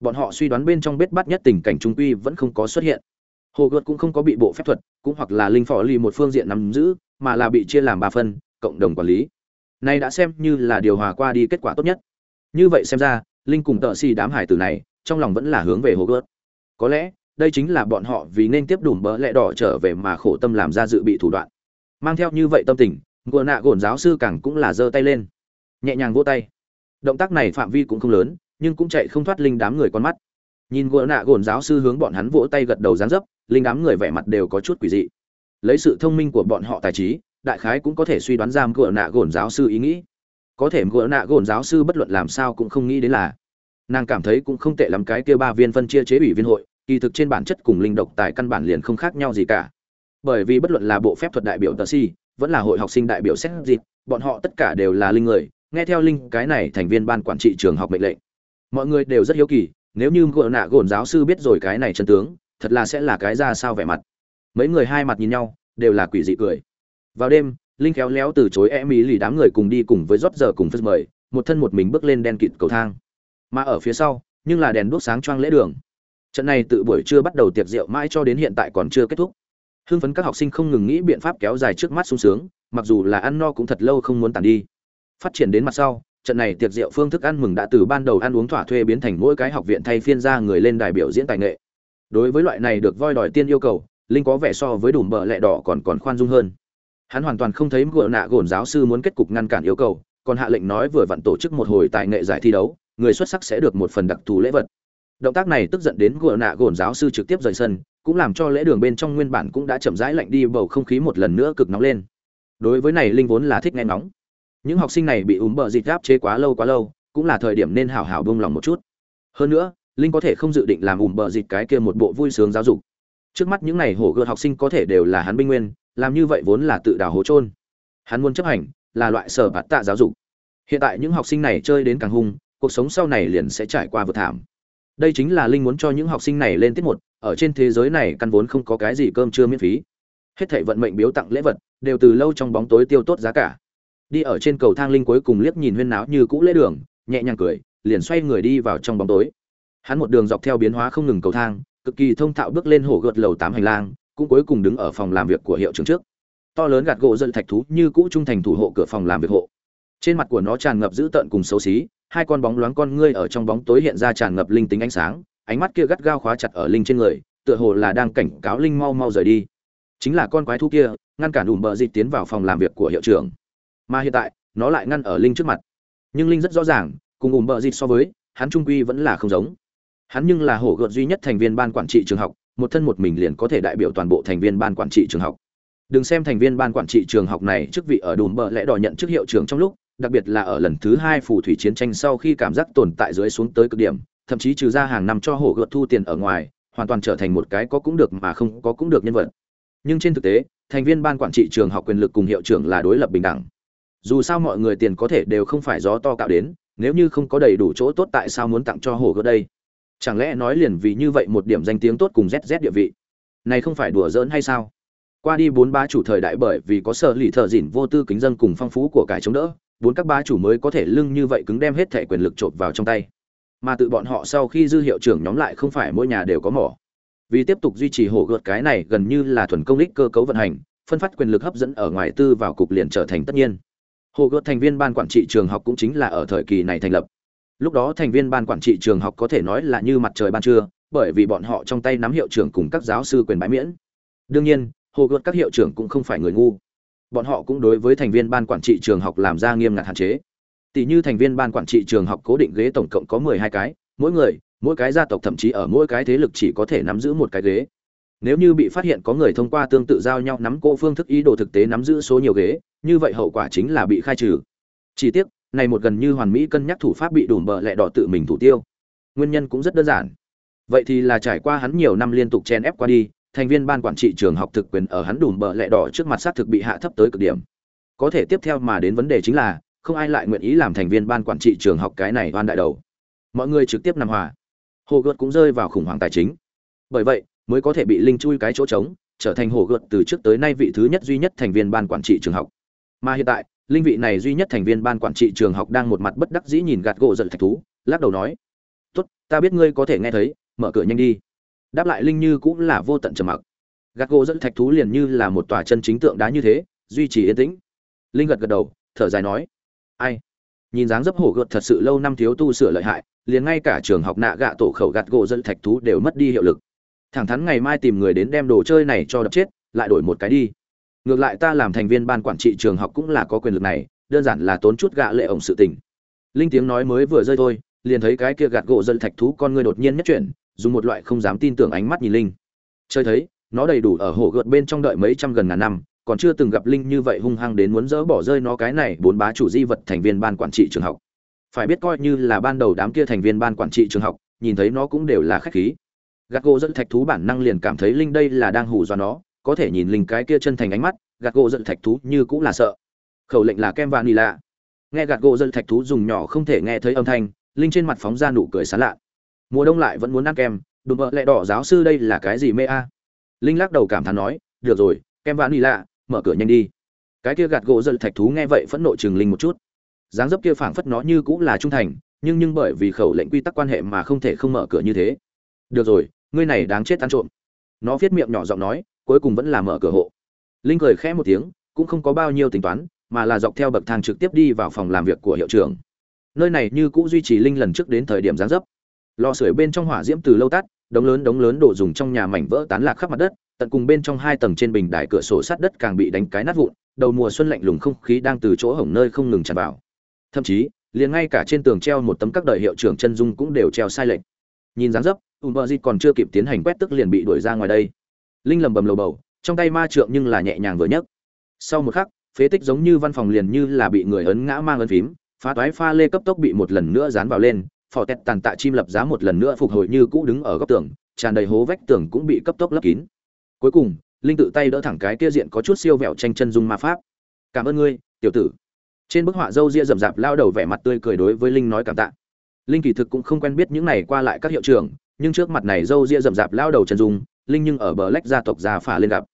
bọn họ suy đoán bên trong bết bắt nhất tình cảnh trung quy vẫn không có xuất hiện. Hồ gợt cũng không có bị bộ phép thuật, cũng hoặc là linh phò lì một phương diện nắm giữ, mà là bị chia làm ba phân, cộng đồng quản lý. Này đã xem như là điều hòa qua đi kết quả tốt nhất. Như vậy xem ra, linh cùng tợ xì đám hải tử này, trong lòng vẫn là hướng về hồ gợt có lẽ, đây chính là bọn họ vì nên tiếp đủ bỡ lẽ đỏ trở về mà khổ tâm làm ra dự bị thủ đoạn. Mang theo như vậy tâm tình gùa nạ gồn giáo sư càng cũng là giơ tay lên. Nhẹ nhàng vỗ tay. Động tác này phạm vi cũng không lớn nhưng cũng chạy không thoát linh đám người con mắt. Nhìn gỗ nạ gồn giáo sư hướng bọn hắn vỗ tay gật đầu dán dấp, linh đám người vẻ mặt đều có chút quỷ dị. Lấy sự thông minh của bọn họ tài trí, đại khái cũng có thể suy đoán giam gỗ nạ gồn giáo sư ý nghĩ. Có thể gỗ nạ gồn giáo sư bất luận làm sao cũng không nghĩ đến là, nàng cảm thấy cũng không tệ lắm cái kia ba viên phân chia chế ủy viên hội, kỳ thực trên bản chất cùng linh độc tài căn bản liền không khác nhau gì cả. Bởi vì bất luận là bộ phép thuật đại biểu tờ si, vẫn là hội học sinh đại biểu xét dịp, bọn họ tất cả đều là linh người, nghe theo linh cái này thành viên ban quản trị trường học mệnh lệnh mọi người đều rất hiếu kỳ, nếu như gợ nạ gồn giáo sư biết rồi cái này chân tướng, thật là sẽ là cái ra sao vẻ mặt. Mấy người hai mặt nhìn nhau, đều là quỷ dị cười. Vào đêm, linh khéo léo từ chối em ý lì đám người cùng đi cùng với rót giờ cùng phất mời, một thân một mình bước lên đen kịt cầu thang. Mà ở phía sau, nhưng là đèn đuốc sáng choang lễ đường. Trận này tự buổi trưa bắt đầu tiệc rượu mãi cho đến hiện tại còn chưa kết thúc. Hưng phấn các học sinh không ngừng nghĩ biện pháp kéo dài trước mắt sung sướng, mặc dù là ăn no cũng thật lâu không muốn tàn đi. Phát triển đến mặt sau trận này tiệc rượu phương thức ăn mừng đã từ ban đầu ăn uống thỏa thuê biến thành mỗi cái học viện thay phiên ra người lên đài biểu diễn tài nghệ. Đối với loại này được voi đòi tiên yêu cầu, linh có vẻ so với đủ bờ lẹ đỏ còn còn khoan dung hơn. Hắn hoàn toàn không thấy gợ nạ gồn giáo sư muốn kết cục ngăn cản yêu cầu, còn hạ lệnh nói vừa vặn tổ chức một hồi tài nghệ giải thi đấu, người xuất sắc sẽ được một phần đặc thù lễ vật. Động tác này tức giận đến gợ nạ gồn giáo sư trực tiếp rời sân, cũng làm cho lễ đường bên trong nguyên bản cũng đã chậm rãi lạnh đi, bầu không khí một lần nữa cực nóng lên. Đối với này, linh vốn là thích nghe nóng những học sinh này bị úm bờ dịt gáp chế quá lâu quá lâu, cũng là thời điểm nên hào hào bông lòng một chút. Hơn nữa, linh có thể không dự định làm ủm bờ dịt cái kia một bộ vui sướng giáo dục. Trước mắt những này hổ gợt học sinh có thể đều là hắn binh nguyên, làm như vậy vốn là tự đào hố trôn hắn muốn chấp hành là loại sở bạt tạ giáo dục. Hiện tại những học sinh này chơi đến càng hung, cuộc sống sau này liền sẽ trải qua vượt thảm. Đây chính là linh muốn cho những học sinh này lên tiết một, ở trên thế giới này căn vốn không có cái gì cơm trưa miễn phí. Hết thảy vận mệnh biếu tặng lễ vật đều từ lâu trong bóng tối tiêu tốt giá cả đi ở trên cầu thang linh cuối cùng liếc nhìn huyên náo như cũ lễ đường, nhẹ nhàng cười, liền xoay người đi vào trong bóng tối. Hắn một đường dọc theo biến hóa không ngừng cầu thang, cực kỳ thông thạo bước lên hổ gợt lầu tám hành lang, cũng cuối cùng đứng ở phòng làm việc của hiệu trưởng trước. To lớn gạt gỗ dân thạch thú như cũ trung thành thủ hộ cửa phòng làm việc hộ. Trên mặt của nó tràn ngập dữ tợn cùng xấu xí, hai con bóng loáng con ngươi ở trong bóng tối hiện ra tràn ngập linh tính ánh sáng, ánh mắt kia gắt gao khóa chặt ở linh trên người, tựa hồ là đang cảnh cáo linh mau mau rời đi. Chính là con quái thú kia, ngăn cản ủm bờ dịch tiến vào phòng làm việc của hiệu trưởng mà hiện tại, nó lại ngăn ở linh trước mặt. Nhưng linh rất rõ ràng, cùng ủng bợ dịt so với, hắn trung quy vẫn là không giống. Hắn nhưng là hổ gợt duy nhất thành viên ban quản trị trường học, một thân một mình liền có thể đại biểu toàn bộ thành viên ban quản trị trường học. Đừng xem thành viên ban quản trị trường học này chức vị ở đùm bợ lẽ đòi nhận chức hiệu trưởng trong lúc, đặc biệt là ở lần thứ hai phù thủy chiến tranh sau khi cảm giác tồn tại dưới xuống tới cực điểm, thậm chí trừ ra hàng năm cho hổ gợt thu tiền ở ngoài, hoàn toàn trở thành một cái có cũng được mà không có cũng được nhân vật. Nhưng trên thực tế, thành viên ban quản trị trường học quyền lực cùng hiệu trưởng là đối lập bình đẳng dù sao mọi người tiền có thể đều không phải gió to cạo đến, nếu như không có đầy đủ chỗ tốt tại sao muốn tặng cho hồ gợt đây? Chẳng lẽ nói liền vì như vậy một điểm danh tiếng tốt cùng zz địa vị? Này không phải đùa giỡn hay sao? Qua đi bốn ba chủ thời đại bởi vì có sở lì thợ dỉn vô tư kính dân cùng phong phú của cải chống đỡ, bốn các ba chủ mới có thể lưng như vậy cứng đem hết thẻ quyền lực chộp vào trong tay. Mà tự bọn họ sau khi dư hiệu trưởng nhóm lại không phải mỗi nhà đều có mỏ. Vì tiếp tục duy trì hổ gợt cái này gần như là thuần công đích cơ cấu vận hành, phân phát quyền lực hấp dẫn ở ngoài tư vào cục liền trở thành tất nhiên hồ gợt thành viên ban quản trị trường học cũng chính là ở thời kỳ này thành lập. Lúc đó thành viên ban quản trị trường học có thể nói là như mặt trời ban trưa, bởi vì bọn họ trong tay nắm hiệu trưởng cùng các giáo sư quyền bãi miễn. Đương nhiên, hồ gợt các hiệu trưởng cũng không phải người ngu. Bọn họ cũng đối với thành viên ban quản trị trường học làm ra nghiêm ngặt hạn chế. Tỷ như thành viên ban quản trị trường học cố định ghế tổng cộng có mười hai cái, mỗi người, mỗi cái gia tộc thậm chí ở mỗi cái thế lực chỉ có thể nắm giữ một cái ghế nếu như bị phát hiện có người thông qua tương tự giao nhau nắm cô phương thức ý đồ thực tế nắm giữ số nhiều ghế, như vậy hậu quả chính là bị khai trừ. Chỉ tiếc, này một gần như hoàn mỹ cân nhắc thủ pháp bị đùm bợ lẹ đỏ tự mình thủ tiêu. Nguyên nhân cũng rất đơn giản. Vậy thì là trải qua hắn nhiều năm liên tục chen ép qua đi, thành viên ban quản trị trường học thực quyền ở hắn đùm bợ lẹ đỏ trước mặt xác thực bị hạ thấp tới cực điểm. Có thể tiếp theo mà đến vấn đề chính là, không ai lại nguyện ý làm thành viên ban quản trị trường học cái này oan đại đầu. Mọi người trực tiếp nằm hòa. Hồ gợt cũng rơi vào khủng hoảng tài chính. Bởi vậy mới có thể bị linh chui cái chỗ trống, trở thành hồ gợt từ trước tới nay vị thứ nhất duy nhất thành viên ban quản trị trường học. Mà hiện tại, linh vị này duy nhất thành viên ban quản trị trường học đang một mặt bất đắc dĩ nhìn gạt gỗ giật thạch thú, lắc đầu nói, tốt, ta biết ngươi có thể nghe thấy, mở cửa nhanh đi. Đáp lại linh như cũng là vô tận trầm mặc. Gạt gỗ dẫn thạch thú liền như là một tòa chân chính tượng đá như thế, duy trì yên tĩnh. Linh gật gật đầu, thở dài nói, ai? Nhìn dáng dấp hổ gợt thật sự lâu năm thiếu tu sửa lợi hại, liền ngay cả trường học nạ gạ tổ khẩu gạt gỗ dẫn thạch thú đều mất đi hiệu lực thẳng thắn ngày mai tìm người đến đem đồ chơi này cho đập chết, lại đổi một cái đi. Ngược lại ta làm thành viên ban quản trị trường học cũng là có quyền lực này, đơn giản là tốn chút gạ lệ ổng sự tình. Linh tiếng nói mới vừa rơi thôi, liền thấy cái kia gạt gỗ dân thạch thú con ngươi đột nhiên nhất chuyển, dùng một loại không dám tin tưởng ánh mắt nhìn linh. Chơi thấy, nó đầy đủ ở hồ gợt bên trong đợi mấy trăm gần ngàn năm, còn chưa từng gặp linh như vậy hung hăng đến muốn dỡ bỏ rơi nó cái này bốn bá chủ di vật thành viên ban quản trị trường học. Phải biết coi như là ban đầu đám kia thành viên ban quản trị trường học, nhìn thấy nó cũng đều là khách khí gạt gỗ dẫn thạch thú bản năng liền cảm thấy linh đây là đang hù do nó, có thể nhìn linh cái kia chân thành ánh mắt, gạt gỗ dẫn thạch thú như cũng là sợ. Khẩu lệnh là kem vani lạ. Nghe gạt gỗ dẫn thạch thú dùng nhỏ không thể nghe thấy âm thanh, linh trên mặt phóng ra nụ cười sán lạ. Mùa đông lại vẫn muốn ăn kem, đùm bợ lẹ đỏ giáo sư đây là cái gì mê a? Linh lắc đầu cảm thán nói, được rồi, kem vani lạ, mở cửa nhanh đi. Cái kia gạt gỗ dẫn thạch thú nghe vậy phẫn nộ chừng linh một chút. Dáng dấp kia phảng phất nó như cũng là trung thành, nhưng nhưng bởi vì khẩu lệnh quy tắc quan hệ mà không thể không mở cửa như thế. Được rồi ngươi này đáng chết ăn trộm. Nó viết miệng nhỏ giọng nói, cuối cùng vẫn là mở cửa hộ. Linh cười khẽ một tiếng, cũng không có bao nhiêu tính toán, mà là dọc theo bậc thang trực tiếp đi vào phòng làm việc của hiệu trưởng. Nơi này như cũ duy trì linh lần trước đến thời điểm giáng dấp. Lò sưởi bên trong hỏa diễm từ lâu tắt, đống lớn đống lớn đồ dùng trong nhà mảnh vỡ tán lạc khắp mặt đất, tận cùng bên trong hai tầng trên bình đài cửa sổ sát đất càng bị đánh cái nát vụn, đầu mùa xuân lạnh lùng không khí đang từ chỗ hổng nơi không ngừng tràn vào. Thậm chí, liền ngay cả trên tường treo một tấm các đời hiệu trưởng chân dung cũng đều treo sai lệch. Nhìn dáng dấp ùm bờ còn chưa kịp tiến hành quét tức liền bị đuổi ra ngoài đây. Linh lầm bầm lầu bầu, trong tay ma trượng nhưng là nhẹ nhàng vừa nhấc. Sau một khắc, phế tích giống như văn phòng liền như là bị người ấn ngã mang ấn phím, phá toái pha lê cấp tốc bị một lần nữa dán vào lên, phò tẹt tàn tạ chim lập giá một lần nữa phục hồi như cũ đứng ở góc tường, tràn đầy hố vách tường cũng bị cấp tốc lấp kín. Cuối cùng, linh tự tay đỡ thẳng cái kia diện có chút siêu vẹo tranh chân dung ma pháp. Cảm ơn ngươi, tiểu tử. Trên bức họa dâu ria rậm rạp lao đầu vẻ mặt tươi cười đối với linh nói cảm tạ. Linh kỳ thực cũng không quen biết những này qua lại các hiệu trưởng nhưng trước mặt này dâu ria rậm rạp lao đầu chân dung, linh nhưng ở bờ lách gia tộc già phả lên gặp.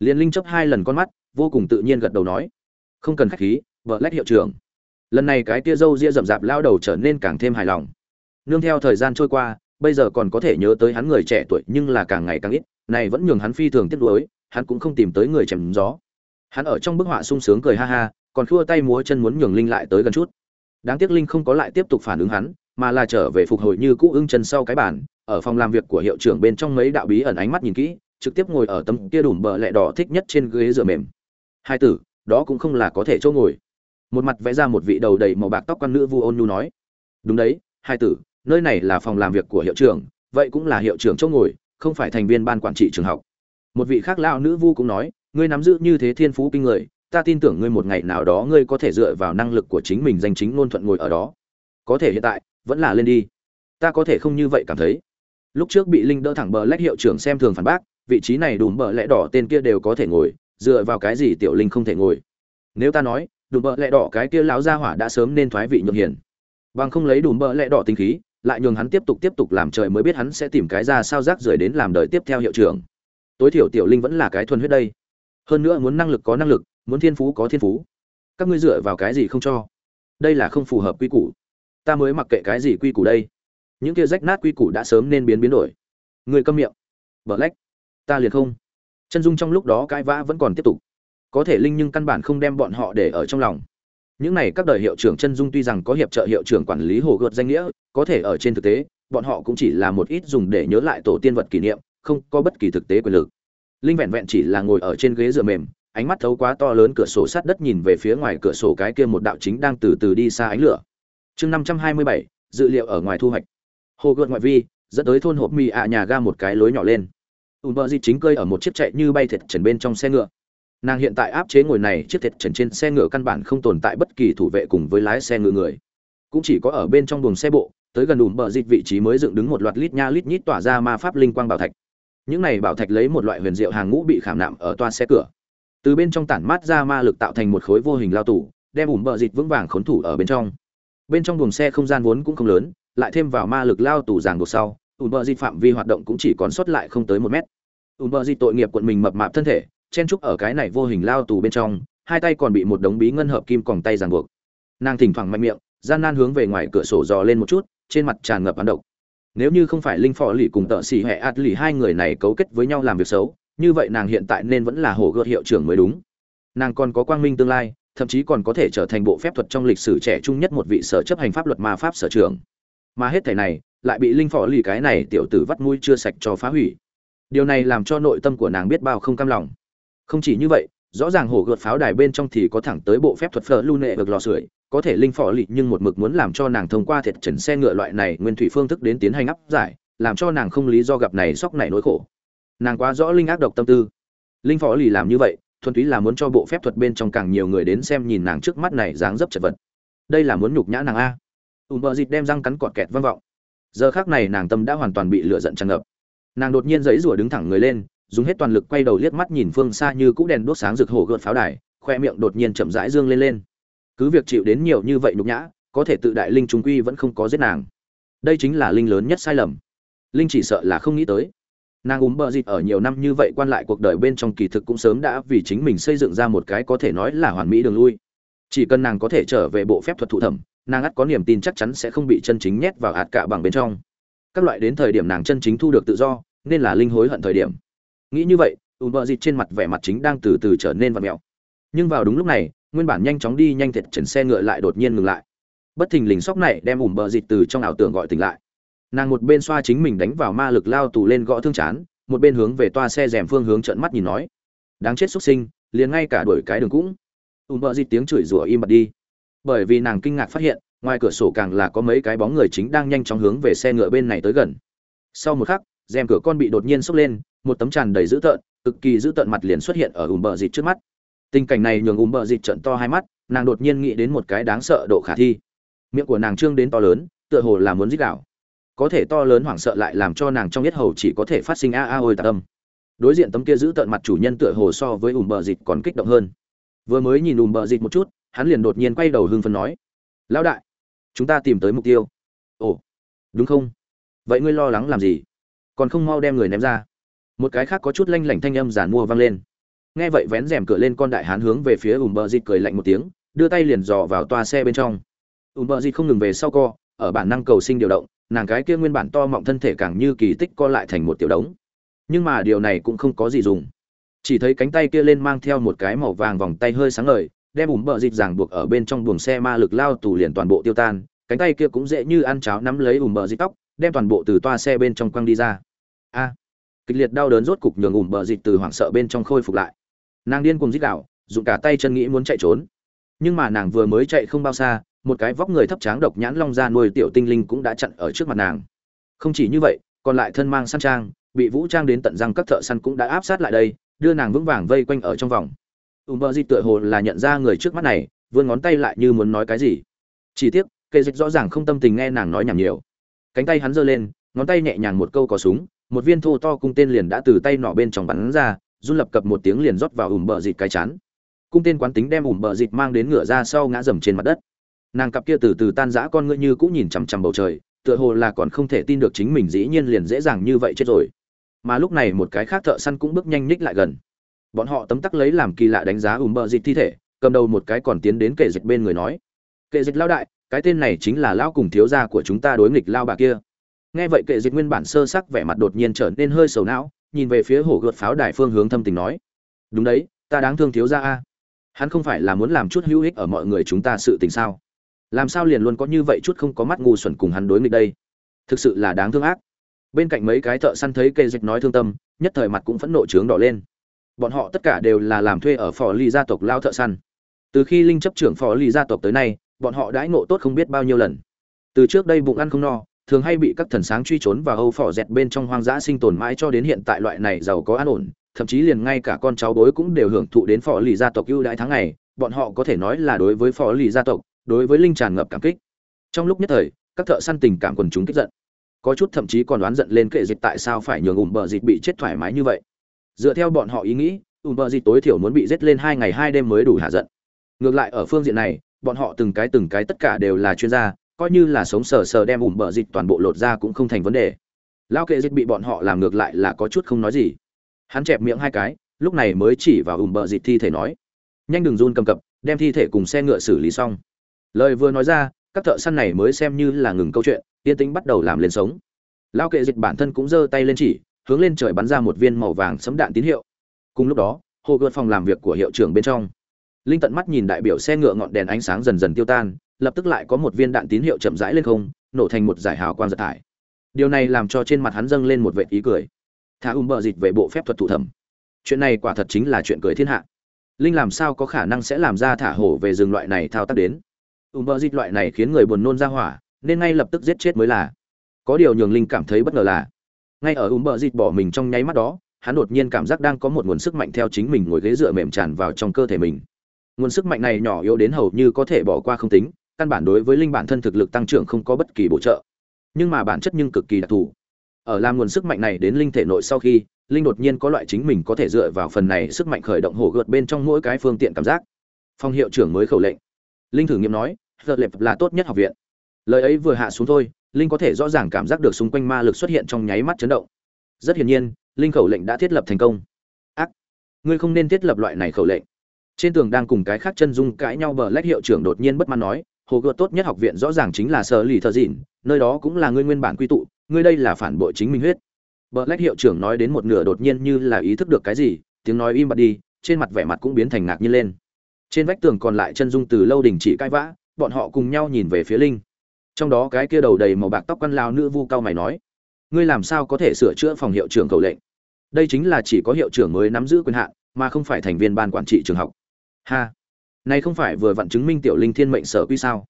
Liền linh chấp hai lần con mắt, vô cùng tự nhiên gật đầu nói, không cần khách khí vợ lách hiệu trưởng. Lần này cái tia dâu ria rậm rạp lao đầu trở nên càng thêm hài lòng. Nương theo thời gian trôi qua, bây giờ còn có thể nhớ tới hắn người trẻ tuổi nhưng là càng ngày càng ít, này vẫn nhường hắn phi thường tiếc nuối, hắn cũng không tìm tới người chèm gió. Hắn ở trong bức họa sung sướng cười ha ha, còn khua tay múa chân muốn nhường linh lại tới gần chút. Đáng tiếc linh không có lại tiếp tục phản ứng hắn mà là trở về phục hồi như cũ ưng chân sau cái bàn, ở phòng làm việc của hiệu trưởng bên trong mấy đạo bí ẩn ánh mắt nhìn kỹ, trực tiếp ngồi ở tấm kia đùm bờ lẹ đỏ thích nhất trên ghế dựa mềm. Hai tử, đó cũng không là có thể chỗ ngồi. Một mặt vẽ ra một vị đầu đầy màu bạc tóc quan nữ vu ôn nhu nói. Đúng đấy, hai tử, nơi này là phòng làm việc của hiệu trưởng, vậy cũng là hiệu trưởng chỗ ngồi, không phải thành viên ban quản trị trường học. Một vị khác lao nữ vu cũng nói, ngươi nắm giữ như thế thiên phú kinh người, ta tin tưởng ngươi một ngày nào đó ngươi có thể dựa vào năng lực của chính mình danh chính ngôn thuận ngồi ở đó. Có thể hiện tại vẫn là lên đi. Ta có thể không như vậy cảm thấy. Lúc trước bị linh đỡ thẳng bờ lách hiệu trưởng xem thường phản bác, vị trí này đùm bờ lẽ đỏ tên kia đều có thể ngồi, dựa vào cái gì tiểu linh không thể ngồi? Nếu ta nói, đùm bờ lẽ đỏ cái kia láo gia hỏa đã sớm nên thoái vị nhượng hiền. Bằng không lấy đùm bờ lẽ đỏ tính khí, lại nhường hắn tiếp tục tiếp tục làm trời mới biết hắn sẽ tìm cái ra sao rác rưởi đến làm đời tiếp theo hiệu trưởng. Tối thiểu tiểu linh vẫn là cái thuần huyết đây. Hơn nữa muốn năng lực có năng lực, muốn thiên phú có thiên phú. Các ngươi dựa vào cái gì không cho? Đây là không phù hợp quy củ ta mới mặc kệ cái gì quy củ đây. Những kia rách nát quy củ đã sớm nên biến biến đổi. Người câm miệng. Vợ lách. Ta liền không. Chân dung trong lúc đó cãi vã vẫn còn tiếp tục. Có thể linh nhưng căn bản không đem bọn họ để ở trong lòng. Những này các đời hiệu trưởng chân dung tuy rằng có hiệp trợ hiệu trưởng quản lý hồ gợt danh nghĩa, có thể ở trên thực tế, bọn họ cũng chỉ là một ít dùng để nhớ lại tổ tiên vật kỷ niệm, không có bất kỳ thực tế quyền lực. Linh vẹn vẹn chỉ là ngồi ở trên ghế dựa mềm, ánh mắt thấu quá to lớn cửa sổ sát đất nhìn về phía ngoài cửa sổ cái kia một đạo chính đang từ từ đi xa ánh lửa chương năm trăm hai mươi bảy, dự liệu ở ngoài thu hoạch. Hồ gợt ngoại vi, dẫn tới thôn hộp mì ạ nhà ga một cái lối nhỏ lên. Ùn bờ di chính cơi ở một chiếc chạy như bay thiệt trần bên trong xe ngựa. Nàng hiện tại áp chế ngồi này, chiếc thiệt trần trên xe ngựa căn bản không tồn tại bất kỳ thủ vệ cùng với lái xe ngựa người. Cũng chỉ có ở bên trong buồng xe bộ, tới gần ùn bờ dịch vị trí mới dựng đứng một loạt lít nha lít nhít tỏa ra ma pháp linh quang bảo thạch. Những này bảo thạch lấy một loại huyền diệu hàng ngũ bị khảm nạm ở toa xe cửa. Từ bên trong tản mát ra ma lực tạo thành một khối vô hình lao tủ đem ùn bờ dịch vững vàng khốn thủ ở bên trong bên trong buồng xe không gian vốn cũng không lớn, lại thêm vào ma lực lao tủ ràng buộc sau ùn bờ di phạm vi hoạt động cũng chỉ còn sót lại không tới một mét. Ùn bờ di tội nghiệp quận mình mập mạp thân thể, chen trúc ở cái này vô hình lao tù bên trong, hai tay còn bị một đống bí ngân hợp kim còng tay ràng buộc. Nàng thỉnh thoảng mạnh miệng, gian nan hướng về ngoài cửa sổ dò lên một chút, trên mặt tràn ngập hắn độc. Nếu như không phải linh phò lì cùng tợ xỉ hẹ ạt lì hai người này cấu kết với nhau làm việc xấu, như vậy nàng hiện tại nên vẫn là hồ gợt hiệu trưởng mới đúng. Nàng còn có quang minh tương lai thậm chí còn có thể trở thành bộ phép thuật trong lịch sử trẻ trung nhất một vị sở chấp hành pháp luật ma pháp sở trưởng mà hết thảy này, lại bị linh phò lì cái này tiểu tử vắt mũi chưa sạch cho phá hủy. Điều này làm cho nội tâm của nàng biết bao không cam lòng. Không chỉ như vậy, rõ ràng hổ gợt pháo đài bên trong thì có thẳng tới bộ phép thuật phở lưu nệ được lò sưởi, có thể linh phò lì nhưng một mực muốn làm cho nàng thông qua thiệt trần xe ngựa loại này nguyên thủy phương thức đến tiến hành áp giải, làm cho nàng không lý do gặp này sóc này nỗi khổ. Nàng quá rõ linh ác độc tâm tư. Linh phò lì làm như vậy thuần túy là muốn cho bộ phép thuật bên trong càng nhiều người đến xem nhìn nàng trước mắt này dáng dấp chật vật. Đây là muốn nhục nhã nàng a. Ùm bờ dịt đem răng cắn cọt kẹt vang vọng. Giờ khác này nàng tâm đã hoàn toàn bị lửa giận tràn ngập. Nàng đột nhiên giấy rủa đứng thẳng người lên, dùng hết toàn lực quay đầu liếc mắt nhìn phương xa như cũ đèn đốt sáng rực hổ gợn pháo đài, khoe miệng đột nhiên chậm rãi dương lên lên. Cứ việc chịu đến nhiều như vậy nhục nhã, có thể tự đại linh trung quy vẫn không có giết nàng. Đây chính là linh lớn nhất sai lầm. Linh chỉ sợ là không nghĩ tới nàng úm bờ dịt ở nhiều năm như vậy quan lại cuộc đời bên trong kỳ thực cũng sớm đã vì chính mình xây dựng ra một cái có thể nói là hoàn mỹ đường lui. Chỉ cần nàng có thể trở về bộ phép thuật thụ thẩm, nàng ắt có niềm tin chắc chắn sẽ không bị chân chính nhét vào hạt cạ bằng bên trong. Các loại đến thời điểm nàng chân chính thu được tự do, nên là linh hối hận thời điểm. Nghĩ như vậy ùm bờ dịt trên mặt vẻ mặt chính đang từ từ trở nên vặt mẹo nhưng vào đúng lúc này, nguyên bản nhanh chóng đi nhanh thiệt trần xe ngựa lại đột nhiên ngừng lại. Bất thình lình sóc này đem ùm bờ dịt từ trong ảo tưởng gọi tỉnh lại nàng một bên xoa chính mình đánh vào ma lực lao tù lên gõ thương chán, một bên hướng về toa xe rèm phương hướng trận mắt nhìn nói. Đáng chết xuất sinh, liền ngay cả đuổi cái đường cũng. Ùm bợ dịt tiếng chửi rủa im bặt đi. Bởi vì nàng kinh ngạc phát hiện, ngoài cửa sổ càng là có mấy cái bóng người chính đang nhanh chóng hướng về xe ngựa bên này tới gần. Sau một khắc, rèm cửa con bị đột nhiên sốc lên, một tấm tràn đầy dữ tợn, cực kỳ dữ tợn mặt liền xuất hiện ở ùm bợ dịt trước mắt. Tình cảnh này nhường ùm bợ dịt trận to hai mắt, nàng đột nhiên nghĩ đến một cái đáng sợ độ khả thi. Miệng của nàng trương đến to lớn, tựa hồ là muốn dích đạo có thể to lớn hoảng sợ lại làm cho nàng trong nhất hầu chỉ có thể phát sinh a a ôi tạc âm. Đối diện tấm kia giữ tợn mặt chủ nhân tựa hồ so với ùm bờ dịch còn kích động hơn. Vừa mới nhìn ùm bờ dịch một chút, hắn liền đột nhiên quay đầu hưng phấn nói, lão đại, chúng ta tìm tới mục tiêu. Ồ, đúng không? Vậy ngươi lo lắng làm gì? Còn không mau đem người ném ra. Một cái khác có chút lanh lảnh thanh âm giản mua vang lên. Nghe vậy vén rèm cửa lên con đại hán hướng về phía ùm bờ dịch cười lạnh một tiếng, đưa tay liền dò vào toa xe bên trong. Ùm bờ dịch không ngừng về sau co, ở bản năng cầu sinh điều động nàng cái kia nguyên bản to mọng thân thể càng như kỳ tích co lại thành một tiểu đống. Nhưng mà điều này cũng không có gì dùng. Chỉ thấy cánh tay kia lên mang theo một cái màu vàng vòng tay hơi sáng ngời, đem ủm bờ dịp ràng buộc ở bên trong buồng xe ma lực lao tù liền toàn bộ tiêu tan, cánh tay kia cũng dễ như ăn cháo nắm lấy ủm bờ dịp tóc, đem toàn bộ từ toa xe bên trong quăng đi ra. A! Kịch liệt đau đớn rốt cục nhường ủm bờ dịp từ hoảng sợ bên trong khôi phục lại. Nàng điên cùng dít đạo dùng cả tay chân nghĩ muốn chạy trốn. Nhưng mà nàng vừa mới chạy không bao xa một cái vóc người thấp tráng độc nhãn long ra nuôi tiểu tinh linh cũng đã chặn ở trước mặt nàng. Không chỉ như vậy, còn lại thân mang săn trang, bị vũ trang đến tận răng các thợ săn cũng đã áp sát lại đây, đưa nàng vững vàng vây quanh ở trong vòng. Ùm bờ di tựa hồ là nhận ra người trước mắt này, vươn ngón tay lại như muốn nói cái gì. Chỉ tiếc kệ dịch rõ ràng không tâm tình nghe nàng nói nhảm nhiều. Cánh tay hắn giơ lên, ngón tay nhẹ nhàng một câu có súng, một viên thô to cung tên liền đã từ tay nọ bên trong bắn ra, run lập cập một tiếng liền rót vào ùm bờ dịt cái chán. Cung tên quán tính đem ùm bờ dịt mang đến ngựa ra sau ngã dầm trên mặt đất nàng cặp kia từ từ tan rã con ngươi như cũng nhìn chằm chằm bầu trời, tựa hồ là còn không thể tin được chính mình dĩ nhiên liền dễ dàng như vậy chết rồi. Mà lúc này một cái khác thợ săn cũng bước nhanh ních lại gần. Bọn họ tấm tắc lấy làm kỳ lạ đánh giá ùm bờ dịch thi thể, cầm đầu một cái còn tiến đến kệ dịch bên người nói, kệ dịch lao đại, cái tên này chính là lão cùng thiếu gia của chúng ta đối nghịch lao bà kia. Nghe vậy kệ dịch nguyên bản sơ sắc vẻ mặt đột nhiên trở nên hơi sầu não, nhìn về phía hổ gợt pháo đài phương hướng thâm tình nói, đúng đấy, ta đáng thương thiếu gia a. Hắn không phải là muốn làm chút hữu ích ở mọi người chúng ta sự tình sao? Làm sao liền luôn có như vậy chút không có mắt ngu xuẩn cùng hắn đối nghịch đây? Thực sự là đáng thương ác. Bên cạnh mấy cái thợ săn thấy kệ dịch nói thương tâm, nhất thời mặt cũng phẫn nộ trướng đỏ lên. Bọn họ tất cả đều là làm thuê ở phò ly gia tộc lao thợ săn. Từ khi linh chấp trưởng phò ly gia tộc tới nay, bọn họ đãi ngộ tốt không biết bao nhiêu lần. Từ trước đây bụng ăn không no, thường hay bị các thần sáng truy trốn và âu phỏ dẹt bên trong hoang dã sinh tồn mãi cho đến hiện tại loại này giàu có an ổn, thậm chí liền ngay cả con cháu bối cũng đều hưởng thụ đến phò lì gia tộc ưu đãi tháng ngày. Bọn họ có thể nói là đối với phò lì gia tộc đối với linh tràn ngập cảm kích. Trong lúc nhất thời, các thợ săn tình cảm quần chúng kích giận. Có chút thậm chí còn đoán giận lên kệ dịch tại sao phải nhường ủng bờ dịch bị chết thoải mái như vậy. Dựa theo bọn họ ý nghĩ, ùm bờ dịch tối thiểu muốn bị giết lên hai ngày hai đêm mới đủ hạ giận. Ngược lại ở phương diện này, bọn họ từng cái từng cái tất cả đều là chuyên gia, coi như là sống sờ sờ đem ùm bờ dịch toàn bộ lột ra cũng không thành vấn đề. Lao kệ dịch bị bọn họ làm ngược lại là có chút không nói gì. Hắn chẹp miệng hai cái, lúc này mới chỉ vào ùm bờ dịch thi thể nói. Nhanh đừng run cầm cập, đem thi thể cùng xe ngựa xử lý xong lời vừa nói ra, các thợ săn này mới xem như là ngừng câu chuyện, yên tĩnh bắt đầu làm lên sống. Lao kệ dịch bản thân cũng giơ tay lên chỉ, hướng lên trời bắn ra một viên màu vàng sấm đạn tín hiệu. Cùng lúc đó, hồ gợt phòng làm việc của hiệu trưởng bên trong. Linh tận mắt nhìn đại biểu xe ngựa ngọn đèn ánh sáng dần dần tiêu tan, lập tức lại có một viên đạn tín hiệu chậm rãi lên không, nổ thành một giải hào quang giật thải. Điều này làm cho trên mặt hắn dâng lên một vệt ý cười. Thả ùm bờ dịch về bộ phép thuật thủ thẩm. Chuyện này quả thật chính là chuyện cười thiên hạ. Linh làm sao có khả năng sẽ làm ra thả hổ về rừng loại này thao tác đến? Ùm bờ dịt loại này khiến người buồn nôn ra hỏa, nên ngay lập tức giết chết mới là. Có điều nhường linh cảm thấy bất ngờ là, ngay ở ùm bờ dịt bỏ mình trong nháy mắt đó, hắn đột nhiên cảm giác đang có một nguồn sức mạnh theo chính mình ngồi ghế dựa mềm tràn vào trong cơ thể mình. Nguồn sức mạnh này nhỏ yếu đến hầu như có thể bỏ qua không tính, căn bản đối với linh bản thân thực lực tăng trưởng không có bất kỳ bổ trợ. Nhưng mà bản chất nhưng cực kỳ đặc thù. Ở làm nguồn sức mạnh này đến linh thể nội sau khi, linh đột nhiên có loại chính mình có thể dựa vào phần này sức mạnh khởi động hổ gợt bên trong mỗi cái phương tiện cảm giác. Phong hiệu trưởng mới khẩu lệnh. Linh thử nghiệm nói giờ lệp là tốt nhất học viện. Lời ấy vừa hạ xuống thôi, linh có thể rõ ràng cảm giác được xung quanh ma lực xuất hiện trong nháy mắt chấn động. Rất hiển nhiên, linh khẩu lệnh đã thiết lập thành công. Ác! Ngươi không nên thiết lập loại này khẩu lệnh. Trên tường đang cùng cái khác chân dung cãi nhau bờ lách hiệu trưởng đột nhiên bất mãn nói, hồ gươm tốt nhất học viện rõ ràng chính là sở lì thờ dịn, nơi đó cũng là ngươi nguyên bản quy tụ, ngươi đây là phản bội chính mình huyết. Bờ lách hiệu trưởng nói đến một nửa đột nhiên như là ý thức được cái gì, tiếng nói im bặt đi, trên mặt vẻ mặt cũng biến thành ngạc nhiên lên. Trên vách tường còn lại chân dung từ lâu đình chỉ cãi vã bọn họ cùng nhau nhìn về phía linh. Trong đó cái kia đầu đầy màu bạc tóc quăn lao nữ vu cao mày nói, ngươi làm sao có thể sửa chữa phòng hiệu trưởng cầu lệnh? Đây chính là chỉ có hiệu trưởng mới nắm giữ quyền hạn, mà không phải thành viên ban quản trị trường học. Ha, này không phải vừa vặn chứng minh tiểu linh thiên mệnh sở quy sao?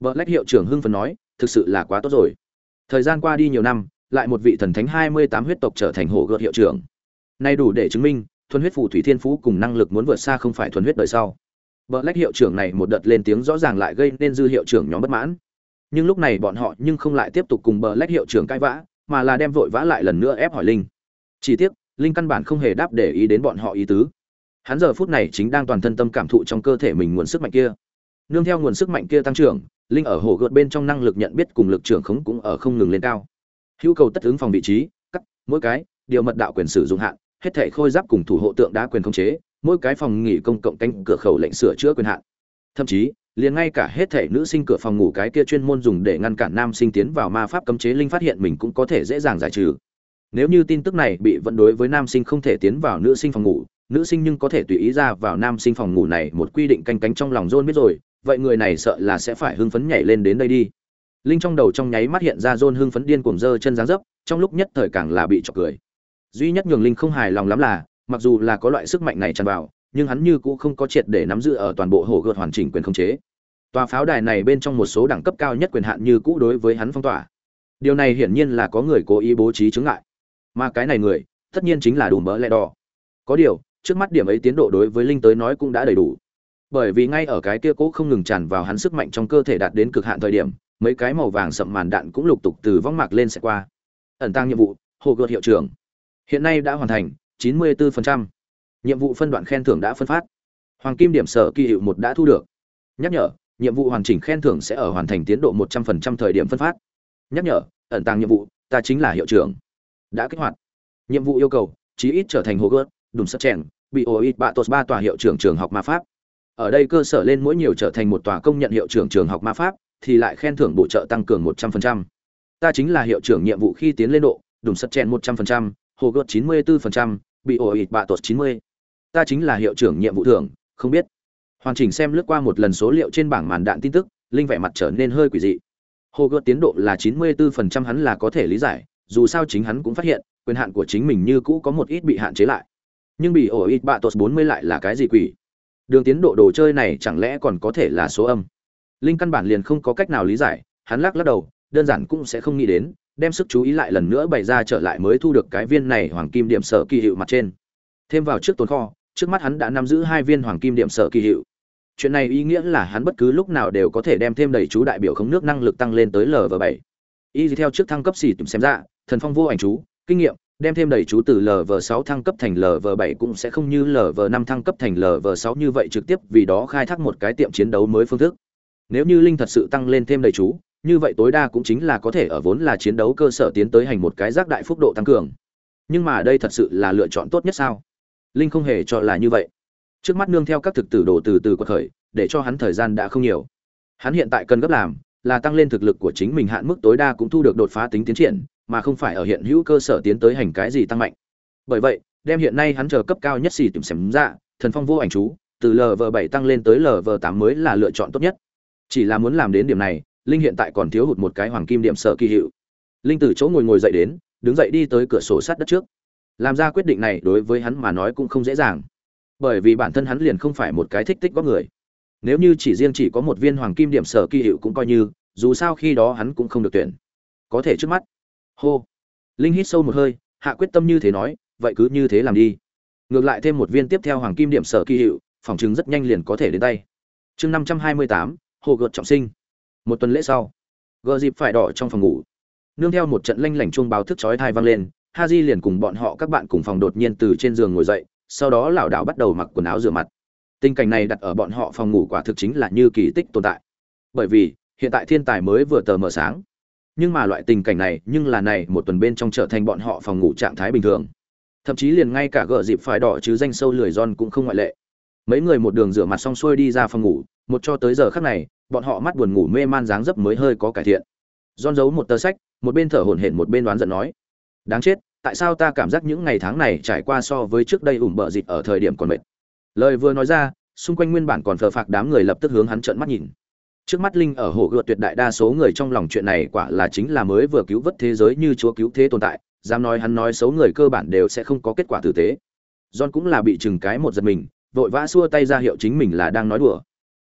Vợ lách hiệu trưởng hưng phấn nói, thực sự là quá tốt rồi. Thời gian qua đi nhiều năm, lại một vị thần thánh hai mươi tám huyết tộc trở thành hổ gợt hiệu trưởng. Nay đủ để chứng minh, thuần huyết phù thủy thiên phú cùng năng lực muốn vượt xa không phải thuần huyết đời sau. Bờ lách hiệu trưởng này một đợt lên tiếng rõ ràng lại gây nên dư hiệu trưởng nhóm bất mãn. Nhưng lúc này bọn họ nhưng không lại tiếp tục cùng bờ lách hiệu trưởng cãi vã, mà là đem vội vã lại lần nữa ép hỏi linh. Chỉ tiếc, linh căn bản không hề đáp để ý đến bọn họ ý tứ. Hắn giờ phút này chính đang toàn thân tâm cảm thụ trong cơ thể mình nguồn sức mạnh kia. Nương theo nguồn sức mạnh kia tăng trưởng, linh ở hồ gợt bên trong năng lực nhận biết cùng lực trưởng khống cũng ở không ngừng lên cao. Hữu cầu tất ứng phòng vị trí, cắt, mỗi cái, điều mật đạo quyền sử dụng hạn, hết thảy khôi giáp cùng thủ hộ tượng đá quyền khống chế mỗi cái phòng nghỉ công cộng canh cửa khẩu lệnh sửa chữa quyền hạn thậm chí liền ngay cả hết thể nữ sinh cửa phòng ngủ cái kia chuyên môn dùng để ngăn cản nam sinh tiến vào ma pháp cấm chế linh phát hiện mình cũng có thể dễ dàng giải trừ nếu như tin tức này bị vận đối với nam sinh không thể tiến vào nữ sinh phòng ngủ nữ sinh nhưng có thể tùy ý ra vào nam sinh phòng ngủ này một quy định canh cánh trong lòng John biết rồi, vậy người này sợ là sẽ phải hưng phấn nhảy lên đến đây đi. Linh trong đầu trong nháy mắt hiện ra John hưng phấn điên cuồng dơ chân dáng dấp, trong lúc nhất thời càng là bị chọc cười. Duy nhất nhường Linh không hài lòng lắm là, mặc dù là có loại sức mạnh này tràn vào, nhưng hắn như cũng không có triệt để nắm giữ ở toàn bộ hồ gợt hoàn chỉnh quyền khống chế. Tòa pháo đài này bên trong một số đẳng cấp cao nhất quyền hạn như cũ đối với hắn phong tỏa. Điều này hiển nhiên là có người cố ý bố trí chứng ngại. Mà cái này người, tất nhiên chính là Đùm Bỡ Lẹ Đỏ. Có điều, trước mắt điểm ấy tiến độ đối với linh tới nói cũng đã đầy đủ bởi vì ngay ở cái kia cố không ngừng tràn vào hắn sức mạnh trong cơ thể đạt đến cực hạn thời điểm mấy cái màu vàng sậm màn đạn cũng lục tục từ vong mạc lên sẽ qua ẩn tăng nhiệm vụ hồ gợt hiệu trưởng hiện nay đã hoàn thành 94%. nhiệm vụ phân đoạn khen thưởng đã phân phát. Hoàng kim điểm sở kỳ hiệu một đã thu được. Nhắc nhở, nhiệm vụ hoàn chỉnh khen thưởng sẽ ở hoàn thành tiến độ 100% thời điểm phân phát. Nhắc nhở, ẩn tàng nhiệm vụ, ta chính là hiệu trưởng. Đã kích hoạt. Nhiệm vụ yêu cầu, chí ít trở thành hồ gợt, đùm sắt chèn, bị ổ ít bạ tốt ba tòa hiệu trưởng trường học ma pháp. Ở đây cơ sở lên mỗi nhiều trở thành một tòa công nhận hiệu trưởng trường học ma pháp, thì lại khen thưởng bổ trợ tăng cường một trăm phần trăm. Ta chính là hiệu trưởng nhiệm vụ khi tiến lên độ, đùm sắt chèn một trăm phần trăm hồ gợt chín mươi bốn phần trăm, bị ổ ịt bạ tuột chín mươi. Ta chính là hiệu trưởng nhiệm vụ thưởng, không biết. Hoàn chỉnh xem lướt qua một lần số liệu trên bảng màn đạn tin tức, linh vẻ mặt trở nên hơi quỷ dị. Hồ gợt tiến độ là chín mươi bốn phần trăm hắn là có thể lý giải, dù sao chính hắn cũng phát hiện, quyền hạn của chính mình như cũ có một ít bị hạn chế lại. Nhưng bị ổ ịt bạ tuột bốn mươi lại là cái gì quỷ? Đường tiến độ đồ chơi này chẳng lẽ còn có thể là số âm? Linh căn bản liền không có cách nào lý giải, hắn lắc lắc đầu, đơn giản cũng sẽ không nghĩ đến đem sức chú ý lại lần nữa bày ra trở lại mới thu được cái viên này hoàng kim điểm sở kỳ hiệu mặt trên. Thêm vào trước tồn kho trước mắt hắn đã nắm giữ hai viên hoàng kim điểm sở kỳ hiệu. Chuyện này ý nghĩa là hắn bất cứ lúc nào đều có thể đem thêm đầy chú đại biểu khống nước năng lực tăng lên tới lv bảy. Y theo trước thăng cấp xỉ tìm xem ra thần phong vô ảnh chú kinh nghiệm đem thêm đầy chú từ LV6 thăng cấp thành LV7 cũng sẽ không như LV5 thăng cấp thành LV6 như vậy trực tiếp vì đó khai thác một cái tiệm chiến đấu mới phương thức. Nếu như linh thật sự tăng lên thêm đầy chú, như vậy tối đa cũng chính là có thể ở vốn là chiến đấu cơ sở tiến tới hành một cái giác đại phúc độ tăng cường. Nhưng mà đây thật sự là lựa chọn tốt nhất sao? Linh không hề cho là như vậy. Trước mắt nương theo các thực tử đồ từ từ quật khởi, để cho hắn thời gian đã không nhiều. Hắn hiện tại cần gấp làm là tăng lên thực lực của chính mình hạn mức tối đa cũng thu được đột phá tính tiến triển, mà không phải ở hiện hữu cơ sở tiến tới hành cái gì tăng mạnh bởi vậy đem hiện nay hắn chờ cấp cao nhất xì tìm xem ra thần phong vô ảnh chú từ lv bảy tăng lên tới lv tám mới là lựa chọn tốt nhất chỉ là muốn làm đến điểm này linh hiện tại còn thiếu hụt một cái hoàng kim điểm sở kỳ hiệu. Linh từ chỗ ngồi ngồi dậy đến, đứng dậy đi tới cửa sổ sát đất trước. Làm ra quyết định này đối với hắn mà nói cũng không dễ dàng. Bởi vì bản thân hắn liền không phải một cái thích tích góp người. Nếu như chỉ riêng chỉ có một viên hoàng kim điểm sở kỳ hiệu cũng coi như, dù sao khi đó hắn cũng không được tuyển. Có thể trước mắt. Hô. Linh hít sâu một hơi, hạ quyết tâm như thế nói, vậy cứ như thế làm đi. Ngược lại thêm một viên tiếp theo hoàng kim điểm sở kỳ hiệu, phòng chứng rất nhanh liền có thể đến tay. Chương năm trăm hai mươi tám, hồ gợt trọng sinh một tuần lễ sau, gờ dịp phải đỏ trong phòng ngủ. Nương theo một trận lanh lảnh chuông báo thức chói thai vang lên ha di liền cùng bọn họ các bạn cùng phòng đột nhiên từ trên giường ngồi dậy, sau đó lảo đảo bắt đầu mặc quần áo rửa mặt. Tình cảnh này đặt ở bọn họ phòng ngủ quả thực chính là như kỳ tích tồn tại. Bởi vì, hiện tại thiên tài mới vừa tờ mờ sáng. Nhưng mà loại tình cảnh này, nhưng là này, một tuần bên trong trở thành bọn họ phòng ngủ trạng thái bình thường. Thậm chí liền ngay cả gợ dịp phải đỏ chứ danh sâu lười giòn cũng không ngoại lệ. Mấy người một đường rửa mặt xong xuôi đi ra phòng ngủ, một cho tới giờ khác này bọn họ mắt buồn ngủ mê man dáng dấp mới hơi có cải thiện. Giòn giấu một tờ sách, một bên thở hổn hển một bên đoán giận nói, đáng chết, tại sao ta cảm giác những ngày tháng này trải qua so với trước đây ủm bợ dịp ở thời điểm còn mệt? Lời vừa nói ra, xung quanh nguyên bản còn phờ phạc đám người lập tức hướng hắn trợn mắt nhìn. Trước mắt linh ở hồ gợt tuyệt đại đa số người trong lòng chuyện này quả là chính là mới vừa cứu vớt thế giới như chúa cứu thế tồn tại, dám nói hắn nói xấu người cơ bản đều sẽ không có kết quả tử tế. John cũng là bị chừng cái một giật mình, vội vã xua tay ra hiệu chính mình là đang nói đùa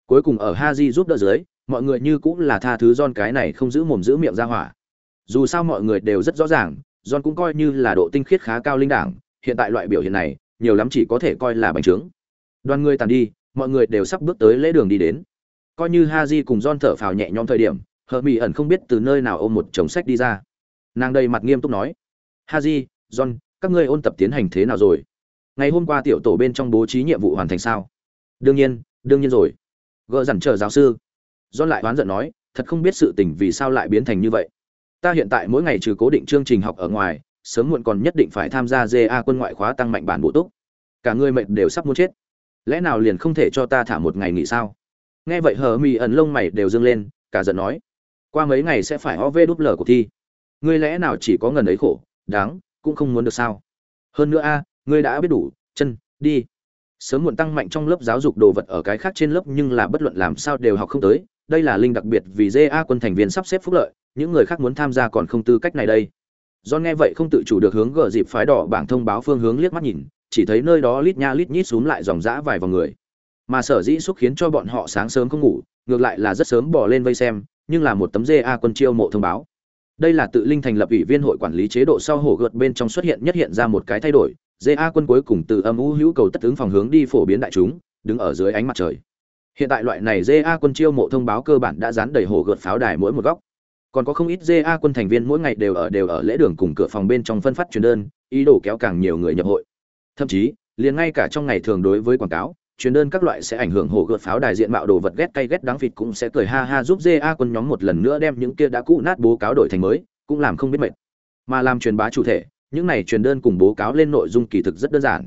cuối cùng ở haji giúp đỡ dưới mọi người như cũng là tha thứ John cái này không giữ mồm giữ miệng ra hỏa. Dù sao mọi người đều rất rõ ràng John cũng coi như là độ tinh khiết khá cao linh đảng hiện tại loại biểu hiện này nhiều lắm chỉ có thể coi là bánh trướng. Đoàn người tàn đi mọi người đều sắp bước tới lễ đường đi đến. Coi như Haji cùng John thở phào nhẹ nhõm thời điểm hờ mỹ ẩn không biết từ nơi nào ôm một chồng sách đi ra. Nàng đầy mặt nghiêm túc nói Haji, John, các ngươi ôn tập tiến hành thế nào rồi? Ngày hôm qua tiểu tổ bên trong bố trí nhiệm vụ hoàn thành sao? Đương nhiên đương nhiên rồi gỡ dằn chờ giáo sư. John lại oán giận nói, thật không biết sự tình vì sao lại biến thành như vậy. Ta hiện tại mỗi ngày trừ cố định chương trình học ở ngoài, sớm muộn còn nhất định phải tham gia GA quân ngoại khóa tăng mạnh bản bổ túc. Cả người mệnh đều sắp muốn chết. Lẽ nào liền không thể cho ta thả một ngày nghỉ sao? Nghe vậy, hờ mỹ ẩn lông mày đều dâng lên, cả giận nói, qua mấy ngày sẽ phải ov đúp lờ của thi. Ngươi lẽ nào chỉ có ngần ấy khổ, đáng, cũng không muốn được sao? Hơn nữa a, ngươi đã biết đủ, chân, đi sớm muộn tăng mạnh trong lớp giáo dục đồ vật ở cái khác trên lớp nhưng là bất luận làm sao đều học không tới. Đây là linh đặc biệt vì GA quân thành viên sắp xếp phúc lợi, những người khác muốn tham gia còn không tư cách này đây. Do nghe vậy không tự chủ được hướng gờ dịp phái đỏ bảng thông báo phương hướng liếc mắt nhìn, chỉ thấy nơi đó lít nha lít nhít xuống lại dòng dã vài vòng người. Mà sở dĩ xúc khiến cho bọn họ sáng sớm không ngủ, ngược lại là rất sớm bỏ lên vây xem, nhưng là một tấm GA quân chiêu mộ thông báo. Đây là tự linh thành lập ủy viên hội quản lý chế độ sau hổ gợt bên trong xuất hiện nhất hiện ra một cái thay đổi GA quân cuối cùng từ âm u hữu cầu tất ứng phòng hướng đi phổ biến đại chúng đứng ở dưới ánh mặt trời. Hiện tại loại này GA quân chiêu mộ thông báo cơ bản đã dán đầy hồ gợt pháo đài mỗi một góc. Còn có không ít GA quân thành viên mỗi ngày đều ở đều ở lễ đường cùng cửa phòng bên trong phân phát truyền đơn ý đồ kéo càng nhiều người nhập hội. Thậm chí liền ngay cả trong ngày thường đối với quảng cáo truyền đơn các loại sẽ ảnh hưởng hồ gợt pháo đài diện mạo đồ vật ghét cay ghét đáng vịt cũng sẽ cười ha ha giúp GA quân nhóm một lần nữa đem những kia đã cũ nát bố cáo đổi thành mới, cũng làm không biết mệt. Mà làm truyền bá chủ thể, những này truyền đơn cùng bố cáo lên nội dung kỳ thực rất đơn giản.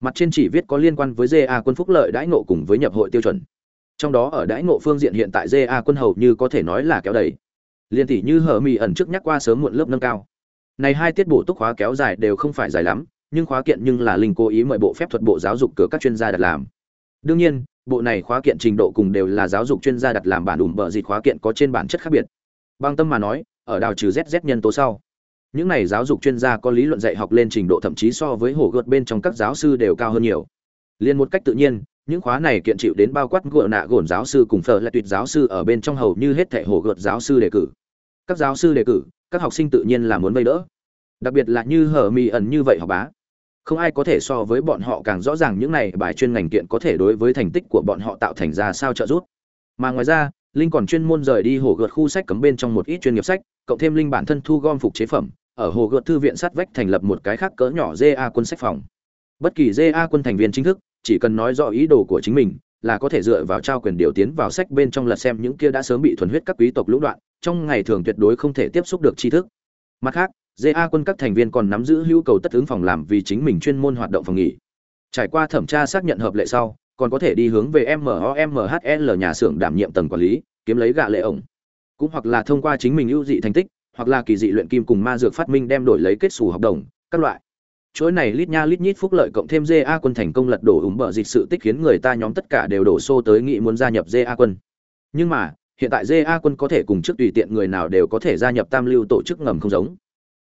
Mặt trên chỉ viết có liên quan với GA quân phúc lợi đãi ngộ cùng với nhập hội tiêu chuẩn. Trong đó ở đãi ngộ phương diện hiện tại GA quân hầu như có thể nói là kéo đầy. Liên tỷ như hở mì ẩn trước nhắc qua sớm muộn lớp nâng cao. Này hai tiết bổ túc khóa kéo dài đều không phải dài lắm, nhưng khóa kiện nhưng là linh cố ý mời bộ phép thuật bộ giáo dục cửa các chuyên gia đặt làm đương nhiên bộ này khóa kiện trình độ cùng đều là giáo dục chuyên gia đặt làm bản ủm bờ gì khóa kiện có trên bản chất khác biệt Bang tâm mà nói ở đào trừ zz nhân tố sau những này giáo dục chuyên gia có lý luận dạy học lên trình độ thậm chí so với hồ gợt bên trong các giáo sư đều cao hơn nhiều. Liền một cách tự nhiên, những khóa này kiện chịu đến bao quát gỡ nạ gồn giáo sư cùng phở là tuyệt giáo sư ở bên trong hầu như hết thể hồ gợt giáo sư đề cử. Các giáo sư đề cử, các học sinh tự nhiên là muốn vây đỡ. Đặc biệt là như hở mì ẩn như vậy học bá. Không ai có thể so với bọn họ càng rõ ràng những này bài chuyên ngành kiện có thể đối với thành tích của bọn họ tạo thành ra sao trợ giúp. Mà ngoài ra, linh còn chuyên môn rời đi hồ gợt khu sách cấm bên trong một ít chuyên nghiệp sách, cộng thêm linh bản thân thu gom phục chế phẩm ở hồ gợt thư viện sát vách thành lập một cái khác cỡ nhỏ ja quân sách phòng bất kỳ ja quân thành viên chính thức chỉ cần nói rõ ý đồ của chính mình là có thể dựa vào trao quyền điều tiến vào sách bên trong lật xem những kia đã sớm bị thuần huyết các quý tộc lũ đoạn trong ngày thường tuyệt đối không thể tiếp xúc được tri thức mặt khác GA quân các thành viên còn nắm giữ hữu cầu tất ứng phòng làm vì chính mình chuyên môn hoạt động phòng nghỉ. Trải qua thẩm tra xác nhận hợp lệ sau, còn có thể đi hướng về MOMHL nhà xưởng đảm nhiệm tầng quản lý, kiếm lấy gạ lệ ổng. Cũng hoặc là thông qua chính mình ưu dị thành tích, hoặc là kỳ dị luyện kim cùng ma dược phát minh đem đổi lấy kết xù hợp đồng các loại chuỗi này lít nha lít nhít phúc lợi cộng thêm GA quân thành công lật đổ ủng bờ dịch sự tích khiến người ta nhóm tất cả đều đổ xô tới nghị muốn gia nhập GA quân. Nhưng mà, hiện tại GA quân có thể cùng trước tùy tiện người nào đều có thể gia nhập tam lưu tổ chức ngầm không giống.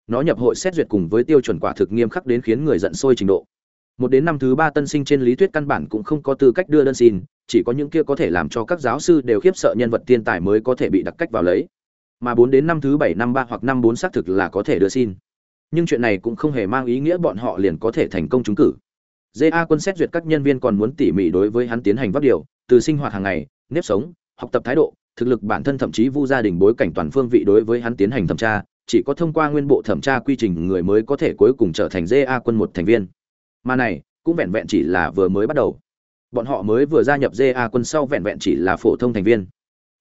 Nó nhập hội xét duyệt cùng với tiêu chuẩn quả thực nghiêm khắc đến khiến người giận sôi trình độ. Một đến năm thứ ba tân sinh trên lý thuyết căn bản cũng không có tư cách đưa đơn xin, chỉ có những kia có thể làm cho các giáo sư đều khiếp sợ nhân vật tiên tài mới có thể bị đặc cách vào lấy. Mà bốn đến năm thứ bảy, năm ba hoặc năm bốn xác thực là có thể đưa xin. Nhưng chuyện này cũng không hề mang ý nghĩa bọn họ liền có thể thành công trúng cử. Ja quân xét duyệt các nhân viên còn muốn tỉ mỉ đối với hắn tiến hành vấp điều, từ sinh hoạt hàng ngày, nếp sống, học tập thái độ, thực lực bản thân thậm chí vu gia đình bối cảnh toàn phương vị đối với hắn tiến hành thẩm tra, chỉ có thông qua nguyên bộ thẩm tra quy trình người mới có thể cuối cùng trở thành ja quân một thành viên. Mà này, cũng vẹn vẹn chỉ là vừa mới bắt đầu. Bọn họ mới vừa gia nhập ja quân sau vẹn vẹn chỉ là phổ thông thành viên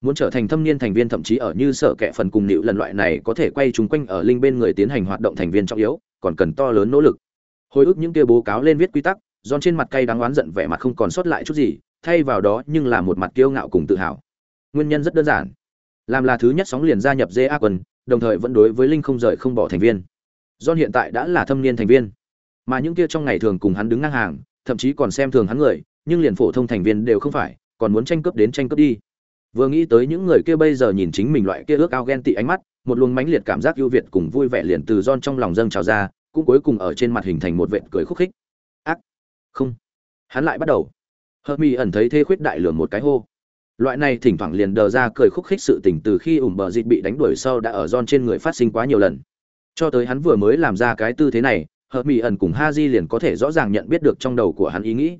muốn trở thành thâm niên thành viên thậm chí ở như sở kẻ phần cùng nịu lần loại này có thể quay chúng quanh ở linh bên người tiến hành hoạt động thành viên trọng yếu còn cần to lớn nỗ lực. Hồi ức những kia bố cáo lên viết quy tắc giòn trên mặt cay đáng oán giận vẻ mặt không còn sót lại chút gì thay vào đó nhưng là một mặt kiêu ngạo cùng tự hào. Nguyên nhân rất đơn giản. Làm là thứ nhất sóng liền gia nhập ja quân đồng thời vẫn đối với linh không rời không bỏ thành viên. John hiện tại đã là thâm niên thành viên, mà những kia trong ngày thường cùng hắn đứng ngang hàng, thậm chí còn xem thường hắn người, nhưng liền phổ thông thành viên đều không phải, còn muốn tranh cướp đến tranh cướp đi vừa nghĩ tới những người kia bây giờ nhìn chính mình loại kia ước ao ghen tị ánh mắt, một luồng mãnh liệt cảm giác ưu việt cùng vui vẻ liền từ don trong lòng dâng trào ra, cũng cuối cùng ở trên mặt hình thành một vệt cười khúc khích. Ác! Không! Hắn lại bắt đầu. Hớt mi ẩn thấy thê khuyết đại lửa một cái hô. Loại này thỉnh thoảng liền đờ ra cười khúc khích sự tình từ khi ủng bờ dịt bị đánh đuổi sau đã ở don trên người phát sinh quá nhiều lần. Cho tới hắn vừa mới làm ra cái tư thế này hớt mi ẩn cùng ha di liền có thể rõ ràng nhận biết được trong đầu của hắn ý nghĩ.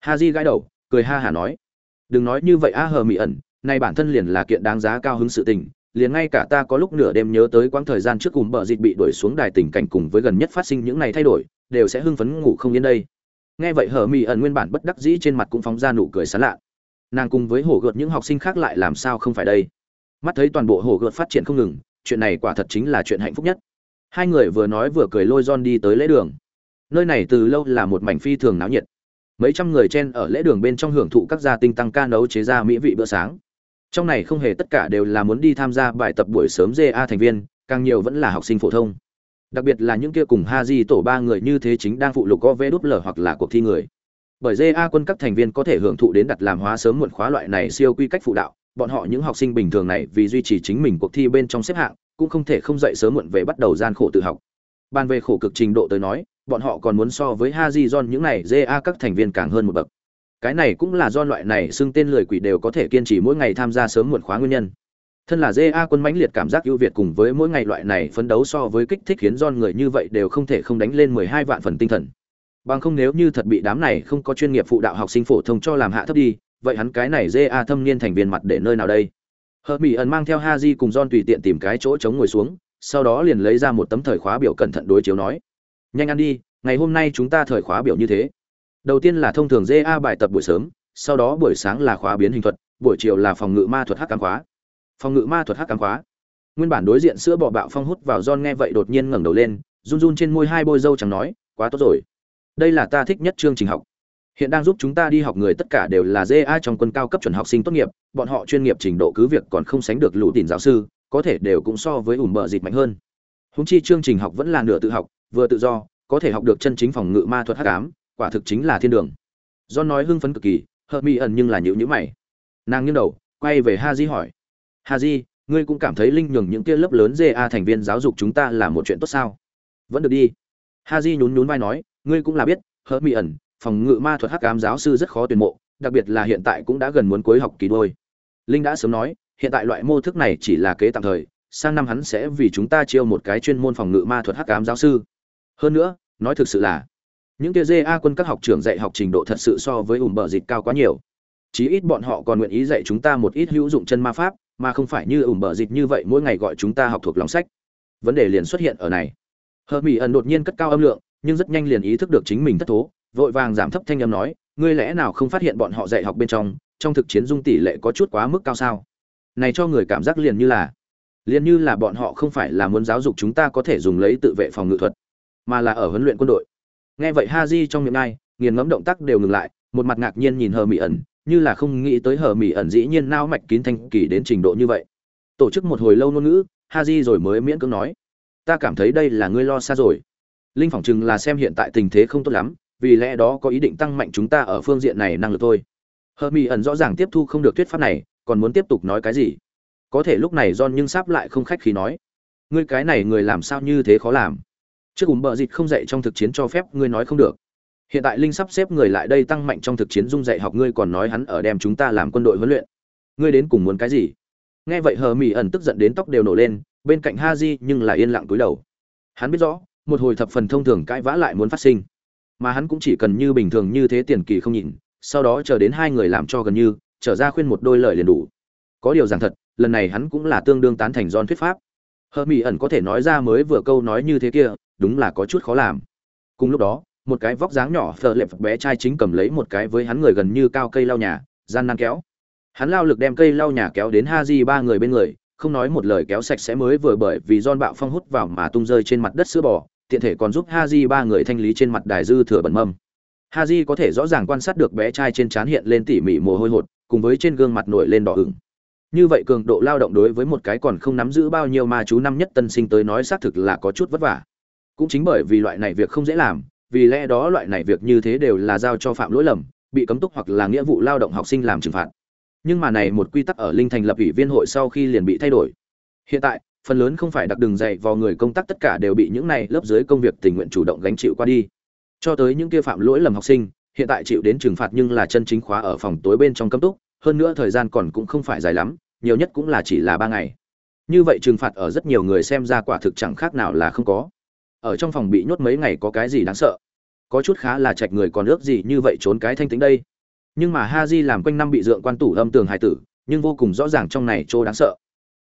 Ha di gãi đầu, cười ha hả nói. Đừng nói như vậy a hờ mỹ ẩn này bản thân liền là kiện đáng giá cao hứng sự tình, liền ngay cả ta có lúc nửa đêm nhớ tới quãng thời gian trước cùng bờ dịch bị đuổi xuống đài tình cảnh cùng với gần nhất phát sinh những này thay đổi, đều sẽ hưng phấn ngủ không yên đây. Nghe vậy hở mỹ ẩn nguyên bản bất đắc dĩ trên mặt cũng phóng ra nụ cười sán lạ. Nàng cùng với hổ gợt những học sinh khác lại làm sao không phải đây? Mắt thấy toàn bộ hổ gợt phát triển không ngừng, chuyện này quả thật chính là chuyện hạnh phúc nhất. Hai người vừa nói vừa cười lôi John đi tới lễ đường. Nơi này từ lâu là một mảnh phi thường náo nhiệt. Mấy trăm người chen ở lễ đường bên trong hưởng thụ các gia tinh tăng ca nấu chế ra mỹ vị bữa sáng trong này không hề tất cả đều là muốn đi tham gia bài tập buổi sớm GA thành viên, càng nhiều vẫn là học sinh phổ thông. Đặc biệt là những kia cùng Haji tổ ba người như thế chính đang phụ lục có vé đúp lở hoặc là cuộc thi người. Bởi GA quân các thành viên có thể hưởng thụ đến đặt làm hóa sớm muộn khóa loại này siêu quy cách phụ đạo, bọn họ những học sinh bình thường này vì duy trì chính mình cuộc thi bên trong xếp hạng, cũng không thể không dậy sớm muộn về bắt đầu gian khổ tự học. Ban về khổ cực trình độ tới nói, bọn họ còn muốn so với ha di don những này GA các thành viên càng hơn một bậc cái này cũng là do loại này xưng tên lười quỷ đều có thể kiên trì mỗi ngày tham gia sớm muộn khóa nguyên nhân. Thân là ja quân mãnh liệt cảm giác ưu việt cùng với mỗi ngày loại này phấn đấu so với kích thích khiến don người như vậy đều không thể không đánh lên mười hai vạn phần tinh thần. Bằng không nếu như thật bị đám này không có chuyên nghiệp phụ đạo học sinh phổ thông cho làm hạ thấp đi, vậy hắn cái này ja thâm niên thành viên mặt để nơi nào đây? Hờ mỹ ẩn mang theo ha di cùng don tùy tiện tìm cái chỗ chống ngồi xuống, sau đó liền lấy ra một tấm thời khóa biểu cẩn thận đối chiếu nói, nhanh ăn đi, ngày hôm nay chúng ta thời khóa biểu như thế đầu tiên là thông thường GA bài tập buổi sớm, sau đó buổi sáng là khóa biến hình thuật, buổi chiều là phòng ngự ma thuật hắc ám khóa. Phòng ngự ma thuật hắc ám khóa. Nguyên bản đối diện sữa bọ bạo phong hút vào John nghe vậy đột nhiên ngẩng đầu lên, run run trên môi hai bôi dâu chẳng nói, quá tốt rồi. Đây là ta thích nhất chương trình học. Hiện đang giúp chúng ta đi học người tất cả đều là GA trong quân cao cấp chuẩn học sinh tốt nghiệp, bọn họ chuyên nghiệp trình độ cứ việc còn không sánh được lũ tiền giáo sư, có thể đều cũng so với ủm bờ dịt mạnh hơn. Húng chi chương trình học vẫn là nửa tự học, vừa tự do, có thể học được chân chính phòng ngự ma thuật hắc ám, quả thực chính là thiên đường. Do nói hưng phấn cực kỳ, hợp mỹ ẩn nhưng là nhữ nhữ mày. Nàng nghiêng đầu, quay về ha di hỏi. Ha di ngươi cũng cảm thấy linh nhường những kia lớp lớn ja thành viên giáo dục chúng ta là một chuyện tốt sao? Vẫn được đi. Ha di nhún nhún vai nói, ngươi cũng là biết, hợp mỹ ẩn, phòng ngự ma thuật hắc ám giáo sư rất khó tuyển mộ, đặc biệt là hiện tại cũng đã gần muốn cuối học kỳ đôi linh đã sớm nói, hiện tại loại mô thức này chỉ là kế tạm thời, sang năm hắn sẽ vì chúng ta chiêu một cái chuyên môn phòng ngự ma thuật hắc ám giáo sư. Hơn nữa, nói thực sự là những kia ja quân các học trưởng dạy học trình độ thật sự so với ủng bờ dịch cao quá nhiều. Chí ít bọn họ còn nguyện ý dạy chúng ta một ít hữu dụng chân ma pháp, mà không phải như ủng bờ dịch như vậy mỗi ngày gọi chúng ta học thuộc lòng sách. Vấn đề liền xuất hiện ở này. Hờ mỹ ẩn đột nhiên cất cao âm lượng, nhưng rất nhanh liền ý thức được chính mình thất thố, vội vàng giảm thấp thanh âm nói, ngươi lẽ nào không phát hiện bọn họ dạy học bên trong trong thực chiến dung tỷ lệ có chút quá mức cao sao? Này cho người cảm giác liền như là, liền như là bọn họ không phải là muốn giáo dục chúng ta có thể dùng lấy tự vệ phòng ngự thuật, mà là ở huấn luyện quân đội nghe vậy ha di trong miệng ai, nghiền ngẫm động tác đều ngừng lại, một mặt ngạc nhiên nhìn hờ mỹ ẩn, như là không nghĩ tới hờ mỹ ẩn dĩ nhiên nao mạch kín thanh kỳ đến trình độ như vậy. Tổ chức một hồi lâu ngôn ngữ, haji rồi mới miễn cưỡng nói, ta cảm thấy đây là ngươi lo xa rồi. Linh phỏng chừng là xem hiện tại tình thế không tốt lắm, vì lẽ đó có ý định tăng mạnh chúng ta ở phương diện này năng lực thôi. Hờ mỹ ẩn rõ ràng tiếp thu không được thuyết pháp này, còn muốn tiếp tục nói cái gì? Có thể lúc này john nhưng sắp lại không khách khí nói, ngươi cái này người làm sao như thế khó làm? Trước ùm bợ dịch không dạy trong thực chiến cho phép, ngươi nói không được. Hiện tại linh sắp xếp người lại đây tăng mạnh trong thực chiến dung dạy học, ngươi còn nói hắn ở đem chúng ta làm quân đội huấn luyện. Ngươi đến cùng muốn cái gì? Nghe vậy hờ mỹ ẩn tức giận đến tóc đều nổ lên, bên cạnh ha di nhưng lại yên lặng túi đầu. Hắn biết rõ, một hồi thập phần thông thường cãi vã lại muốn phát sinh. Mà hắn cũng chỉ cần như bình thường như thế tiền kỳ không nhịn, sau đó chờ đến hai người làm cho gần như, trở ra khuyên một đôi lời liền đủ. Có điều rằng thật, lần này hắn cũng là tương đương tán thành don thuyết pháp hờ mỹ ẩn có thể nói ra mới vừa câu nói như thế kia, đúng là có chút khó làm. Cùng lúc đó, một cái vóc dáng nhỏ phờ lệp bé trai chính cầm lấy một cái với hắn người gần như cao cây lau nhà, gian nan kéo. Hắn lao lực đem cây lau nhà kéo đến ha di ba người bên người, không nói một lời kéo sạch sẽ mới vừa bởi vì don bạo phong hút vào mà tung rơi trên mặt đất sữa bò, tiện thể còn giúp ha di ba người thanh lý trên mặt đài dư thừa bẩn mâm. Ha di có thể rõ ràng quan sát được bé trai trên trán hiện lên tỉ mỉ mồ hôi hột, cùng với trên gương mặt nổi lên đỏ ửng như vậy cường độ lao động đối với một cái còn không nắm giữ bao nhiêu ma chú năm nhất tân sinh tới nói xác thực là có chút vất vả. Cũng chính bởi vì loại này việc không dễ làm, vì lẽ đó loại này việc như thế đều là giao cho phạm lỗi lầm, bị cấm túc hoặc là nghĩa vụ lao động học sinh làm trừng phạt. Nhưng mà này một quy tắc ở linh thành lập ủy viên hội sau khi liền bị thay đổi. Hiện tại, phần lớn không phải đặc đường dạy vào người công tác tất cả đều bị những này lớp dưới công việc tình nguyện chủ động gánh chịu qua đi. Cho tới những kia phạm lỗi lầm học sinh, hiện tại chịu đến trừng phạt nhưng là chân chính khóa ở phòng tối bên trong cấm túc, hơn nữa thời gian còn cũng không phải dài lắm nhiều nhất cũng là chỉ là ba ngày. Như vậy trừng phạt ở rất nhiều người xem ra quả thực chẳng khác nào là không có. Ở trong phòng bị nhốt mấy ngày có cái gì đáng sợ? Có chút khá là chạch người còn ước gì như vậy trốn cái thanh tính đây. Nhưng mà ha di làm quanh năm bị dượng quan tủ âm tường hải tử, nhưng vô cùng rõ ràng trong này chỗ đáng sợ.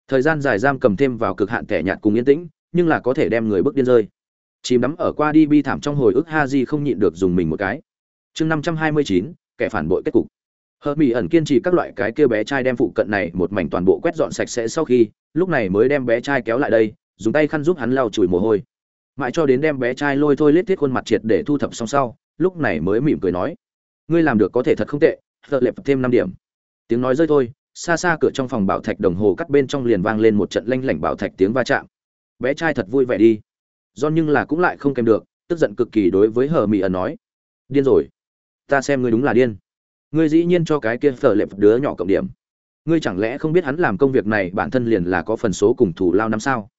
Thời gian dài giam cầm thêm vào cực hạn kẻ nhạt cùng yên tĩnh, nhưng là có thể đem người bước điên rơi. Chìm đắm ở qua đi bi thảm trong hồi ức ha di không nhịn được dùng mình một cái. Chương năm trăm hai mươi chín, kẻ phản bội kết cục hờ mỹ ẩn kiên trì các loại cái kia bé trai đem phụ cận này một mảnh toàn bộ quét dọn sạch sẽ sau khi, lúc này mới đem bé trai kéo lại đây, dùng tay khăn giúp hắn lau chùi mồ hôi. Mãi cho đến đem bé trai lôi thôi lết thiết khuôn mặt triệt để thu thập xong sau, lúc này mới mỉm cười nói, ngươi làm được có thể thật không tệ thợ lệp thêm năm điểm. Tiếng nói rơi thôi, xa xa cửa trong phòng bảo thạch đồng hồ cắt bên trong liền vang lên một trận lanh lảnh bảo thạch tiếng va chạm. Bé trai thật vui vẻ đi. Do nhưng là cũng lại không kèm được, tức giận cực kỳ đối với hờ mỹ ẩn nói, điên rồi. Ta xem ngươi đúng là điên ngươi dĩ nhiên cho cái kia phở lệp đứa nhỏ cộng điểm. Ngươi chẳng lẽ không biết hắn làm công việc này bản thân liền là có phần số cùng thủ lao năm sao?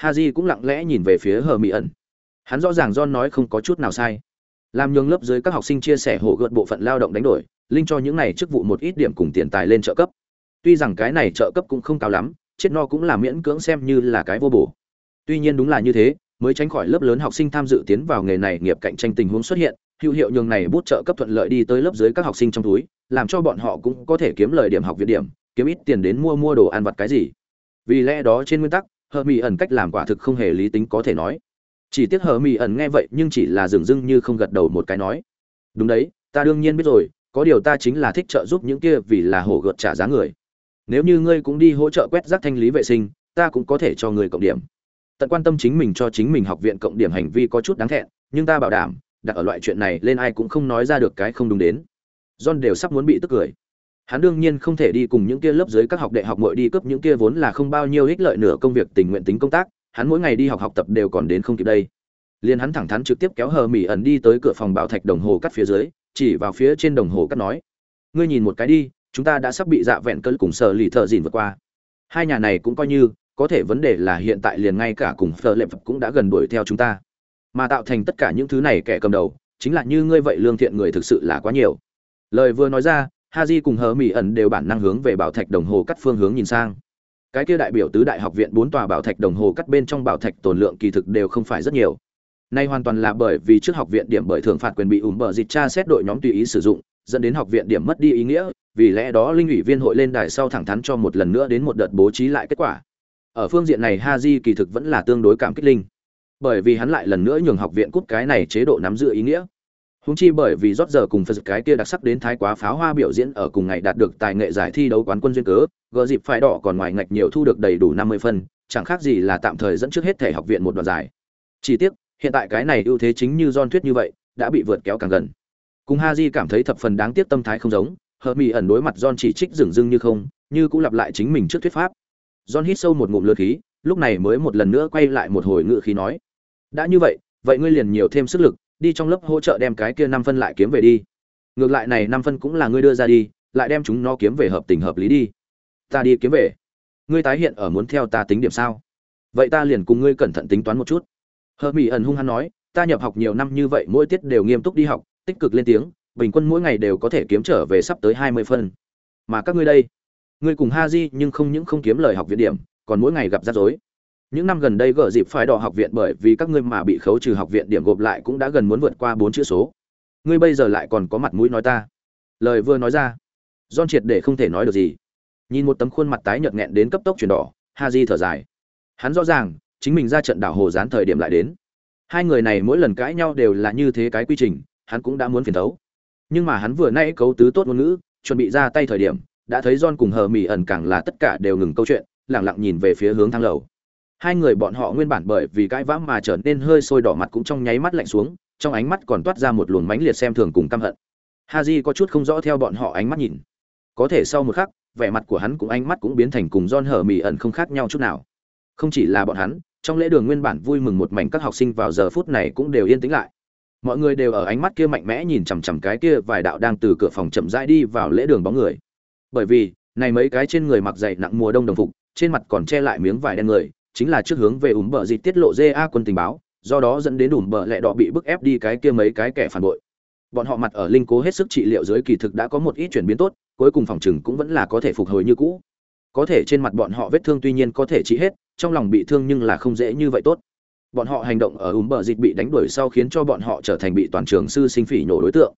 Haji cũng lặng lẽ nhìn về phía hờ mỹ ẩn. Hắn rõ ràng john nói không có chút nào sai. Làm nhường lớp dưới các học sinh chia sẻ hộ gợt bộ phận lao động đánh đổi, linh cho những này chức vụ một ít điểm cùng tiền tài lên trợ cấp. Tuy rằng cái này trợ cấp cũng không cao lắm, chết no cũng là miễn cưỡng xem như là cái vô bổ. Tuy nhiên đúng là như thế, mới tránh khỏi lớp lớn học sinh tham dự tiến vào nghề này nghiệp cạnh tranh tình huống xuất hiện hữu hiệu nhường này bút trợ cấp thuận lợi đi tới lớp dưới các học sinh trong túi, làm cho bọn họ cũng có thể kiếm lời điểm học viện điểm, kiếm ít tiền đến mua mua đồ ăn vặt cái gì. Vì lẽ đó trên nguyên tắc, hờ mỹ ẩn cách làm quả thực không hề lý tính có thể nói. Chỉ tiếc hờ mỹ ẩn nghe vậy nhưng chỉ là dừng dưng như không gật đầu một cái nói, đúng đấy, ta đương nhiên biết rồi, có điều ta chính là thích trợ giúp những kia vì là hổ gợt trả giá người. Nếu như ngươi cũng đi hỗ trợ quét rác thanh lý vệ sinh, ta cũng có thể cho người cộng điểm. Tận quan tâm chính mình cho chính mình học viện cộng điểm hành vi có chút đáng thẹn, nhưng ta bảo đảm đặt ở loại chuyện này lên ai cũng không nói ra được cái không đúng đến. John đều sắp muốn bị tức cười. Hắn đương nhiên không thể đi cùng những kia lớp dưới các học đệ học muội đi cướp những kia vốn là không bao nhiêu ích lợi nửa công việc tình nguyện tính công tác, hắn mỗi ngày đi học học tập đều còn đến không kịp đây. Liền hắn thẳng thắn trực tiếp kéo hờ mỹ ẩn đi tới cửa phòng bảo thạch đồng hồ cắt phía dưới, chỉ vào phía trên đồng hồ cắt nói, ngươi nhìn một cái đi, chúng ta đã sắp bị dạ vẹn cơn cùng sở lì thợ dìn vượt qua. Hai nhà này cũng coi như, có thể vấn đề là hiện tại liền ngay cả cùng phờ lệp cũng đã gần đuổi theo chúng ta mà tạo thành tất cả những thứ này kẻ cầm đầu, chính là như ngươi vậy lương thiện người thực sự là quá nhiều. Lời vừa nói ra Ha Haji cùng hờ mỹ ẩn đều bản năng hướng về bảo thạch đồng hồ cắt phương hướng nhìn sang. Cái kia đại biểu tứ đại học viện bốn tòa bảo thạch đồng hồ cắt bên trong bảo thạch tồn lượng kỳ thực đều không phải rất nhiều. Nay hoàn toàn là bởi vì trước học viện điểm bởi thưởng phạt quyền bị ủm bờ dịch tra xét đội nhóm tùy ý sử dụng, dẫn đến học viện điểm mất đi ý nghĩa, vì lẽ đó linh ủy viên hội lên đài sau thẳng thắn cho một lần nữa đến một đợt bố trí lại kết quả. Ở phương diện này Ha Haji kỳ thực vẫn là tương đối cảm kích linh bởi vì hắn lại lần nữa nhường học viện cút cái này chế độ nắm giữ ý nghĩa. Húng chi bởi vì rót giờ cùng phật cái kia đặc sắc đến thái quá pháo hoa biểu diễn ở cùng ngày đạt được tài nghệ giải thi đấu quán quân duyên cớ, gờ dịp phải đỏ còn ngoài ngạch nhiều thu được đầy đủ năm mươi phân chẳng khác gì là tạm thời dẫn trước hết thể học viện một đoạn giải. Chỉ tiếc, hiện tại cái này ưu thế chính như don thuyết như vậy, đã bị vượt kéo càng gần. Cùng ha di cảm thấy thập phần đáng tiếc tâm thái không giống hờ mỹ ẩn đối mặt don chỉ trích dửng dưng như không, như cũng lặp lại chính mình trước thuyết pháp. Don hít sâu một ngụm lượt khí, lúc này mới một lần nữa quay lại một hồi ngự khí nói đã như vậy vậy ngươi liền nhiều thêm sức lực, đi trong lớp hỗ trợ đem cái kia năm phân lại kiếm về đi. Ngược lại này năm phân cũng là ngươi đưa ra đi, lại đem chúng nó kiếm về hợp tình hợp lý đi. Ta đi kiếm về. Ngươi tái hiện ở muốn theo ta tính điểm sao? Vậy ta liền cùng ngươi cẩn thận tính toán một chút. Hờ mỹ ẩn hung hăng nói, ta nhập học nhiều năm như vậy mỗi tiết đều nghiêm túc đi học, tích cực lên tiếng, bình quân mỗi ngày đều có thể kiếm trở về sắp tới hai mươi phân. Mà các ngươi đây, ngươi cùng ha di nhưng không những không kiếm lời học viện điểm, còn mỗi ngày gặp rắc rối những năm gần đây gỡ dịp phải đỏ học viện bởi vì các ngươi mà bị khấu trừ học viện điểm gộp lại cũng đã gần muốn vượt qua bốn chữ số. Ngươi bây giờ lại còn có mặt mũi nói ta. Lời vừa nói ra don triệt để không thể nói được gì. Nhìn một tấm khuôn mặt tái nhợt nghẹn đến cấp tốc chuyển đỏ ha di thở dài. Hắn rõ ràng, chính mình ra trận đảo hồ dán thời điểm lại đến. Hai người này mỗi lần cãi nhau đều là như thế cái quy trình, hắn cũng đã muốn phiền thấu. Nhưng mà hắn vừa nay cấu tứ tốt ngôn ngữ, chuẩn bị ra tay thời điểm, đã thấy john cùng hờ mỹ ẩn càng là tất cả đều ngừng câu chuyện lẳng lặng nhìn về phía hướng thang lầu hai người bọn họ nguyên bản bởi vì cãi vã mà trở nên hơi sôi đỏ mặt cũng trong nháy mắt lạnh xuống trong ánh mắt còn toát ra một luồng mãnh liệt xem thường cùng căm hận ha j có chút không rõ theo bọn họ ánh mắt nhìn có thể sau một khắc vẻ mặt của hắn cũng ánh mắt cũng biến thành cùng don hở mì ẩn không khác nhau chút nào. Không chỉ là bọn hắn, trong lễ đường nguyên bản vui mừng một mảnh các học sinh vào giờ phút này cũng đều yên tĩnh lại. Mọi người đều ở ánh mắt kia mạnh mẽ nhìn chằm chằm cái kia vài đạo đang từ cửa phòng chậm rãi đi vào lễ đường bóng người. Bởi vì, này mấy cái trên người mặc dày nặng mùa đông đồng phục, trên mặt còn che lại miếng vải đen người, chính là trước hướng về ủm bờ dịt tiết lộ GA quân tình báo, do đó dẫn đến ủm bờ lẹ đỏ bị bức ép đi cái kia mấy cái kẻ phản bội. Bọn họ mặt ở linh cố hết sức trị liệu dưới kỳ thực đã có một ít chuyển biến tốt, cuối cùng phòng trừng cũng vẫn là có thể phục hồi như cũ. Có thể trên mặt bọn họ vết thương tuy nhiên có thể trị hết trong lòng bị thương nhưng là không dễ như vậy tốt. Bọn họ hành động ở ùm bờ dịch bị đánh đuổi sau khiến cho bọn họ trở thành bị toàn trường sư sinh phỉ nổ đối tượng.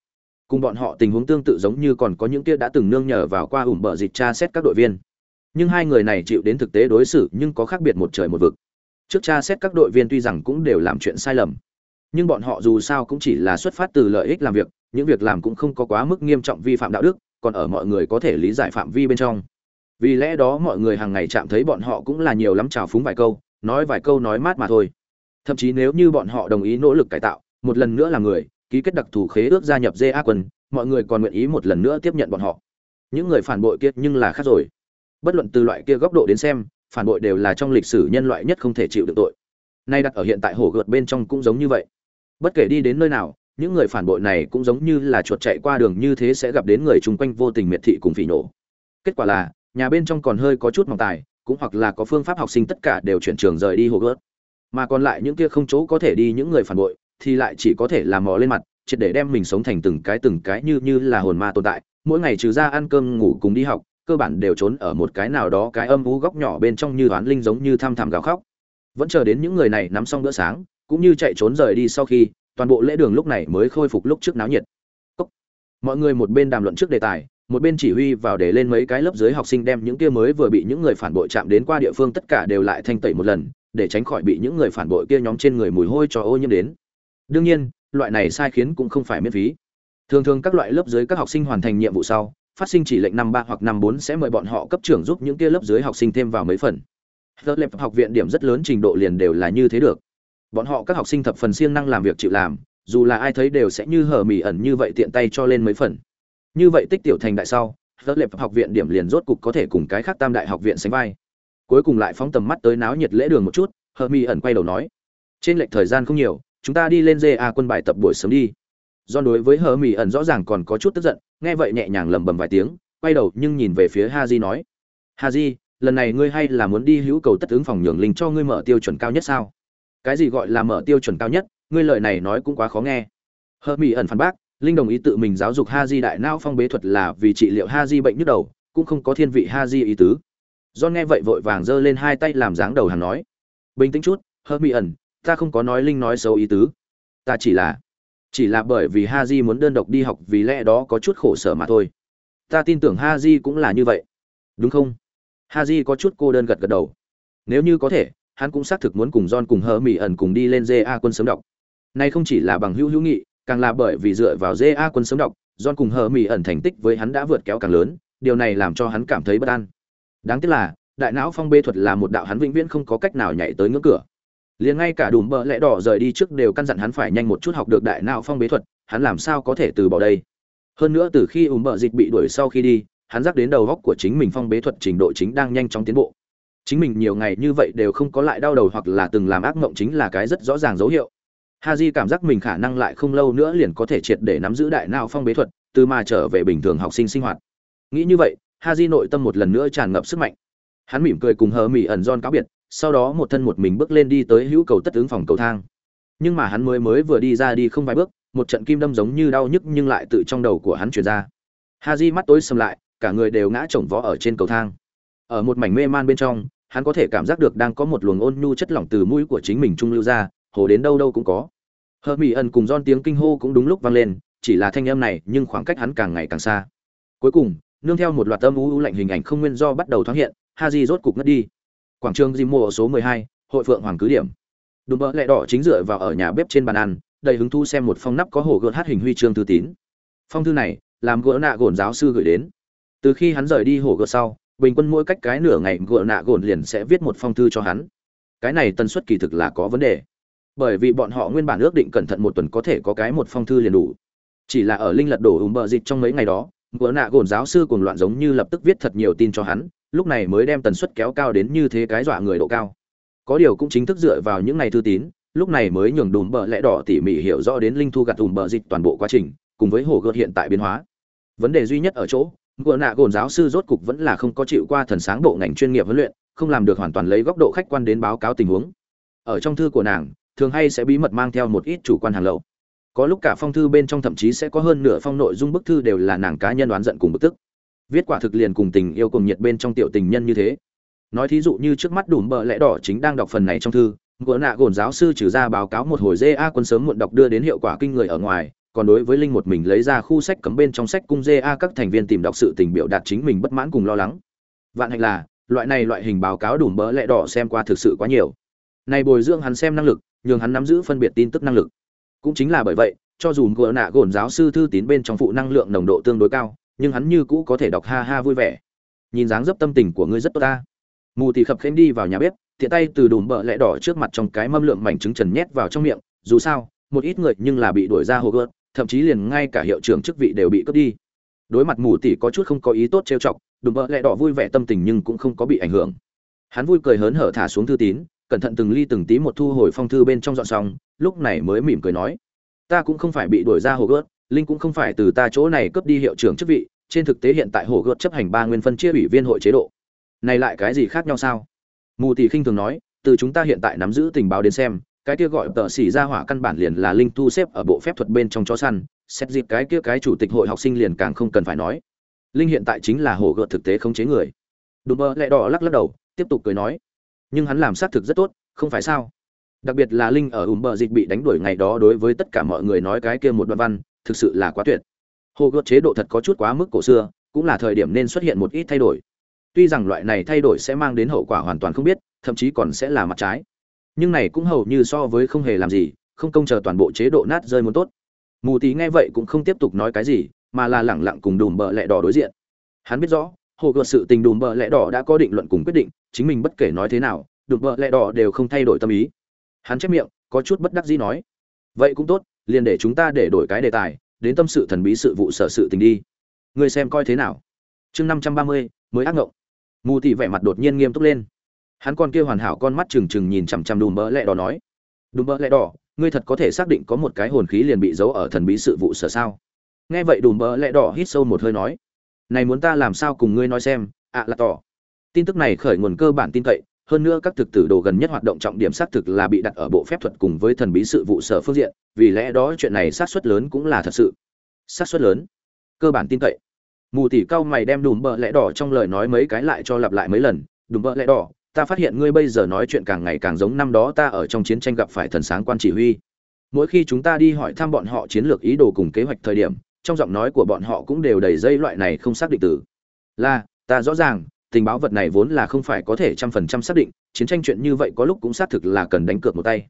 Cùng bọn họ tình huống tương tự giống như còn có những kia đã từng nương nhờ vào qua ùm bờ dịch tra xét các đội viên nhưng hai người này chịu đến thực tế đối xử nhưng có khác biệt một trời một vực. Trước cha xét các đội viên tuy rằng cũng đều làm chuyện sai lầm, nhưng bọn họ dù sao cũng chỉ là xuất phát từ lợi ích làm việc, những việc làm cũng không có quá mức nghiêm trọng vi phạm đạo đức, còn ở mọi người có thể lý giải phạm vi bên trong. Vì lẽ đó mọi người hàng ngày chạm thấy bọn họ cũng là nhiều lắm trào phúng vài câu, nói vài câu nói mát mà thôi. Thậm chí nếu như bọn họ đồng ý nỗ lực cải tạo, một lần nữa là người, ký kết đặc thù khế ước gia nhập ja quân, mọi người còn nguyện ý một lần nữa tiếp nhận bọn họ. Những người phản bội kia nhưng là khác rồi bất luận từ loại kia góc độ đến xem, phản bội đều là trong lịch sử nhân loại nhất không thể chịu được tội. Nay đặt ở hiện tại hổ gợt bên trong cũng giống như vậy. Bất kể đi đến nơi nào, những người phản bội này cũng giống như là chuột chạy qua đường như thế sẽ gặp đến người chung quanh vô tình miệt thị cùng phỉ nổ kết quả là, nhà bên trong còn hơi có chút mỏng tài, cũng hoặc là có phương pháp học sinh tất cả đều chuyển trường rời đi hồ gớt mà còn lại những kia không chỗ có thể đi những người phản bội, thì lại chỉ có thể làm mò lên mặt, triệt để đem mình sống thành từng cái từng cái như như là hồn ma tồn tại. Mỗi ngày trừ ra ăn cơm, ngủ cùng đi học cơ bản đều trốn ở một cái nào đó cái âm u góc nhỏ bên trong như oán linh giống như tham thẳm gào khóc. Vẫn chờ đến những người này nắm xong bữa sáng, cũng như chạy trốn rời đi sau khi, toàn bộ lễ đường lúc này mới khôi phục lúc trước náo nhiệt. Cốc. mọi người một bên đàm luận trước đề tài, một bên chỉ huy vào để lên mấy cái lớp dưới học sinh đem những kia mới vừa bị những người phản bội chạm đến qua địa phương tất cả đều lại thanh tẩy một lần, để tránh khỏi bị những người phản bội kia nhóm trên người mùi hôi cho ô nhiễm đến. Đương nhiên, loại này sai khiến cũng không phải miễn phí. Thường thường các loại lớp dưới các học sinh hoàn thành nhiệm vụ sau phát sinh chỉ lệnh năm ba hoặc năm bốn sẽ mời bọn họ cấp trưởng giúp những kia lớp dưới học sinh thêm vào mấy phần. Lớp lệp học viện điểm rất lớn trình độ liền đều là như thế được. Bọn họ các học sinh thập phần siêng năng làm việc chịu làm, dù là ai thấy đều sẽ như hờ mỉ ẩn như vậy tiện tay cho lên mấy phần. Như vậy tích tiểu thành đại sau lớp lệp học viện điểm liền rốt cục có thể cùng cái khác tam đại học viện sánh vai. Cuối cùng lại phóng tầm mắt tới náo nhiệt lễ đường một chút, hờ mỉ ẩn quay đầu nói, trên lệch thời gian không nhiều, chúng ta đi lên ja quân bài tập buổi sớm đi. Do đối với hờ mỉ ẩn rõ ràng còn có chút tức giận nghe vậy nhẹ nhàng lầm bầm vài tiếng, quay đầu nhưng nhìn về phía ha di nói ha di lần này ngươi hay là muốn đi hữu cầu tất ứng phòng nhường linh cho ngươi mở tiêu chuẩn cao nhất sao? Cái gì gọi là mở tiêu chuẩn cao nhất? Ngươi lời này nói cũng quá khó nghe. Hơ mỹ ẩn phản bác, linh đồng ý tự mình giáo dục ha di đại não phong bế thuật là vì trị liệu ha di bệnh nhức đầu, cũng không có thiên vị ha di ý tứ. Do nghe vậy vội vàng giơ lên hai tay làm dáng đầu hàng nói, bình tĩnh chút hơ mỹ ẩn, ta không có nói linh nói xấu ý tứ. Ta chỉ là chỉ là bởi vì ha di muốn đơn độc đi học vì lẽ đó có chút khổ sở mà thôi ta tin tưởng ha di cũng là như vậy đúng không ha di có chút cô đơn gật gật đầu nếu như có thể hắn cũng xác thực muốn cùng John cùng Hở Mỹ ẩn cùng đi lên JA quân sớm đọc. Nay không chỉ là bằng hữu hữu nghị, càng là bởi vì dựa vào JA quân sớm đọc, John cùng Hở Mỹ ẩn thành tích với hắn đã vượt kéo càng lớn, điều này làm cho hắn cảm thấy bất an. Đáng tiếc là, đại não phong bê thuật là một đạo hắn vĩnh viễn không có cách nào nhảy tới ngưỡng cửa. Liền ngay cả đùm bợ lẽ đỏ rời đi trước đều căn dặn hắn phải nhanh một chút học được đại não phong bế thuật, hắn làm sao có thể từ bỏ đây? Hơn nữa từ khi ùm bợ dịch bị đuổi sau khi đi, hắn dắt đến đầu góc của chính mình phong bế thuật trình độ chính đang nhanh chóng tiến bộ. Chính mình nhiều ngày như vậy đều không có lại đau đầu hoặc là từng làm ác mộng chính là cái rất rõ ràng dấu hiệu. Ha di cảm giác mình khả năng lại không lâu nữa liền có thể triệt để nắm giữ đại não phong bế thuật từ mà trở về bình thường học sinh sinh hoạt. Nghĩ như vậy ha di nội tâm một lần nữa tràn ngập sức mạnh. Hắn mỉm cười cùng hờ mỹ ẩn don cáo biệt sau đó một thân một mình bước lên đi tới hữu cầu tất ứng phòng cầu thang. Nhưng mà hắn mới mới vừa đi ra đi không vài bước, một trận kim đâm giống như đau nhức nhưng lại tự trong đầu của hắn truyền ra. Ha di mắt tối sầm lại, cả người đều ngã chồng vó ở trên cầu thang. Ở một mảnh mê man bên trong, hắn có thể cảm giác được đang có một luồng ôn nhu chất lỏng từ mũi của chính mình trung lưu ra, hồ đến đâu đâu cũng có. Hờ mỹ ẩn cùng don tiếng kinh hô cũng đúng lúc vang lên, chỉ là thanh âm này nhưng khoảng cách hắn càng ngày càng xa. Cuối cùng, nương theo một loạt âm u lạnh hình ảnh không nguyên do bắt đầu thoáng hiện ha di rốt cục ngất đi quảng trường di Mùa số 12, hội phượng hoàng cứ điểm. Đùm bỡ lẹ đỏ chính dựa vào ở nhà bếp trên bàn ăn đầy hứng thu xem một phong nắp có hồ gợt hát hình huy chương thư tín. Phong thư này làm gỡ nạ gồn giáo sư gửi đến. Từ khi hắn rời đi hồ gợt sau bình quân mỗi cách cái nửa ngày gỡ nạ gồn liền sẽ viết một phong thư cho hắn. Cái này tần suất kỳ thực là có vấn đề. Bởi vì bọn họ nguyên bản ước định cẩn thận một tuần có thể có cái một phong thư liền đủ. Chỉ là ở linh lật đổ ùm bờ dịch trong mấy ngày đó gỡ nạ gồn giáo sư cùng loạn giống như lập tức viết thật nhiều tin cho hắn lúc này mới đem tần suất kéo cao đến như thế cái dọa người độ cao. Có điều cũng chính thức dựa vào những ngày thư tín, lúc này mới nhường đùm bờ lẽ đỏ tỉ mỉ hiểu rõ đến linh thu gặt ùm bờ dịch toàn bộ quá trình, cùng với hồ gợt hiện tại biến hóa. Vấn đề duy nhất ở chỗ gỡ nạ gồn giáo sư rốt cục vẫn là không có chịu qua thần sáng bộ ngành chuyên nghiệp huấn luyện, không làm được hoàn toàn lấy góc độ khách quan đến báo cáo tình huống. Ở trong thư của nàng, thường hay sẽ bí mật mang theo một ít chủ quan hàng lậu. Có lúc cả phong thư bên trong thậm chí sẽ có hơn nửa phong nội dung bức thư đều là nàng cá nhân đoán giận cùng bức tức viết quả thực liền cùng tình yêu cùng nhiệt bên trong tiểu tình nhân như thế. Nói thí dụ như trước mắt đùm bợ lẽ đỏ chính đang đọc phần này trong thư gỡ nạ gồn giáo sư trừ ra báo cáo một hồi ja quân sớm muộn đọc đưa đến hiệu quả kinh người ở ngoài, còn đối với linh một mình lấy ra khu sách cấm bên trong sách cung ja các thành viên tìm đọc sự tình biểu đạt chính mình bất mãn cùng lo lắng. Vạn hạnh là, loại này loại hình báo cáo đùm bỡ lẽ đỏ xem qua thực sự quá nhiều. Này bồi dưỡng hắn xem năng lực, nhường hắn nắm giữ phân biệt tin tức năng lực. Cũng chính là bởi vậy, cho dù gỡ nạ gồn giáo sư thư tín bên trong phụ năng lượng nồng độ tương đối cao nhưng hắn như cũ có thể đọc ha ha vui vẻ. Nhìn dáng dấp tâm tình của ngươi rất tốt ta. Mù thì khập khênh đi vào nhà bếp, tiện tay từ đùm bợ lẹ đỏ trước mặt trong cái mâm lượng mảnh trứng trần nhét vào trong miệng, dù sao, một ít người nhưng là bị đuổi ra hồ gợt, thậm chí liền ngay cả hiệu trưởng chức vị đều bị cướp đi. Đối mặt mù tỷ có chút không có ý tốt trêu chọc, đùm bợ lẹ đỏ vui vẻ tâm tình nhưng cũng không có bị ảnh hưởng. Hắn vui cười hớn hở thả xuống thư tín, cẩn thận từng ly từng tí một thu hồi phong thư bên trong dọn xong, lúc này mới mỉm cười nói, ta cũng không phải bị đuổi ra hồ gợt linh cũng không phải từ ta chỗ này cướp đi hiệu trưởng chức vị, trên thực tế hiện tại hồ gợt chấp hành ba nguyên phân chia ủy viên hội chế độ. Này lại cái gì khác nhau sao? Mù tỷ khinh thường nói, từ chúng ta hiện tại nắm giữ tình báo đến xem, cái kia gọi tờ xỉ ra hỏa căn bản liền là linh thu xếp ở bộ phép thuật bên trong chó săn, xét dịp cái kia cái chủ tịch hội học sinh liền càng không cần phải nói. Linh hiện tại chính là hồ gợt thực tế không chế người. Đùm bơ lẹ đỏ lắc lắc đầu, tiếp tục cười nói, nhưng hắn làm xác thực rất tốt, không phải sao? Đặc biệt là linh ở ùm bờ dịch bị đánh đuổi ngày đó đối với tất cả mọi người nói cái kia một đoạn văn thực sự là quá tuyệt. Hồ gợt chế độ thật có chút quá mức cổ xưa, cũng là thời điểm nên xuất hiện một ít thay đổi. Tuy rằng loại này thay đổi sẽ mang đến hậu quả hoàn toàn không biết, thậm chí còn sẽ là mặt trái. Nhưng này cũng hầu như so với không hề làm gì, không công chờ toàn bộ chế độ nát rơi muốn tốt. Mù tí nghe vậy cũng không tiếp tục nói cái gì, mà là lẳng lặng cùng đùm bợ lẹ đỏ đối diện. Hắn biết rõ hồ gợt sự tình đùm bợ lẹ đỏ đã có định luận cùng quyết định, chính mình bất kể nói thế nào, đùm bợ lẹ đỏ đều không thay đổi tâm ý. Hắn chép miệng, có chút bất đắc dĩ nói, vậy cũng tốt liền để chúng ta để đổi cái đề tài, đến tâm sự thần bí sự vụ sở sự tình đi. Người xem coi thế nào. Chương năm trăm ba mươi, mới ác ngộng. Mù tỉ vẻ mặt đột nhiên nghiêm túc lên. Hắn con kia hoàn hảo con mắt trừng trừng nhìn chằm chằm đùm bỡ lẹ đỏ nói, đùm bỡ lẹ đỏ, ngươi thật có thể xác định có một cái hồn khí liền bị giấu ở thần bí sự vụ sở sao? Nghe vậy đùm bỡ lẹ đỏ hít sâu một hơi nói, này muốn ta làm sao cùng ngươi nói xem, ạ là tỏ. Tin tức này khởi nguồn cơ bản tin cậy hơn nữa các thực tử đồ gần nhất hoạt động trọng điểm xác thực là bị đặt ở bộ phép thuật cùng với thần bí sự vụ sở phương diện, vì lẽ đó chuyện này xác suất lớn cũng là thật sự. Xác suất lớn? Cơ bản tin cậy. Mù tỷ cao mày đem đùm bợ lẽ đỏ trong lời nói mấy cái lại cho lặp lại mấy lần. Đùm bợ lẽ đỏ, ta phát hiện ngươi bây giờ nói chuyện càng ngày càng giống năm đó ta ở trong chiến tranh gặp phải thần sáng quan chỉ huy. Mỗi khi chúng ta đi hỏi thăm bọn họ chiến lược ý đồ cùng kế hoạch thời điểm, trong giọng nói của bọn họ cũng đều đầy dây loại này không xác định từ. Là, ta rõ ràng tình báo vật này vốn là không phải có thể trăm phần trăm xác định, chiến tranh chuyện như vậy có lúc cũng xác thực là cần đánh cược một tay.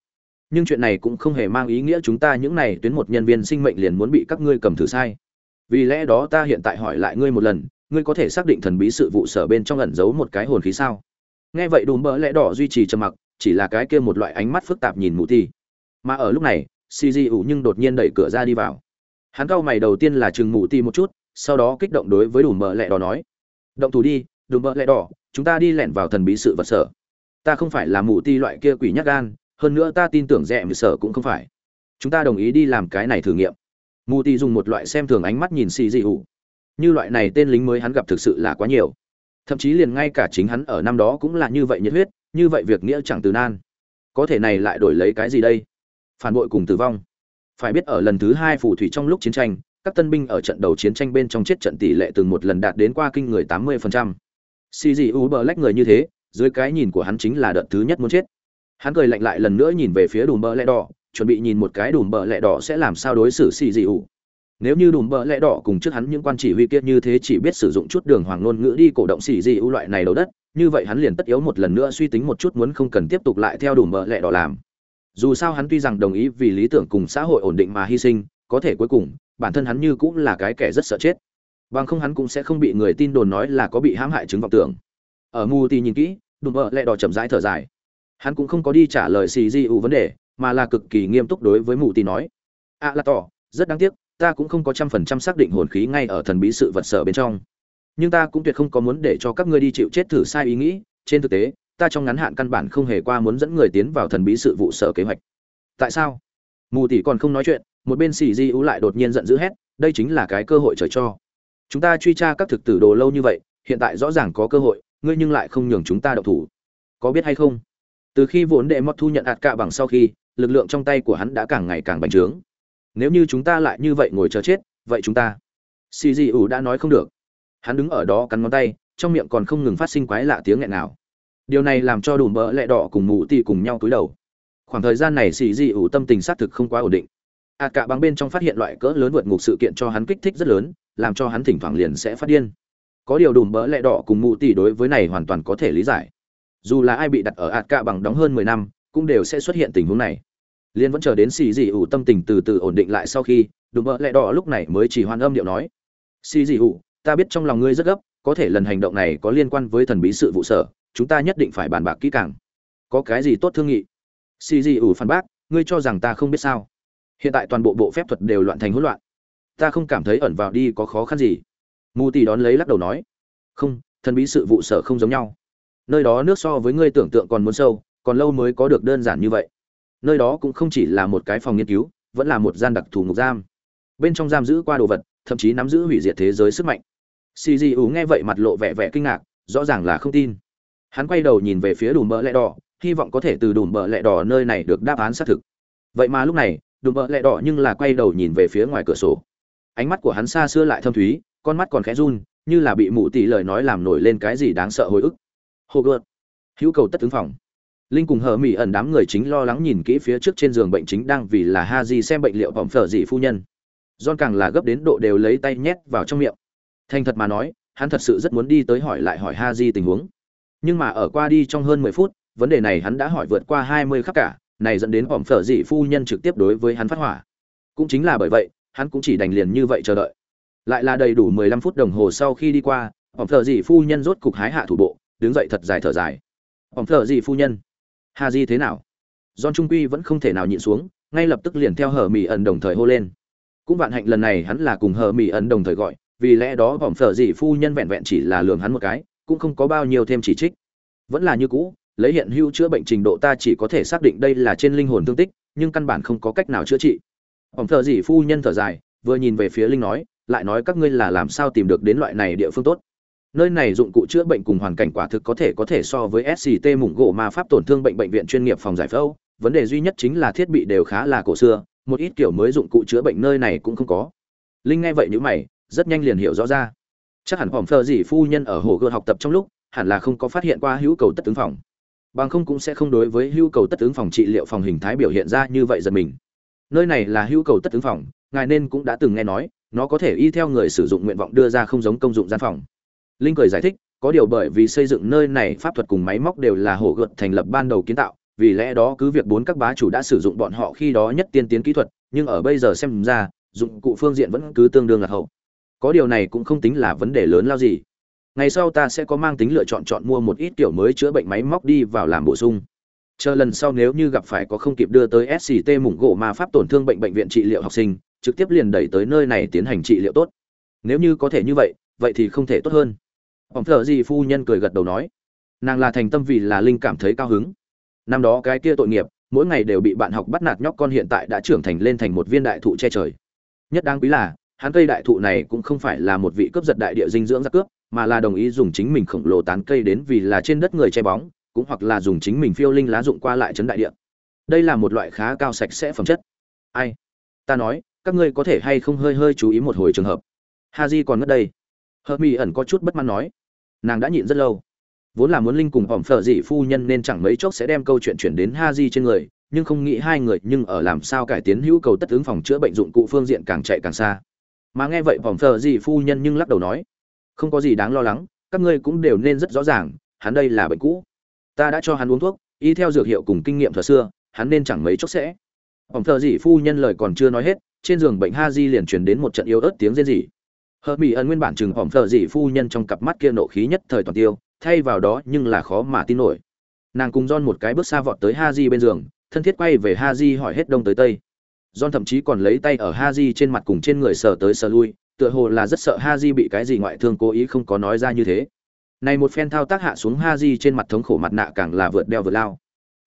Nhưng chuyện này cũng không hề mang ý nghĩa chúng ta những này tuyến một nhân viên sinh mệnh liền muốn bị các ngươi cầm thử sai. Vì lẽ đó ta hiện tại hỏi lại ngươi một lần, ngươi có thể xác định thần bí sự vụ sở bên trong ẩn giấu một cái hồn khí sao? Nghe vậy đùm bỡ lẽ đỏ duy trì trầm mặc, chỉ là cái kia một loại ánh mắt phức tạp nhìn mụ thi. mà ở lúc này cg ủ nhưng đột nhiên đẩy cửa ra đi vào. Hắn cau mày đầu tiên là chừng mụ ti một chút, sau đó kích động đối với đùm bỡ lẽ đỏ nói, động thủ đi đùm bợ lẹ đỏ, chúng ta đi lẻn vào thần bí sự vật sở. Ta không phải là mù ti loại kia quỷ nhắc gan, hơn nữa ta tin tưởng rẽ mười sở cũng không phải. Chúng ta đồng ý đi làm cái này thử nghiệm. Mù ti dùng một loại xem thường ánh mắt nhìn xì dị ủ như loại này tên lính mới hắn gặp thực sự là quá nhiều. Thậm chí liền ngay cả chính hắn ở năm đó cũng là như vậy nhiệt huyết, như vậy việc nghĩa chẳng từ nan. Có thể này lại đổi lấy cái gì đây? Phản bội cùng tử vong. Phải biết ở lần thứ hai phù thủy trong lúc chiến tranh, các tân binh ở trận đầu chiến tranh bên trong chết trận tỷ lệ từng một lần đạt đến qua kinh người 80%. Xì gì u bờ lách người như thế, dưới cái nhìn của hắn chính là đợt thứ nhất muốn chết. Hắn cười lạnh lại lần nữa nhìn về phía đùm bờ lẹ đỏ, chuẩn bị nhìn một cái đùm bờ lẹ đỏ sẽ làm sao đối xử xì gì u. Nếu như đùm bờ lẹ đỏ cùng trước hắn những quan chỉ huy kia như thế chỉ biết sử dụng chút đường hoàng ngôn ngữ đi cổ động xì gì u loại này đầu đất, như vậy hắn liền tất yếu một lần nữa suy tính một chút muốn không cần tiếp tục lại theo đùm bờ lẹ đỏ làm. Dù sao hắn tuy rằng đồng ý vì lý tưởng cùng xã hội ổn định mà hy sinh, có thể cuối cùng bản thân hắn như cũng là cái kẻ rất sợ chết bằng không hắn cũng sẽ không bị người tin đồn nói là có bị hãm hại chứng vọng tưởng. Ở mù thì nhìn kỹ, đùm bợ lẹ đỏ chậm rãi thở dài. Hắn cũng không có đi trả lời xì di ủ vấn đề, mà là cực kỳ nghiêm túc đối với mù thì nói. A à là tỏ, rất đáng tiếc, ta cũng không có trăm phần trăm xác định hồn khí ngay ở thần bí sự vật sở bên trong. Nhưng ta cũng tuyệt không có muốn để cho các ngươi đi chịu chết thử sai ý nghĩ, trên thực tế, ta trong ngắn hạn căn bản không hề qua muốn dẫn người tiến vào thần bí sự vụ sở kế hoạch. Tại sao? Mù tỷ còn không nói chuyện, một bên xì di ú lại đột nhiên giận dữ hét, đây chính là cái cơ hội trời cho chúng ta truy tra các thực tử đồ lâu như vậy, hiện tại rõ ràng có cơ hội, ngươi nhưng lại không nhường chúng ta độc thủ. Có biết hay không? Từ khi vốn đệ mót thu nhận ạt cạ bằng sau khi, lực lượng trong tay của hắn đã càng ngày càng bành trướng. Nếu như chúng ta lại như vậy ngồi chờ chết, vậy chúng ta xì dị ủ đã nói không được. Hắn đứng ở đó cắn ngón tay, trong miệng còn không ngừng phát sinh quái lạ tiếng nghẹn nào điều này làm cho đủ mỡ lẹ đỏ cùng mù tì cùng nhau túi đầu. Khoảng thời gian này xì dị ủ tâm tình xác thực không quá ổn định. Ạt cả bằng bên trong phát hiện loại cỡ lớn vượt ngục sự kiện cho hắn kích thích rất lớn làm cho hắn thỉnh thoảng liền sẽ phát điên. Có điều đùm bỡ lẽ đỏ cùng mụ tỷ đối với này hoàn toàn có thể lý giải. Dù là ai bị đặt ở ạt cạ bằng đóng hơn mười năm, cũng đều sẽ xuất hiện tình huống này. Liên vẫn chờ đến xì dị ủ tâm tình từ từ ổn định lại sau khi, đùm bỡ lẽ đỏ lúc này mới chỉ hoan âm điệu nói. Xì dị ủ, ta biết trong lòng ngươi rất gấp, có thể lần hành động này có liên quan với thần bí sự vụ sở, chúng ta nhất định phải bàn bạc kỹ càng. Có cái gì tốt thương nghị? Xì dị ủ phản bác, ngươi cho rằng ta không biết sao? Hiện tại toàn bộ bộ phép thuật đều loạn thành hỗn loạn ta không cảm thấy ẩn vào đi có khó khăn gì. Mù tì đón lấy lắc đầu nói, không, thần bí sự vụ sở không giống nhau. Nơi đó nước so với ngươi tưởng tượng còn muốn sâu, còn lâu mới có được đơn giản như vậy. Nơi đó cũng không chỉ là một cái phòng nghiên cứu, vẫn là một gian đặc thù ngục giam. Bên trong giam giữ qua đồ vật, thậm chí nắm giữ hủy diệt thế giới sức mạnh. Xì dị ủ nghe vậy mặt lộ vẻ vẻ kinh ngạc, rõ ràng là không tin. Hắn quay đầu nhìn về phía đùm bỡ lẹ đỏ, hy vọng có thể từ đùm bỡ lẹ đỏ nơi này được đáp án xác thực. Vậy mà lúc này, đùm bợ lẹ đỏ nhưng là quay đầu nhìn về phía ngoài cửa sổ ánh mắt của hắn xa xưa lại thâm thúy, con mắt còn khẽ run, như là bị mụ tỷ lời nói làm nổi lên cái gì đáng sợ hồi ức. Hồ gợt hữu cầu tất tướng phòng. Linh cùng hờ mỹ ẩn đám người chính lo lắng nhìn kỹ phía trước trên giường bệnh chính đang vì là ha di xem bệnh liệu bỏng phở dị phu nhân. John càng là gấp đến độ đều lấy tay nhét vào trong miệng. Thành thật mà nói, hắn thật sự rất muốn đi tới hỏi lại hỏi ha di tình huống. Nhưng mà ở qua đi trong hơn mười phút, vấn đề này hắn đã hỏi vượt qua hai mươi khắc cả, này dẫn đến bỏng phở dị phu nhân trực tiếp đối với hắn phát hỏa. Cũng chính là bởi vậy hắn cũng chỉ đành liền như vậy chờ đợi lại là đầy đủ mười lăm phút đồng hồ sau khi đi qua bỏng thợ dị phu nhân rốt cục hái hạ thủ bộ đứng dậy thật dài thở dài bỏng thợ dị phu nhân hà di thế nào John Trung Quy vẫn không thể nào nhịn xuống, ngay lập tức liền theo Hở Mị ẩn đồng thời hô lên. Cũng vạn hạnh lần này hắn là cùng Hở Mị ẩn đồng thời gọi, vì lẽ đó bỏng thợ dị phu nhân vẹn vẹn chỉ là lường hắn một cái, cũng không có bao nhiêu thêm chỉ trích. Vẫn là như cũ, lấy hiện hữu chữa bệnh trình độ ta chỉ có thể xác định đây là trên linh hồn thương tích nhưng căn bản không có cách nào chữa trị ổng thợ dị phu nhân thở dài, vừa nhìn về phía linh nói, lại nói các ngươi là làm sao tìm được đến loại này địa phương tốt? Nơi này dụng cụ chữa bệnh cùng hoàn cảnh quả thực có thể có thể so với sct mủng gỗ ma pháp tổn thương bệnh bệnh viện chuyên nghiệp phòng giải phẫu. Vấn đề duy nhất chính là thiết bị đều khá là cổ xưa, một ít kiểu mới dụng cụ chữa bệnh nơi này cũng không có. Linh nghe vậy như mày, rất nhanh liền hiểu rõ ra. Chắc hẳn hòm phờ dị phu nhân ở hồ gươm học tập trong lúc, hẳn là không có phát hiện qua hữu cầu tất tướng phòng. Bằng không cũng sẽ không đối với hưu cầu tất ứng phòng trị liệu phòng hình thái biểu hiện ra như vậy giật mình nơi này là hưu cầu tất ứng phòng, ngài nên cũng đã từng nghe nói, nó có thể y theo người sử dụng nguyện vọng đưa ra không giống công dụng gian phòng. Linh cười giải thích, có điều bởi vì xây dựng nơi này, pháp thuật cùng máy móc đều là hổ gợt thành lập ban đầu kiến tạo, vì lẽ đó cứ việc bốn các bá chủ đã sử dụng bọn họ khi đó nhất tiên tiến kỹ thuật, nhưng ở bây giờ xem ra, dụng cụ phương diện vẫn cứ tương đương là hậu. Có điều này cũng không tính là vấn đề lớn lao gì. Ngày sau ta sẽ có mang tính lựa chọn chọn mua một ít kiểu mới chữa bệnh máy móc đi vào làm bổ sung chờ lần sau nếu như gặp phải có không kịp đưa tới sct mủng gỗ ma pháp tổn thương bệnh bệnh viện trị liệu học sinh trực tiếp liền đẩy tới nơi này tiến hành trị liệu tốt nếu như có thể như vậy vậy thì không thể tốt hơn Ông thợ gì phu nhân cười gật đầu nói, nàng là thành tâm vì là linh cảm thấy cao hứng. Năm đó cái kia tội nghiệp, mỗi ngày đều bị bạn học bắt nạt nhóc con hiện tại đã trưởng thành lên thành một viên đại thụ che trời. Nhất đáng quý là, hắn cây đại thụ này cũng không phải là một vị cướp giật đại địa dinh dưỡng ra cướp, mà là đồng ý dùng chính mình khổng lồ tán cây đến vì là trên đất người che bóng, cũng hoặc là dùng chính mình phiêu linh lá dụng qua lại chấn đại địa. Đây là một loại khá cao sạch sẽ phẩm chất. Ai? Ta nói, các ngươi có thể hay không hơi hơi chú ý một hồi trường hợp. Haji còn ngất đây. Hợp Mỹ ẩn có chút bất mãn nói, nàng đã nhịn rất lâu. Vốn là muốn linh cùng ỏm phở dị phu nhân nên chẳng mấy chốc sẽ đem câu chuyện chuyển đến Haji trên người, nhưng không nghĩ hai người nhưng ở làm sao cải tiến hữu cầu tất ứng phòng chữa bệnh dụng cụ phương diện càng chạy càng xa mà nghe vậy vòng phở dị phu nhân nhưng lắc đầu nói không có gì đáng lo lắng các ngươi cũng đều nên rất rõ ràng hắn đây là bệnh cũ ta đã cho hắn uống thuốc y theo dược hiệu cùng kinh nghiệm thời xưa hắn nên chẳng mấy chốc sẽ. Ổng phờ dị phu nhân lời còn chưa nói hết trên giường bệnh ha di liền truyền đến một trận yếu ớt tiếng rên rỉ. Hờ mỹ ẩn nguyên bản chừng ổng phờ dị phu nhân trong cặp mắt kia nộ khí nhất thời toàn tiêu thay vào đó nhưng là khó mà tin nổi. Nàng cùng don một cái bước xa vọt tới ha di bên giường thân thiết quay về ha di hỏi hết đông tới tây. Don thậm chí còn lấy tay ở ha di trên mặt cùng trên người sờ tới sờ lui, tựa hồ là rất sợ ha di bị cái gì ngoại thương cố ý không có nói ra như thế. Này một phen thao tác hạ xuống Haji trên mặt thống khổ mặt nạ càng là vượt đeo vượt lao.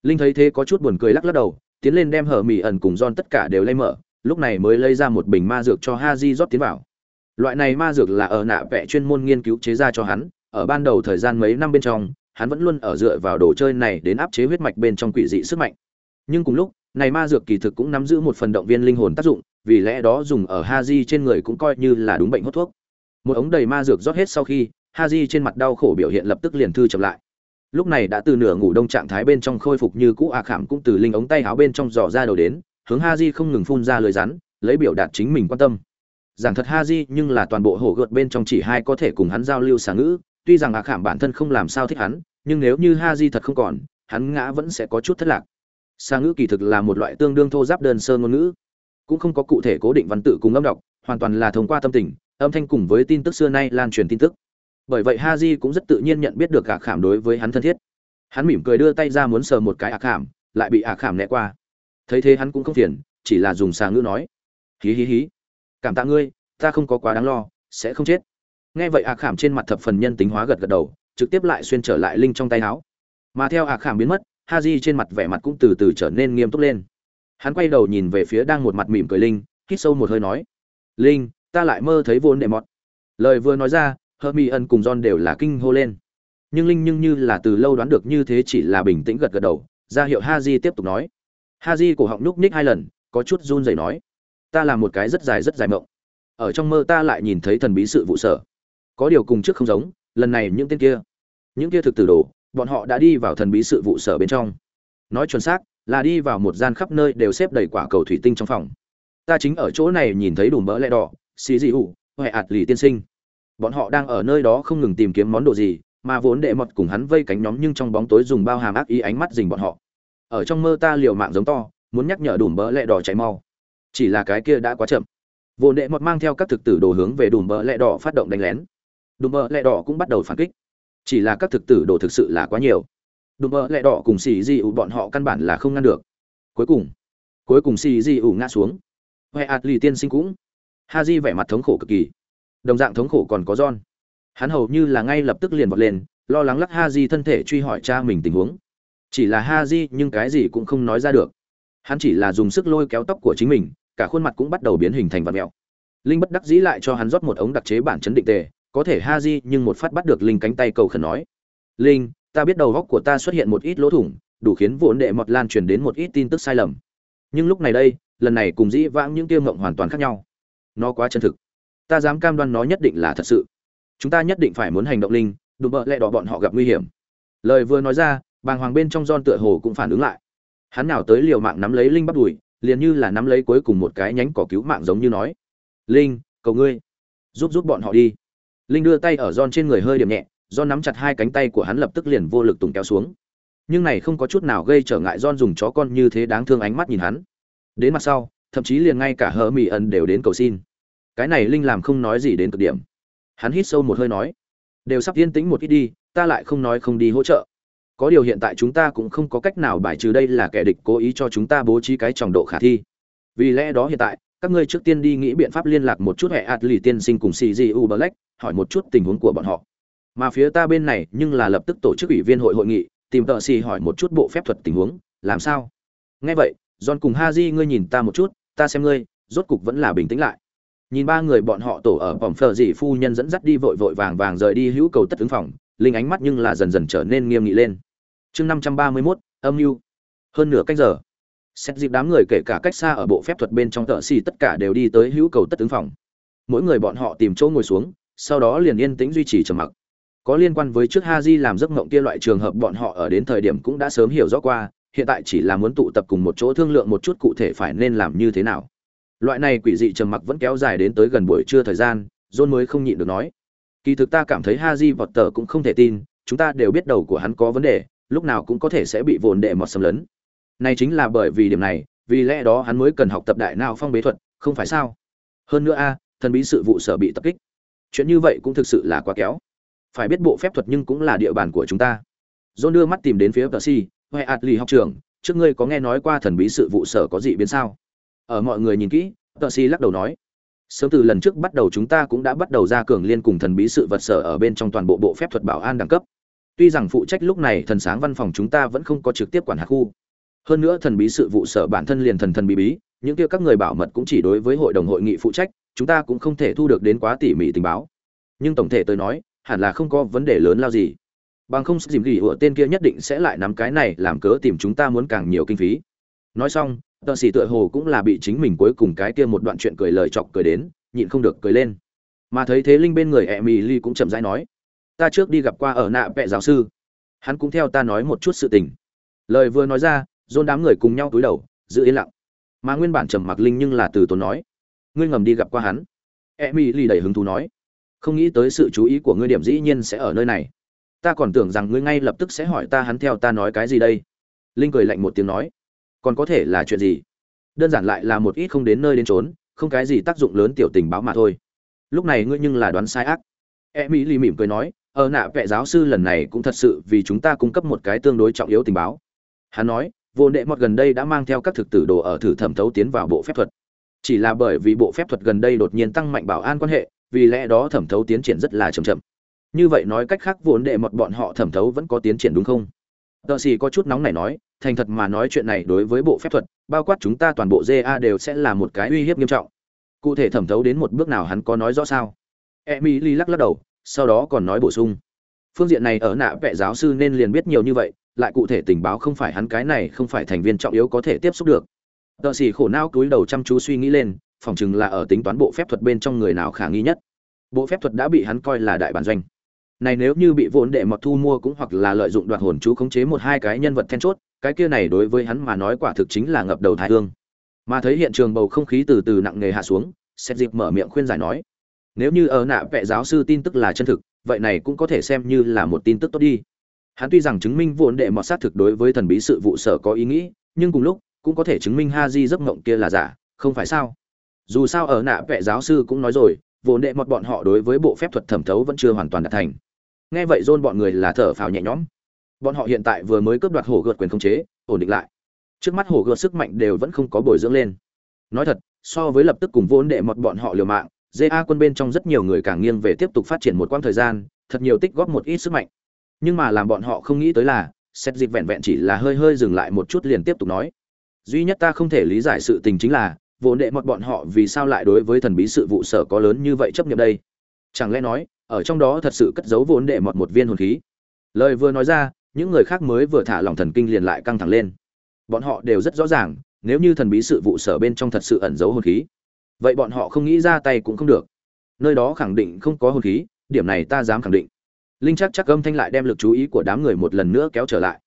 Linh thấy thế có chút buồn cười lắc lắc đầu, tiến lên đem hở mì ẩn cùng John tất cả đều lấy mở, lúc này mới lấy ra một bình ma dược cho Haji rót tiến vào. Loại này ma dược là ở nạ vẽ chuyên môn nghiên cứu chế ra cho hắn, ở ban đầu thời gian mấy năm bên trong, hắn vẫn luôn ở dựa vào đồ chơi này đến áp chế huyết mạch bên trong quỷ dị sức mạnh. Nhưng cùng lúc, này ma dược kỳ thực cũng nắm giữ một phần động viên linh hồn tác dụng, vì lẽ đó dùng ở Haji trên người cũng coi như là đúng bệnh hốt thuốc. Một ống đầy ma dược rót hết sau khi, Haji trên mặt đau khổ biểu hiện lập tức liền thư chậm lại. Lúc này đã từ nửa ngủ đông trạng thái bên trong khôi phục như cũ a khảm cũng từ linh ống tay áo bên trong dò ra đầu đến, hướng Haji không ngừng phun ra lời rắn, lấy biểu đạt chính mình quan tâm. Giảng thật Haji nhưng là toàn bộ hổ gợt bên trong chỉ hai có thể cùng hắn giao lưu xả ngữ, tuy rằng a khảm bản thân không làm sao thích hắn, nhưng nếu như Haji thật không còn, hắn ngã vẫn sẽ có chút thất lạc xa ngữ kỳ thực là một loại tương đương thô giáp đơn sơ ngôn ngữ cũng không có cụ thể cố định văn tự cùng âm đọc hoàn toàn là thông qua tâm tình âm thanh cùng với tin tức xưa nay lan truyền tin tức bởi vậy ha di cũng rất tự nhiên nhận biết được ả khảm đối với hắn thân thiết hắn mỉm cười đưa tay ra muốn sờ một cái ả khảm lại bị ả khảm né qua thấy thế hắn cũng không phiền chỉ là dùng xà ngữ nói hí hí hí cảm tạ ngươi ta không có quá đáng lo sẽ không chết nghe vậy ả khảm trên mặt thập phần nhân tính hóa gật gật đầu trực tiếp lại xuyên trở lại linh trong tay áo mà theo ả khảm biến mất ha di trên mặt vẻ mặt cũng từ từ trở nên nghiêm túc lên. Hắn quay đầu nhìn về phía đang một mặt mỉm cười Linh, hít sâu một hơi nói: "Linh, ta lại mơ thấy vốn đệ mọt." Lời vừa nói ra, Hermione cùng John đều là kinh hô lên. Nhưng Linh nhưng như là từ lâu đoán được như thế chỉ là bình tĩnh gật gật đầu, ra hiệu Haji tiếp tục nói. Haji cổ họng núc nhích hai lần, có chút run rẩy nói: "Ta làm một cái rất dài rất dài mộng. Ở trong mơ ta lại nhìn thấy thần bí sự vụ sở. Có điều cùng trước không giống, lần này những tên kia, những kia thực tử đồ, bọn họ đã đi vào thần bí sự vụ sở bên trong nói chuẩn xác là đi vào một gian khắp nơi đều xếp đầy quả cầu thủy tinh trong phòng ta chính ở chỗ này nhìn thấy đủ mỡ lẹ đỏ xì dị hủ hoại ạt lì tiên sinh bọn họ đang ở nơi đó không ngừng tìm kiếm món đồ gì, mà vốn đệ mọt cùng hắn vây cánh nhóm nhưng trong bóng tối dùng bao hàm ác ý ánh mắt dình bọn họ. Ở trong mơ ta liều mạng giống to, muốn nhắc nhở đùm bỡ lẹ đỏ chạy mau. Chỉ là cái kia đã quá chậm. Vốn đệ mọt mang theo các thực tử đồ hướng về đùm bỡ lẹ đỏ phát động đánh lén. Đùm bỡ lẹ đỏ cũng bắt đầu phản kích. Chỉ là các thực tử đồ thực sự là quá nhiều. Đùm bỡ lẹ đỏ cùng xì di ủ bọn họ căn bản là không ngăn được. Cuối cùng cuối cùng xì di ủ ngã xuống. Huệ ạt lì tiên sinh cũng. Ha di vẻ mặt thống khổ cực kỳ đồng dạng thống khổ còn có john. Hắn hầu như là ngay lập tức liền vọt lên, lo lắng lắc ha thân thể truy hỏi cha mình tình huống. Chỉ là ha nhưng cái gì cũng không nói ra được. Hắn chỉ là dùng sức lôi kéo tóc của chính mình, cả khuôn mặt cũng bắt đầu biến hình thành vật mèo. linh bất đắc dĩ lại cho hắn rót một ống đặc chế bản chấn định tề, có thể ha nhưng một phát bắt được linh cánh tay cầu khẩn nói. Linh, ta biết đầu góc của ta xuất hiện một ít lỗ thủng, đủ khiến vốn đệ mọt lan truyền đến một ít tin tức sai lầm. Nhưng lúc này đây, lần này cùng dĩ vãng những tiêu ngộng hoàn toàn khác nhau. Nó quá chân thực ta dám cam đoan nó nhất định là thật sự. Chúng ta nhất định phải muốn hành động linh, đùm bợ lẹ đỏ bọn họ gặp nguy hiểm. Lời vừa nói ra, bàng hoàng bên trong giòn tựa hồ cũng phản ứng lại. Hắn nào tới liều mạng nắm lấy linh bắt đùi, liền như là nắm lấy cuối cùng một cái nhánh cỏ cứu mạng giống như nói. Linh, cầu ngươi, giúp giúp bọn họ đi. Linh đưa tay ở John trên người hơi điểm nhẹ, John nắm chặt hai cánh tay của hắn lập tức liền vô lực tùng kéo xuống. Nhưng này không có chút nào gây trở ngại John dùng chó con như thế đáng thương ánh mắt nhìn hắn. Đến mặt sau, thậm chí liền ngay cả hờ mỹ ẩn đều đến cầu xin cái này linh làm không nói gì đến cực điểm. Hắn hít sâu một hơi nói, đều sắp yên tĩnh một ít đi, ta lại không nói không đi hỗ trợ. Có điều hiện tại chúng ta cũng không có cách nào bài trừ đây là kẻ địch cố ý cho chúng ta bố trí cái trọng độ khả thi. Vì lẽ đó hiện tại, các ngươi trước tiên đi nghĩ biện pháp liên lạc một chút hệ ạt lì tiên sinh cùng cgu black, hỏi một chút tình huống của bọn họ. Mà phía ta bên này nhưng là lập tức tổ chức ủy viên hội hội nghị, tìm tợ xì hỏi một chút bộ phép thuật tình huống, làm sao? Nghe vậy, john cùng ha di ngươi nhìn ta một chút, ta xem ngươi, rốt cục vẫn là bình tĩnh lại nhìn ba người bọn họ tổ ở vòng phờ dị phu nhân dẫn dắt đi vội vội vàng vàng rời đi, hữu cầu tất ứng phòng, linh ánh mắt nhưng là dần dần trở nên nghiêm nghị lên. Chương năm trăm ba mươi mốt, âm mưu. Hơn nửa cách giờ, xét dịp đám người kể cả cách xa ở bộ phép thuật bên trong tợ xì tất cả đều đi tới hữu cầu tất ứng phòng. Mỗi người bọn họ tìm chỗ ngồi xuống, sau đó liền yên tĩnh duy trì trầm mặc. Có liên quan với trước ha di làm giấc mộng kia loại trường hợp bọn họ ở đến thời điểm cũng đã sớm hiểu rõ qua, hiện tại chỉ là muốn tụ tập cùng một chỗ thương lượng một chút cụ thể phải nên làm như thế nào loại này quỷ dị trầm mặc vẫn kéo dài đến tới gần buổi trưa thời gian, john mới không nhịn được nói. Kỳ thực ta cảm thấy ha di vọt tờ cũng không thể tin, chúng ta đều biết đầu của hắn có vấn đề, lúc nào cũng có thể sẽ bị vồn đệ mọt xâm lấn. Này chính là bởi vì điểm này, vì lẽ đó hắn mới cần học tập đại nào phong bế thuật, không phải sao? Hơn nữa a, thần bí sự vụ sở bị tập kích. Chuyện như vậy cũng thực sự là quá kéo. Phải biết bộ phép thuật nhưng cũng là địa bàn của chúng ta. John đưa mắt tìm đến phía tờ si huệ ạt lì học trường trước ngươi có nghe nói qua thần bí sự vụ sở có gì biến sao? Ở mọi người nhìn kỹ tờ si lắc đầu nói, sớm từ lần trước bắt đầu chúng ta cũng đã bắt đầu ra cường liên cùng thần bí sự vật sở ở bên trong toàn bộ bộ phép thuật bảo an đẳng cấp. Tuy rằng phụ trách lúc này thần sáng văn phòng chúng ta vẫn không có trực tiếp quản hạt khu. Hơn nữa thần bí sự vụ sở bản thân liền thần thần bí bí, những kia các người bảo mật cũng chỉ đối với hội đồng hội nghị phụ trách, chúng ta cũng không thể thu được đến quá tỉ mỉ tình báo. Nhưng tổng thể tôi nói, hẳn là không có vấn đề lớn lao gì. Bằng không dìm gỉ của tên kia nhất định sẽ lại nắm cái này làm cớ tìm chúng ta muốn càng nhiều kinh phí. Nói xong tợ sĩ tựa hồ cũng là bị chính mình cuối cùng cái kia một đoạn chuyện cười lời chọc cười đến, nhịn không được cười lên. Mà thấy thế linh bên người e mỹ ly cũng chậm rãi nói, ta trước đi gặp qua ở nạ vệ giáo sư. Hắn cũng theo ta nói một chút sự tình. Lời vừa nói ra dôn đám người cùng nhau túi đầu, giữ yên lặng. Mà nguyên bản trầm mặc linh nhưng là từ tốn nói, ngươi ngầm đi gặp qua hắn. E mỹ ly đầy hứng thú nói, không nghĩ tới sự chú ý của ngươi điểm dĩ nhiên sẽ ở nơi này. Ta còn tưởng rằng ngươi ngay lập tức sẽ hỏi ta hắn theo ta nói cái gì đây. Linh cười lạnh một tiếng nói còn có thể là chuyện gì? Đơn giản lại là một ít không đến nơi đến trốn không cái gì tác dụng lớn tiểu tình báo mà thôi. Lúc này ngươi nhưng là đoán sai ác. E mỹ lì mỉm cười nói ở ờ, nạ vệ giáo sư lần này cũng thật sự vì chúng ta cung cấp một cái tương đối trọng yếu tình báo. Hắn nói vô đệ mọt gần đây đã mang theo các thực tử đồ ở thử thẩm thấu tiến vào bộ phép thuật. Chỉ là bởi vì bộ phép thuật gần đây đột nhiên tăng mạnh bảo an quan hệ vì lẽ đó thẩm thấu tiến triển rất là chậm chậm. Như vậy nói cách khác vốn đệ mọt bọn họ thẩm thấu vẫn có tiến triển đúng không? Tợ xì có chút nóng này nói thành thật mà nói chuyện này đối với bộ phép thuật, bao quát chúng ta toàn bộ GA đều sẽ là một cái uy hiếp nghiêm trọng. Cụ thể thẩm thấu đến một bước nào hắn có nói rõ sao? Emily lắc lắc đầu, sau đó còn nói bổ sung. Phương diện này ở nạ vệ giáo sư nên liền biết nhiều như vậy, lại cụ thể tình báo không phải hắn cái này không phải thành viên trọng yếu có thể tiếp xúc được. Tợ xì khổ não cúi đầu chăm chú suy nghĩ lên, phỏng chừng là ở tính toán bộ phép thuật bên trong người nào khả nghi nhất. Bộ phép thuật đã bị hắn coi là đại bản doanh. Này nếu như bị vốn đệ mọt thu mua cũng hoặc là lợi dụng đoạt hồn chú khống chế một hai cái nhân vật then chốt cái kia này đối với hắn mà nói quả thực chính là ngập đầu thái hương. Mà thấy hiện trường bầu không khí từ từ nặng nề hạ xuống xét dịp mở miệng khuyên giải nói, nếu như ở nạ vệ giáo sư tin tức là chân thực, vậy này cũng có thể xem như là một tin tức tốt đi. Hắn tuy rằng chứng minh vốn đệ mọt xác thực đối với thần bí sự vụ sở có ý nghĩ, nhưng cùng lúc cũng có thể chứng minh ha di giấc mộng kia là giả, không phải sao? Dù sao ở nạ vệ giáo sư cũng nói rồi vốn đệ mọt bọn họ đối với bộ phép thuật thẩm thấu vẫn chưa hoàn toàn đạt thành. Nghe vậy dôn bọn người là thở phào nhẹ nhõm bọn họ hiện tại vừa mới cướp đoạt hổ gợt quyền khống chế, ổn định lại. Trước mắt hổ gợt sức mạnh đều vẫn không có bồi dưỡng lên. Nói thật, so với lập tức cùng vốn đệ mọt bọn họ liều mạng ja quân bên trong rất nhiều người càng nghiêng về tiếp tục phát triển một quãng thời gian, thật nhiều tích góp một ít sức mạnh. Nhưng mà làm bọn họ không nghĩ tới là, xét dịp vẹn vẹn chỉ là hơi hơi dừng lại một chút liền tiếp tục nói. Duy nhất ta không thể lý giải sự tình chính là vốn đệ mọt bọn họ vì sao lại đối với thần bí sự vụ sở có lớn như vậy chấp nhận đây? Chẳng lẽ nói, ở trong đó thật sự cất giấu vốn đệ mọt một viên hồn khí? Lời vừa nói ra những người khác mới vừa thả lòng thần kinh liền lại căng thẳng lên. Bọn họ đều rất rõ ràng, nếu như thần bí sự vụ sở bên trong thật sự ẩn giấu hồn khí, vậy bọn họ không nghĩ ra tay cũng không được. Nơi đó khẳng định không có hồn khí, điểm này ta dám khẳng định. Linh chắc chắc âm thanh lại đem lực chú ý của đám người một lần nữa kéo trở lại.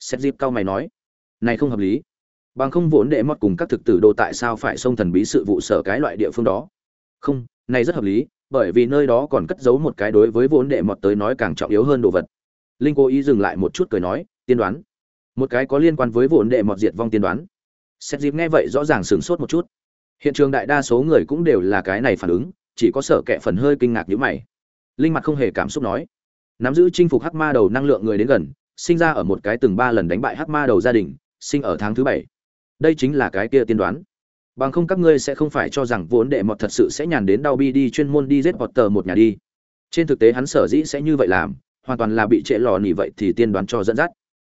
Xét dịp cao mày nói, này không hợp lý. Bằng không vốn để mót cùng các thực tử đồ tại sao phải xông thần bí sự vụ sở cái loại địa phương đó? Không, này rất hợp lý, bởi vì nơi đó còn cất giấu một cái đối với vốn đệ mọt tới nói càng trọng yếu hơn đồ vật linh cố ý dừng lại một chút cười nói, tiên đoán. Một cái có liên quan với vốn đệ mọt diệt vong tiên đoán. Xét dịp nghe vậy rõ ràng sửng sốt một chút. Hiện trường đại đa số người cũng đều là cái này phản ứng, chỉ có sở kệ phần hơi kinh ngạc như mày. Linh mặt không hề cảm xúc nói, nắm giữ chinh phục hắc ma đầu năng lượng người đến gần, sinh ra ở một cái từng ba lần đánh bại hắc ma đầu gia đình, sinh ở tháng thứ bảy. Đây chính là cái kia tiên đoán. Bằng không các ngươi sẽ không phải cho rằng vốn đệ mọt thật sự sẽ nhàn đến đau bi đi chuyên môn đi giết bọt tờ một nhà đi. Trên thực tế hắn sở dĩ sẽ như vậy làm hoàn toàn là bị trễ lò nỉ vậy thì tiên đoán cho dẫn dắt.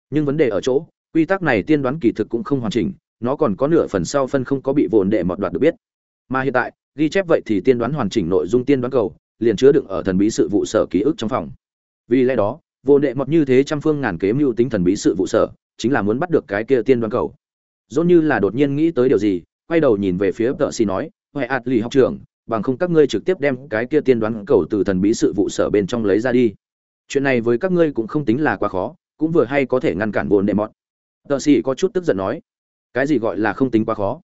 Nhưng vấn đề ở chỗ, quy tắc này tiên đoán kỳ thực cũng không hoàn chỉnh, nó còn có nửa phần sau phân không có bị vồn đệ mọt đoạt được biết. Mà hiện tại, ghi chép vậy thì tiên đoán hoàn chỉnh nội dung tiên đoán cầu, liền chứa đựng ở thần bí sự vụ sở ký ức trong phòng. Vì lẽ đó vô đệ mọt như thế trăm phương ngàn kế mưu tính thần bí sự vụ sở, chính là muốn bắt được cái kia tiên đoán cầu. Dốt như là đột nhiên nghĩ tới điều gì, quay đầu nhìn về phía tợ xì nói, huệ ạt lì học trường bằng không các ngươi trực tiếp đem cái kia tiên đoán cầu từ thần bí sự vụ sở bên trong lấy ra đi chuyện này với các ngươi cũng không tính là quá khó, cũng vừa hay có thể ngăn cản bồn đệ mọt. Tờ xì có chút tức giận nói, cái gì gọi là không tính quá khó?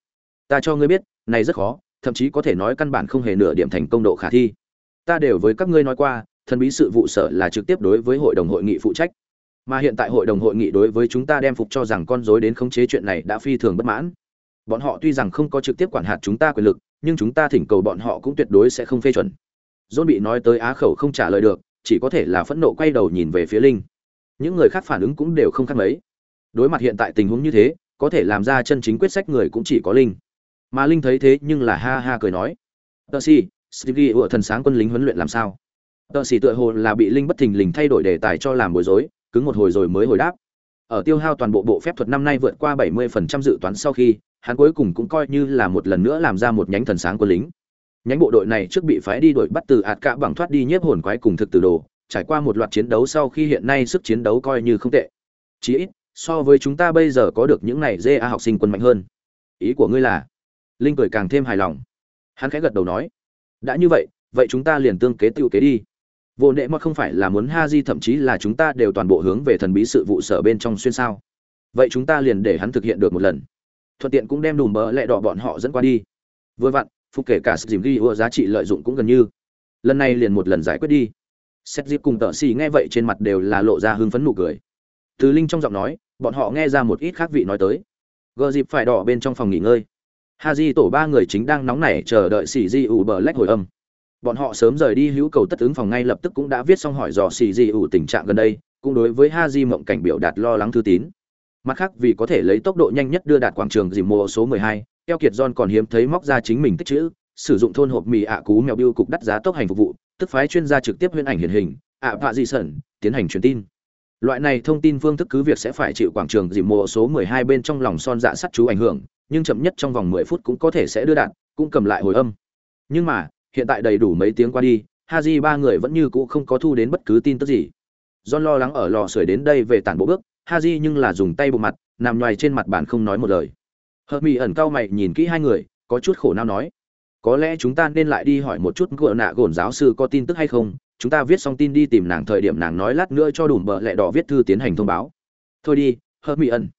Ta cho ngươi biết, này rất khó, thậm chí có thể nói căn bản không hề nửa điểm thành công độ khả thi. Ta đều với các ngươi nói qua, thần bí sự vụ sở là trực tiếp đối với hội đồng hội nghị phụ trách. Mà hiện tại hội đồng hội nghị đối với chúng ta đem phục cho rằng con dối đến khống chế chuyện này đã phi thường bất mãn. Bọn họ tuy rằng không có trực tiếp quản hạt chúng ta quyền lực, nhưng chúng ta thỉnh cầu bọn họ cũng tuyệt đối sẽ không phê chuẩn. Dôn bị nói tới á khẩu không trả lời được chỉ có thể là phẫn nộ quay đầu nhìn về phía linh. Những người khác phản ứng cũng đều không khác mấy. Đối mặt hiện tại tình huống như thế, có thể làm ra chân chính quyết sách người cũng chỉ có linh. Mà linh thấy thế nhưng là ha ha cười nói. Tờ si stevie ủa thần sáng quân lính huấn luyện làm sao? Tờ si tựa hồ là bị linh bất thình lình thay đổi đề tài cho làm bối rối, cứng một hồi rồi mới hồi đáp. Ở tiêu hao toàn bộ bộ phép thuật năm nay vượt qua 70% dự toán sau khi, hắn cuối cùng cũng coi như là một lần nữa làm ra một nhánh thần sáng quân lính nhánh bộ đội này trước bị phái đi đội bắt từ ạt cả bằng thoát đi nhiếp hồn quái cùng thực từ đồ, trải qua một loạt chiến đấu sau khi hiện nay sức chiến đấu coi như không tệ. Chí ít, so với chúng ta bây giờ có được những này dê a học sinh quân mạnh hơn. Ý của ngươi là? Linh cười càng thêm hài lòng. Hắn khẽ gật đầu nói. Đã như vậy vậy chúng ta liền tương kế tiêu kế đi. Vô nệ mà không phải là muốn ha di thậm chí là chúng ta đều toàn bộ hướng về thần bí sự vụ sở bên trong xuyên sao? Vậy chúng ta liền để hắn thực hiện được một lần. Thuận tiện cũng đem đùm bỡ lẹ đỏ bọn họ dẫn qua đi. Vừa vặn phục kể cả sự dìm ghi ua giá trị lợi dụng cũng gần như. Lần này liền một lần giải quyết đi. Xét dịp cùng tợ xì nghe vậy trên mặt đều là lộ ra hưng phấn nụ cười. Từ linh trong giọng nói bọn họ nghe ra một ít khác vị nói tới. Gờ dịp phải đỏ bên trong phòng nghỉ ngơi. Ha di tổ ba người chính đang nóng nảy chờ đợi xì di ủ bờ lách hồi âm. Bọn họ sớm rời đi hữu cầu tất ứng phòng ngay lập tức cũng đã viết xong hỏi dò xì di ủ tình trạng gần đây cũng đối với ha di mộng cảnh biểu đạt lo lắng thư tín. Mặt khác vì có thể lấy tốc độ nhanh nhất đưa đạt quảng trường dìm mùa số 12, keo kiệt john còn hiếm thấy móc ra chính mình tích chữ, sử dụng thôn hộp mì ạ cú mèo biêu cục đắt giá tốc hành phục vụ, tức phái chuyên gia trực tiếp huyễn ảnh hiển hình, ạ vạ di sẩn, tiến hành truyền tin. Loại này thông tin phương thức cứ việc sẽ phải chịu quảng trường dìm mộ số 12 bên trong lòng son dạ sắt chú ảnh hưởng, nhưng chậm nhất trong vòng 10 phút cũng có thể sẽ đưa đạn, cũng cầm lại hồi âm. Nhưng mà, hiện tại đầy đủ mấy tiếng qua đi haji ba người vẫn như cũ không có thu đến bất cứ tin tức gì. John lo lắng ở lò sưởi đến đây về tản bộ bước haji nhưng là dùng tay bộ mặt, nằm ngoài trên mặt bàn không nói một lời hợp mỹ ẩn cao mày nhìn kỹ hai người, có chút khổ não nói. Có lẽ chúng ta nên lại đi hỏi một chút gỡ nạ gồn giáo sư có tin tức hay không? Chúng ta viết xong tin đi tìm nàng thời điểm nàng nói lát nữa cho đủ bợ lẹ đỏ viết thư tiến hành thông báo. Thôi đi, hợp mỹ ẩn.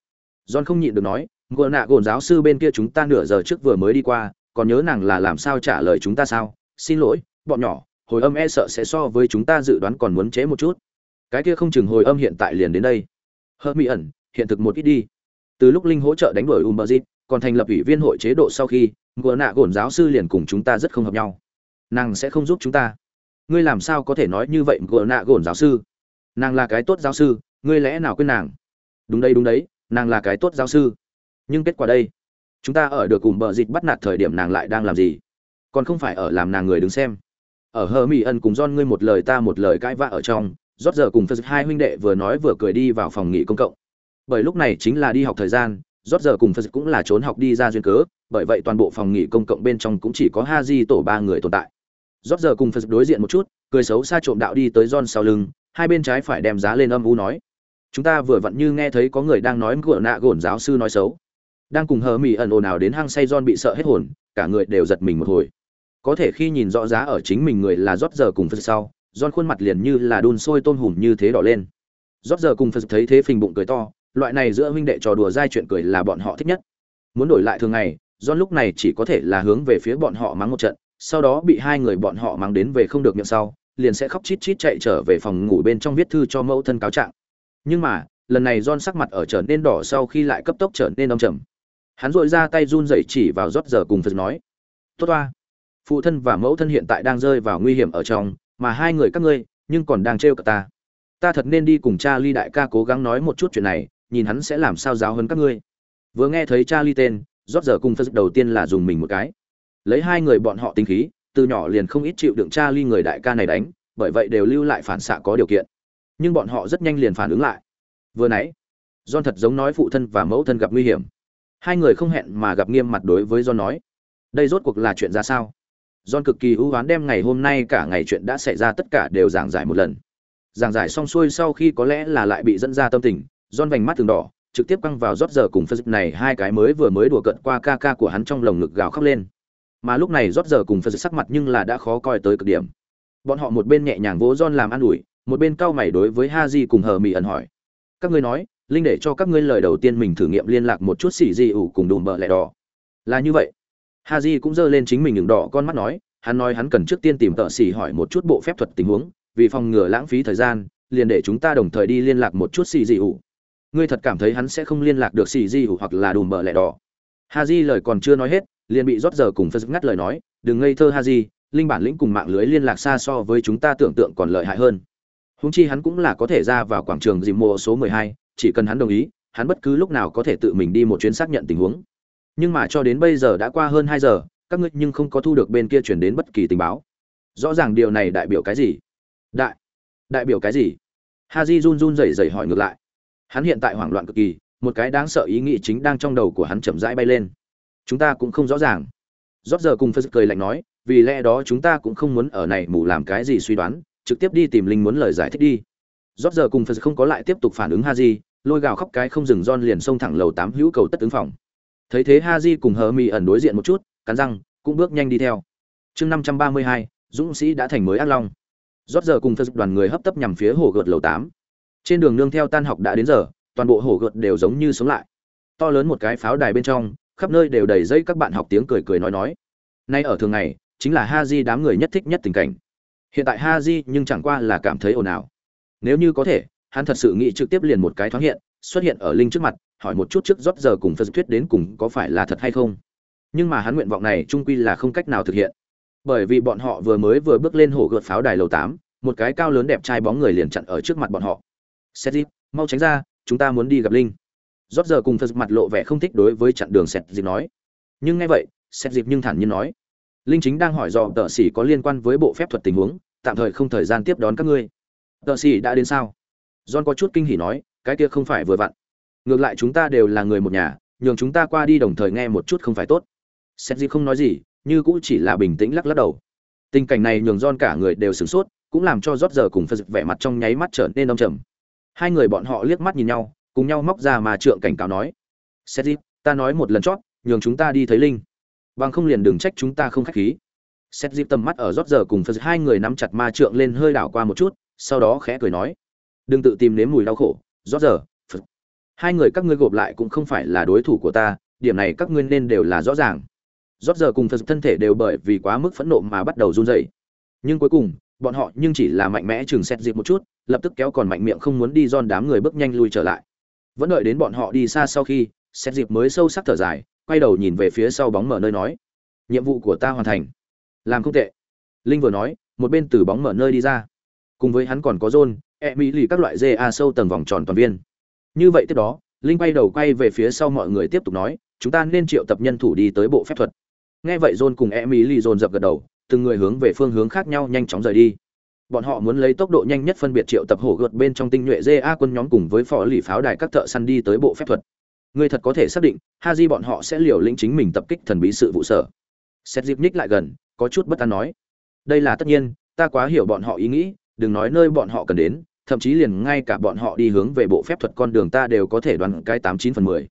John không nhịn được nói gỡ nạ gồn giáo sư bên kia chúng ta nửa giờ trước vừa mới đi qua, còn nhớ nàng là làm sao trả lời chúng ta sao? Xin lỗi, bọn nhỏ, hồi âm e sợ sẽ so với chúng ta dự đoán còn muốn chế một chút. Cái kia không chừng hồi âm hiện tại liền đến đây. Hợp mỹ ẩn, hiện thực một ít đi. Từ lúc linh hỗ trợ đánh đuổi umberzit còn thành lập ủy viên hội chế độ sau khi, ngựa nạ gồn giáo sư liền cùng chúng ta rất không hợp nhau. Nàng sẽ không giúp chúng ta. Ngươi làm sao có thể nói như vậy, ngựa nạ gồn giáo sư? Nàng là cái tốt giáo sư, ngươi lẽ nào quên nàng? Đúng đây đúng đấy, nàng là cái tốt giáo sư. Nhưng kết quả đây? Chúng ta ở được cùng bờ dịch bắt nạt thời điểm nàng lại đang làm gì? Còn không phải ở làm nàng người đứng xem. Ở hờ mỹ ân cùng don ngươi một lời ta một lời cãi vã ở trong rót giờ cùng phật hai huynh đệ vừa nói vừa cười đi vào phòng nghỉ công cộng. Bởi lúc này chính là đi học thời gian rót giờ cùng phật cũng là trốn học đi ra duyên cớ bởi vậy toàn bộ phòng nghỉ công cộng bên trong cũng chỉ có ha di tổ ba người tồn tại rót giờ cùng phật đối diện một chút cười xấu xa trộm đạo đi tới John sau lưng, hai bên trái phải đem giá lên âm u nói. Chúng ta vừa vặn như nghe thấy có người đang nói ngựa nạ gổn giáo sư nói xấu. Đang cùng hờ mỹ ẩn ồn nào đến hang say John bị sợ hết hồn, cả người đều giật mình một hồi. Có thể khi nhìn rõ giá ở chính mình người là rót giờ cùng phật sau, John khuôn mặt liền như là đun sôi tôm hùm như thế đỏ lên. Rót giờ cùng phật thấy thế phình bụng cười to, loại này giữa huynh đệ trò đùa dai chuyện cười là bọn họ thích nhất. Muốn đổi lại thường ngày, John lúc này chỉ có thể là hướng về phía bọn họ mắng một trận, sau đó bị hai người bọn họ mang đến về không được miệng sau, liền sẽ khóc chít chít chạy trở về phòng ngủ bên trong viết thư cho mẫu thân cáo trạng. Nhưng mà, lần này John sắc mặt ở trở nên đỏ sau khi lại cấp tốc trở nên đông trầm. Hắn dội ra tay run rẩy chỉ vào rót giờ cùng Phật nói: "Tốt toa phụ thân và mẫu thân hiện tại đang rơi vào nguy hiểm ở trong, mà hai người các ngươi nhưng còn đang trêu cả ta. Ta thật nên đi cùng cha Ly đại ca cố gắng nói một chút chuyện này, nhìn hắn sẽ làm sao giáo hơn các ngươi." Vừa nghe thấy cha Ly tên, rót giờ cùng Phật đầu tiên là dùng mình một cái. Lấy hai người bọn họ tính khí từ nhỏ liền không ít chịu đựng cha ly người đại ca này đánh bởi vậy đều lưu lại phản xạ có điều kiện. Nhưng bọn họ rất nhanh liền phản ứng lại. Vừa nãy john thật giống nói phụ thân và mẫu thân gặp nguy hiểm. Hai người không hẹn mà gặp nghiêm mặt đối với john nói đây rốt cuộc là chuyện ra sao? John cực kỳ hữu oán đem ngày hôm nay cả ngày chuyện đã xảy ra tất cả đều giảng giải một lần. Giảng giải xong xuôi sau khi có lẽ là lại bị dẫn ra tâm tình john vành mắt thường đỏ, trực tiếp căng vào rót giờ cùng phật này, hai cái mới vừa mới đùa cận qua ca ca của hắn trong lồng ngực gào khóc lên. Mà lúc này rót giờ cùng phật sắc mặt nhưng là đã khó coi tới cực điểm. Bọn họ một bên nhẹ nhàng vỗ John làm ăn ủi, một bên cau mày đối với Haji cùng hờ mị ẩn hỏi. Các ngươi nói, linh để cho các ngươi lời đầu tiên mình thử nghiệm liên lạc một chút xì gì ủ cùng đùm bợ lẹ đỏ. Là như vậy. Haji cũng giơ lên chính mình đường đỏ con mắt nói, hắn nói hắn cần trước tiên tìm tợ xỉ hỏi một chút bộ phép thuật tình huống, vì phòng ngừa lãng phí thời gian, liền để chúng ta đồng thời đi liên lạc một chút xì gì ủ ngươi thật cảm thấy hắn sẽ không liên lạc được xì gì hoặc là đùm bợ lẹ đỏ. Haji lời còn chưa nói hết liền bị rót giờ cùng phật ngắt lời nói đừng ngây thơ Haji linh bản lĩnh cùng mạng lưới liên lạc xa so với chúng ta tưởng tượng còn lợi hại hơn. Húng chi hắn cũng là có thể ra vào quảng trường dìm mùa số 12, chỉ cần hắn đồng ý hắn bất cứ lúc nào có thể tự mình đi một chuyến xác nhận tình huống. Nhưng mà cho đến bây giờ đã qua hơn hai giờ các ngươi nhưng không có thu được bên kia chuyển đến bất kỳ tình báo. Rõ ràng điều này đại biểu cái gì? Đại đại biểu cái gì? Ha run run rẩy rẩy hỏi ngược lại hắn hiện tại hoảng loạn cực kỳ, một cái đáng sợ ý nghĩ chính đang trong đầu của hắn chậm rãi bay lên. Chúng ta cũng không rõ ràng. Rót giờ cùng phật cười lạnh nói, vì lẽ đó chúng ta cũng không muốn ở này mù làm cái gì suy đoán, trực tiếp đi tìm linh muốn lời giải thích đi. Rót giờ cùng phật không có lại tiếp tục phản ứng ha di lôi gào khóc cái không dừng don liền xông thẳng lầu tám hữu cầu tất ứng phòng. Thấy thế ha di cùng hờ mi ẩn đối diện một chút, cắn răng, cũng bước nhanh đi theo. Chương năm trăm ba mươi hai, dũng sĩ đã thành mới ác long. Rót giờ cùng phật đoàn người hấp tấp nhằm phía hồ gợt lầu tám trên đường nương theo tan học đã đến giờ, toàn bộ hổ gợt đều giống như sống lại. To lớn một cái pháo đài bên trong, khắp nơi đều đầy dây các bạn học tiếng cười cười nói nói. Nay ở thường ngày, chính là ha di đám người nhất thích nhất tình cảnh. Hiện tại ha di nhưng chẳng qua là cảm thấy ồn ào. Nếu như có thể, hắn thật sự nghĩ trực tiếp liền một cái thoáng hiện, xuất hiện ở linh trước mặt, hỏi một chút trước rót giờ cùng phật thuyết đến cùng có phải là thật hay không. Nhưng mà hắn nguyện vọng này trung quy là không cách nào thực hiện. Bởi vì bọn họ vừa mới vừa bước lên hổ gợt pháo đài lầu tám, một cái cao lớn đẹp trai bóng người liền chặn ở trước mặt bọn họ xét dịp mau tránh ra, chúng ta muốn đi gặp linh. Rót giờ cùng phật mặt lộ vẻ không thích đối với chặn đường xét dịp nói. Nhưng nghe vậy xét dịp nhưng thản nhiên nói. Linh chính đang hỏi dò tợ sĩ có liên quan với bộ phép thuật tình huống, tạm thời không thời gian tiếp đón các ngươi. Tợ sĩ đã đến sao? John có chút kinh hỉ nói, cái kia không phải vừa vặn. Ngược lại chúng ta đều là người một nhà, nhường chúng ta qua đi đồng thời nghe một chút không phải tốt. Xét dịp không nói gì, như cũng chỉ là bình tĩnh lắc lắc đầu. Tình cảnh này nhường John cả người đều sửng sốt, cũng làm cho rót giờ cùng phật vẻ mặt trong nháy mắt trở nên đông trầm hai người bọn họ liếc mắt nhìn nhau, cùng nhau móc ra mà trượng cảnh cáo nói xét dịp ta nói một lần chót, nhường chúng ta đi thấy linh. Bằng không liền đừng trách chúng ta không khách khí. Xét dịp tầm mắt ở rót giờ cùng phật, hai người nắm chặt ma trượng lên hơi đảo qua một chút, sau đó khẽ cười nói, đừng tự tìm nếm mùi đau khổ, rót giờ, phật. Hai người các ngươi gộp lại cũng không phải là đối thủ của ta, điểm này các ngươi nên đều là rõ ràng. Rót giờ cùng phật thân thể đều bởi vì quá mức phẫn nộ mà bắt đầu run rẩy. Nhưng cuối cùng bọn họ nhưng chỉ là mạnh mẽ chừng xét dịp một chút, lập tức kéo còn mạnh miệng không muốn đi don đám người bước nhanh lui trở lại. Vẫn đợi đến bọn họ đi xa sau khi, xét dịp mới sâu sắc thở dài, quay đầu nhìn về phía sau bóng mở nơi nói, nhiệm vụ của ta hoàn thành. Làm không tệ. Linh vừa nói, một bên từ bóng mở nơi đi ra. Cùng với hắn còn có john e mỹ lì các loại a sâu tầng vòng tròn toàn viên. Như vậy tiếp đó, linh quay đầu quay về phía sau mọi người tiếp tục nói, chúng ta nên triệu tập nhân thủ đi tới bộ phép thuật. Nghe vậy john cùng e mỹ lì dồn dập gật đầu từng người hướng về phương hướng khác nhau nhanh chóng rời đi. Bọn họ muốn lấy tốc độ nhanh nhất phân biệt triệu tập hổ gợt bên trong tinh nhuệ ZA quân nhóm cùng với phò lì pháo đài các thợ săn đi tới bộ phép thuật. Ngươi thật có thể xác định, ha di bọn họ sẽ liều lĩnh chính mình tập kích thần bí sự vụ sở. Xét dịp nhích lại gần, có chút bất an nói. Đây là tất nhiên, ta quá hiểu bọn họ ý nghĩ, đừng nói nơi bọn họ cần đến, thậm chí liền ngay cả bọn họ đi hướng về bộ phép thuật con đường ta đều có thể đoán cái tám chín phần mười.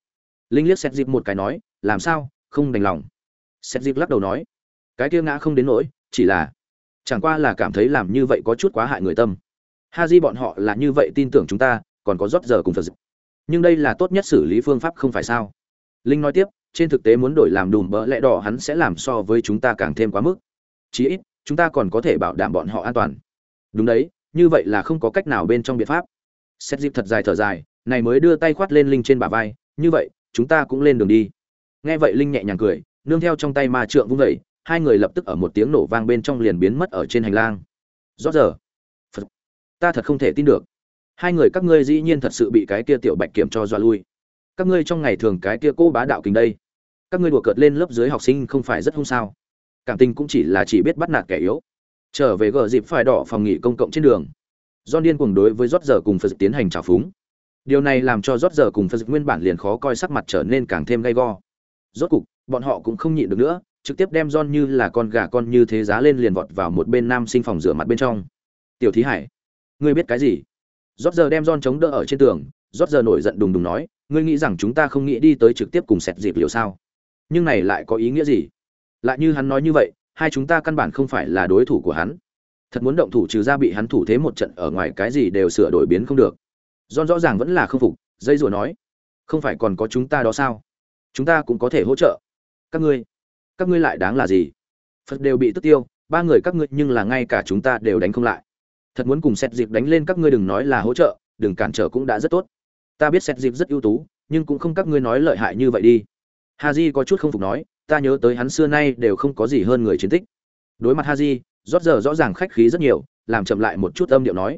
Linh liếc xét dịp một cái nói, làm sao, không đành lòng. Xét dịp lắc đầu nói cái kia ngã không đến nỗi, chỉ là chẳng qua là cảm thấy làm như vậy có chút quá hại người tâm. Ha di bọn họ là như vậy tin tưởng chúng ta, còn có rót giờ cùng phật dịch nhưng đây là tốt nhất xử lý phương pháp không phải sao? Linh nói tiếp, trên thực tế muốn đổi làm đùm bỡ lẽ đỏ hắn sẽ làm so với chúng ta càng thêm quá mức. Chí ít, chúng ta còn có thể bảo đảm bọn họ an toàn. Đúng đấy, như vậy là không có cách nào bên trong biện pháp. Xét dịp thật dài thở dài, này mới đưa tay khoát lên linh trên bả vai, như vậy, chúng ta cũng lên đường đi. Nghe vậy linh nhẹ nhàng cười, nương theo trong tay ma trượng vung vẩy hai người lập tức ở một tiếng nổ vang bên trong liền biến mất ở trên hành lang. Rõ giờ. Phật. ta thật không thể tin được. Hai người các ngươi dĩ nhiên thật sự bị cái kia tiểu bạch kiểm cho dọa lui. Các ngươi trong ngày thường cái kia cô bá đạo kính đây. Các ngươi đùa cợt lên lớp dưới học sinh không phải rất hung sao? Cảm tình cũng chỉ là chỉ biết bắt nạt kẻ yếu. Trở về gờ dịp phải đỏ phòng nghỉ công cộng trên đường. John điên cuồng đối với rót giờ cùng Phật tiến hành trào phúng. Điều này làm cho rót giờ cùng Phật nguyên bản liền khó coi sắc mặt trở nên càng thêm gay go. Rốt cục, bọn họ cũng không nhịn được nữa, trực tiếp đem John như là con gà con như thế giá lên liền vọt vào một bên nam sinh phòng rửa mặt bên trong. "Tiểu Thí Hải, ngươi biết cái gì?" Rót giờ đem John chống đỡ ở trên tường, rót giờ nổi giận đùng đùng nói, "Ngươi nghĩ rằng chúng ta không nghĩ đi tới trực tiếp cùng sẹt dịp liệu sao? Nhưng này lại có ý nghĩa gì?" Lại như hắn nói như vậy, hai chúng ta căn bản không phải là đối thủ của hắn thật muốn động thủ trừ ra bị hắn thủ thế một trận ở ngoài cái gì đều sửa đổi biến không được john rõ ràng vẫn là không phục dây rùa nói không phải còn có chúng ta đó sao chúng ta cũng có thể hỗ trợ các ngươi các ngươi lại đáng là gì? Phật đều bị tức tiêu, ba người các ngươi nhưng là ngay cả chúng ta đều đánh không lại. Thật muốn cùng xét dịp đánh lên các ngươi đừng nói là hỗ trợ, đừng cản trở cũng đã rất tốt. Ta biết xét dịp rất ưu tú, nhưng cũng không các ngươi nói lợi hại như vậy đi. Ha j có chút không phục nói, ta nhớ tới hắn xưa nay đều không có gì hơn người chiến tích. Đối mặt ha j rót giờ rõ ràng khách khí rất nhiều, làm chậm lại một chút âm điệu nói.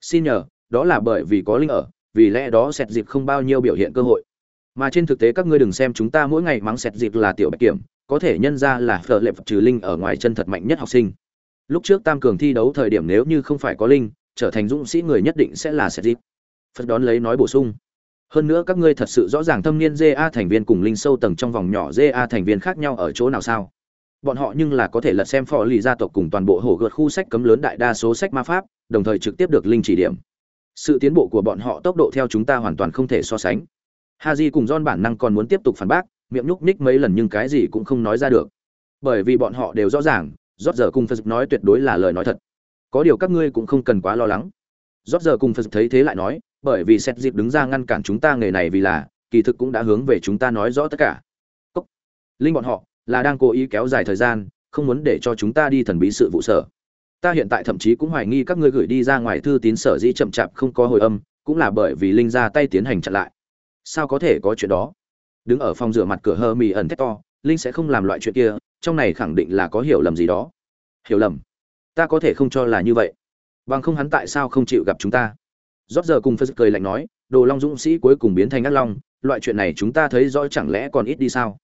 Xin nhờ, đó là bởi vì có linh ở, vì lẽ đó sẹt dịp không bao nhiêu biểu hiện cơ hội. Mà trên thực tế các ngươi đừng xem chúng ta mỗi ngày mắng sẹt dịp là tiểu bạch kiểm có thể nhân ra là phở lệ trừ linh ở ngoài chân thật mạnh nhất học sinh. Lúc trước tam cường thi đấu thời điểm nếu như không phải có linh, trở thành dũng sĩ người nhất định sẽ là sẽ dịp. Phật đón lấy nói bổ sung. Hơn nữa các ngươi thật sự rõ ràng thâm niên ja thành viên cùng linh sâu tầng trong vòng nhỏ ja thành viên khác nhau ở chỗ nào sao? Bọn họ nhưng là có thể lật xem phò lì gia tộc cùng toàn bộ hổ gợt khu sách cấm lớn đại đa số sách ma pháp, đồng thời trực tiếp được linh chỉ điểm. Sự tiến bộ của bọn họ tốc độ theo chúng ta hoàn toàn không thể so sánh. Ha cùng don bản năng còn muốn tiếp tục phản bác miệng nhúc ních mấy lần nhưng cái gì cũng không nói ra được. Bởi vì bọn họ đều rõ ràng rót giờ cùng phật nói tuyệt đối là lời nói thật. Có điều các ngươi cũng không cần quá lo lắng. Rót giờ cùng phật thấy thế lại nói, bởi vì xét dịp đứng ra ngăn cản chúng ta nghề này vì là, kỳ thực cũng đã hướng về chúng ta nói rõ tất cả. Cốc. linh bọn họ, là đang cố ý kéo dài thời gian, không muốn để cho chúng ta đi thần bí sự vụ sở. Ta hiện tại thậm chí cũng hoài nghi các ngươi gửi đi ra ngoài thư tín sở dĩ chậm chạp không có hồi âm, cũng là bởi vì linh ra tay tiến hành chặn lại. Sao có thể có chuyện đó? Đứng ở phòng rửa mặt cửa hơ mì ẩn thét to, linh sẽ không làm loại chuyện kia, trong này khẳng định là có hiểu lầm gì đó. Hiểu lầm? Ta có thể không cho là như vậy. Bằng không hắn tại sao không chịu gặp chúng ta? Rót giờ cùng phật cười lạnh nói, đồ long dũng sĩ cuối cùng biến thành ác long, loại chuyện này chúng ta thấy rõ chẳng lẽ còn ít đi sao?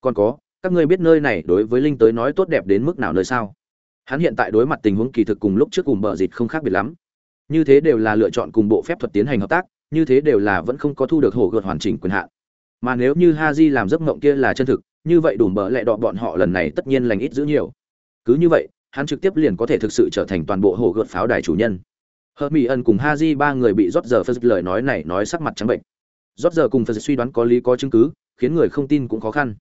Còn có, các ngươi biết nơi này đối với linh tới nói tốt đẹp đến mức nào nơi sao? Hắn hiện tại đối mặt tình huống kỳ thực cùng lúc trước cùng bờ dịt không khác biệt lắm. Như thế đều là lựa chọn cùng bộ phép thuật tiến hành hợp tác, như thế đều là vẫn không có thu được hổ gợt hoàn chỉnh quyền hạn mà nếu như ha di làm giấc mộng kia là chân thực, như vậy đủ bờ lẹ đọ bọn họ lần này tất nhiên lành ít giữ nhiều. Cứ như vậy, hắn trực tiếp liền có thể thực sự trở thành toàn bộ hổ gợt pháo đài chủ nhân. Hờ mỹ ân cùng ha di ba người bị rót giờ phật lời nói này nói sắc mặt trắng bệnh. Rót giờ cùng phật suy đoán có lý có chứng cứ, khiến người không tin cũng khó khăn.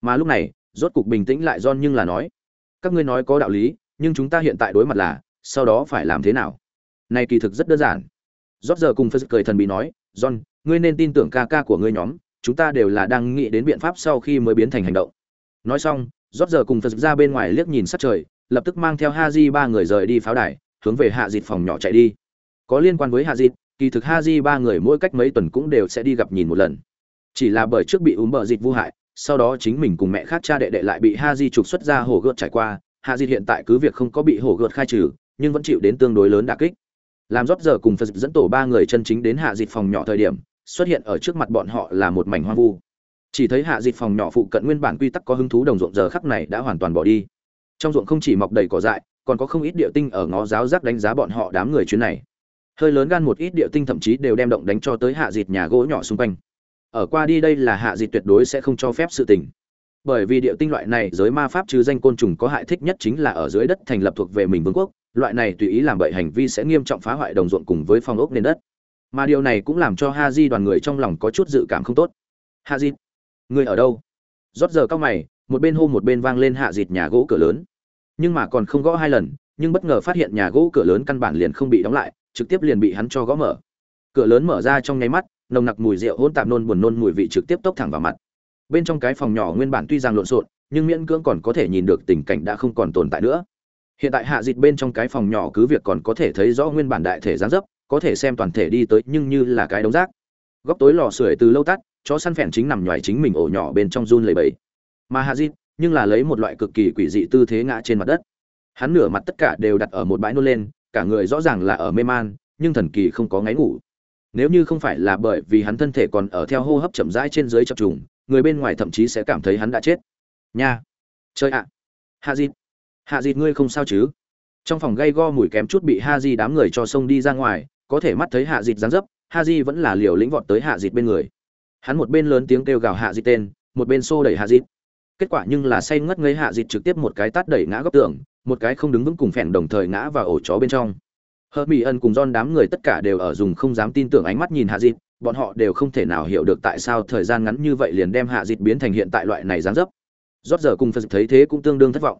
Mà lúc này, rốt cục bình tĩnh lại John nhưng là nói, các ngươi nói có đạo lý, nhưng chúng ta hiện tại đối mặt là, sau đó phải làm thế nào? Này kỳ thực rất đơn giản. Rót giờ cùng phật cười thần bị nói, John, ngươi nên tin tưởng ca ca của ngươi nhóm chúng ta đều là đang nghĩ đến biện pháp sau khi mới biến thành hành động. Nói xong, rót giờ cùng phật ra bên ngoài liếc nhìn sát trời, lập tức mang theo ha di ba người rời đi pháo đài, hướng về hạ dịt phòng nhỏ chạy đi. Có liên quan với hạ dịt, kỳ thực ha di ba người mỗi cách mấy tuần cũng đều sẽ đi gặp nhìn một lần. Chỉ là bởi trước bị úm bờ dịch vô hại, sau đó chính mình cùng mẹ khác cha đệ đệ lại bị ha di trục xuất ra hồ gợt trải qua, Hạ Dịt hiện tại cứ việc không có bị hồ gợt khai trừ, nhưng vẫn chịu đến tương đối lớn đà kích. Làm rót giờ cùng phật dẫn tổ ba người chân chính đến hạ dịt phòng nhỏ thời điểm xuất hiện ở trước mặt bọn họ là một mảnh hoang vu. Chỉ thấy hạ dịch phòng nhỏ phụ cận nguyên bản quy tắc có hứng thú đồng ruộng giờ khắc này đã hoàn toàn bỏ đi. Trong ruộng không chỉ mọc đầy cỏ dại, còn có không ít địa tinh ở ngó giáo giác đánh giá bọn họ đám người chuyến này. Hơi lớn gan một ít địa tinh thậm chí đều đem động đánh cho tới hạ dịt nhà gỗ nhỏ xung quanh. Ở qua đi đây là hạ dịch tuyệt đối sẽ không cho phép sự tình. Bởi vì địa tinh loại này giới ma pháp trừ danh côn trùng có hại thích nhất chính là ở dưới đất thành lập thuộc về mình vương quốc, loại này tùy ý làm bậy hành vi sẽ nghiêm trọng phá hoại đồng ruộng cùng với phong ốc nền đất mà điều này cũng làm cho ha di đoàn người trong lòng có chút dự cảm không tốt. Ha di người ở đâu? Rót giờ cao mày, một bên hô một bên vang lên hạ dịt nhà gỗ cửa lớn. Nhưng mà còn không gõ hai lần, nhưng bất ngờ phát hiện nhà gỗ cửa lớn căn bản liền không bị đóng lại, trực tiếp liền bị hắn cho gõ mở. Cửa lớn mở ra trong nháy mắt, nồng nặc mùi rượu hôn tạp nôn buồn nôn mùi vị trực tiếp tốc thẳng vào mặt. Bên trong cái phòng nhỏ nguyên bản tuy rằng lộn xộn, nhưng miễn cưỡng còn có thể nhìn được tình cảnh đã không còn tồn tại nữa. Hiện tại hạ dịt bên trong cái phòng nhỏ cứ việc còn có thể thấy rõ nguyên bản đại thể gián dấp có thể xem toàn thể đi tới nhưng như là cái đống rác. Góc tối lò sưởi từ lâu tắt, chó săn phèn chính nằm nhoài chính mình ổ nhỏ bên trong run lầy bẫy mà hạ dịch nhưng là lấy một loại cực kỳ quỷ dị tư thế ngã trên mặt đất. Hắn nửa mặt tất cả đều đặt ở một bãi nôn lên, cả người rõ ràng là ở mê man, nhưng thần kỳ không có ngáy ngủ. Nếu như không phải là bởi vì hắn thân thể còn ở theo hô hấp chậm rãi trên dưới chập trùng, người bên ngoài thậm chí sẽ cảm thấy hắn đã chết. Nha! Chơi ạ! Hạ dịt! Hạ dịt ngươi không sao chứ? Trong phòng gay go mùi kém chút bị ha di đám người cho xông đi ra ngoài có thể mắt thấy hạ dịt dán dấp, ha di vẫn là liều lĩnh vọt tới hạ dịt bên người. Hắn một bên lớn tiếng kêu gào hạ dịt tên, một bên xô đẩy hạ dịt. Kết quả nhưng là say ngất ngây hạ dịt trực tiếp một cái tát đẩy ngã góc tường, một cái không đứng vững cùng phèn đồng thời ngã vào ổ chó bên trong. Hớt mỹ ân cùng don đám người tất cả đều ở dùng không dám tin tưởng ánh mắt nhìn hạ dịt, bọn họ đều không thể nào hiểu được tại sao thời gian ngắn như vậy liền đem hạ dịt biến thành hiện tại loại này dáng dấp. Rót giờ cùng phật thấy thế cũng tương đương thất vọng.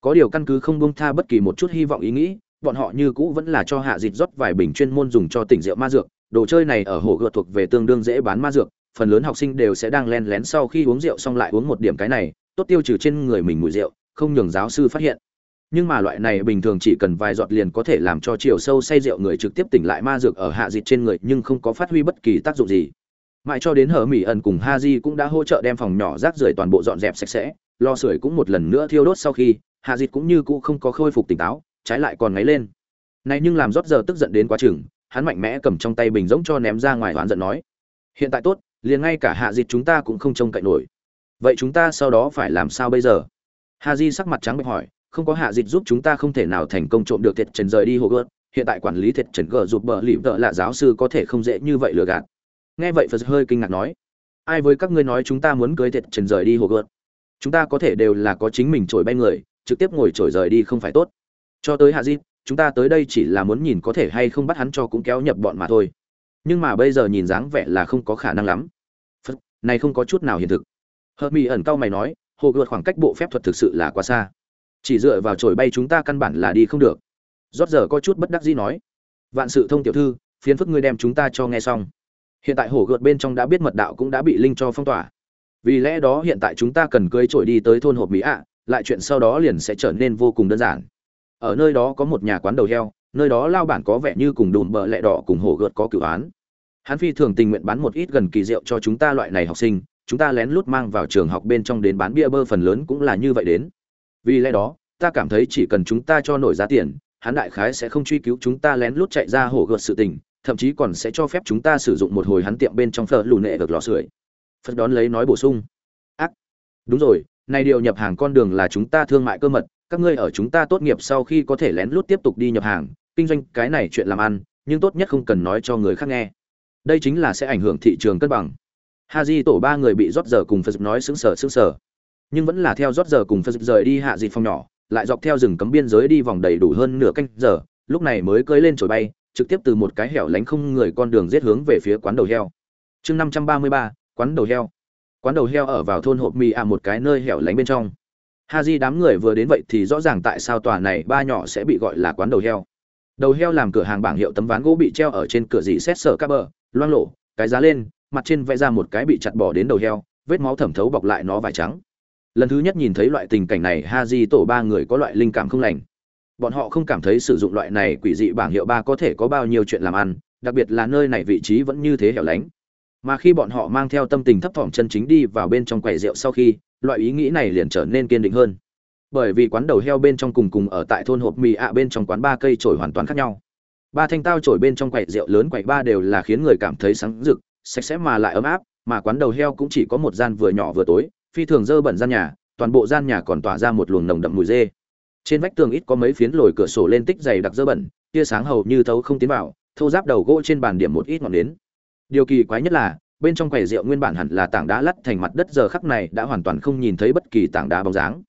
Có điều căn cứ không buông tha bất kỳ một chút hy vọng ý nghĩ bọn họ như cũ vẫn là cho hạ dịt rót vài bình chuyên môn dùng cho tỉnh rượu ma dược, đồ chơi này ở hồ gợt thuộc về tương đương dễ bán ma dược, phần lớn học sinh đều sẽ đang len lén sau khi uống rượu xong lại uống một điểm cái này, tốt tiêu trừ trên người mình mùi rượu, không nhường giáo sư phát hiện. Nhưng mà loại này bình thường chỉ cần vài giọt liền có thể làm cho chiều sâu say rượu người trực tiếp tỉnh lại ma dược ở hạ dịt trên người nhưng không có phát huy bất kỳ tác dụng gì. Mãi cho đến hở mỹ ẩn cùng ha di cũng đã hỗ trợ đem phòng nhỏ rác rưởi toàn bộ dọn dẹp sạch sẽ, lo sưởi cũng một lần nữa thiêu đốt sau khi, hạ dịt cũng như cũ không có khôi phục tỉnh táo trái lại còn ngáy lên. Này nhưng làm rót giờ tức giận đến quá chừng, hắn mạnh mẽ cầm trong tay bình rỗng cho ném ra ngoài hoán giận nói. Hiện tại tốt, liền ngay cả hạ dịt chúng ta cũng không trông cậy nổi. Vậy chúng ta sau đó phải làm sao bây giờ? Hà di sắc mặt trắng bệch hỏi, không có hạ dịch giúp chúng ta không thể nào thành công trộm được thiệt trần rời đi hồ gớt hiện tại quản lý thiệt trần gờ giúp bờ lì vợ là giáo sư có thể không dễ như vậy lừa gạt. Nghe vậy phật hơi kinh ngạc nói, ai với các ngươi nói chúng ta muốn cưới thiệt trần rời đi hồ gợt? Chúng ta có thể đều là có chính mình trổi bay người, trực tiếp ngồi trổi rời đi không phải tốt cho tới hạ Di, chúng ta tới đây chỉ là muốn nhìn có thể hay không bắt hắn cho cũng kéo nhập bọn mà thôi. Nhưng mà bây giờ nhìn dáng vẻ là không có khả năng lắm. Phật này không có chút nào hiện thực. Hợp mỹ ẩn cao mày nói hồ gợt khoảng cách bộ phép thuật thực sự là quá xa. Chỉ dựa vào trổi bay chúng ta căn bản là đi không được. Rót giờ có chút bất đắc dĩ nói vạn sự thông tiểu thư phiến phức ngươi đem chúng ta cho nghe xong. Hiện tại hổ gợt bên trong đã biết mật đạo cũng đã bị linh cho phong tỏa. Vì lẽ đó hiện tại chúng ta cần cưới trổi đi tới thôn hộp mỹ ạ lại chuyện sau đó liền sẽ trở nên vô cùng đơn giản ở nơi đó có một nhà quán đầu heo, nơi đó lao bản có vẻ như cùng đùm bợ lẹ đỏ cùng hổ gợt có cửu án. Hắn phi thường tình nguyện bán một ít gần kỳ rượu cho chúng ta loại này học sinh, chúng ta lén lút mang vào trường học bên trong đến bán bia bơ phần lớn cũng là như vậy đến. Vì lẽ đó, ta cảm thấy chỉ cần chúng ta cho nổi giá tiền, hắn đại khái sẽ không truy cứu chúng ta lén lút chạy ra hổ gợt sự tình, thậm chí còn sẽ cho phép chúng ta sử dụng một hồi hắn tiệm bên trong phở lù nệ được lò sưởi. Phật đón lấy nói bổ sung. Ác. Đúng rồi, này điều nhập hàng con đường là chúng ta thương mại cơ mật các ngươi ở chúng ta tốt nghiệp sau khi có thể lén lút tiếp tục đi nhập hàng, kinh doanh cái này chuyện làm ăn, nhưng tốt nhất không cần nói cho người khác nghe. Đây chính là sẽ ảnh hưởng thị trường cân bằng. Haji tổ ba người bị rót giờ cùng phật nói xứng sở xứng sở nhưng vẫn là theo rót giờ cùng phật rời đi hạ dịt phòng nhỏ, lại dọc theo rừng cấm biên giới đi vòng đầy đủ hơn nửa canh giờ, lúc này mới cưỡi lên trồi bay, trực tiếp từ một cái hẻo lánh không người con đường giết hướng về phía quán đầu heo. Chương năm trăm ba mươi ba, quán đầu heo. Quán đầu heo ở vào thôn hộp mì à một cái nơi hẻo lánh bên trong ha di đám người vừa đến vậy thì rõ ràng tại sao tòa này ba nhỏ sẽ bị gọi là quán đầu heo. Đầu heo làm cửa hàng bảng hiệu tấm ván gỗ bị treo ở trên cửa dì xét sở các bờ loang lộ cái giá lên, mặt trên vẽ ra một cái bị chặt bỏ đến đầu heo, vết máu thẩm thấu bọc lại nó vải trắng. Lần thứ nhất nhìn thấy loại tình cảnh này, ha di tổ ba người có loại linh cảm không lành. Bọn họ không cảm thấy sử dụng loại này quỷ dị bảng hiệu ba có thể có bao nhiêu chuyện làm ăn, đặc biệt là nơi này vị trí vẫn như thế hẻo lánh. Mà khi bọn họ mang theo tâm tình thấp thỏm chân chính đi vào bên trong quầy rượu sau khi loại ý nghĩ này liền trở nên kiên định hơn. Bởi vì quán đầu heo bên trong cùng cùng ở tại thôn hộp mì ạ bên trong quán ba cây trổi hoàn toàn khác nhau. Ba thanh tao trổi bên trong quầy rượu lớn quầy ba đều là khiến người cảm thấy sáng rực, sạch sẽ mà lại ấm áp, mà quán đầu heo cũng chỉ có một gian vừa nhỏ vừa tối, phi thường dơ bẩn gian nhà, toàn bộ gian nhà còn tỏa ra một luồng nồng đậm mùi dê. Trên vách tường ít có mấy phiến lồi cửa sổ lên tích dày đặc dơ bẩn, tia sáng hầu như thấu không tiến vào, thô giáp đầu gỗ trên bàn điểm một ít ngọn nến. Điều kỳ quái nhất là bên trong quầy rượu nguyên bản hẳn là tảng đá lắt thành mặt đất, giờ khắc này đã hoàn toàn không nhìn thấy bất kỳ tảng đá bóng dáng.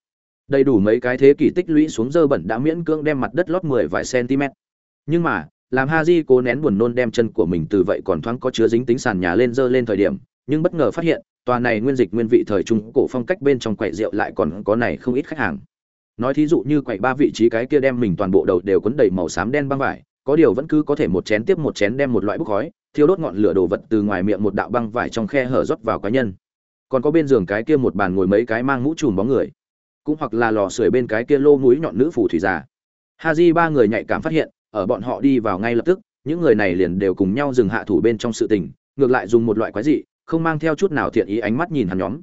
Đầy đủ mấy cái thế kỷ tích lũy xuống dơ bẩn đã miễn cưỡng đem mặt đất lót mười vài cm nhưng mà, làm Haji cố nén buồn nôn đem chân của mình từ vậy còn thoáng có chứa dính tính sàn nhà lên dơ lên thời điểm, nhưng bất ngờ phát hiện, tòa này nguyên dịch nguyên vị thời trung cổ phong cách bên trong quầy rượu lại còn có này không ít khách hàng. Nói thí dụ như quầy ba vị trí cái kia đem mình toàn bộ đầu đều quấn đầy màu xám đen băng vải, có điều vẫn cứ có thể một chén tiếp một chén đem một loại bốc khói thiêu đốt ngọn lửa đồ vật từ ngoài miệng một đạo băng vải trong khe hở rót vào cá nhân. Còn có bên giường cái kia một bàn ngồi mấy cái mang mũ trùm bóng người, cũng hoặc là lò sưởi bên cái kia lô núi nhọn nữ phủ thủy già. Ha di ba người nhạy cảm phát hiện, ở bọn họ đi vào ngay lập tức, những người này liền đều cùng nhau dừng hạ thủ bên trong sự tình, ngược lại dùng một loại quái dị, không mang theo chút nào thiện ý ánh mắt nhìn hắn nhóm.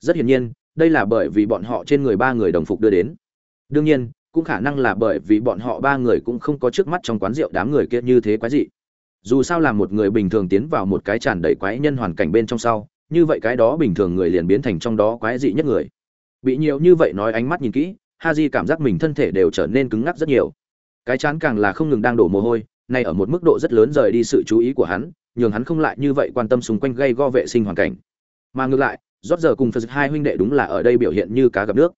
Rất hiển nhiên, đây là bởi vì bọn họ trên người ba người đồng phục đưa đến. Đương nhiên, cũng khả năng là bởi vì bọn họ ba người cũng không có trước mắt trong quán rượu đám người kia như thế quái dị dù sao là một người bình thường tiến vào một cái tràn đầy quái nhân hoàn cảnh bên trong sau, như vậy cái đó bình thường người liền biến thành trong đó quái dị nhất người. Bị nhiều như vậy nói ánh mắt nhìn kỹ ha di cảm giác mình thân thể đều trở nên cứng ngắc rất nhiều. Cái chán càng là không ngừng đang đổ mồ hôi, nay ở một mức độ rất lớn rời đi sự chú ý của hắn, nhường hắn không lại như vậy quan tâm xung quanh gây go vệ sinh hoàn cảnh. Mà ngược lại rót giờ cùng phật hai huynh đệ đúng là ở đây biểu hiện như cá gặp nước.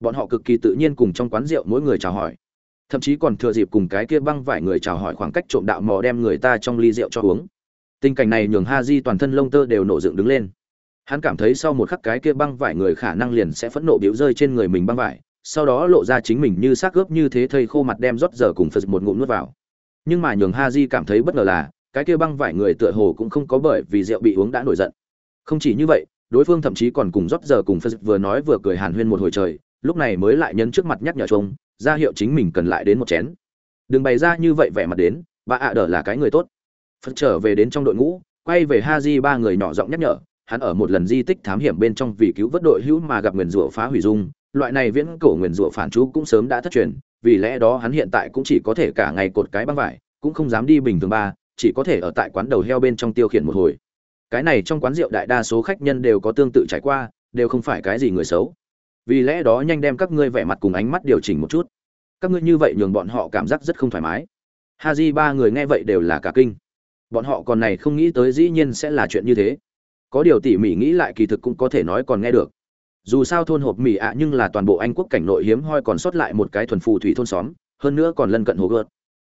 Bọn họ cực kỳ tự nhiên cùng trong quán rượu mỗi người chào hỏi thậm chí còn thừa dịp cùng cái kia băng vải người chào hỏi khoảng cách trộm đạo mò đem người ta trong ly rượu cho uống. Tình cảnh này nhường ha di toàn thân lông tơ đều nổ dựng đứng lên. Hắn cảm thấy sau một khắc cái kia băng vải người khả năng liền sẽ phẫn nộ biểu rơi trên người mình băng vải, sau đó lộ ra chính mình như xác ướp như thế thây khô mặt đem rót giờ cùng phật một ngụm nuốt vào. Nhưng mà nhường ha di cảm thấy bất ngờ là, cái kia băng vải người tựa hồ cũng không có bởi vì rượu bị uống đã nổi giận. Không chỉ như vậy, đối phương thậm chí còn cùng rót giờ cùng phật vừa nói vừa cười hàn huyên một hồi trời, lúc này mới lại nhấn trước mặt nhắc nhở trông ra hiệu chính mình cần lại đến một chén. Đừng bày ra như vậy vẻ mặt đến, bà ạ đờ là cái người tốt. Phật trở về đến trong đội ngũ, quay về ha di ba người nhỏ giọng nhắc nhở, hắn ở một lần di tích thám hiểm bên trong vì cứu vớt đội hữu mà gặp nguyền rủa phá hủy dung, loại này viễn cổ nguyền rủa phản chú cũng sớm đã thất truyền, vì lẽ đó hắn hiện tại cũng chỉ có thể cả ngày cột cái băng vải, cũng không dám đi bình thường ba, chỉ có thể ở tại quán đầu heo bên trong tiêu khiển một hồi. Cái này trong quán rượu đại đa số khách nhân đều có tương tự trải qua, đều không phải cái gì người xấu vì lẽ đó nhanh đem các ngươi vẻ mặt cùng ánh mắt điều chỉnh một chút. Các ngươi như vậy nhường bọn họ cảm giác rất không thoải mái. Ha di, ba người nghe vậy đều là cả kinh. Bọn họ còn này không nghĩ tới dĩ nhiên sẽ là chuyện như thế. Có điều tỉ mỉ nghĩ lại kỳ thực cũng có thể nói còn nghe được. Dù sao thôn hộp mì ạ, nhưng là toàn bộ anh quốc cảnh nội hiếm hoi còn sót lại một cái thuần phù thủy thôn xóm, hơn nữa còn lân cận hồ gợt.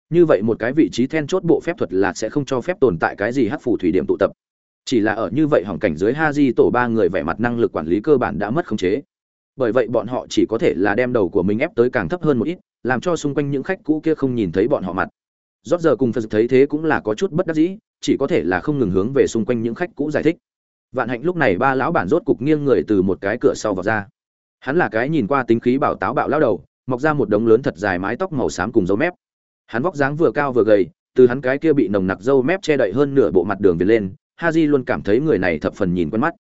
Như vậy một cái vị trí then chốt bộ phép thuật là sẽ không cho phép tồn tại cái gì hắc phù thủy điểm tụ tập. Chỉ là ở như vậy hỏng cảnh dưới ha di tổ ba người vẻ mặt năng lực quản lý cơ bản đã mất khống chế bởi vậy bọn họ chỉ có thể là đem đầu của mình ép tới càng thấp hơn một ít, làm cho xung quanh những khách cũ kia không nhìn thấy bọn họ mặt. Rót giờ cùng phật thấy thế cũng là có chút bất đắc dĩ, chỉ có thể là không ngừng hướng về xung quanh những khách cũ giải thích. Vạn hạnh lúc này ba lão bản rốt cục nghiêng người từ một cái cửa sau vào ra. Hắn là cái nhìn qua tính khí bảo táo bạo lao đầu, mọc ra một đống lớn thật dài mái tóc màu xám cùng dấu mép. Hắn vóc dáng vừa cao vừa gầy, từ hắn cái kia bị nồng nặc dâu mép che đậy hơn nửa bộ mặt đường về lên ha di luôn cảm thấy người này thập phần nhìn quen mắt.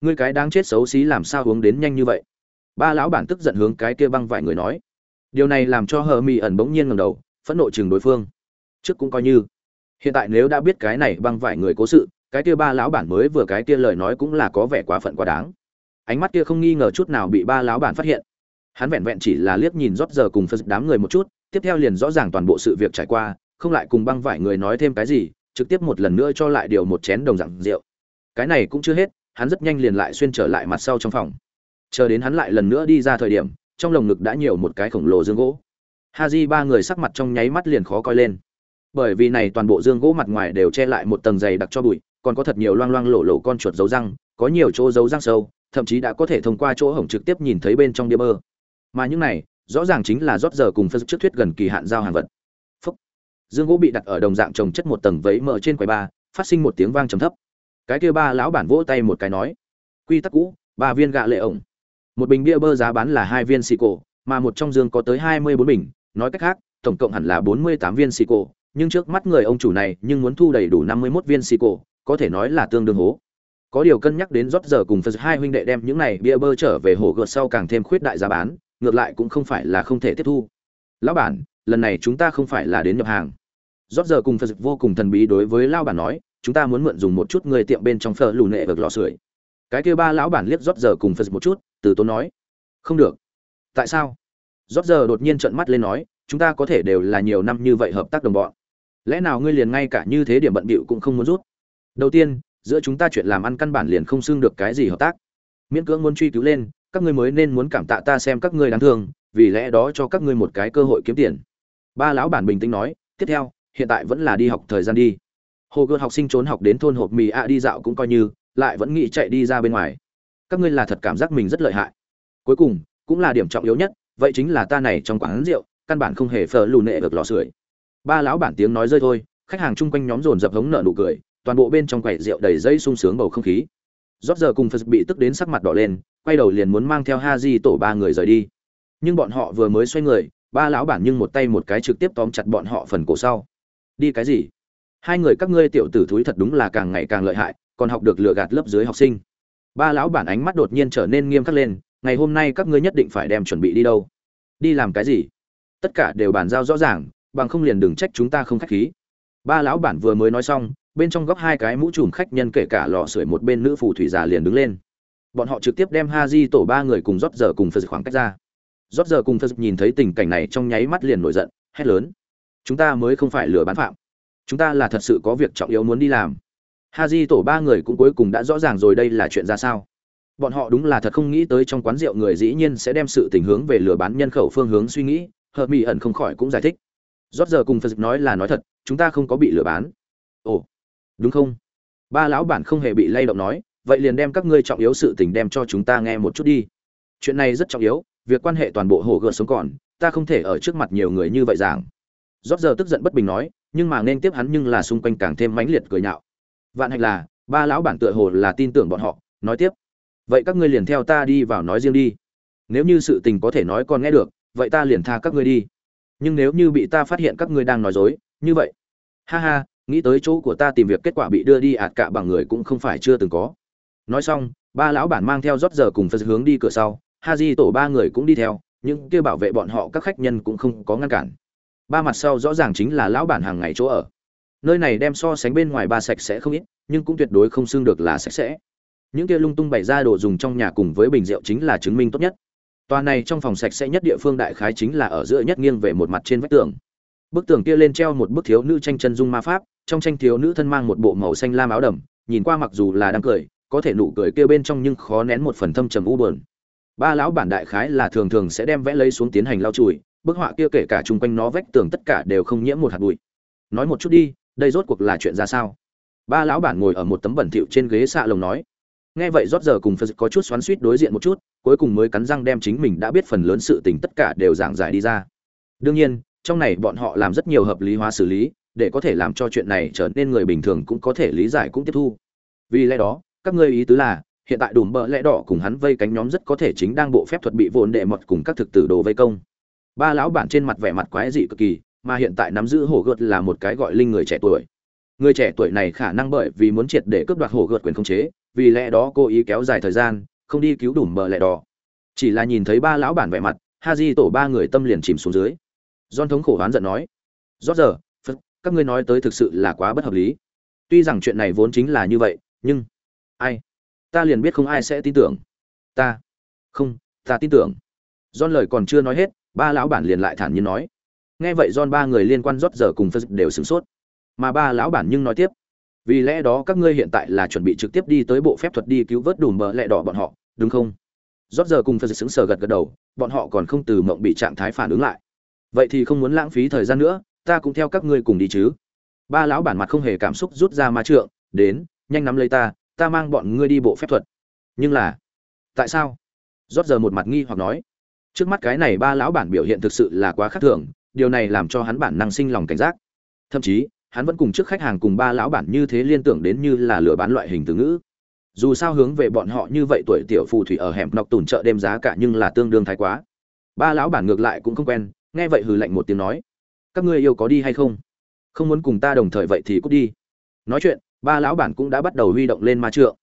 Người cái đáng chết xấu xí làm sao hướng đến nhanh như vậy? Ba lão bản tức giận hướng cái kia băng vải người nói. Điều này làm cho hờ mỹ ẩn bỗng nhiên ngầm đầu, phẫn nộ chừng đối phương. Trước cũng coi như. Hiện tại nếu đã biết cái này băng vải người cố sự, cái kia ba lão bản mới vừa cái kia lời nói cũng là có vẻ quá phận quá đáng. Ánh mắt kia không nghi ngờ chút nào bị ba lão bản phát hiện. Hắn vẹn vẹn chỉ là liếc nhìn rót giờ cùng phật đám người một chút, tiếp theo liền rõ ràng toàn bộ sự việc trải qua, không lại cùng băng vải người nói thêm cái gì, trực tiếp một lần nữa cho lại điều một chén đồng dạng rượu. Cái này cũng chưa hết, hắn rất nhanh liền lại xuyên trở lại mặt sau trong phòng chờ đến hắn lại lần nữa đi ra thời điểm, trong lồng ngực đã nhiều một cái khổng lồ dương gỗ. Ha di ba người sắc mặt trong nháy mắt liền khó coi lên. Bởi vì này toàn bộ dương gỗ mặt ngoài đều che lại một tầng dày đặc cho bụi, còn có thật nhiều loang loang lổ lổ con chuột dấu răng, có nhiều chỗ dấu răng sâu, thậm chí đã có thể thông qua chỗ hổng trực tiếp nhìn thấy bên trong đĩa bơ. Mà những này, rõ ràng chính là rót giờ cùng phân trước thuyết gần kỳ hạn giao hàng vật. Phúc. dương gỗ bị đặt ở đồng dạng trồng chất một tầng vấy mở trên quầy ba, phát sinh một tiếng vang trầm thấp. Cái kia ba lão bản vỗ tay một cái nói, quy tắc cũ, ba viên gạ lệ ổng một bình bia bơ giá bán là hai viên xì cổ, mà một trong dương có tới hai mươi bốn bình. Nói cách khác, tổng cộng hẳn là bốn mươi tám viên xì cổ, nhưng trước mắt người ông chủ này nhưng muốn thu đầy đủ năm mươi 51 viên xì cổ, có thể nói là tương đương hố. Có điều cân nhắc đến rót giờ cùng phật hai huynh đệ đem những này bia bơ trở về hồ gợt sau càng thêm khuyết đại giá bán, ngược lại cũng không phải là không thể tiếp thu. Lão bản, lần này chúng ta không phải là đến nhập hàng. Rót giờ cùng phật vô cùng thần bí đối với lão bản nói, chúng ta muốn mượn dùng một chút người tiệm bên trong phở lù nệ vực lò sưởi. Cái kia ba lão bản liếc rót giờ cùng phật một chút từ tốn nói. Không được. Tại sao? Rót giờ đột nhiên trợn mắt lên nói, chúng ta có thể đều là nhiều năm như vậy hợp tác đồng bọn. Lẽ nào ngươi liền ngay cả như thế điểm bận bịu cũng không muốn rút đầu tiên, giữa chúng ta chuyện làm ăn căn bản liền không xưng được cái gì hợp tác. Miễn cưỡng muốn truy cứu lên, các ngươi mới nên muốn cảm tạ ta xem các ngươi đáng thương, vì lẽ đó cho các ngươi một cái cơ hội kiếm tiền. Ba lão bản bình tĩnh nói, tiếp theo, hiện tại vẫn là đi học thời gian đi. Hồ gươm học sinh trốn học đến thôn hộp mì ạ đi dạo cũng coi như, lại vẫn nghĩ chạy đi ra bên ngoài các ngươi là thật cảm giác mình rất lợi hại. Cuối cùng, cũng là điểm trọng yếu nhất, vậy chính là ta này trong quán rượu, căn bản không hề phờ lù nệ được lò sưởi. Ba lão bản tiếng nói rơi thôi, khách hàng chung quanh nhóm dồn dập hống nợ nụ cười, toàn bộ bên trong quầy rượu đầy dây sung sướng bầu không khí. Rót giờ cùng phật bị tức đến sắc mặt đỏ lên, quay đầu liền muốn mang theo ha di tổ ba người rời đi. Nhưng bọn họ vừa mới xoay người, ba lão bản nhưng một tay một cái trực tiếp tóm chặt bọn họ phần cổ sau. Đi cái gì? Hai người các ngươi tiểu tử thúi thật đúng là càng ngày càng lợi hại, còn học được lừa gạt lớp dưới học sinh ba lão bản ánh mắt đột nhiên trở nên nghiêm khắc lên, ngày hôm nay các ngươi nhất định phải đem chuẩn bị đi đâu? Đi làm cái gì? Tất cả đều bàn giao rõ ràng, bằng không liền đừng trách chúng ta không khách khí. Ba lão bản vừa mới nói xong, bên trong góc hai cái mũ trùm khách nhân kể cả lò sưởi một bên nữ phù thủy già liền đứng lên. Bọn họ trực tiếp đem ha di tổ ba người cùng rót giờ cùng phật khoảng cách ra. Rót giờ cùng phật nhìn thấy tình cảnh này trong nháy mắt liền nổi giận, hét lớn. Chúng ta mới không phải lừa bán phạm. Chúng ta là thật sự có việc trọng yếu muốn đi làm ha di tổ ba người cũng cuối cùng đã rõ ràng rồi đây là chuyện ra sao. Bọn họ đúng là thật không nghĩ tới trong quán rượu người dĩ nhiên sẽ đem sự tình hướng về lừa bán nhân khẩu phương hướng suy nghĩ, hợp mỹ ẩn không khỏi cũng giải thích. Rót giờ cùng phật dịch nói là nói thật, chúng ta không có bị lừa bán. Ồ, đúng không? Ba lão bản không hề bị lay động nói, vậy liền đem các ngươi trọng yếu sự tình đem cho chúng ta nghe một chút đi. Chuyện này rất trọng yếu, việc quan hệ toàn bộ hồ gợt sống còn, ta không thể ở trước mặt nhiều người như vậy giảng. Rót giờ tức giận bất bình nói, nhưng mà nên tiếp hắn nhưng là xung quanh càng thêm mãnh liệt cười nhạo vạn hạnh là, ba lão bản tựa hồ là tin tưởng bọn họ, nói tiếp. Vậy các ngươi liền theo ta đi vào nói riêng đi. Nếu như sự tình có thể nói còn nghe được, vậy ta liền tha các ngươi đi. Nhưng nếu như bị ta phát hiện các ngươi đang nói dối, như vậy. Ha ha, nghĩ tới chỗ của ta tìm việc kết quả bị đưa đi ạt cạ bằng người cũng không phải chưa từng có. Nói xong, ba lão bản mang theo rót giờ cùng phật hướng đi cửa sau. Ha di tổ ba người cũng đi theo nhưng kia bảo vệ bọn họ các khách nhân cũng không có ngăn cản. Ba mặt sau rõ ràng chính là lão bản hàng ngày chỗ ở nơi này đem so sánh bên ngoài ba sạch sẽ không ít, nhưng cũng tuyệt đối không xưng được là sạch sẽ. Những kia lung tung bày ra đồ dùng trong nhà cùng với bình rượu chính là chứng minh tốt nhất. Tòa này trong phòng sạch sẽ nhất địa phương đại khái chính là ở giữa nhất nghiêng về một mặt trên vách tường. Bức tường kia lên treo một bức thiếu nữ tranh chân dung ma pháp, trong tranh thiếu nữ thân mang một bộ màu xanh lam áo đầm, nhìn qua mặc dù là đang cười, có thể nụ cười kia bên trong nhưng khó nén một phần thâm trầm u buồn. Ba lão bản đại khái là thường thường sẽ đem vẽ lấy xuống tiến hành lau chùi, bức họa kia kể cả chung quanh nó vách tường tất cả đều không nhiễm một hạt bụi. Nói một chút đi đây rốt cuộc là chuyện ra sao? Ba lão bản ngồi ở một tấm bẩn thỉu trên ghế xạ lồng nói. Nghe vậy rót giờ cùng phật có chút xoắn suýt đối diện một chút, cuối cùng mới cắn răng đem chính mình đã biết phần lớn sự tình tất cả đều giảng giải đi ra. Đương nhiên, trong này bọn họ làm rất nhiều hợp lý hóa xử lý, để có thể làm cho chuyện này trở nên người bình thường cũng có thể lý giải cũng tiếp thu. Vì lẽ đó, các ngươi ý tứ là, hiện tại đùm bợ lẽ đỏ cùng hắn vây cánh nhóm rất có thể chính đang bộ phép thuật bị vồn đệ mật cùng các thực tử đồ vây công. Ba lão bản trên mặt vẻ mặt quái dị cực kỳ mà hiện tại nắm giữ hổ gợt là một cái gọi linh người trẻ tuổi. Người trẻ tuổi này khả năng bởi vì muốn triệt để cướp đoạt hổ gợt quyền khống chế, vì lẽ đó cố ý kéo dài thời gian, không đi cứu đủ bợ lẹ đỏ. Chỉ là nhìn thấy ba lão bản vẻ mặt, ha di tổ ba người tâm liền chìm xuống dưới. Don thống khổ hoán giận nói, rót giờ, phật, các ngươi nói tới thực sự là quá bất hợp lý. Tuy rằng chuyện này vốn chính là như vậy, nhưng ai? Ta liền biết không ai sẽ tin tưởng. Ta? Không, ta tin tưởng. Don lời còn chưa nói hết, ba lão bản liền lại thản nhiên nói nghe vậy John ba người liên quan rót giờ cùng phật đều sửng sốt. Mà ba lão bản nhưng nói tiếp, vì lẽ đó các ngươi hiện tại là chuẩn bị trực tiếp đi tới bộ phép thuật đi cứu vớt đùm bờ lẹ đỏ bọn họ, đúng không? Rót giờ cùng phật sững sờ gật gật đầu, bọn họ còn không từ mộng bị trạng thái phản ứng lại. Vậy thì không muốn lãng phí thời gian nữa, ta cũng theo các ngươi cùng đi chứ. Ba lão bản mặt không hề cảm xúc rút ra ma trượng, đến, nhanh nắm lấy ta ta mang bọn ngươi đi bộ phép thuật. Nhưng là, tại sao? Rót giờ một mặt nghi hoặc nói. Trước mắt cái này ba lão bản biểu hiện thực sự là quá khác thường điều này làm cho hắn bản năng sinh lòng cảnh giác. Thậm chí, hắn vẫn cùng trước khách hàng cùng ba lão bản như thế liên tưởng đến như là lừa bán loại hình từ ngữ. Dù sao hướng về bọn họ như vậy tuổi tiểu phù thủy ở hẻm nọc tùn chợ đêm giá cả nhưng là tương đương thái quá. Ba lão bản ngược lại cũng không quen, nghe vậy hừ lạnh một tiếng nói, các ngươi yêu có đi hay không? Không muốn cùng ta đồng thời vậy thì cút đi. Nói chuyện, ba lão bản cũng đã bắt đầu huy động lên ma trượng.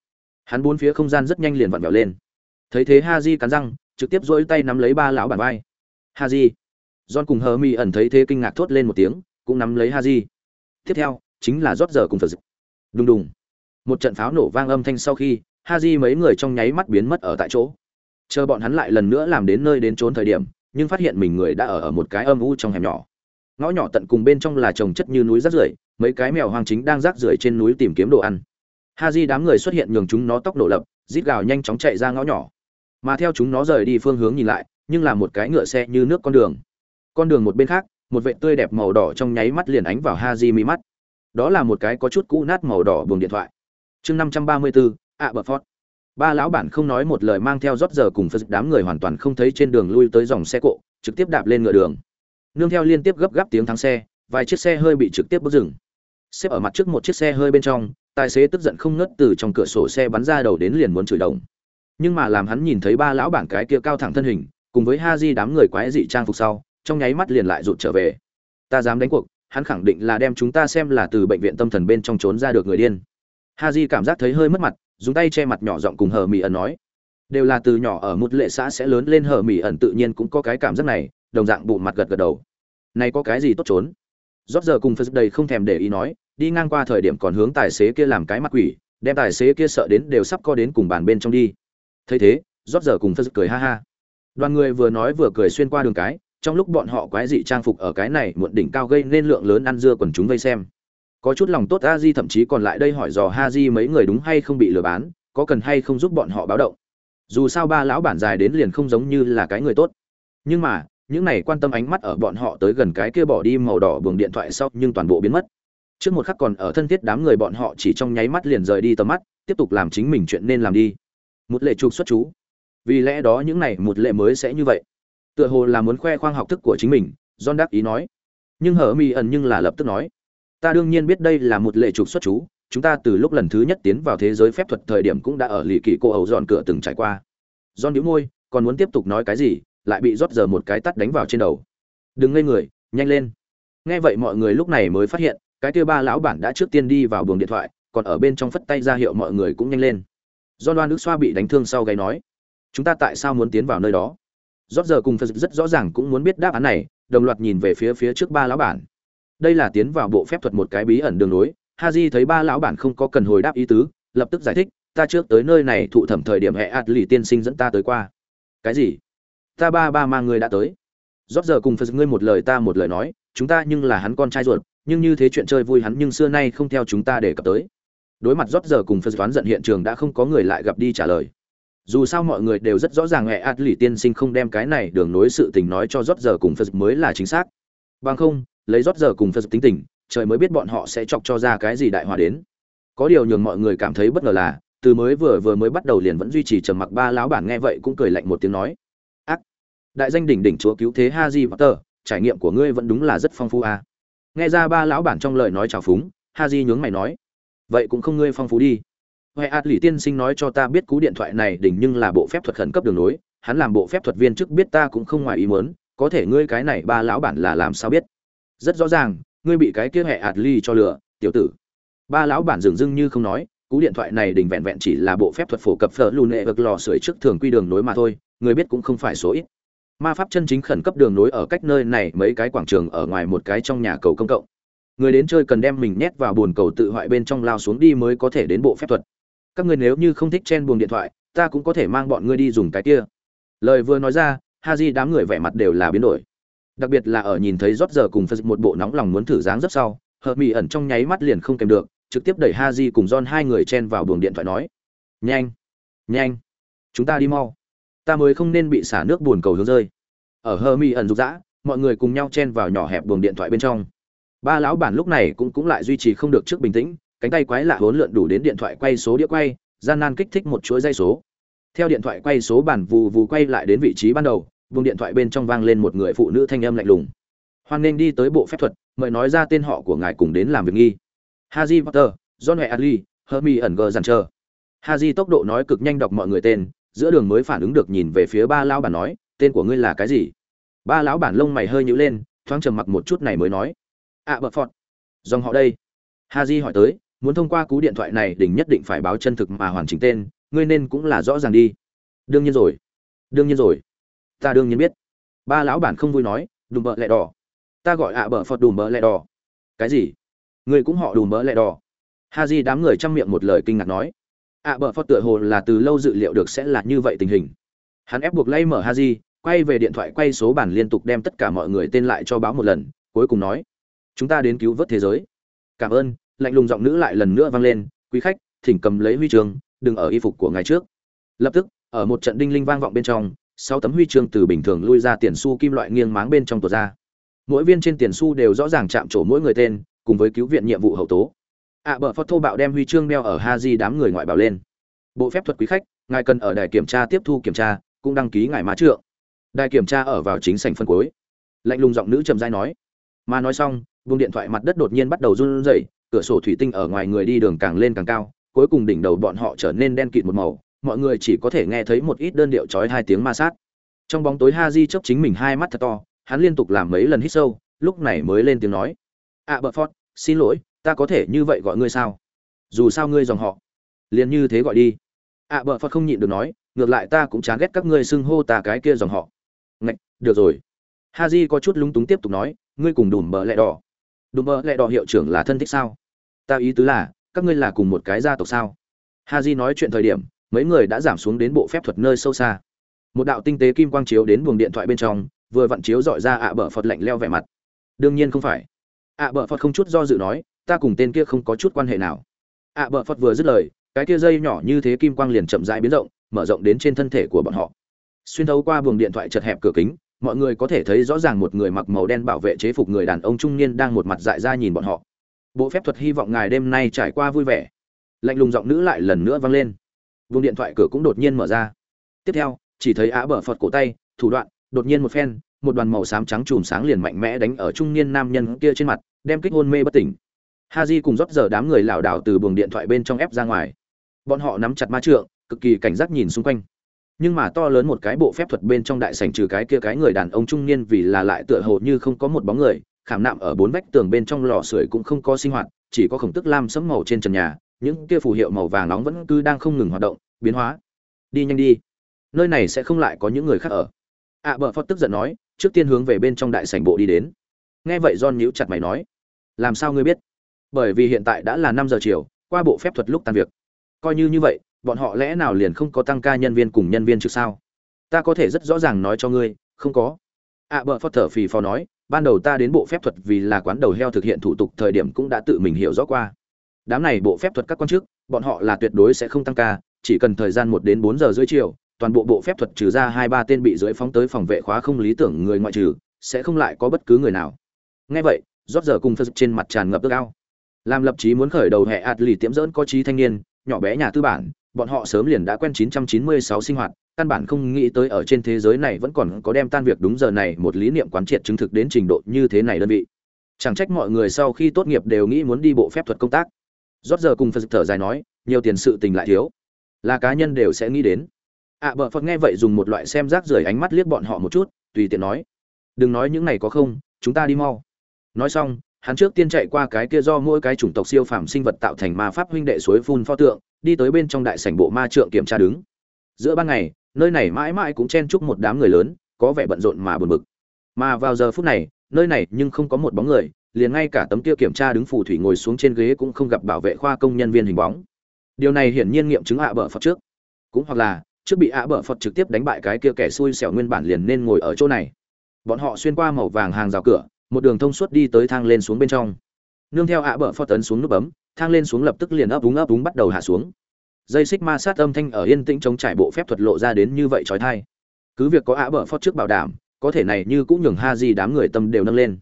Hắn bốn phía không gian rất nhanh liền vặn vẹo lên. Thấy thế ha di cắn răng, trực tiếp dỗi tay nắm lấy ba lão bản vai. Ha di john cùng hờ mi ẩn thấy thế kinh ngạc thốt lên một tiếng, cũng nắm lấy Haji. tiếp theo, chính là rót giờ cùng phật Dực. đùng đùng. Một trận pháo nổ vang âm thanh sau khi, Haji mấy người trong nháy mắt biến mất ở tại chỗ. Chờ bọn hắn lại lần nữa làm đến nơi đến trốn thời điểm, nhưng phát hiện mình người đã ở ở một cái âm u trong hẻm nhỏ. Ngõ nhỏ tận cùng bên trong là trồng chất như núi rác rưởi, mấy cái mèo hoang chính đang rác rưởi trên núi tìm kiếm đồ ăn. Haji đám người xuất hiện nhường chúng nó tốc độ lập, rít gào nhanh chóng chạy ra ngõ nhỏ. Mà theo chúng nó rời đi phương hướng nhìn lại, nhưng là một cái ngựa xe như nước con đường con đường một bên khác, một vệ tươi đẹp màu đỏ trong nháy mắt liền ánh vào ha di mi mắt. Đó là một cái có chút cũ nát màu đỏ buồng điện thoại. Chương năm trăm ba mươi bốn ạ bờ phót. Ba lão bản không nói một lời mang theo rót giờ cùng phật đám người hoàn toàn không thấy trên đường lui tới dòng xe cộ, trực tiếp đạp lên ngựa đường. Nương theo liên tiếp gấp gáp tiếng thắng xe, vài chiếc xe hơi bị trực tiếp bước dừng. Xếp ở mặt trước một chiếc xe hơi bên trong, tài xế tức giận không ngớt từ trong cửa sổ xe bắn ra đầu đến liền muốn chửi đồng. Nhưng mà làm hắn nhìn thấy ba lão bản cái kia cao thẳng thân hình, cùng với ha di đám người quái dị trang phục sau trong nháy mắt liền lại rụt trở về. Ta dám đánh cuộc, hắn khẳng định là đem chúng ta xem là từ bệnh viện tâm thần bên trong trốn ra được người điên. Ha di cảm giác thấy hơi mất mặt, dùng tay che mặt nhỏ giọng cùng hờ mỹ ẩn nói. Đều là từ nhỏ ở một lệ xã sẽ lớn lên hờ mỹ ẩn tự nhiên cũng có cái cảm giác này, đồng dạng bụng mặt gật gật đầu. Này có cái gì tốt trốn? Rót giờ cùng phật đầy không thèm để ý nói, đi ngang qua thời điểm còn hướng tài xế kia làm cái mặt quỷ, đem tài xế kia sợ đến đều sắp co đến cùng bàn bên trong đi. Thấy thế rót giờ cùng phật cười ha ha. Đoàn người vừa nói vừa cười xuyên qua đường cái trong lúc bọn họ quái dị trang phục ở cái này muộn đỉnh cao gây nên lượng lớn ăn dưa quần chúng vây xem. Có chút lòng tốt a di thậm chí còn lại đây hỏi dò ha di mấy người đúng hay không bị lừa bán, có cần hay không giúp bọn họ báo động. Dù sao ba lão bản dài đến liền không giống như là cái người tốt. Nhưng mà, những này quan tâm ánh mắt ở bọn họ tới gần cái kia bỏ đi màu đỏ buồng điện thoại sau nhưng toàn bộ biến mất. Trước một khắc còn ở thân thiết đám người bọn họ chỉ trong nháy mắt liền rời đi tầm mắt, tiếp tục làm chính mình chuyện nên làm đi. Một lệ trục xuất chú. Vì lẽ đó những này một lệ mới sẽ như vậy tựa hồ là muốn khoe khoang học thức của chính mình, john đáp ý nói. Nhưng hở mi ẩn nhưng là lập tức nói. Ta đương nhiên biết đây là một lệ trục xuất chú, chúng ta từ lúc lần thứ nhất tiến vào thế giới phép thuật thời điểm cũng đã ở lì kỳ cô ẩu dọn cửa từng trải qua. John nhíu môi, còn muốn tiếp tục nói cái gì, lại bị rót giờ một cái tắt đánh vào trên đầu. Đừng ngây người, nhanh lên. Nghe vậy mọi người lúc này mới phát hiện, cái kia ba lão bản đã trước tiên đi vào buồng điện thoại, còn ở bên trong phất tay ra hiệu mọi người cũng nhanh lên. Do đoan nước xoa bị đánh thương sau gáy nói. Chúng ta tại sao muốn tiến vào nơi đó? Rót giờ cùng phật rất rõ ràng cũng muốn biết đáp án này, đồng loạt nhìn về phía phía trước ba lão bản. Đây là tiến vào bộ phép thuật một cái bí ẩn đường nối ha di thấy ba lão bản không có cần hồi đáp ý tứ, lập tức giải thích, ta trước tới nơi này thụ thẩm thời điểm hệ ạt lì tiên sinh dẫn ta tới qua. Cái gì? Ta ba ba mang người đã tới. Rót giờ cùng phật ngươi một lời ta một lời nói, chúng ta nhưng là hắn con trai ruột, nhưng như thế chuyện chơi vui hắn nhưng xưa nay không theo chúng ta để cập tới. Đối mặt rót giờ cùng phật đoán giận hiện trường đã không có người lại gặp đi trả lời dù sao mọi người đều rất rõ ràng hệ ạt lì tiên sinh không đem cái này đường nối sự tình nói cho rót giờ cùng phật mới là chính xác. Bằng không, lấy rót giờ cùng phật tính tình, trời mới biết bọn họ sẽ chọc cho ra cái gì đại hòa đến. Có điều nhường mọi người cảm thấy bất ngờ là, từ mới vừa vừa mới bắt đầu liền vẫn duy trì trầm mặc ba lão bản nghe vậy cũng cười lạnh một tiếng nói, ác! Đại danh đỉnh đỉnh chúa cứu thế ha di potter, trải nghiệm của ngươi vẫn đúng là rất phong phú à. nghe ra ba lão bản trong lời nói trào phúng ha di nhướng mày nói, vậy cũng không ngươi phong phú đi huệ ạt lì tiên sinh nói cho ta biết cú điện thoại này đỉnh nhưng là bộ phép thuật khẩn cấp đường nối hắn làm bộ phép thuật viên trước biết ta cũng không ngoài ý muốn, có thể ngươi cái này ba lão bản là làm sao biết? Rất rõ ràng, ngươi bị cái kia hệ ạt ly cho lừa, tiểu tử. Ba lão bản dường dưng như không nói, cú điện thoại này đỉnh vẹn vẹn chỉ là bộ phép thuật phổ cập phở lùn nệ vực lò sưởi trước thường quy đường nối mà thôi, người biết cũng không phải số ít. Ma pháp chân chính khẩn cấp đường nối ở cách nơi này mấy cái quảng trường ở ngoài một cái trong nhà cầu công cộng. Người đến chơi cần đem mình nhét vào buồn cầu tự hoại bên trong lao xuống đi mới có thể đến bộ phép thuật các người nếu như không thích chen buồng điện thoại, ta cũng có thể mang bọn ngươi đi dùng cái kia. Lời vừa nói ra, ha di đám người vẻ mặt đều là biến đổi. Đặc biệt là ở nhìn thấy rót giờ cùng phật một bộ nóng lòng muốn thử dáng rất sau, hợp mỹ ẩn trong nháy mắt liền không kèm được, trực tiếp đẩy ha di cùng don hai người chen vào buồng điện thoại nói, nhanh nhanh, chúng ta đi mau. Ta mới không nên bị xả nước buồn cầu hướng rơi. Ở hơ mi ẩn rục rã, mọi người cùng nhau chen vào nhỏ hẹp buồng điện thoại bên trong. Ba lão bản lúc này cũng cũng lại duy trì không được trước bình tĩnh cánh tay quái lạ hỗn lượn đủ đến điện thoại quay số đĩa quay gian nan kích thích một chuỗi dây số. Theo điện thoại quay số bản vù vù quay lại đến vị trí ban đầu vùng điện thoại bên trong vang lên một người phụ nữ thanh âm lạnh lùng. Hoan nên đi tới bộ phép thuật mời nói ra tên họ của ngài cùng đến làm việc nghi. Haji potter john hệ ali hermi ẩn gờ dàn chờ haji tốc độ nói cực nhanh đọc mọi người tên giữa đường mới phản ứng được nhìn về phía ba lão bản nói tên của ngươi là cái gì? Ba lão bản lông mày hơi nhíu lên thoáng trầm mặc một chút này mới nói ạ à, bật phọt. Dòng họ đây? Haji hỏi tới muốn thông qua cú điện thoại này đỉnh nhất định phải báo chân thực mà hoàn chỉnh tên, ngươi nên cũng là rõ ràng đi. Đương nhiên rồi. Đương nhiên rồi. Ta đương nhiên biết. Ba lão bản không vui nói, đùm bợ lẹ đỏ. Ta gọi ạ bợ phật đùm bợ lẹ đỏ. Cái gì? Ngươi cũng họ đùm bợ lẹ đỏ. Ha di đám người chăm miệng một lời kinh ngạc nói. Ạ bợ phật tựa hồ là từ lâu dự liệu được sẽ là như vậy tình hình. Hắn ép buộc lay mở ha di, quay về điện thoại quay số bản liên tục đem tất cả mọi người tên lại cho báo một lần, cuối cùng nói, chúng ta đến cứu vớt thế giới. Cảm ơn lạnh lùng giọng nữ lại lần nữa vang lên quý khách thỉnh cầm lấy huy chương đừng ở y phục của ngài trước. Lập tức ở một trận đinh linh vang vọng bên trong sáu tấm huy chương từ bình thường lui ra tiền xu kim loại nghiêng máng bên trong tuột ra. Mỗi viên trên tiền xu đều rõ ràng chạm trổ mỗi người tên cùng với cứu viện nhiệm vụ hậu tố. Ạ à, bờ phật thô bạo đem huy chương đeo ở ha di đám người ngoại bảo lên. Bộ phép thuật quý khách ngài cần ở đài kiểm tra tiếp thu kiểm tra cũng đăng ký ngài má trượng. Đài kiểm tra ở vào chính sảnh phân cuối. Lạnh lùng giọng nữ trầm dai nói. Mà nói xong vùng điện thoại mặt đất đột nhiên bắt đầu run rẩy cửa sổ thủy tinh ở ngoài người đi đường càng lên càng cao cuối cùng đỉnh đầu bọn họ trở nên đen kịt một màu mọi người chỉ có thể nghe thấy một ít đơn điệu chói hai tiếng ma sát. Trong bóng tối ha di chớp chính mình hai mắt thật to hắn liên tục làm mấy lần hít sâu lúc này mới lên tiếng nói ạ à, bợ phót xin lỗi ta có thể như vậy gọi ngươi sao? Dù sao ngươi dòng họ liền như thế gọi đi. Ạ à, bợ phót không nhịn được nói ngược lại ta cũng chán ghét các ngươi xưng hô ta cái kia dòng họ. Ngạch được rồi. Ha di có chút lúng túng tiếp tục nói ngươi cùng đùm bợ lẹ đỏ đùm bơ, lẹ đỏ hiệu trưởng là thân thích sao? Ta ý tứ là, các ngươi là cùng một cái gia tộc sao? Ha di nói chuyện thời điểm, mấy người đã giảm xuống đến bộ phép thuật nơi sâu xa. Một đạo tinh tế kim quang chiếu đến buồng điện thoại bên trong, vừa vặn chiếu dọi ra ạ bờ phật lạnh leo vẻ mặt. Đương nhiên không phải. Ạ bờ phật không chút do dự nói, ta cùng tên kia không có chút quan hệ nào. Ạ bờ phật vừa dứt lời, cái kia dây nhỏ như thế kim quang liền chậm rãi biến rộng, mở rộng đến trên thân thể của bọn họ. Xuyên thấu qua buồng điện thoại chật hẹp cửa kính mọi người có thể thấy rõ ràng một người mặc màu đen bảo vệ chế phục người đàn ông trung niên đang một mặt dại ra nhìn bọn họ. Bộ phép thuật hy vọng ngài đêm nay trải qua vui vẻ. Lạnh lùng giọng nữ lại lần nữa vang lên. Vùng điện thoại cửa cũng đột nhiên mở ra. Tiếp theo, chỉ thấy á bờ phật cổ tay, thủ đoạn, đột nhiên một phen, một đoàn màu xám trắng chùm sáng liền mạnh mẽ đánh ở trung niên nam nhân kia trên mặt, đem kích hôn mê bất tỉnh. Ha di cùng rót giờ đám người lảo đảo từ buồng điện thoại bên trong ép ra ngoài. Bọn họ nắm chặt ma trượng, cực kỳ cảnh giác nhìn xung quanh nhưng mà to lớn một cái bộ phép thuật bên trong đại sảnh trừ cái kia cái người đàn ông trung niên vì là lại tựa hồ như không có một bóng người khảm nạm ở bốn vách tường bên trong lò sưởi cũng không có sinh hoạt chỉ có khổng tức lam sẫm màu trên trần nhà những kia phù hiệu màu vàng nóng vẫn cứ đang không ngừng hoạt động biến hóa. Đi nhanh đi. Nơi này sẽ không lại có những người khác ở. Ạ à, bờ phật tức giận nói trước tiên hướng về bên trong đại sảnh bộ đi đến. Nghe vậy john nhíu chặt mày nói làm sao ngươi biết? Bởi vì hiện tại đã là năm giờ chiều qua bộ phép thuật lúc tan việc. Coi như như vậy bọn họ lẽ nào liền không có tăng ca nhân viên cùng nhân viên trực sao? Ta có thể rất rõ ràng nói cho ngươi không có. Ạ à, bờ phật thở phì phò nói ban đầu ta đến bộ phép thuật vì là quán đầu heo thực hiện thủ tục thời điểm cũng đã tự mình hiểu rõ qua. Đám này bộ phép thuật các quan chức bọn họ là tuyệt đối sẽ không tăng ca chỉ cần thời gian một đến bốn giờ dưới chiều toàn bộ bộ phép thuật trừ ra hai ba tên bị dưới phóng tới phòng vệ khóa không lý tưởng người ngoại trừ sẽ không lại có bất cứ người nào. Nghe vậy rót giờ cùng phật trên mặt tràn ngập ước ao. Làm lập chí muốn khởi đầu hệ ạt lì tiễm dỡn có trí thanh niên nhỏ bé nhà tư bản bọn họ sớm liền đã quen 996 sinh hoạt căn bản không nghĩ tới ở trên thế giới này vẫn còn có đem tan việc đúng giờ này một lý niệm quán triệt chứng thực đến trình độ như thế này đơn vị. Chẳng trách mọi người sau khi tốt nghiệp đều nghĩ muốn đi bộ phép thuật công tác. Rốt giờ cùng phật thở dài nói nhiều tiền sự tình lại thiếu. Là cá nhân đều sẽ nghĩ đến. Ạ à, bờ phật nghe vậy dùng một loại xem rác rưởi ánh mắt liếc bọn họ một chút tùy tiện nói đừng nói những này có không chúng ta đi mau. Nói xong hắn trước tiên chạy qua cái kia do mỗi cái chủng tộc siêu phàm sinh vật tạo thành ma pháp huynh đệ suối phun pho tượng đi tới bên trong đại sảnh bộ ma trượng kiểm tra đứng. Giữa ban ngày, nơi này mãi mãi cũng chen chúc một đám người lớn, có vẻ bận rộn mà buồn bực. Mà vào giờ phút này, nơi này nhưng không có một bóng người, liền ngay cả tấm kia kiểm tra đứng phù thủy ngồi xuống trên ghế cũng không gặp bảo vệ khoa công nhân viên hình bóng. Điều này hiển nhiên nghiệm chứng ạ bợ phật trước. Cũng hoặc là, trước bị ạ bợ phật trực tiếp đánh bại cái kia kẻ xui xẻo nguyên bản liền nên ngồi ở chỗ này. Bọn họ xuyên qua màu vàng hàng rào cửa, một đường thông suốt đi tới thang lên xuống bên trong nương theo ạ bờ phật tấn xuống nút bấm, thang lên xuống lập tức liền ấp úng ấp úng bắt đầu hạ xuống. Dây xích ma sát âm thanh ở yên tĩnh chống trải bộ phép thuật lộ ra đến như vậy trói thai. Cứ việc có ạ bờ phật trước bảo đảm, có thể này như cũng nhường ha di đám người tâm đều nâng lên.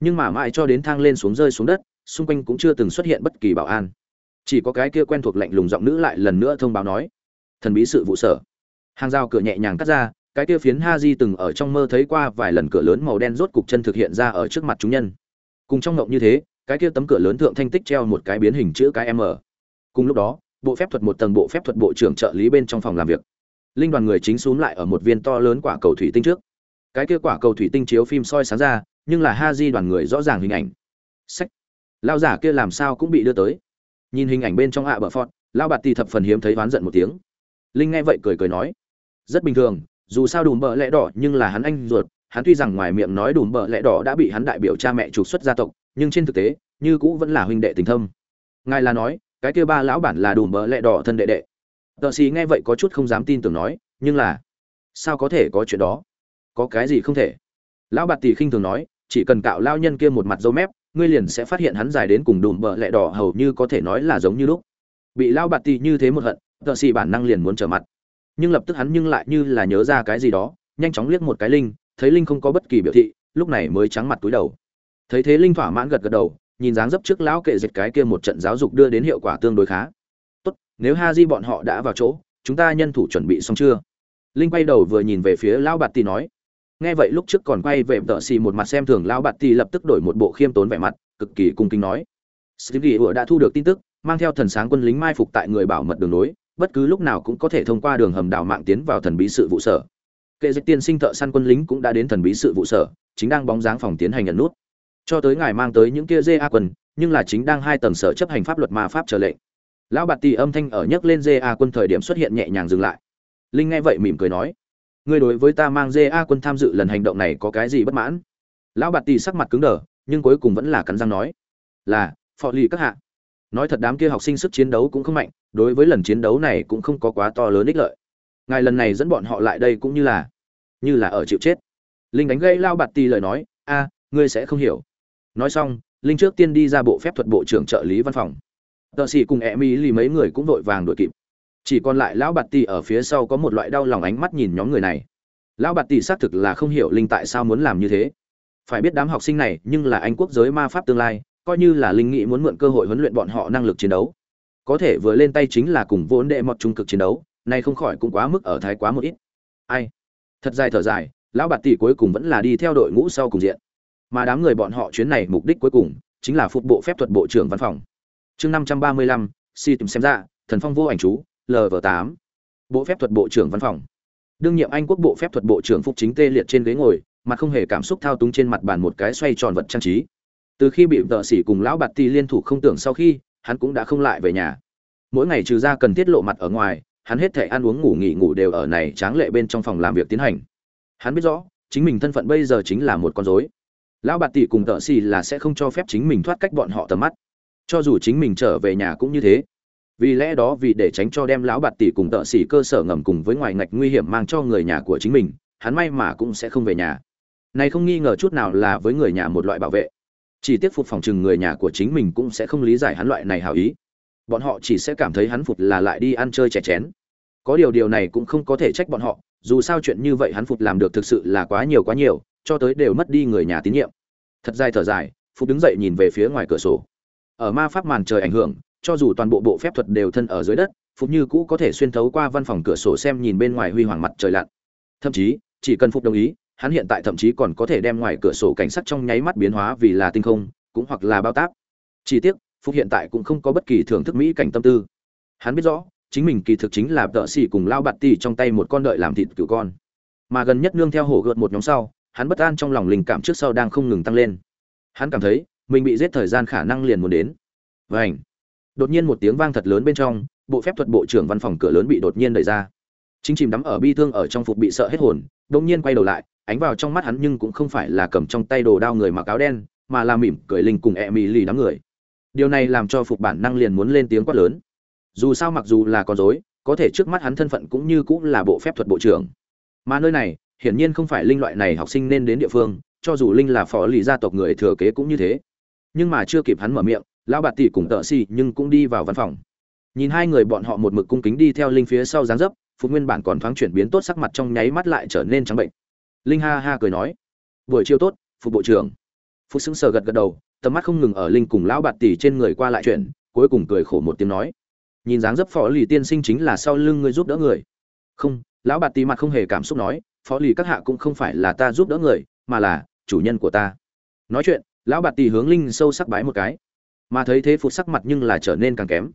Nhưng mà mãi cho đến thang lên xuống rơi xuống đất, xung quanh cũng chưa từng xuất hiện bất kỳ bảo an. Chỉ có cái kia quen thuộc lạnh lùng giọng nữ lại lần nữa thông báo nói, thần bí sự vụ sở. Hàng rào cửa nhẹ nhàng cắt ra, cái kia phiến ha di từng ở trong mơ thấy qua vài lần cửa lớn màu đen rốt cục chân thực hiện ra ở trước mặt chúng nhân. Cùng trong ngộng như thế cái kia tấm cửa lớn thượng thanh tích treo một cái biến hình chữ cái m. Cùng lúc đó, bộ phép thuật một tầng bộ phép thuật bộ trưởng trợ lý bên trong phòng làm việc. Linh đoàn người chính xuống lại ở một viên to lớn quả cầu thủy tinh trước. Cái kia quả cầu thủy tinh chiếu phim soi sáng ra, nhưng là ha di đoàn người rõ ràng hình ảnh. Sách. Lao giả kia làm sao cũng bị đưa tới. Nhìn hình ảnh bên trong ạ bờ phọt lao bạt tì thập phần hiếm thấy oán giận một tiếng. Linh nghe vậy cười cười nói, rất bình thường, dù sao đùm bợ lẽ đỏ nhưng là hắn anh ruột, hắn tuy rằng ngoài miệng nói đùm bợ lẽ đỏ đã bị hắn đại biểu cha mẹ trục xuất gia tộc nhưng trên thực tế, như cũ vẫn là huynh đệ tình thâm. Ngài là nói, cái kia ba lão bản là đùm bỡ lẹ đỏ thân đệ đệ. Tờ xì nghe vậy có chút không dám tin tưởng nói, nhưng là, sao có thể có chuyện đó? Có cái gì không thể? Lão bạt tỷ khinh thường nói, chỉ cần cạo lao nhân kia một mặt dâu mép, ngươi liền sẽ phát hiện hắn dài đến cùng đùm bợ lẹ đỏ hầu như có thể nói là giống như lúc. Bị lao bạt tỷ như thế một hận tợ xì bản năng liền muốn trở mặt. Nhưng lập tức hắn nhưng lại như là nhớ ra cái gì đó, nhanh chóng liếc một cái linh, thấy linh không có bất kỳ biểu thị, lúc này mới trắng mặt túi đầu thấy thế linh thỏa mãn gật gật đầu nhìn dáng dấp trước lão kệ dịch cái kia một trận giáo dục đưa đến hiệu quả tương đối khá tốt nếu ha di bọn họ đã vào chỗ chúng ta nhân thủ chuẩn bị xong chưa linh quay đầu vừa nhìn về phía lão bạt tì nói nghe vậy lúc trước còn quay về tợ xì một mặt xem thường lão bạt tì lập tức đổi một bộ khiêm tốn vẻ mặt cực kỳ cung kính nói Stevie đã thu được tin tức, mang theo thần sáng quân lính mai phục tại người bảo mật đường nối, bất cứ lúc nào cũng có thể thông qua đường hầm đào mạng tiến vào thần bí sự vụ sở. Kệ dịch tiên sinh thợ săn quân lính cũng đã đến thần bí sự vụ sở, chính đang bóng dáng phòng tiến hành nhận nút. Cho tới ngài mang tới những kia GA quân, nhưng là chính đang hai tầng sở chấp hành pháp luật ma pháp trở lệnh. Lão Bạt tì âm thanh ở nhấc lên GA quân thời điểm xuất hiện nhẹ nhàng dừng lại. Linh nghe vậy mỉm cười nói: "Ngươi đối với ta mang GA quân tham dự lần hành động này có cái gì bất mãn?" Lão Bạt tì sắc mặt cứng đờ, nhưng cuối cùng vẫn là cắn răng nói: "Là, phò lì các hạ." Nói thật đám kia học sinh sức chiến đấu cũng không mạnh, đối với lần chiến đấu này cũng không có quá to lớn ích lợi ngài lần này dẫn bọn họ lại đây cũng như là như là ở chịu chết linh đánh gây lao bạt tì lời nói a ngươi sẽ không hiểu nói xong, linh trước tiên đi ra bộ phép thuật bộ trưởng trợ lý văn phòng. Tờ sĩ cùng e mỹ lì mấy người cũng vội vàng đuổi kịp. Chỉ còn lại lão bạt tì ở phía sau có một loại đau lòng ánh mắt nhìn nhóm người này. Lão bạt tì xác thực là không hiểu linh tại sao muốn làm như thế. Phải biết đám học sinh này nhưng là anh quốc giới ma pháp tương lai, coi như là linh nghĩ muốn mượn cơ hội huấn luyện bọn họ năng lực chiến đấu. Có thể vừa lên tay chính là cùng vốn đệ mọt trung cực chiến đấu, nay không khỏi cũng quá mức ở thái quá một ít. Ai? Thật dài thở dài, lão bạt tỷ cuối cùng vẫn là đi theo đội ngũ sau cùng diện mà đám người bọn họ chuyến này mục đích cuối cùng chính là phục bộ phép thuật bộ trưởng văn phòng. Chương năm trăm ba mươi lăm, si tìm xem ra, thần phong vô ảnh chú lv tám. Bộ phép thuật bộ trưởng văn phòng. Đương nhiệm anh quốc bộ phép thuật bộ trưởng phục chính tê liệt trên ghế ngồi, mặt không hề cảm xúc thao túng trên mặt bàn một cái xoay tròn vật trang trí. Từ khi bị tợ sĩ cùng lão bạt ti liên thủ không tưởng sau khi, hắn cũng đã không lại về nhà. Mỗi ngày trừ ra cần tiết lộ mặt ở ngoài, hắn hết thể ăn uống ngủ nghỉ ngủ đều ở này tráng lệ bên trong phòng làm việc tiến hành. Hắn biết rõ, chính mình thân phận bây giờ chính là một con rối lão bạt tỷ cùng tợ xì là sẽ không cho phép chính mình thoát cách bọn họ tầm mắt. Cho dù chính mình trở về nhà cũng như thế. Vì lẽ đó vì để tránh cho đem lão bạt tỷ cùng tợ xì cơ sở ngầm cùng với ngoài ngạch nguy hiểm mang cho người nhà của chính mình, hắn may mà cũng sẽ không về nhà. Này không nghi ngờ chút nào là với người nhà một loại bảo vệ. Chỉ tiếc phục phòng chừng người nhà của chính mình cũng sẽ không lý giải hắn loại này hào ý. Bọn họ chỉ sẽ cảm thấy hắn phục là lại đi ăn chơi chè chén. Có điều điều này cũng không có thể trách bọn họ, dù sao chuyện như vậy hắn phục làm được thực sự là quá nhiều quá nhiều cho tới đều mất đi người nhà tín nhiệm. Thật dài thở dài phục đứng dậy nhìn về phía ngoài cửa sổ. Ở ma pháp màn trời ảnh hưởng, cho dù toàn bộ bộ phép thuật đều thân ở dưới đất phục như cũ có thể xuyên thấu qua văn phòng cửa sổ xem nhìn bên ngoài huy hoàng mặt trời lặn. Thậm chí, chỉ cần phục đồng ý, hắn hiện tại thậm chí còn có thể đem ngoài cửa sổ cảnh sắc trong nháy mắt biến hóa vì là tinh không, cũng hoặc là bao tác chỉ tiếc phục hiện tại cũng không có bất kỳ thưởng thức mỹ cảnh tâm tư. Hắn biết rõ, chính mình kỳ thực chính là tợ xỉ cùng lao bạt tì trong tay một con đợi làm thịt cửu con. Mà gần nhất nương theo hổ gợt một nhóm sau hắn bất an trong lòng linh cảm trước sau đang không ngừng tăng lên. Hắn cảm thấy, mình bị giết thời gian khả năng liền muốn đến. Vảnh đột nhiên một tiếng vang thật lớn bên trong, bộ phép thuật bộ trưởng văn phòng cửa lớn bị đột nhiên đẩy ra. Chính chìm đắm ở bi thương ở trong phục bị sợ hết hồn, đột nhiên quay đầu lại, ánh vào trong mắt hắn nhưng cũng không phải là cầm trong tay đồ đao người mặc áo đen, mà là mỉm cười linh cùng e mỹ lì đám người. Điều này làm cho phục bản năng liền muốn lên tiếng quát lớn. Dù sao mặc dù là con dối có thể trước mắt hắn thân phận cũng như cũng là bộ phép thuật bộ trưởng. Mà nơi này hiển nhiên không phải linh loại này học sinh nên đến địa phương cho dù linh là phó lì gia tộc người thừa kế cũng như thế. Nhưng mà chưa kịp hắn mở miệng lão bạt tỷ cùng tợ xì nhưng cũng đi vào văn phòng. Nhìn hai người bọn họ một mực cung kính đi theo linh phía sau dáng dấp phục nguyên bản còn thoáng chuyển biến tốt sắc mặt trong nháy mắt lại trở nên trắng bệnh. Linh ha ha cười nói buổi chiều tốt phục bộ trưởng. Phục sững sờ gật gật đầu tầm mắt không ngừng ở linh cùng lão bạt tỷ trên người qua lại chuyển, cuối cùng cười khổ một tiếng nói nhìn dáng dấp phó lì tiên sinh chính là sau lưng ngươi giúp đỡ người. Không. Lão bạt tỷ mặt không hề cảm xúc nói phó lì các hạ cũng không phải là ta giúp đỡ người, mà là chủ nhân của ta. Nói chuyện, lão bạt tỷ hướng linh sâu sắc bái một cái. Mà thấy thế phục sắc mặt nhưng là trở nên càng kém.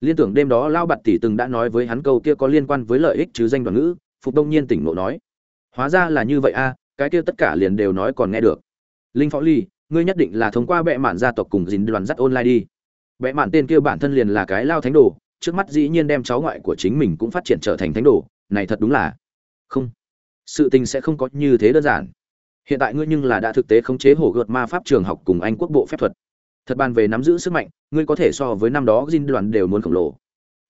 Liên tưởng đêm đó lão bạt tỷ từng đã nói với hắn câu kia có liên quan với lợi ích chứ danh đoàn ngữ phục đông nhiên tỉnh ngộ nói. Hóa ra là như vậy a, cái kia tất cả liền đều nói còn nghe được. Linh phó ly ngươi nhất định là thông qua bệ mạn gia tộc cùng dính đoàn dắt online đi. Bệ mạn tên kia bản thân liền là cái lao thánh đồ, trước mắt dĩ nhiên đem cháu ngoại của chính mình cũng phát triển trở thành thánh đồ, này thật đúng là không sự tình sẽ không có như thế đơn giản. Hiện tại ngươi nhưng là đã thực tế khống chế hổ gợt ma pháp trường học cùng anh quốc bộ phép thuật. Thật bàn về nắm giữ sức mạnh, ngươi có thể so với năm đó dinh đoàn đều muốn khổng lồ.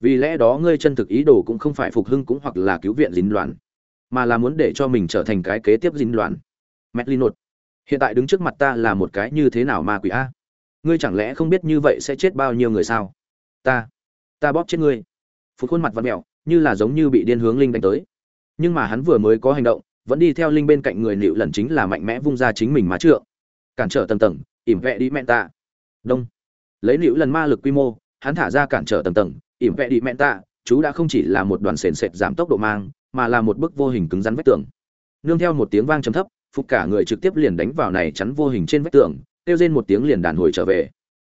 Vì lẽ đó ngươi chân thực ý đồ cũng không phải phục hưng cũng hoặc là cứu viện dính đoàn, mà là muốn để cho mình trở thành cái kế tiếp dính đoàn. Metlinot. hiện tại đứng trước mặt ta là một cái như thế nào ma quỷ a? Ngươi chẳng lẽ không biết như vậy sẽ chết bao nhiêu người sao? Ta ta bóp chết ngươi. Phục khuôn mặt vặn mẹo như là giống như bị điên hướng linh đánh tới nhưng mà hắn vừa mới có hành động, vẫn đi theo linh bên cạnh người nịu lần chính là mạnh mẽ vung ra chính mình má trượng. Cản trở tầng tầng, ỉm vẹ đi mẹn tạ. Đông. Lấy nịu lần ma lực quy mô, hắn thả ra cản trở tầng tầng, ỉm vẹ đi mẹn tạ, chú đã không chỉ là một đoàn sền sệt giảm tốc độ mang, mà là một bức vô hình cứng rắn vách tường. Nương theo một tiếng vang trầm thấp, phục cả người trực tiếp liền đánh vào này chắn vô hình trên vách tường, kêu rên một tiếng liền đàn hồi trở về.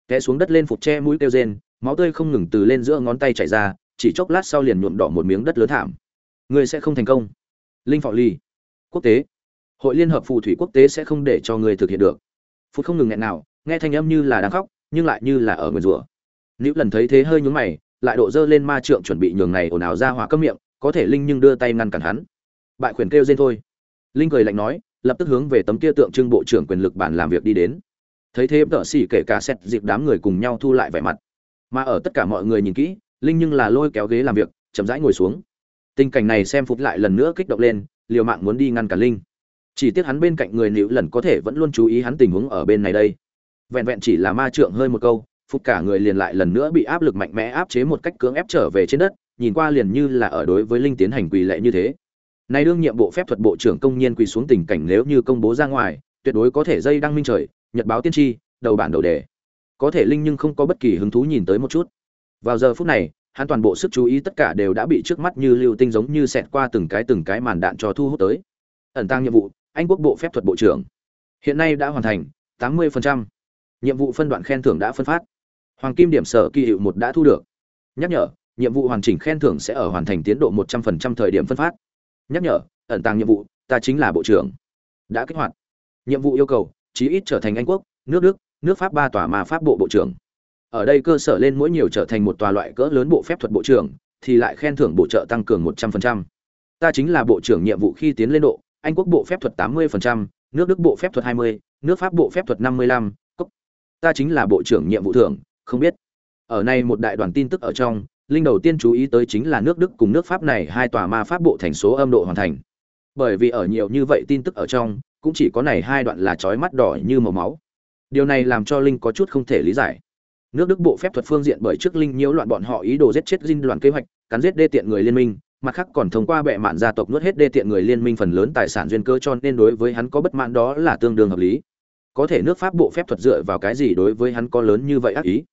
Té xuống đất lên phục che mũi kêu rên, máu tươi không ngừng từ lên giữa ngón tay chảy ra, chỉ chốc lát sau liền nhuộm đỏ một miếng đất lớn thảm ngươi sẽ không thành công. Linh phò ly, quốc tế. Hội liên hợp phù thủy quốc tế sẽ không để cho ngươi thực hiện được. Phút không ngừng nghẹn nào, nghe thanh âm như là đang khóc, nhưng lại như là ở nguyền rủa. Nữ lần thấy thế hơi nhướng mày, lại độ dơ lên ma trượng chuẩn bị nhường này ồn ào ra hỏa cấm miệng, có thể linh nhưng đưa tay ngăn cản hắn. Bại quyền kêu rên thôi. Linh cười lạnh nói, lập tức hướng về tấm kia tượng trưng bộ trưởng quyền lực bản làm việc đi đến. Thấy thế, tợ xỉ kể cả xét dịp đám người cùng nhau thu lại vẻ mặt. Mà ở tất cả mọi người nhìn kỹ, linh nhưng là lôi kéo ghế làm việc, chậm rãi ngồi xuống tình cảnh này xem phục lại lần nữa kích động lên, liều mạng muốn đi ngăn cản linh. Chỉ tiếc hắn bên cạnh người nữ lần có thể vẫn luôn chú ý hắn tình huống ở bên này đây. Vẹn vẹn chỉ là ma trượng hơi một câu, phục cả người liền lại lần nữa bị áp lực mạnh mẽ áp chế một cách cưỡng ép trở về trên đất, nhìn qua liền như là ở đối với linh tiến hành quỳ lệ như thế. Nay đương nhiệm bộ phép thuật bộ trưởng công nhiên quỳ xuống tình cảnh nếu như công bố ra ngoài, tuyệt đối có thể dây đăng minh trời, nhật báo tiên tri, đầu bản đầu đề. Có thể linh nhưng không có bất kỳ hứng thú nhìn tới một chút. Vào giờ phút này hắn toàn bộ sức chú ý tất cả đều đã bị trước mắt như lưu tinh giống như xẹt qua từng cái từng cái màn đạn cho thu hút tới. Ẩn tăng nhiệm vụ, anh quốc bộ phép thuật bộ trưởng. Hiện nay đã hoàn thành 80%. nhiệm vụ phân đoạn khen thưởng đã phân phát. Hoàng kim điểm sở kỳ hiệu một đã thu được. Nhắc nhở, nhiệm vụ hoàn chỉnh khen thưởng sẽ ở hoàn thành tiến độ 100% thời điểm phân phát. Nhắc nhở, ẩn tàng nhiệm vụ, ta chính là bộ trưởng. Đã kích hoạt. Nhiệm vụ yêu cầu, chí ít trở thành anh quốc, nước đức, nước pháp ba tòa mà pháp bộ bộ trưởng ở đây cơ sở lên mỗi nhiều trở thành một tòa loại cỡ lớn bộ phép thuật bộ trưởng thì lại khen thưởng bổ trợ tăng cường 100%. ta chính là bộ trưởng nhiệm vụ khi tiến lên độ anh quốc bộ phép thuật 80%, nước đức bộ phép thuật 20, nước pháp bộ phép thuật 55, cốc. ta chính là bộ trưởng nhiệm vụ thưởng không biết ở này một đại đoàn tin tức ở trong linh đầu tiên chú ý tới chính là nước đức cùng nước pháp này hai tòa ma pháp bộ thành số âm độ hoàn thành bởi vì ở nhiều như vậy tin tức ở trong cũng chỉ có này hai đoạn là chói mắt đỏ như màu máu điều này làm cho linh có chút không thể lý giải nước đức bộ phép thuật phương diện bởi trước linh nhiễu loạn bọn họ ý đồ giết chết dinh đoàn kế hoạch, cắn giết đê tiện người liên minh, mặt khác còn thông qua bệ mạn gia tộc nuốt hết đê tiện người liên minh phần lớn tài sản duyên cơ cho nên đối với hắn có bất mãn đó là tương đương hợp lý. Có thể nước pháp bộ phép thuật dựa vào cái gì đối với hắn có lớn như vậy ác ý?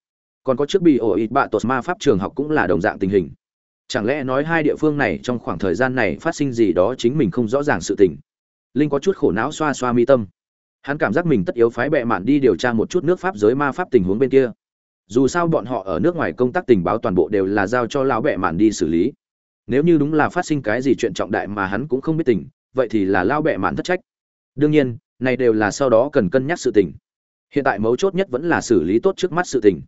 Còn có trước bị ổ ít bạ tột ma pháp trường học cũng là đồng dạng tình hình. Chẳng lẽ nói hai địa phương này trong khoảng thời gian này phát sinh gì đó chính mình không rõ ràng sự tình? Linh có chút khổ não xoa xoa mi tâm. Hắn cảm giác mình tất yếu phái bệ mạn đi điều tra một chút nước pháp giới ma pháp tình huống bên kia dù sao bọn họ ở nước ngoài công tác tình báo toàn bộ đều là giao cho lão bệ mạn đi xử lý. Nếu như đúng là phát sinh cái gì chuyện trọng đại mà hắn cũng không biết tình, vậy thì là lão bệ mạn thất trách. Đương nhiên, này đều là sau đó cần cân nhắc sự tình. Hiện tại mấu chốt nhất vẫn là xử lý tốt trước mắt sự tình.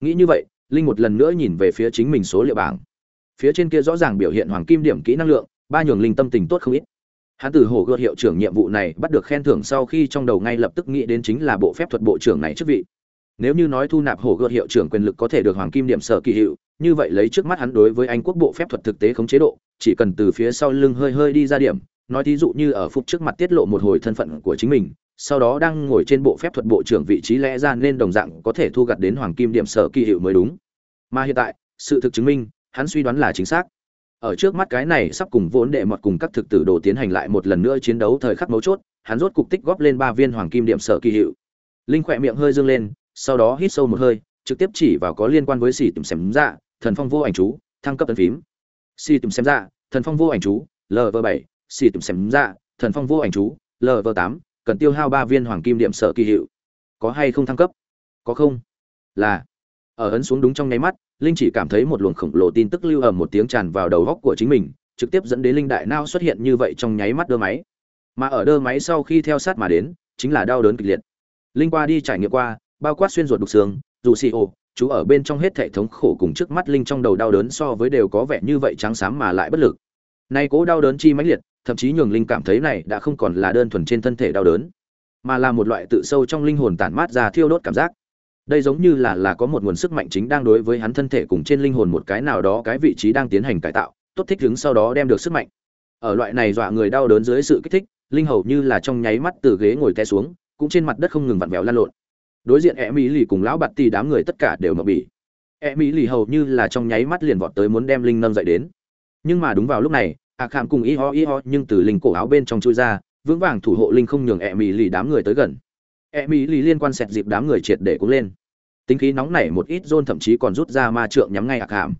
Nghĩ như vậy, linh một lần nữa nhìn về phía chính mình số liệu bảng. Phía trên kia rõ ràng biểu hiện hoàng kim điểm kỹ năng lượng, ba nhường linh tâm tình tốt không ít. Hắn từ hồ gợt hiệu trưởng nhiệm vụ này bắt được khen thưởng sau khi trong đầu ngay lập tức nghĩ đến chính là bộ phép thuật bộ trưởng này chức vị nếu như nói thu nạp hồ gợt hiệu trưởng quyền lực có thể được hoàng kim điểm sở kỳ hiệu như vậy lấy trước mắt hắn đối với anh quốc bộ phép thuật thực tế không chế độ, chỉ cần từ phía sau lưng hơi hơi đi ra điểm, nói thí dụ như ở phục trước mặt tiết lộ một hồi thân phận của chính mình, sau đó đang ngồi trên bộ phép thuật bộ trưởng vị trí lẽ ra nên đồng dạng có thể thu gặt đến hoàng kim điểm sở kỳ hiệu mới đúng. Mà hiện tại, sự thực chứng minh, hắn suy đoán là chính xác. Ở trước mắt cái này sắp cùng vốn đệ mọt cùng các thực tử đồ tiến hành lại một lần nữa chiến đấu thời khắc mấu chốt, hắn rốt cục tích góp lên ba viên hoàng kim điểm sở kỳ hiệu linh khỏe miệng hơi dương lên sau đó hít sâu một hơi, trực tiếp chỉ vào có liên quan với xì tìm xem ra dạ, thần phong vô ảnh chú, thăng cấp tấn phím. Xì tìm xem ra dạ, thần phong vô ảnh chú lv bảy, xì tìm xem ra dạ, thần phong vô ảnh chú lv tám, cần tiêu hao ba viên hoàng kim điểm sở kỳ hiệu. Có hay không thăng cấp? Có không? Là, ở ấn xuống đúng trong nháy mắt, linh chỉ cảm thấy một luồng khổng lồ tin tức lưu ầm một tiếng tràn vào đầu góc của chính mình, trực tiếp dẫn đến linh đại nao xuất hiện như vậy trong nháy mắt đơ máy. Mà ở đơ máy sau khi theo sát mà đến, chính là đau đớn kịch liệt. Linh qua đi trải nghiệm qua bao quát xuyên ruột đục xương, dù xì ô chú ở bên trong hết hệ thống khổ cùng trước mắt linh trong đầu đau đớn so với đều có vẻ như vậy trắng xám mà lại bất lực. Nay cố đau đớn chi mãnh liệt, thậm chí nhường linh cảm thấy này đã không còn là đơn thuần trên thân thể đau đớn, mà là một loại tự sâu trong linh hồn tản mát ra thiêu đốt cảm giác. Đây giống như là là có một nguồn sức mạnh chính đang đối với hắn thân thể cùng trên linh hồn một cái nào đó cái vị trí đang tiến hành cải tạo, tốt thích ứng sau đó đem được sức mạnh. Ở loại này dọa người đau đớn dưới sự kích thích, linh hầu như là trong nháy mắt từ ghế ngồi té xuống, cũng trên mặt đất không ngừng vặn vẹo lan lộn đối diện e mỹ lì cùng lão bạt tì đám người tất cả đều mập bỉ e mỹ lì hầu như là trong nháy mắt liền vọt tới muốn đem linh nâng dậy đến. Nhưng mà đúng vào lúc này ạ khảm cùng y ho y ho nhưng từ linh cổ áo bên trong chui ra, vững vàng thủ hộ linh không nhường e mỹ lì đám người tới gần. E mỹ lì liên quan xẹt dịp đám người triệt để cũng lên. Tính khí nóng nảy một ít rôn thậm chí còn rút ra ma trượng nhắm ngay ạ khảm.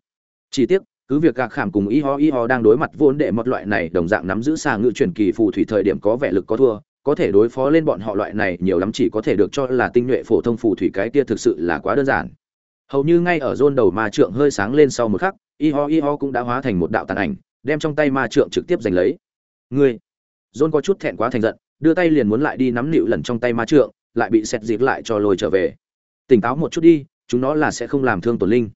Chỉ tiếc, cứ việc gạc khảm cùng y ho y ho đang đối mặt vốn đệ một loại này, đồng dạng nắm giữ xà ngự truyền kỳ phù thủy thời điểm có vẻ lực có thua có thể đối phó lên bọn họ loại này nhiều lắm chỉ có thể được cho là tinh nhuệ phổ thông phù thủy cái kia thực sự là quá đơn giản. Hầu như ngay ở rôn đầu ma trượng hơi sáng lên sau một khắc y ho y ho cũng đã hóa thành một đạo tàn ảnh, đem trong tay ma trượng trực tiếp giành lấy. Ngươi rôn có chút thẹn quá thành giận, đưa tay liền muốn lại đi nắm nịu lần trong tay ma trượng, lại bị xét dịp lại cho lôi trở về. Tỉnh táo một chút đi, chúng nó là sẽ không làm thương tổn linh.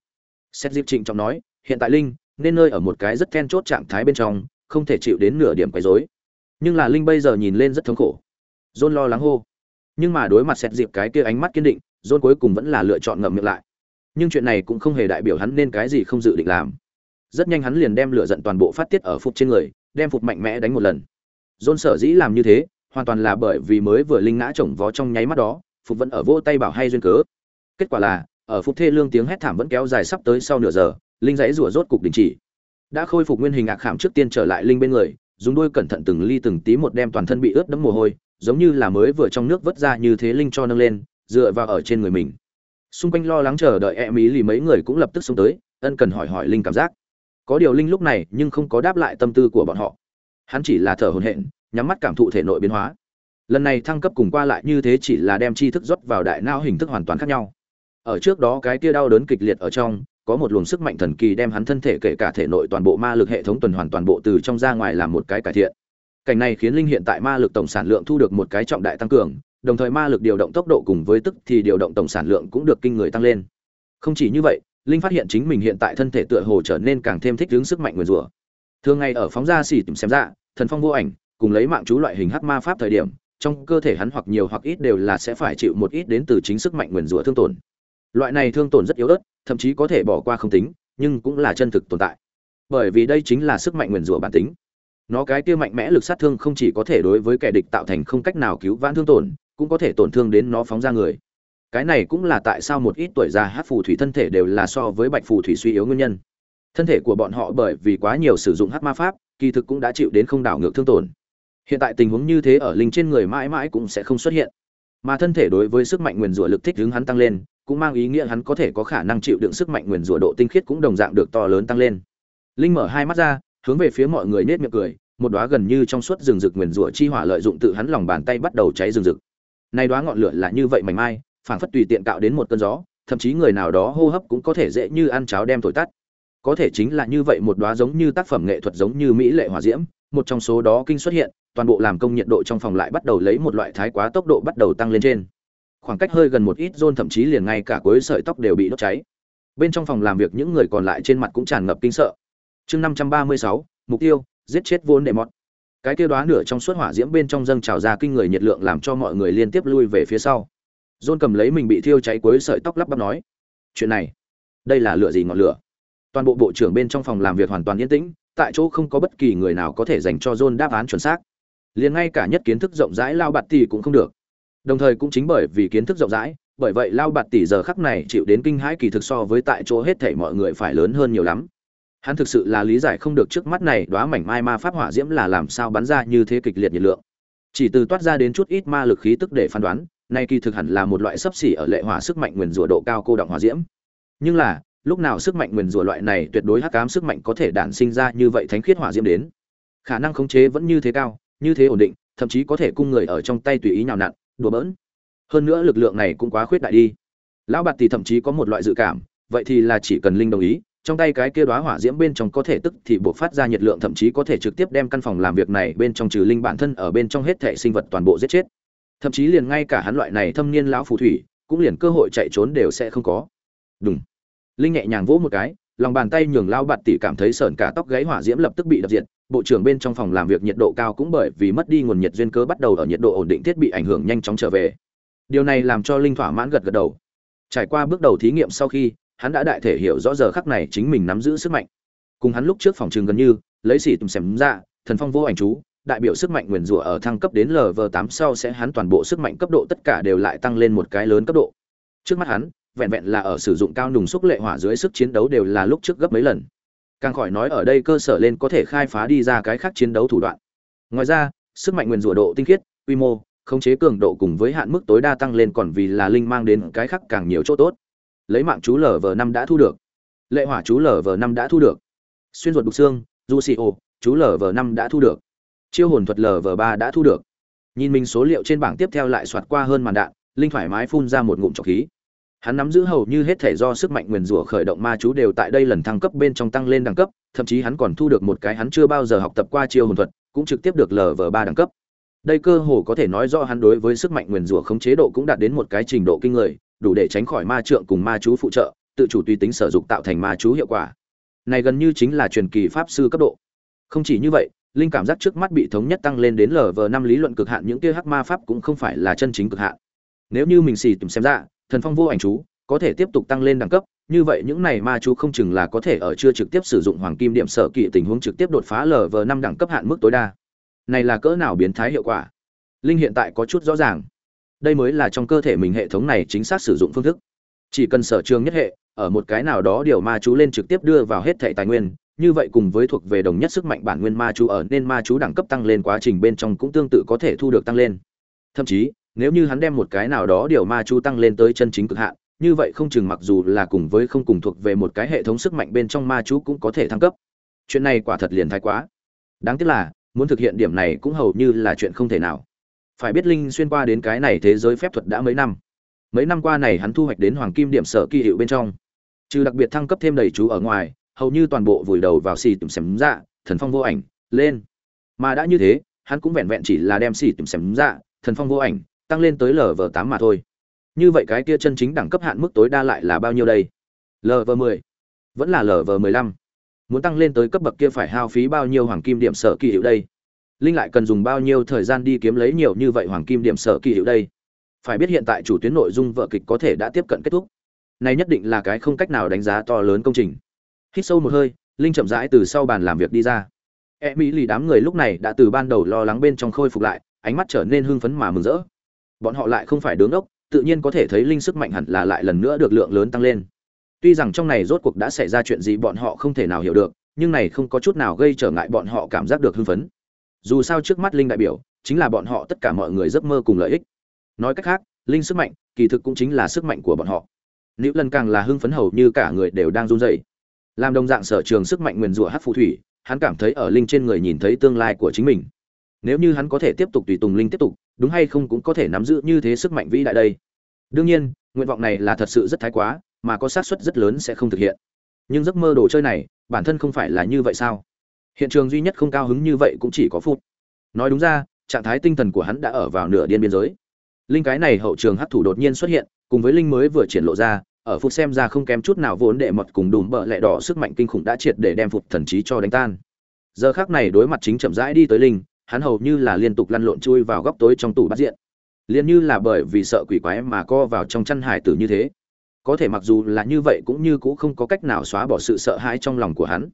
Xét dịp trịnh trọng nói, hiện tại linh nên nơi ở một cái rất then chốt trạng thái bên trong, không thể chịu đến nửa điểm quấy rối nhưng là linh bây giờ nhìn lên rất thống khổ. John lo lắng hô. Nhưng mà đối mặt xét dịp cái kia ánh mắt kiên định, john cuối cùng vẫn là lựa chọn ngậm miệng lại. Nhưng chuyện này cũng không hề đại biểu hắn nên cái gì không dự định làm. Rất nhanh hắn liền đem lửa giận toàn bộ phát tiết ở phục trên người, đem phục mạnh mẽ đánh một lần. John sở dĩ làm như thế, hoàn toàn là bởi vì mới vừa linh ngã chồng vó trong nháy mắt đó phục vẫn ở vỗ tay bảo hay duyên cớ. Kết quả là, ở phục thê lương tiếng hét thảm vẫn kéo dài sắp tới sau nửa giờ, linh dãy rủa rốt cục đình chỉ. Đã khôi phục nguyên hình ạc khảm trước tiên trở lại linh bên người dùng đuôi cẩn thận từng ly từng tí một đem toàn thân bị ướt đẫm mồ hôi, giống như là mới vừa trong nước vớt ra như thế linh cho nâng lên, dựa vào ở trên người mình. Xung quanh lo lắng chờ đợi em ý lì mấy người cũng lập tức xông tới, ân cần hỏi hỏi linh cảm giác. Có điều linh lúc này nhưng không có đáp lại tâm tư của bọn họ. Hắn chỉ là thở hổn hển, nhắm mắt cảm thụ thể nội biến hóa. Lần này thăng cấp cùng qua lại như thế chỉ là đem tri thức rót vào đại não hình thức hoàn toàn khác nhau. Ở trước đó cái kia đau đớn kịch liệt ở trong có một luồng sức mạnh thần kỳ đem hắn thân thể kể cả thể nội toàn bộ ma lực hệ thống tuần hoàn toàn bộ từ trong ra ngoài làm một cái cải thiện. Cảnh này khiến linh hiện tại ma lực tổng sản lượng thu được một cái trọng đại tăng cường, đồng thời ma lực điều động tốc độ cùng với tức thì điều động tổng sản lượng cũng được kinh người tăng lên. Không chỉ như vậy, linh phát hiện chính mình hiện tại thân thể tựa hồ trở nên càng thêm thích ứng sức mạnh nguyên rủa. Thường ngày ở phóng ra xỉ tìm xem ra, thần phong vô ảnh, cùng lấy mạng chú loại hình hắc ma pháp thời điểm, trong cơ thể hắn hoặc nhiều hoặc ít đều là sẽ phải chịu một ít đến từ chính sức mạnh nguyên rủa thương tổn loại này thương tổn rất yếu ớt, thậm chí có thể bỏ qua không tính, nhưng cũng là chân thực tồn tại. Bởi vì đây chính là sức mạnh nguyền rủa bản tính. Nó cái kia mạnh mẽ lực sát thương không chỉ có thể đối với kẻ địch tạo thành không cách nào cứu vãn thương tổn, cũng có thể tổn thương đến nó phóng ra người. Cái này cũng là tại sao một ít tuổi già hát phù thủy thân thể đều là so với bạch phù thủy suy yếu nguyên nhân. Thân thể của bọn họ bởi vì quá nhiều sử dụng hát ma pháp, kỳ thực cũng đã chịu đến không đảo ngược thương tổn. Hiện tại tình huống như thế ở linh trên người mãi mãi cũng sẽ không xuất hiện. Mà thân thể đối với sức mạnh nguyền rủa lực thích hướng hắn tăng lên cũng mang ý nghĩa hắn có thể có khả năng chịu đựng sức mạnh nguyền rủa độ tinh khiết cũng đồng dạng được to lớn tăng lên. Linh mở hai mắt ra, hướng về phía mọi người nết miệng cười, một đóa gần như trong suốt rừng rực nguyền rủa chi hỏa lợi dụng tự hắn lòng bàn tay bắt đầu cháy rừng rực. Nay đóa ngọn lửa là như vậy mảnh mai, phảng phất tùy tiện cạo đến một cơn gió, thậm chí người nào đó hô hấp cũng có thể dễ như ăn cháo đem thổi tắt. Có thể chính là như vậy một đóa giống như tác phẩm nghệ thuật giống như mỹ lệ hỏa diễm, một trong số đó kinh xuất hiện, toàn bộ làm công nhiệt độ trong phòng lại bắt đầu lấy một loại thái quá tốc độ bắt đầu tăng lên trên khoảng cách hơi gần một ít rôn thậm chí liền ngay cả cuối sợi tóc đều bị đốt cháy. Bên trong phòng làm việc những người còn lại trên mặt cũng tràn ngập kinh sợ. Chương năm trăm ba mươi sáu, mục tiêu, giết chết vốn đệ mọt. Cái kia đoá nửa trong suốt hỏa diễm bên trong dâng trào ra kinh người nhiệt lượng làm cho mọi người liên tiếp lui về phía sau. John cầm lấy mình bị thiêu cháy cuối sợi tóc lắp bắp nói, chuyện này, đây là lửa gì ngọn lửa? Toàn bộ bộ trưởng bên trong phòng làm việc hoàn toàn yên tĩnh, tại chỗ không có bất kỳ người nào có thể dành cho john đáp án chuẩn xác. Liền ngay cả nhất kiến thức rộng rãi lao bạt tỷ cũng không được đồng thời cũng chính bởi vì kiến thức rộng rãi, bởi vậy lao bạt tỷ giờ khắc này chịu đến kinh hãi kỳ thực so với tại chỗ hết thảy mọi người phải lớn hơn nhiều lắm. Hắn thực sự là lý giải không được trước mắt này đóa mảnh mai ma pháp hỏa diễm là làm sao bắn ra như thế kịch liệt nhiệt lượng. Chỉ từ toát ra đến chút ít ma lực khí tức để phán đoán, nay kỳ thực hẳn là một loại sấp xỉ ở lệ hỏa sức mạnh nguyền rủa độ cao cô động hỏa diễm. Nhưng là, lúc nào sức mạnh nguyền rủa loại này tuyệt đối hắc ám sức mạnh có thể đản sinh ra như vậy thánh khiết hỏa diễm đến? Khả năng khống chế vẫn như thế cao, như thế ổn định, thậm chí có thể cung người ở trong tay tùy ý nhào nặn đùa bỡn. Hơn nữa lực lượng này cũng quá khuyết đại đi. Lão bạt thì thậm chí có một loại dự cảm, vậy thì là chỉ cần linh đồng ý, trong tay cái kia đóa hỏa diễm bên trong có thể tức thì buộc phát ra nhiệt lượng, thậm chí có thể trực tiếp đem căn phòng làm việc này bên trong trừ linh bản thân ở bên trong hết thể sinh vật toàn bộ giết chết. Thậm chí liền ngay cả hắn loại này thâm niên lão phù thủy, cũng liền cơ hội chạy trốn đều sẽ không có. Đúng linh nhẹ nhàng vỗ một cái lòng bàn tay nhường lao bạt tỷ cảm thấy sởn cả tóc gáy hỏa diễm lập tức bị đập diệt. Bộ trưởng bên trong phòng làm việc nhiệt độ cao cũng bởi vì mất đi nguồn nhiệt duyên cớ bắt đầu ở nhiệt độ ổn định thiết bị ảnh hưởng nhanh chóng trở về. Điều này làm cho linh thỏa mãn gật gật đầu. Trải qua bước đầu thí nghiệm sau khi, hắn đã đại thể hiểu rõ giờ khắc này chính mình nắm giữ sức mạnh. Cùng hắn lúc trước phòng trường gần như, lấy xỉ tùm xem ra, thần phong vô ảnh chú, đại biểu sức mạnh nguyền rủa ở thăng cấp đến lv tám sau sẽ hắn toàn bộ sức mạnh cấp độ tất cả đều lại tăng lên một cái lớn cấp độ. Trước mắt hắn vẹn vẹn là ở sử dụng cao nùng xúc lệ hỏa dưới sức chiến đấu đều là lúc trước gấp mấy lần. Càng khỏi nói ở đây cơ sở lên có thể khai phá đi ra cái khác chiến đấu thủ đoạn. Ngoài ra, sức mạnh nguyền rủa độ tinh khiết, quy mô, khống chế cường độ cùng với hạn mức tối đa tăng lên còn vì là linh mang đến cái khác càng nhiều chỗ tốt. Lấy mạng chú lở vờ năm đã thu được. Lệ hỏa chú lở vờ năm đã thu được. Xuyên ruột đục xương du xì ô chú lv năm đã thu được. Chiêu hồn thuật lở vờ ba đã thu được. Nhìn mình số liệu trên bảng tiếp theo lại soạt qua hơn màn đạn, linh thoải mái phun ra một ngụm trọc khí hắn nắm giữ hầu như hết thể do sức mạnh nguyền rủa khởi động ma chú đều tại đây lần thăng cấp bên trong tăng lên đẳng cấp, thậm chí hắn còn thu được một cái hắn chưa bao giờ học tập qua chiêu hồn thuật, cũng trực tiếp được lờ vờ ba đẳng cấp. Đây cơ hồ có thể nói rõ hắn đối với sức mạnh nguyền rủa khống chế độ cũng đạt đến một cái trình độ kinh người, đủ để tránh khỏi ma trượng cùng ma chú phụ trợ, tự chủ tùy tính sử dụng tạo thành ma chú hiệu quả. Này gần như chính là truyền kỳ pháp sư cấp độ. Không chỉ như vậy, linh cảm giác trước mắt bị thống nhất tăng lên đến lv năm lý luận cực hạn, những kia hắc ma pháp cũng không phải là chân chính cực hạn nếu như mình xì tìm xem ra, thần phong vô ảnh chú, có thể tiếp tục tăng lên đẳng cấp, như vậy những này ma chú không chừng là có thể ở chưa trực tiếp sử dụng hoàng kim điểm sở kỵ tình huống trực tiếp đột phá lv năm đẳng cấp hạn mức tối đa. Này là cỡ nào biến thái hiệu quả? Linh hiện tại có chút rõ ràng. Đây mới là trong cơ thể mình hệ thống này chính xác sử dụng phương thức. Chỉ cần sở trường nhất hệ, ở một cái nào đó điều ma chú lên trực tiếp đưa vào hết thẻ tài nguyên, như vậy cùng với thuộc về đồng nhất sức mạnh bản nguyên ma chú ở, nên ma chú đẳng cấp tăng lên quá trình bên trong cũng tương tự có thể thu được tăng lên. Thậm chí nếu như hắn đem một cái nào đó điều ma chú tăng lên tới chân chính cực hạn, như vậy không chừng mặc dù là cùng với không cùng thuộc về một cái hệ thống sức mạnh bên trong ma chú cũng có thể thăng cấp. Chuyện này quả thật liền thái quá. Đáng tiếc là, muốn thực hiện điểm này cũng hầu như là chuyện không thể nào. Phải biết linh xuyên qua đến cái này thế giới phép thuật đã mấy năm. Mấy năm qua này hắn thu hoạch đến hoàng kim điểm sở kỳ hiệu bên trong. Trừ đặc biệt thăng cấp thêm đầy chú ở ngoài, hầu như toàn bộ vùi đầu vào xì tùm xém dạ thần phong vô ảnh, lên. Mà đã như thế, hắn cũng vẹn vẹn chỉ là đem xì tùm xém dạ thần phong vô ảnh tăng lên tới lv tám mà thôi. Như vậy cái kia chân chính đẳng cấp hạn mức tối đa lại là bao nhiêu đây? Lv mười, vẫn là lv mười lăm. Muốn tăng lên tới cấp bậc kia phải hao phí bao nhiêu hoàng kim điểm sở kỳ hiệu đây? Linh lại cần dùng bao nhiêu thời gian đi kiếm lấy nhiều như vậy hoàng kim điểm sở kỳ hiệu đây? Phải biết hiện tại chủ tuyến nội dung vợ kịch có thể đã tiếp cận kết thúc. Này nhất định là cái không cách nào đánh giá to lớn công trình. Hít sâu một hơi, linh chậm rãi từ sau bàn làm việc đi ra. E mỹ lì đám người lúc này đã từ ban đầu lo lắng bên trong khôi phục lại, ánh mắt trở nên hưng phấn mà mừng rỡ bọn họ lại không phải đứng ốc, tự nhiên có thể thấy linh sức mạnh hẳn là lại lần nữa được lượng lớn tăng lên. Tuy rằng trong này rốt cuộc đã xảy ra chuyện gì bọn họ không thể nào hiểu được, nhưng này không có chút nào gây trở ngại bọn họ cảm giác được hưng phấn. Dù sao trước mắt linh đại biểu, chính là bọn họ tất cả mọi người giấc mơ cùng lợi ích. Nói cách khác, linh sức mạnh, kỳ thực cũng chính là sức mạnh của bọn họ. Nữ lần càng là hưng phấn hầu như cả người đều đang run rẩy. Làm đồng dạng sở trường sức mạnh nguyền rủa hát phù thủy, hắn cảm thấy ở linh trên người nhìn thấy tương lai của chính mình nếu như hắn có thể tiếp tục tùy tùng linh tiếp tục, đúng hay không cũng có thể nắm giữ như thế sức mạnh vĩ đại đây. Đương nhiên, nguyện vọng này là thật sự rất thái quá, mà có xác suất rất lớn sẽ không thực hiện. Nhưng giấc mơ đồ chơi này, bản thân không phải là như vậy sao? Hiện trường duy nhất không cao hứng như vậy cũng chỉ có phút. Nói đúng ra, trạng thái tinh thần của hắn đã ở vào nửa điên biên giới. Linh cái này hậu trường hấp thủ đột nhiên xuất hiện, cùng với linh mới vừa triển lộ ra, ở phút xem ra không kém chút nào vốn đệ mật cùng đùm bợ lẹ đỏ sức mạnh kinh khủng đã triệt để đem phục thần trí cho đánh tan. Giờ khác này đối mặt chính chậm rãi đi tới linh hắn hầu như là liên tục lăn lộn chui vào góc tối trong tủ bắt diện. Liền như là bởi vì sợ quỷ quái mà co vào trong chăn hải tử như thế. Có thể mặc dù là như vậy cũng như cũng không có cách nào xóa bỏ sự sợ hãi trong lòng của hắn.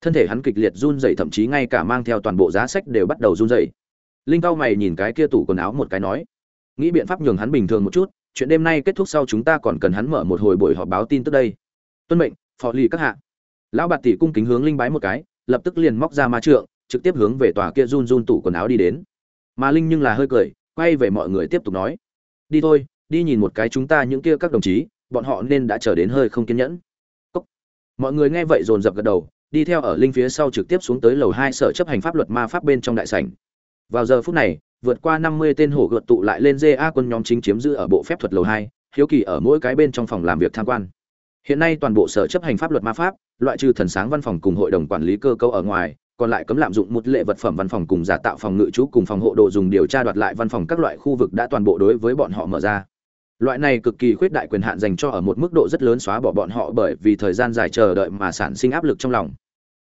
Thân thể hắn kịch liệt run rẩy thậm chí ngay cả mang theo toàn bộ giá sách đều bắt đầu run rẩy. Linh cao mày nhìn cái kia tủ quần áo một cái nói, nghĩ biện pháp nhường hắn bình thường một chút, chuyện đêm nay kết thúc sau chúng ta còn cần hắn mở một hồi buổi họp báo tin tức đây. Tuân mệnh, phò lì các hạ. Lão bạt tỷ cung kính hướng linh bái một cái, lập tức liền móc ra ma trượng trực tiếp hướng về tòa kia run run tủ quần áo đi đến. Mà linh nhưng là hơi cười, quay về mọi người tiếp tục nói. Đi thôi, đi nhìn một cái chúng ta những kia các đồng chí, bọn họ nên đã chờ đến hơi không kiên nhẫn. Cốc. mọi người nghe vậy dồn dập gật đầu, đi theo ở linh phía sau trực tiếp xuống tới lầu hai sở chấp hành pháp luật ma pháp bên trong đại sảnh. Vào giờ phút này, vượt qua năm mươi tên hổ gợt tụ lại lên GA quân nhóm chính chiếm giữ ở bộ phép thuật lầu hai, hiếu kỳ ở mỗi cái bên trong phòng làm việc tham quan. Hiện nay toàn bộ sở chấp hành pháp luật ma pháp, loại trừ thần sáng văn phòng cùng hội đồng quản lý cơ cấu ở ngoài còn lại cấm lạm dụng một lệ vật phẩm văn phòng cùng giả tạo phòng ngự trú cùng phòng hộ đồ dùng điều tra đoạt lại văn phòng các loại khu vực đã toàn bộ đối với bọn họ mở ra. Loại này cực kỳ khuyết đại quyền hạn dành cho ở một mức độ rất lớn xóa bỏ bọn họ bởi vì thời gian dài chờ đợi mà sản sinh áp lực trong lòng.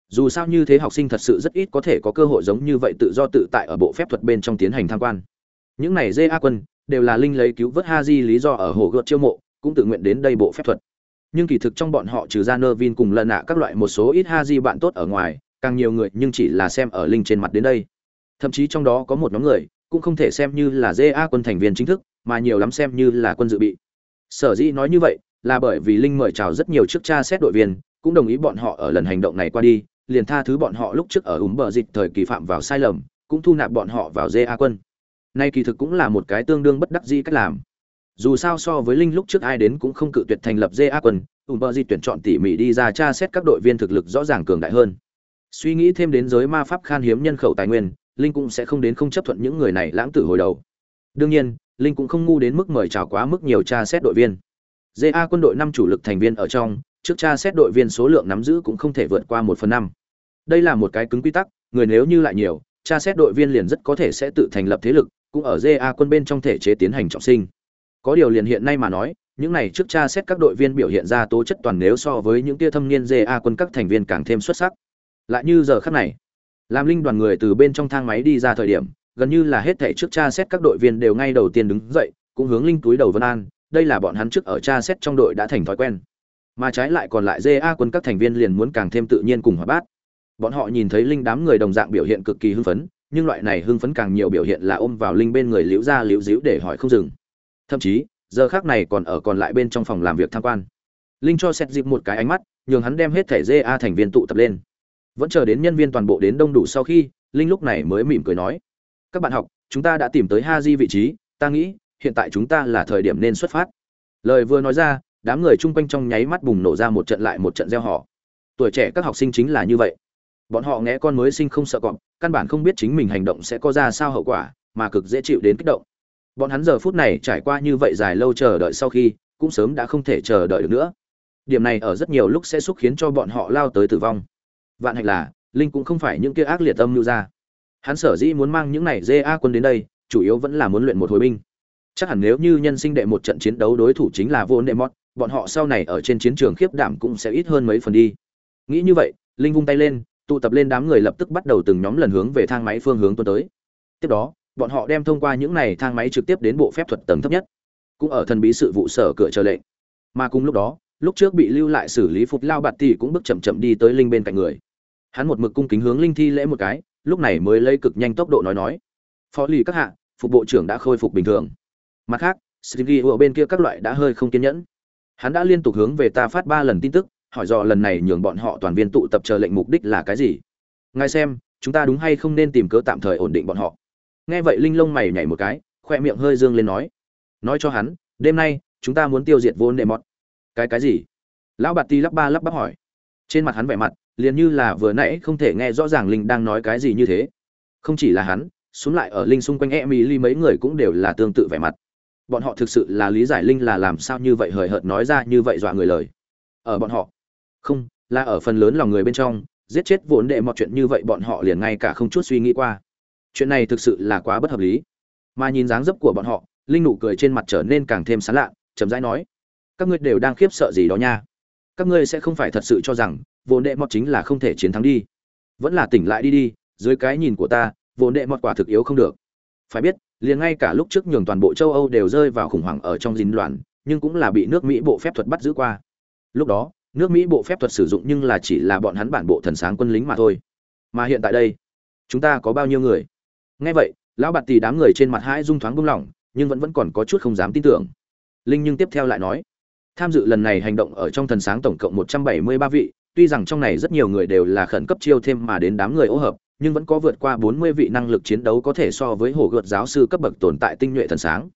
Dù sao như thế học sinh thật sự rất ít có thể có cơ hội giống như vậy tự do tự tại ở bộ phép thuật bên trong tiến hành tham quan. Những này dê a quân đều là linh lấy cứu vớt ha di lý do ở hồ gợt chiêu mộ, cũng tự nguyện đến đây bộ phép thuật. Nhưng kỳ thực trong bọn họ trừ ra nơ vin cùng lần nạ các loại một số ít ha di bạn tốt ở ngoài càng nhiều người nhưng chỉ là xem ở linh trên mặt đến đây. Thậm chí trong đó có một nhóm người, cũng không thể xem như là ja quân thành viên chính thức, mà nhiều lắm xem như là quân dự bị. Sở dĩ nói như vậy, là bởi vì linh mời chào rất nhiều trước cha xét đội viên, cũng đồng ý bọn họ ở lần hành động này qua đi, liền tha thứ bọn họ lúc trước ở úng bờ dịch thời kỳ phạm vào sai lầm, cũng thu nạp bọn họ vào ja quân. Nay kỳ thực cũng là một cái tương đương bất đắc dĩ cách làm. Dù sao so với linh lúc trước ai đến cũng không cự tuyệt thành lập ja quân, úng bờ dịch tuyển chọn tỉ mỉ đi ra tra xét các đội viên thực lực rõ ràng cường đại hơn suy nghĩ thêm đến giới ma pháp khan hiếm nhân khẩu tài nguyên, linh cũng sẽ không đến không chấp thuận những người này lãng tử hồi đầu. Đương nhiên, linh cũng không ngu đến mức mời chào quá mức nhiều tra xét đội viên. Ja quân đội năm chủ lực thành viên ở trong, trước tra xét đội viên số lượng nắm giữ cũng không thể vượt qua một phần năm. Đây là một cái cứng quy tắc, người nếu như lại nhiều, tra xét đội viên liền rất có thể sẽ tự thành lập thế lực, cũng ở ja quân bên trong thể chế tiến hành trọng sinh. Có điều liền hiện nay mà nói, những này trước tra xét các đội viên biểu hiện ra tố chất toàn nếu so với những tia thâm niên ja quân các thành viên càng thêm xuất sắc lại như giờ khắc này. Làm linh đoàn người từ bên trong thang máy đi ra thời điểm, gần như là hết thảy trước tra xét các đội viên đều ngay đầu tiên đứng dậy, cũng hướng linh túi đầu vân an, đây là bọn hắn trước ở tra xét trong đội đã thành thói quen. Mà trái lại còn lại ja quân các thành viên liền muốn càng thêm tự nhiên cùng hòa bát. Bọn họ nhìn thấy linh đám người đồng dạng biểu hiện cực kỳ hưng phấn, nhưng loại này hưng phấn càng nhiều biểu hiện là ôm vào linh bên người liễu ra liễu díu để hỏi không dừng. Thậm chí, giờ khác này còn ở còn lại bên trong phòng làm việc tham quan. Linh cho xét dịp một cái ánh mắt, nhường hắn đem hết thẻ ja thành viên tụ tập lên vẫn chờ đến nhân viên toàn bộ đến đông đủ sau khi, linh lúc này mới mỉm cười nói, các bạn học, chúng ta đã tìm tới ha di vị trí, ta nghĩ, hiện tại chúng ta là thời điểm nên xuất phát. Lời vừa nói ra, đám người chung quanh trong nháy mắt bùng nổ ra một trận lại một trận gieo họ tuổi trẻ các học sinh chính là như vậy. Bọn họ nghe con mới sinh không sợ cọp, căn bản không biết chính mình hành động sẽ có ra sao hậu quả, mà cực dễ chịu đến kích động. Bọn hắn giờ phút này trải qua như vậy dài lâu chờ đợi sau khi, cũng sớm đã không thể chờ đợi được nữa. Điểm này ở rất nhiều lúc sẽ xúc khiến cho bọn họ lao tới tử vong vạn hạnh là, linh cũng không phải những kia ác liệt tâm lưu ra hắn sở dĩ muốn mang những này ja quân đến đây, chủ yếu vẫn là muốn luyện một hồi binh. Chắc hẳn nếu như nhân sinh đệ một trận chiến đấu đối thủ chính là vô nệ mót bọn họ sau này ở trên chiến trường khiếp đảm cũng sẽ ít hơn mấy phần đi. Nghĩ như vậy, linh vung tay lên, tụ tập lên đám người lập tức bắt đầu từng nhóm lần hướng về thang máy phương hướng tuần tới. Tiếp đó, bọn họ đem thông qua những này thang máy trực tiếp đến bộ phép thuật tầng thấp nhất, cũng ở thần bí sự vụ sở cửa chờ lệnh. Mà cùng lúc đó, lúc trước bị lưu lại xử lý phục lao bạt tỷ cũng bước chậm chậm đi tới linh bên cạnh người hắn một mực cung kính hướng linh thi lễ một cái, lúc này mới lấy cực nhanh tốc độ nói nói. Phó lì các hạ, phục bộ trưởng đã khôi phục bình thường. Mặt khác Sri ở bên kia các loại đã hơi không kiên nhẫn. Hắn đã liên tục hướng về ta phát ba lần tin tức, hỏi dò lần này nhường bọn họ toàn viên tụ tập chờ lệnh mục đích là cái gì. Ngài xem, chúng ta đúng hay không nên tìm cớ tạm thời ổn định bọn họ. Nghe vậy linh lông mày nhảy một cái, khoe miệng hơi dương lên nói. Nói cho hắn, đêm nay, chúng ta muốn tiêu diệt vô nệ mọt cái cái gì? Lão bạt ti lắp ba lắp bắp hỏi. Trên mặt hắn vẻ mặt liền như là vừa nãy không thể nghe rõ ràng linh đang nói cái gì như thế. Không chỉ là hắn, xuống lại ở linh xung quanh emily mấy người cũng đều là tương tự vẻ mặt. Bọn họ thực sự là lý giải linh là làm sao như vậy hời hợt nói ra như vậy dọa người lời. Ở bọn họ. Không, là ở phần lớn lòng người bên trong, giết chết vốn đệ mọi chuyện như vậy bọn họ liền ngay cả không chút suy nghĩ qua. Chuyện này thực sự là quá bất hợp lý. Mà nhìn dáng dấp của bọn họ, linh nụ cười trên mặt trở nên càng thêm sán lạ, chậm rãi nói, các ngươi đều đang khiếp sợ gì đó nha. Các ngươi sẽ không phải thật sự cho rằng vốn đệ mọt chính là không thể chiến thắng đi. Vẫn là tỉnh lại đi đi, dưới cái nhìn của ta vốn đệ mọt quả thực yếu không được. Phải biết, liền ngay cả lúc trước nhường toàn bộ châu âu đều rơi vào khủng hoảng ở trong dính loạn, nhưng cũng là bị nước mỹ bộ phép thuật bắt giữ qua. Lúc đó, nước mỹ bộ phép thuật sử dụng nhưng là chỉ là bọn hắn bản bộ thần sáng quân lính mà thôi. Mà hiện tại đây, chúng ta có bao nhiêu người? Nghe vậy, lão bạt tì đám người trên mặt hãi rung thoáng buông lỏng, nhưng vẫn vẫn còn có chút không dám tin tưởng. Linh nhưng tiếp theo lại nói, tham dự lần này hành động ở trong thần sáng tổng cộng một trăm bảy mươi ba vị tuy rằng trong này rất nhiều người đều là khẩn cấp chiêu thêm mà đến đám người ô hợp, nhưng vẫn có vượt qua bốn mươi vị năng lực chiến đấu có thể so với hồ gợt giáo sư cấp bậc tồn tại tinh nhuệ thần sáng.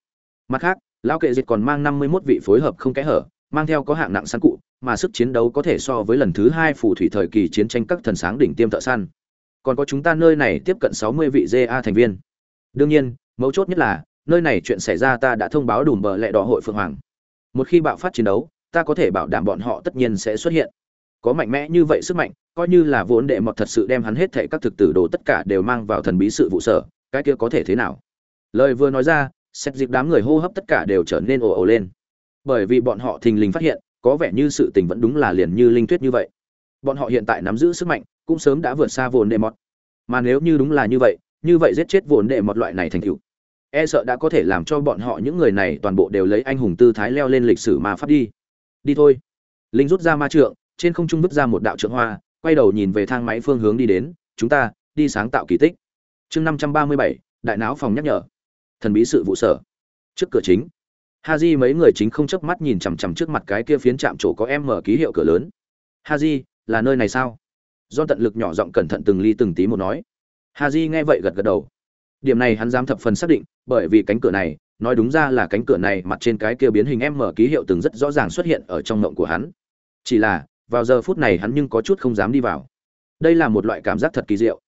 Mặt khác, lão kệ dịch còn mang năm mươi 51 vị phối hợp không kẽ hở, mang theo có hạng nặng săn cụ, mà sức chiến đấu có thể so với lần thứ hai phù thủy thời kỳ chiến tranh các thần sáng đỉnh tiêm thợ săn. Còn có chúng ta nơi này tiếp cận sáu mươi vị GA thành viên. Đương nhiên, mấu chốt nhất là, nơi này chuyện xảy ra ta đã thông báo đùm bờ lệ đỏ hội phượng hoàng. Một khi bạo phát chiến đấu, ta có thể bảo đảm bọn họ tất nhiên sẽ xuất hiện có mạnh mẽ như vậy sức mạnh, coi như là vốn đệ mọt thật sự đem hắn hết thệ các thực tử đồ tất cả đều mang vào thần bí sự vụ sở, cái kia có thể thế nào? Lời vừa nói ra xét dịp đám người hô hấp tất cả đều trở nên ồ ồ lên. Bởi vì bọn họ thình lình phát hiện, có vẻ như sự tình vẫn đúng là liền như linh tuyết như vậy. Bọn họ hiện tại nắm giữ sức mạnh, cũng sớm đã vượt xa vốn đệ mọt. Mà nếu như đúng là như vậy như vậy giết chết vốn đệ mọt loại này thành cựu e sợ đã có thể làm cho bọn họ những người này toàn bộ đều lấy anh hùng tư thái leo lên lịch sử mà phát đi. Đi thôi. Linh rút ra ma trượng trên không trung vứt ra một đạo trượng hoa, quay đầu nhìn về thang máy phương hướng đi đến, chúng ta, đi sáng tạo kỳ tích. Chương năm trăm ba mươi bảy, đại não phòng nhắc nhở. Thần bí sự vụ sở. Trước cửa chính. Haji mấy người chính không chớp mắt nhìn chằm chằm trước mặt cái kia phiến chạm chỗ có em mở ký hiệu cửa lớn. Haji, là nơi này sao? Do tận lực nhỏ giọng cẩn thận từng ly từng tí một nói. Haji nghe vậy gật gật đầu. Điểm này hắn dám thập phần xác định, bởi vì cánh cửa này, nói đúng ra là cánh cửa này mặt trên cái kia biến hình em mở ký hiệu từng rất rõ ràng xuất hiện ở trong mộng của hắn. Chỉ là vào giờ phút này hắn nhưng có chút không dám đi vào. Đây là một loại cảm giác thật kỳ diệu.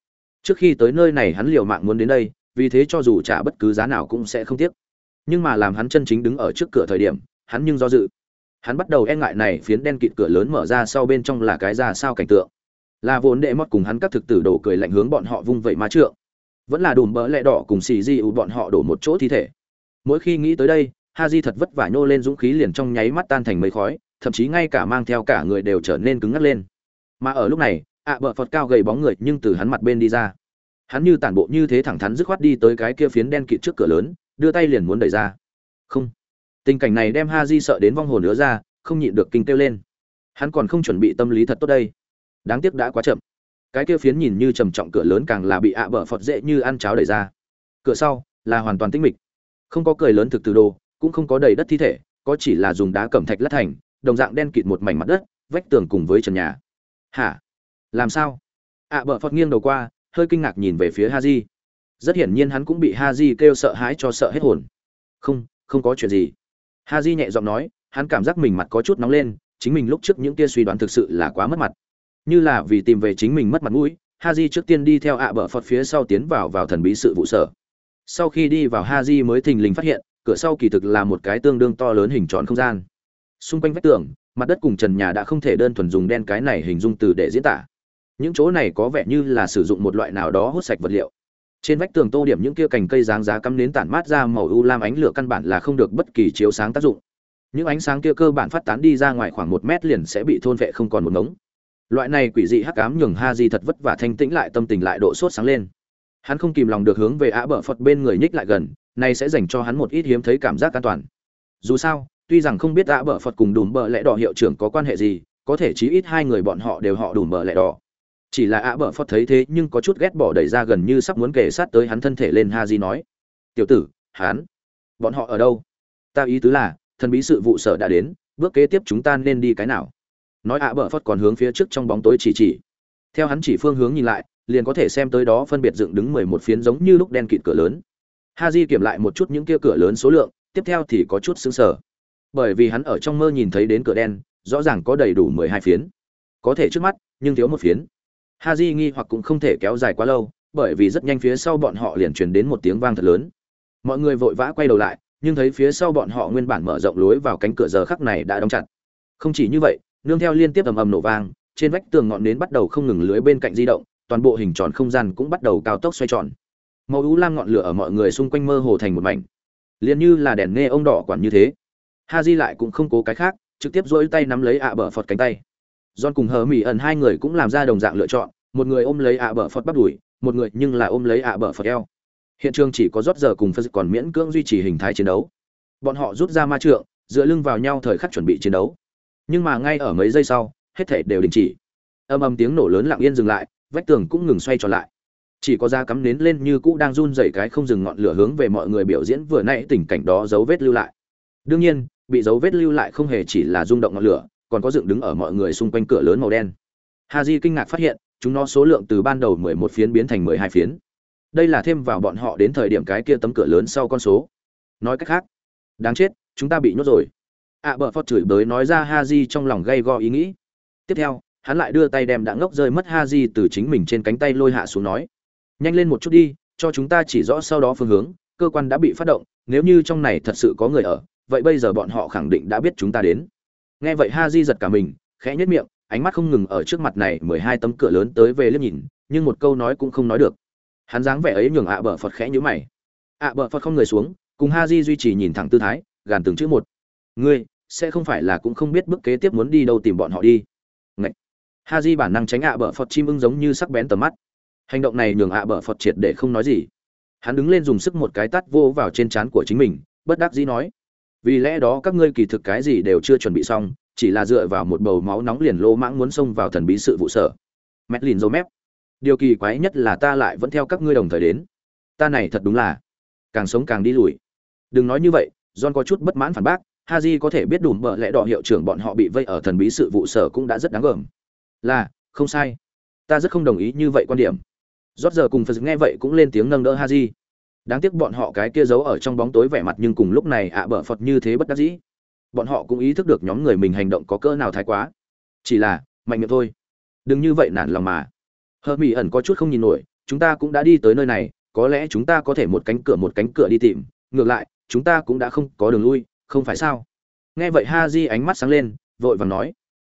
Trước khi tới nơi này hắn liều mạng muốn đến đây, vì thế cho dù trả bất cứ giá nào cũng sẽ không tiếc. Nhưng mà làm hắn chân chính đứng ở trước cửa thời điểm, hắn nhưng do dự. Hắn bắt đầu e ngại này phiến đen kịt cửa lớn mở ra sau bên trong là cái ra sao cảnh tượng. Là vốn đệ mót cùng hắn các thực tử đổ cười lạnh hướng bọn họ vung vẩy má trượng. Vẫn là đùm bỡ lẹ đỏ cùng xì di ủ bọn họ đổ một chỗ thi thể. Mỗi khi nghĩ tới đây, ha di thật vất vả nhô lên dũng khí liền trong nháy mắt tan thành mây khói thậm chí ngay cả mang theo cả người đều trở nên cứng ngắc lên. Mà ở lúc này, ạ bờ phật cao gầy bóng người nhưng từ hắn mặt bên đi ra. Hắn như tản bộ như thế thẳng thắn dứt khoát đi tới cái kia phiến đen kịt trước cửa lớn, đưa tay liền muốn đẩy ra. Không. Tình cảnh này đem ha di sợ đến vong hồn nữa ra, không nhịn được kinh kêu lên. Hắn còn không chuẩn bị tâm lý thật tốt đây. Đáng tiếc đã quá chậm. Cái kia phiến nhìn như trầm trọng cửa lớn càng là bị ạ bờ Phật dễ như ăn cháo đẩy ra. Cửa sau là hoàn toàn tĩnh mịch. Không có cười lớn thực từ đồ, cũng không có đầy đất thi thể, có chỉ là dùng đá cẩm thạch lát thành đồng dạng đen kịt một mảnh mặt đất, vách tường cùng với trần nhà. Hả? Làm sao? À, ạ bờ Phật nghiêng đầu qua, hơi kinh ngạc nhìn về phía ha di rất hiển nhiên hắn cũng bị ha di kêu sợ hãi cho sợ hết hồn. Không không có chuyện gì. Ha di nhẹ giọng nói, hắn cảm giác mình mặt có chút nóng lên, chính mình lúc trước những kia suy đoán thực sự là quá mất mặt. Như là vì tìm về chính mình mất mặt mũi ha di trước tiên đi theo ạ bờ phật phía sau tiến vào vào thần bí sự vụ sở. Sau khi đi vào ha di mới thình lình phát hiện, cửa sau kỳ thực là một cái tương đương to lớn hình tròn không gian xung quanh vách tường, mặt đất cùng trần nhà đã không thể đơn thuần dùng đen cái này hình dung từ để diễn tả. Những chỗ này có vẻ như là sử dụng một loại nào đó hút sạch vật liệu. Trên vách tường tô điểm những kia cành cây dáng giá cắm nến tản mát ra màu u lam ánh lửa căn bản là không được bất kỳ chiếu sáng tác dụng. Những ánh sáng kia cơ bản phát tán đi ra ngoài khoảng một mét liền sẽ bị thôn vệ không còn một ngống. Loại này quỷ dị hắc ám nhường ha di thật vất vả thanh tĩnh lại, tâm tình lại độ sốt sáng lên. Hắn không kìm lòng được hướng về á bờ phật bên người nhích lại gần, này sẽ dành cho hắn một ít hiếm thấy cảm giác an toàn. Dù sao tuy rằng không biết ạ bờ phật cùng đùm bở lẽ đỏ hiệu trưởng có quan hệ gì, có thể chí ít hai người bọn họ đều họ đùm bở lẽ đỏ. Chỉ là ạ bờ phật thấy thế nhưng có chút ghét bỏ đẩy ra gần như sắp muốn kể sát tới hắn thân thể lên ha di nói. Tiểu tử, hắn, bọn họ ở đâu? Ta ý tứ là, thần bí sự vụ sở đã đến, bước kế tiếp chúng ta nên đi cái nào? Nói ạ bờ Phật còn hướng phía trước trong bóng tối chỉ chỉ. Theo hắn chỉ phương hướng nhìn lại, liền có thể xem tới đó phân biệt dựng đứng mười một phiến giống như lúc đen kịt cửa lớn. Ha di kiểm lại một chút những kia cửa lớn số lượng, tiếp theo thì có chút xứng sở bởi vì hắn ở trong mơ nhìn thấy đến cửa đen, rõ ràng có đầy đủ mười hai phiến. Có thể trước mắt, nhưng thiếu một phiến. Ha di nghi hoặc cũng không thể kéo dài quá lâu, bởi vì rất nhanh phía sau bọn họ liền truyền đến một tiếng vang thật lớn. Mọi người vội vã quay đầu lại, nhưng thấy phía sau bọn họ nguyên bản mở rộng lối vào cánh cửa giờ khắc này đã đóng chặt. Không chỉ như vậy, nương theo liên tiếp ầm ầm nổ vang, trên vách tường ngọn nến bắt đầu không ngừng lưới bên cạnh di động, toàn bộ hình tròn không gian cũng bắt đầu cao tốc xoay tròn. Màu ú lam ngọn lửa ở mọi người xung quanh mơ hồ thành một mảnh. Liền như là đèn nghe ông đỏ quản như thế ha di lại cũng không cố cái khác, trực tiếp dỗi tay nắm lấy ạ bờ phật cánh tay. John cùng hờ mỹ ẩn hai người cũng làm ra đồng dạng lựa chọn, một người ôm lấy ạ bờ phật bắt đuổi một người nhưng là ôm lấy ạ bờ phật eo. Hiện trường chỉ có rót giờ cùng phật còn miễn cưỡng duy trì hình thái chiến đấu. Bọn họ rút ra ma trượng, dựa lưng vào nhau thời khắc chuẩn bị chiến đấu. Nhưng mà ngay ở mấy giây sau, hết thể đều đình chỉ. Âm âm tiếng nổ lớn lặng yên dừng lại, vách tường cũng ngừng xoay tròn lại. Chỉ có da cắm nến lên như cũ đang run dày cái không dừng ngọn lửa hướng về mọi người biểu diễn vừa nãy tình cảnh đó dấu vết lưu lại. Đương nhiên bị dấu vết lưu lại không hề chỉ là rung động ngọn lửa còn có dựng đứng ở mọi người xung quanh cửa lớn màu đen. Ha di kinh ngạc phát hiện chúng nó số lượng từ ban đầu mười một phiến biến thành mười hai phiến. Đây là thêm vào bọn họ đến thời điểm cái kia tấm cửa lớn sau con số. Nói cách khác đáng chết chúng ta bị nhốt rồi. Ạ à, bờ phót chửi bới nói ra ha di trong lòng gây go ý nghĩ. Tiếp theo hắn lại đưa tay đem đã ngốc rơi mất ha di từ chính mình trên cánh tay lôi hạ xuống nói nhanh lên một chút đi cho chúng ta chỉ rõ sau đó phương hướng cơ quan đã bị phát động nếu như trong này thật sự có người ở vậy bây giờ bọn họ khẳng định đã biết chúng ta đến. Nghe vậy ha di giật cả mình, khẽ nhất miệng, ánh mắt không ngừng ở trước mặt này mười hai tấm cửa lớn tới về liếc nhìn, nhưng một câu nói cũng không nói được. Hắn dáng vẻ ấy nhường ạ bờ phật khẽ nhữ mày. Ạ bờ phật không người xuống, cùng ha di duy trì nhìn thẳng tư thái, gàn từng chữ một. Ngươi, sẽ không phải là cũng không biết bước kế tiếp muốn đi đâu tìm bọn họ đi. Ngậy. ha di bản năng tránh ạ bờ phật chim ưng giống như sắc bén tầm mắt. Hành động này nhường ạ bờ phật triệt để không nói gì. Hắn đứng lên dùng sức một cái tắt vô vào trên trán của chính mình, bất đắc dĩ nói vì lẽ đó các ngươi kỳ thực cái gì đều chưa chuẩn bị xong, chỉ là dựa vào một bầu máu nóng liền lô mãng muốn xông vào thần bí sự vụ sở. Mét lìn dâu mép. Điều kỳ quái nhất là ta lại vẫn theo các ngươi đồng thời đến. Ta này thật đúng là càng sống càng đi lùi. Đừng nói như vậy, john có chút bất mãn phản bác, haji có thể biết đủ bợ lẽ đỏ hiệu trưởng bọn họ bị vây ở thần bí sự vụ sở cũng đã rất đáng gờm. Là, không sai. Ta rất không đồng ý như vậy quan điểm. Rót giờ cùng phật nghe vậy cũng lên tiếng nâng đỡ haji đáng tiếc bọn họ cái kia giấu ở trong bóng tối vẻ mặt nhưng cùng lúc này ạ bở phật như thế bất đắc dĩ. Bọn họ cũng ý thức được nhóm người mình hành động có cỡ nào thái quá. Chỉ là, mạnh miệng thôi. Đừng như vậy nản lòng mà. Hờ mỹ ẩn có chút không nhìn nổi, chúng ta cũng đã đi tới nơi này, có lẽ chúng ta có thể một cánh cửa một cánh cửa đi tìm. Ngược lại, chúng ta cũng đã không có đường lui, không phải sao? Nghe vậy ha di ánh mắt sáng lên, vội vàng nói,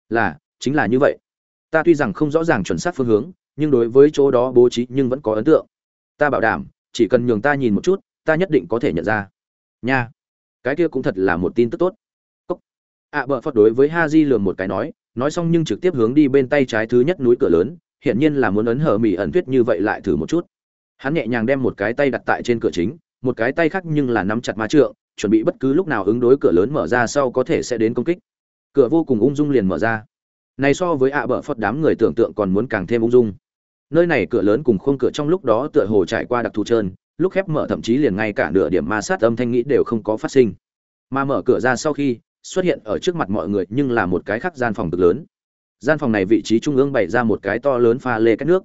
là, chính là như vậy. Ta tuy rằng không rõ ràng chuẩn xác phương hướng, nhưng đối với chỗ đó bố trí nhưng vẫn có ấn tượng. Ta bảo đảm chỉ cần nhường ta nhìn một chút ta nhất định có thể nhận ra. Nha. Cái kia cũng thật là một tin tức tốt. Cốc. Ạ à, bợ phật đối với ha di lường một cái nói nói xong nhưng trực tiếp hướng đi bên tay trái thứ nhất núi cửa lớn hiển nhiên là muốn ấn hở mỹ ẩn tuyết như vậy lại thử một chút. Hắn nhẹ nhàng đem một cái tay đặt tại trên cửa chính một cái tay khác nhưng là nắm chặt ma trượng chuẩn bị bất cứ lúc nào ứng đối cửa lớn mở ra sau có thể sẽ đến công kích. Cửa vô cùng ung dung liền mở ra. Này so với ạ bờ phật đám người tưởng tượng còn muốn càng thêm ung dung nơi này cửa lớn cùng khung cửa trong lúc đó tựa hồ trải qua đặc thù trơn, lúc khép mở thậm chí liền ngay cả nửa điểm ma sát âm thanh nghĩ đều không có phát sinh. Mà mở cửa ra sau khi, xuất hiện ở trước mặt mọi người nhưng là một cái khác gian phòng cực lớn. Gian phòng này vị trí trung ương bày ra một cái to lớn pha lê cách nước.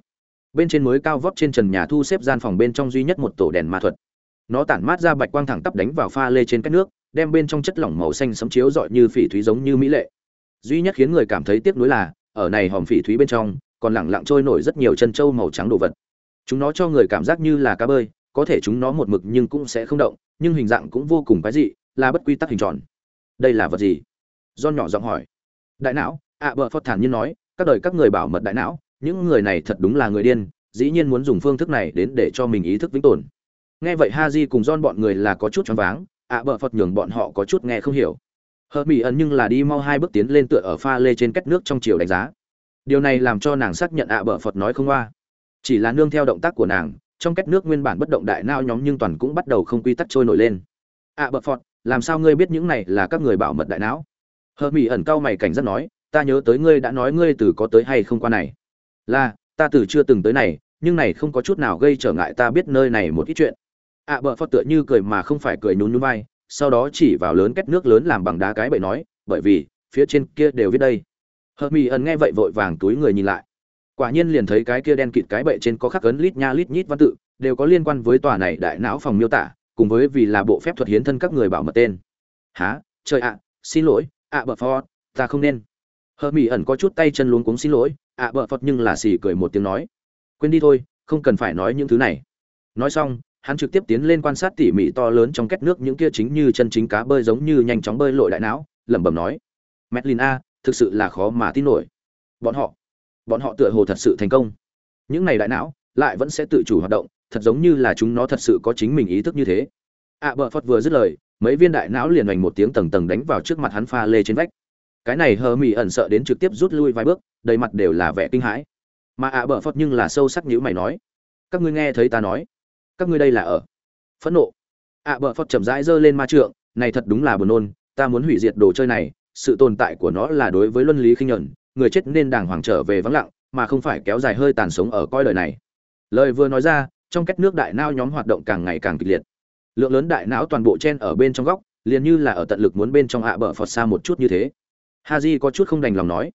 Bên trên mới cao vóc trên trần nhà thu xếp gian phòng bên trong duy nhất một tổ đèn ma thuật. Nó tản mát ra bạch quang thẳng tắp đánh vào pha lê trên cách nước, đem bên trong chất lỏng màu xanh sấm chiếu rọi như phỉ thúy giống như mỹ lệ. Duy nhất khiến người cảm thấy tiếc nuối là, ở này hòm phỉ thúy bên trong còn lẳng lặng trôi nổi rất nhiều chân trâu màu trắng đồ vật. Chúng nó cho người cảm giác như là cá bơi có thể chúng nó một mực nhưng cũng sẽ không động nhưng hình dạng cũng vô cùng quái dị là bất quy tắc hình tròn. Đây là vật gì? John nhỏ giọng hỏi. Đại não ạ à, bờ phật thản nhiên nói các đời các người bảo mật đại não những người này thật đúng là người điên dĩ nhiên muốn dùng phương thức này đến để cho mình ý thức vĩnh tồn. Nghe vậy ha di cùng don bọn người là có chút choáng váng ạ à, bờ phật nhường bọn họ có chút nghe không hiểu. Hờ mỹ ẩn nhưng là đi mau hai bước tiến lên tựa ở pha lê trên cách nước trong chiều đánh giá điều này làm cho nàng xác nhận ạ à bờ phật nói không qua chỉ là nương theo động tác của nàng trong cách nước nguyên bản bất động đại nao nhóm nhưng toàn cũng bắt đầu không quy tắc trôi nổi lên. Ạ à bờ phật làm sao ngươi biết những này là các người bảo mật đại não? Hờ mỹ ẩn cau mày cảnh giác nói ta nhớ tới ngươi đã nói ngươi từ có tới hay không qua này. Là ta từ chưa từng tới này nhưng này không có chút nào gây trở ngại ta biết nơi này một ít chuyện. Ạ à, bờ phật tựa như cười mà không phải cười nhún nhún vai sau đó chỉ vào lớn cách nước lớn làm bằng đá cái bậy nói bởi vì phía trên kia đều viết đây hờ mỹ ẩn nghe vậy vội vàng túi người nhìn lại. Quả nhiên liền thấy cái kia đen kịt cái bệ trên có khắc ấn lít nha lít nhít văn tự, đều có liên quan với tòa này đại não phòng miêu tả, cùng với vì là bộ phép thuật hiến thân các người bảo mật tên. Há trời ạ, xin lỗi, ạ bờ phật ta không nên. Hờ mỹ ẩn có chút tay chân luống cuống xin lỗi, ạ bờ phật nhưng là xì cười một tiếng nói. Quên đi thôi, không cần phải nói những thứ này. Nói xong, hắn trực tiếp tiến lên quan sát tỉ mỉ to lớn trong két nước những kia chính như chân chính cá bơi giống như nhanh chóng bơi lội đại não, lẩm bẩm nói. Medlin a thực sự là khó mà tin nổi. Bọn họ bọn họ tựa hồ thật sự thành công. Những này đại não lại vẫn sẽ tự chủ hoạt động, thật giống như là chúng nó thật sự có chính mình ý thức như thế. Ạ bờ phật vừa dứt lời, mấy viên đại não liền hoành một tiếng tầng tầng đánh vào trước mặt hắn pha lê trên vách. Cái này hờ mỹ ẩn sợ đến trực tiếp rút lui vài bước, đầy mặt đều là vẻ kinh hãi. Mà ạ bờ phật nhưng là sâu sắc nhữ mày nói, các ngươi nghe thấy ta nói? Các ngươi đây là ở? Phẫn nộ. Ạ bờ phật chậm rãi giơ lên ma trượng, này thật đúng là buồn nôn, ta muốn hủy diệt đồ chơi này sự tồn tại của nó là đối với luân lý khinh nhẫn người chết nên đàng hoàng trở về vắng lặng, mà không phải kéo dài hơi tàn sống ở coi đời này. Lời vừa nói ra, trong cách nước đại nao nhóm hoạt động càng ngày càng kịch liệt. Lượng lớn đại não toàn bộ chen ở bên trong góc, liền như là ở tận lực muốn bên trong ạ bờ phật xa một chút như thế. Ha j có chút không đành lòng nói,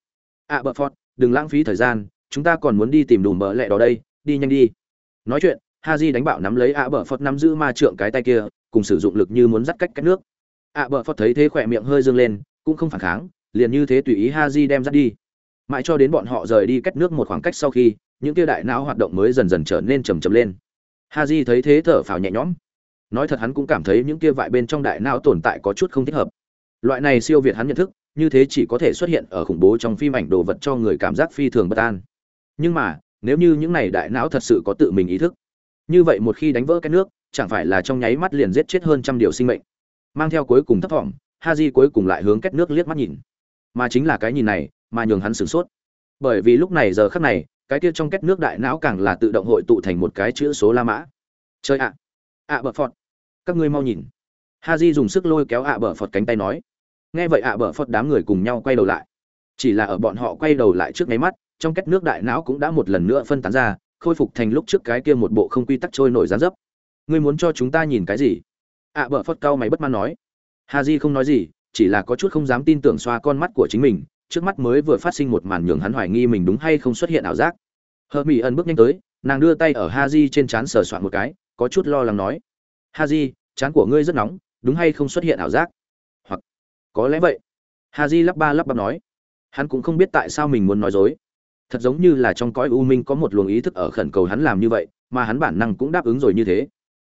ạ bờ phật đừng lãng phí thời gian, chúng ta còn muốn đi tìm đủ mỡ lẹ đó đây, đi nhanh đi. Nói chuyện ha j đánh bạo nắm lấy ạ bờ phật nắm giữ ma trượng cái tay kia, cùng sử dụng lực như muốn dắt cách cách nước. Ạ bờ phật thấy thế khỏe miệng hơi dương lên cũng không phản kháng, liền như thế tùy ý ha j đem dắt đi. Mãi cho đến bọn họ rời đi cách nước một khoảng cách sau khi, những kia đại não hoạt động mới dần dần trở nên chầm chậm lên. Ha j thấy thế thở phào nhẹ nhõm. Nói thật hắn cũng cảm thấy những kia vại bên trong đại não tồn tại có chút không thích hợp. Loại này siêu việt hắn nhận thức, như thế chỉ có thể xuất hiện ở khủng bố trong phim ảnh đồ vật cho người cảm giác phi thường bất an. Nhưng mà, nếu như những này đại não thật sự có tự mình ý thức, như vậy một khi đánh vỡ cái nước, chẳng phải là trong nháy mắt liền giết chết hơn trăm điều sinh mệnh. Mang theo cuối cùng thấp thỏm Haji cuối cùng lại hướng két nước liếc mắt nhìn. Mà chính là cái nhìn này, mà nhường hắn sửng sốt. Bởi vì lúc này giờ khắc này, cái kia trong két nước đại não càng là tự động hội tụ thành một cái chữ số la mã. Chơi ạ! Ạ bờ phọt! Các ngươi mau nhìn. Haji dùng sức lôi kéo ạ bờ phật cánh tay nói. Nghe vậy ạ bờ phật đám người cùng nhau quay đầu lại. Chỉ là ở bọn họ quay đầu lại trước nháy mắt, trong két nước đại não cũng đã một lần nữa phân tán ra, khôi phục thành lúc trước cái kia một bộ không quy tắc trôi nổi dáng dấp. Ngươi muốn cho chúng ta nhìn cái gì? Ạ bờ phật cao mày bất mãn nói ha di không nói gì, chỉ là có chút không dám tin tưởng xoa con mắt của chính mình, trước mắt mới vừa phát sinh một màn nhường hắn hoài nghi mình đúng hay không xuất hiện ảo giác. Hờ mỹ ẩn bước nhanh tới, nàng đưa tay ở ha di trên trán sờ soạn một cái, có chút lo lắng nói ha di trán của ngươi rất nóng, đúng hay không xuất hiện ảo giác? Hoặc, có lẽ vậy. Ha di lắp ba lắp bắp nói, hắn cũng không biết tại sao mình muốn nói dối. Thật giống như là trong cõi u minh có một luồng ý thức ở khẩn cầu hắn làm như vậy, mà hắn bản năng cũng đáp ứng rồi như thế.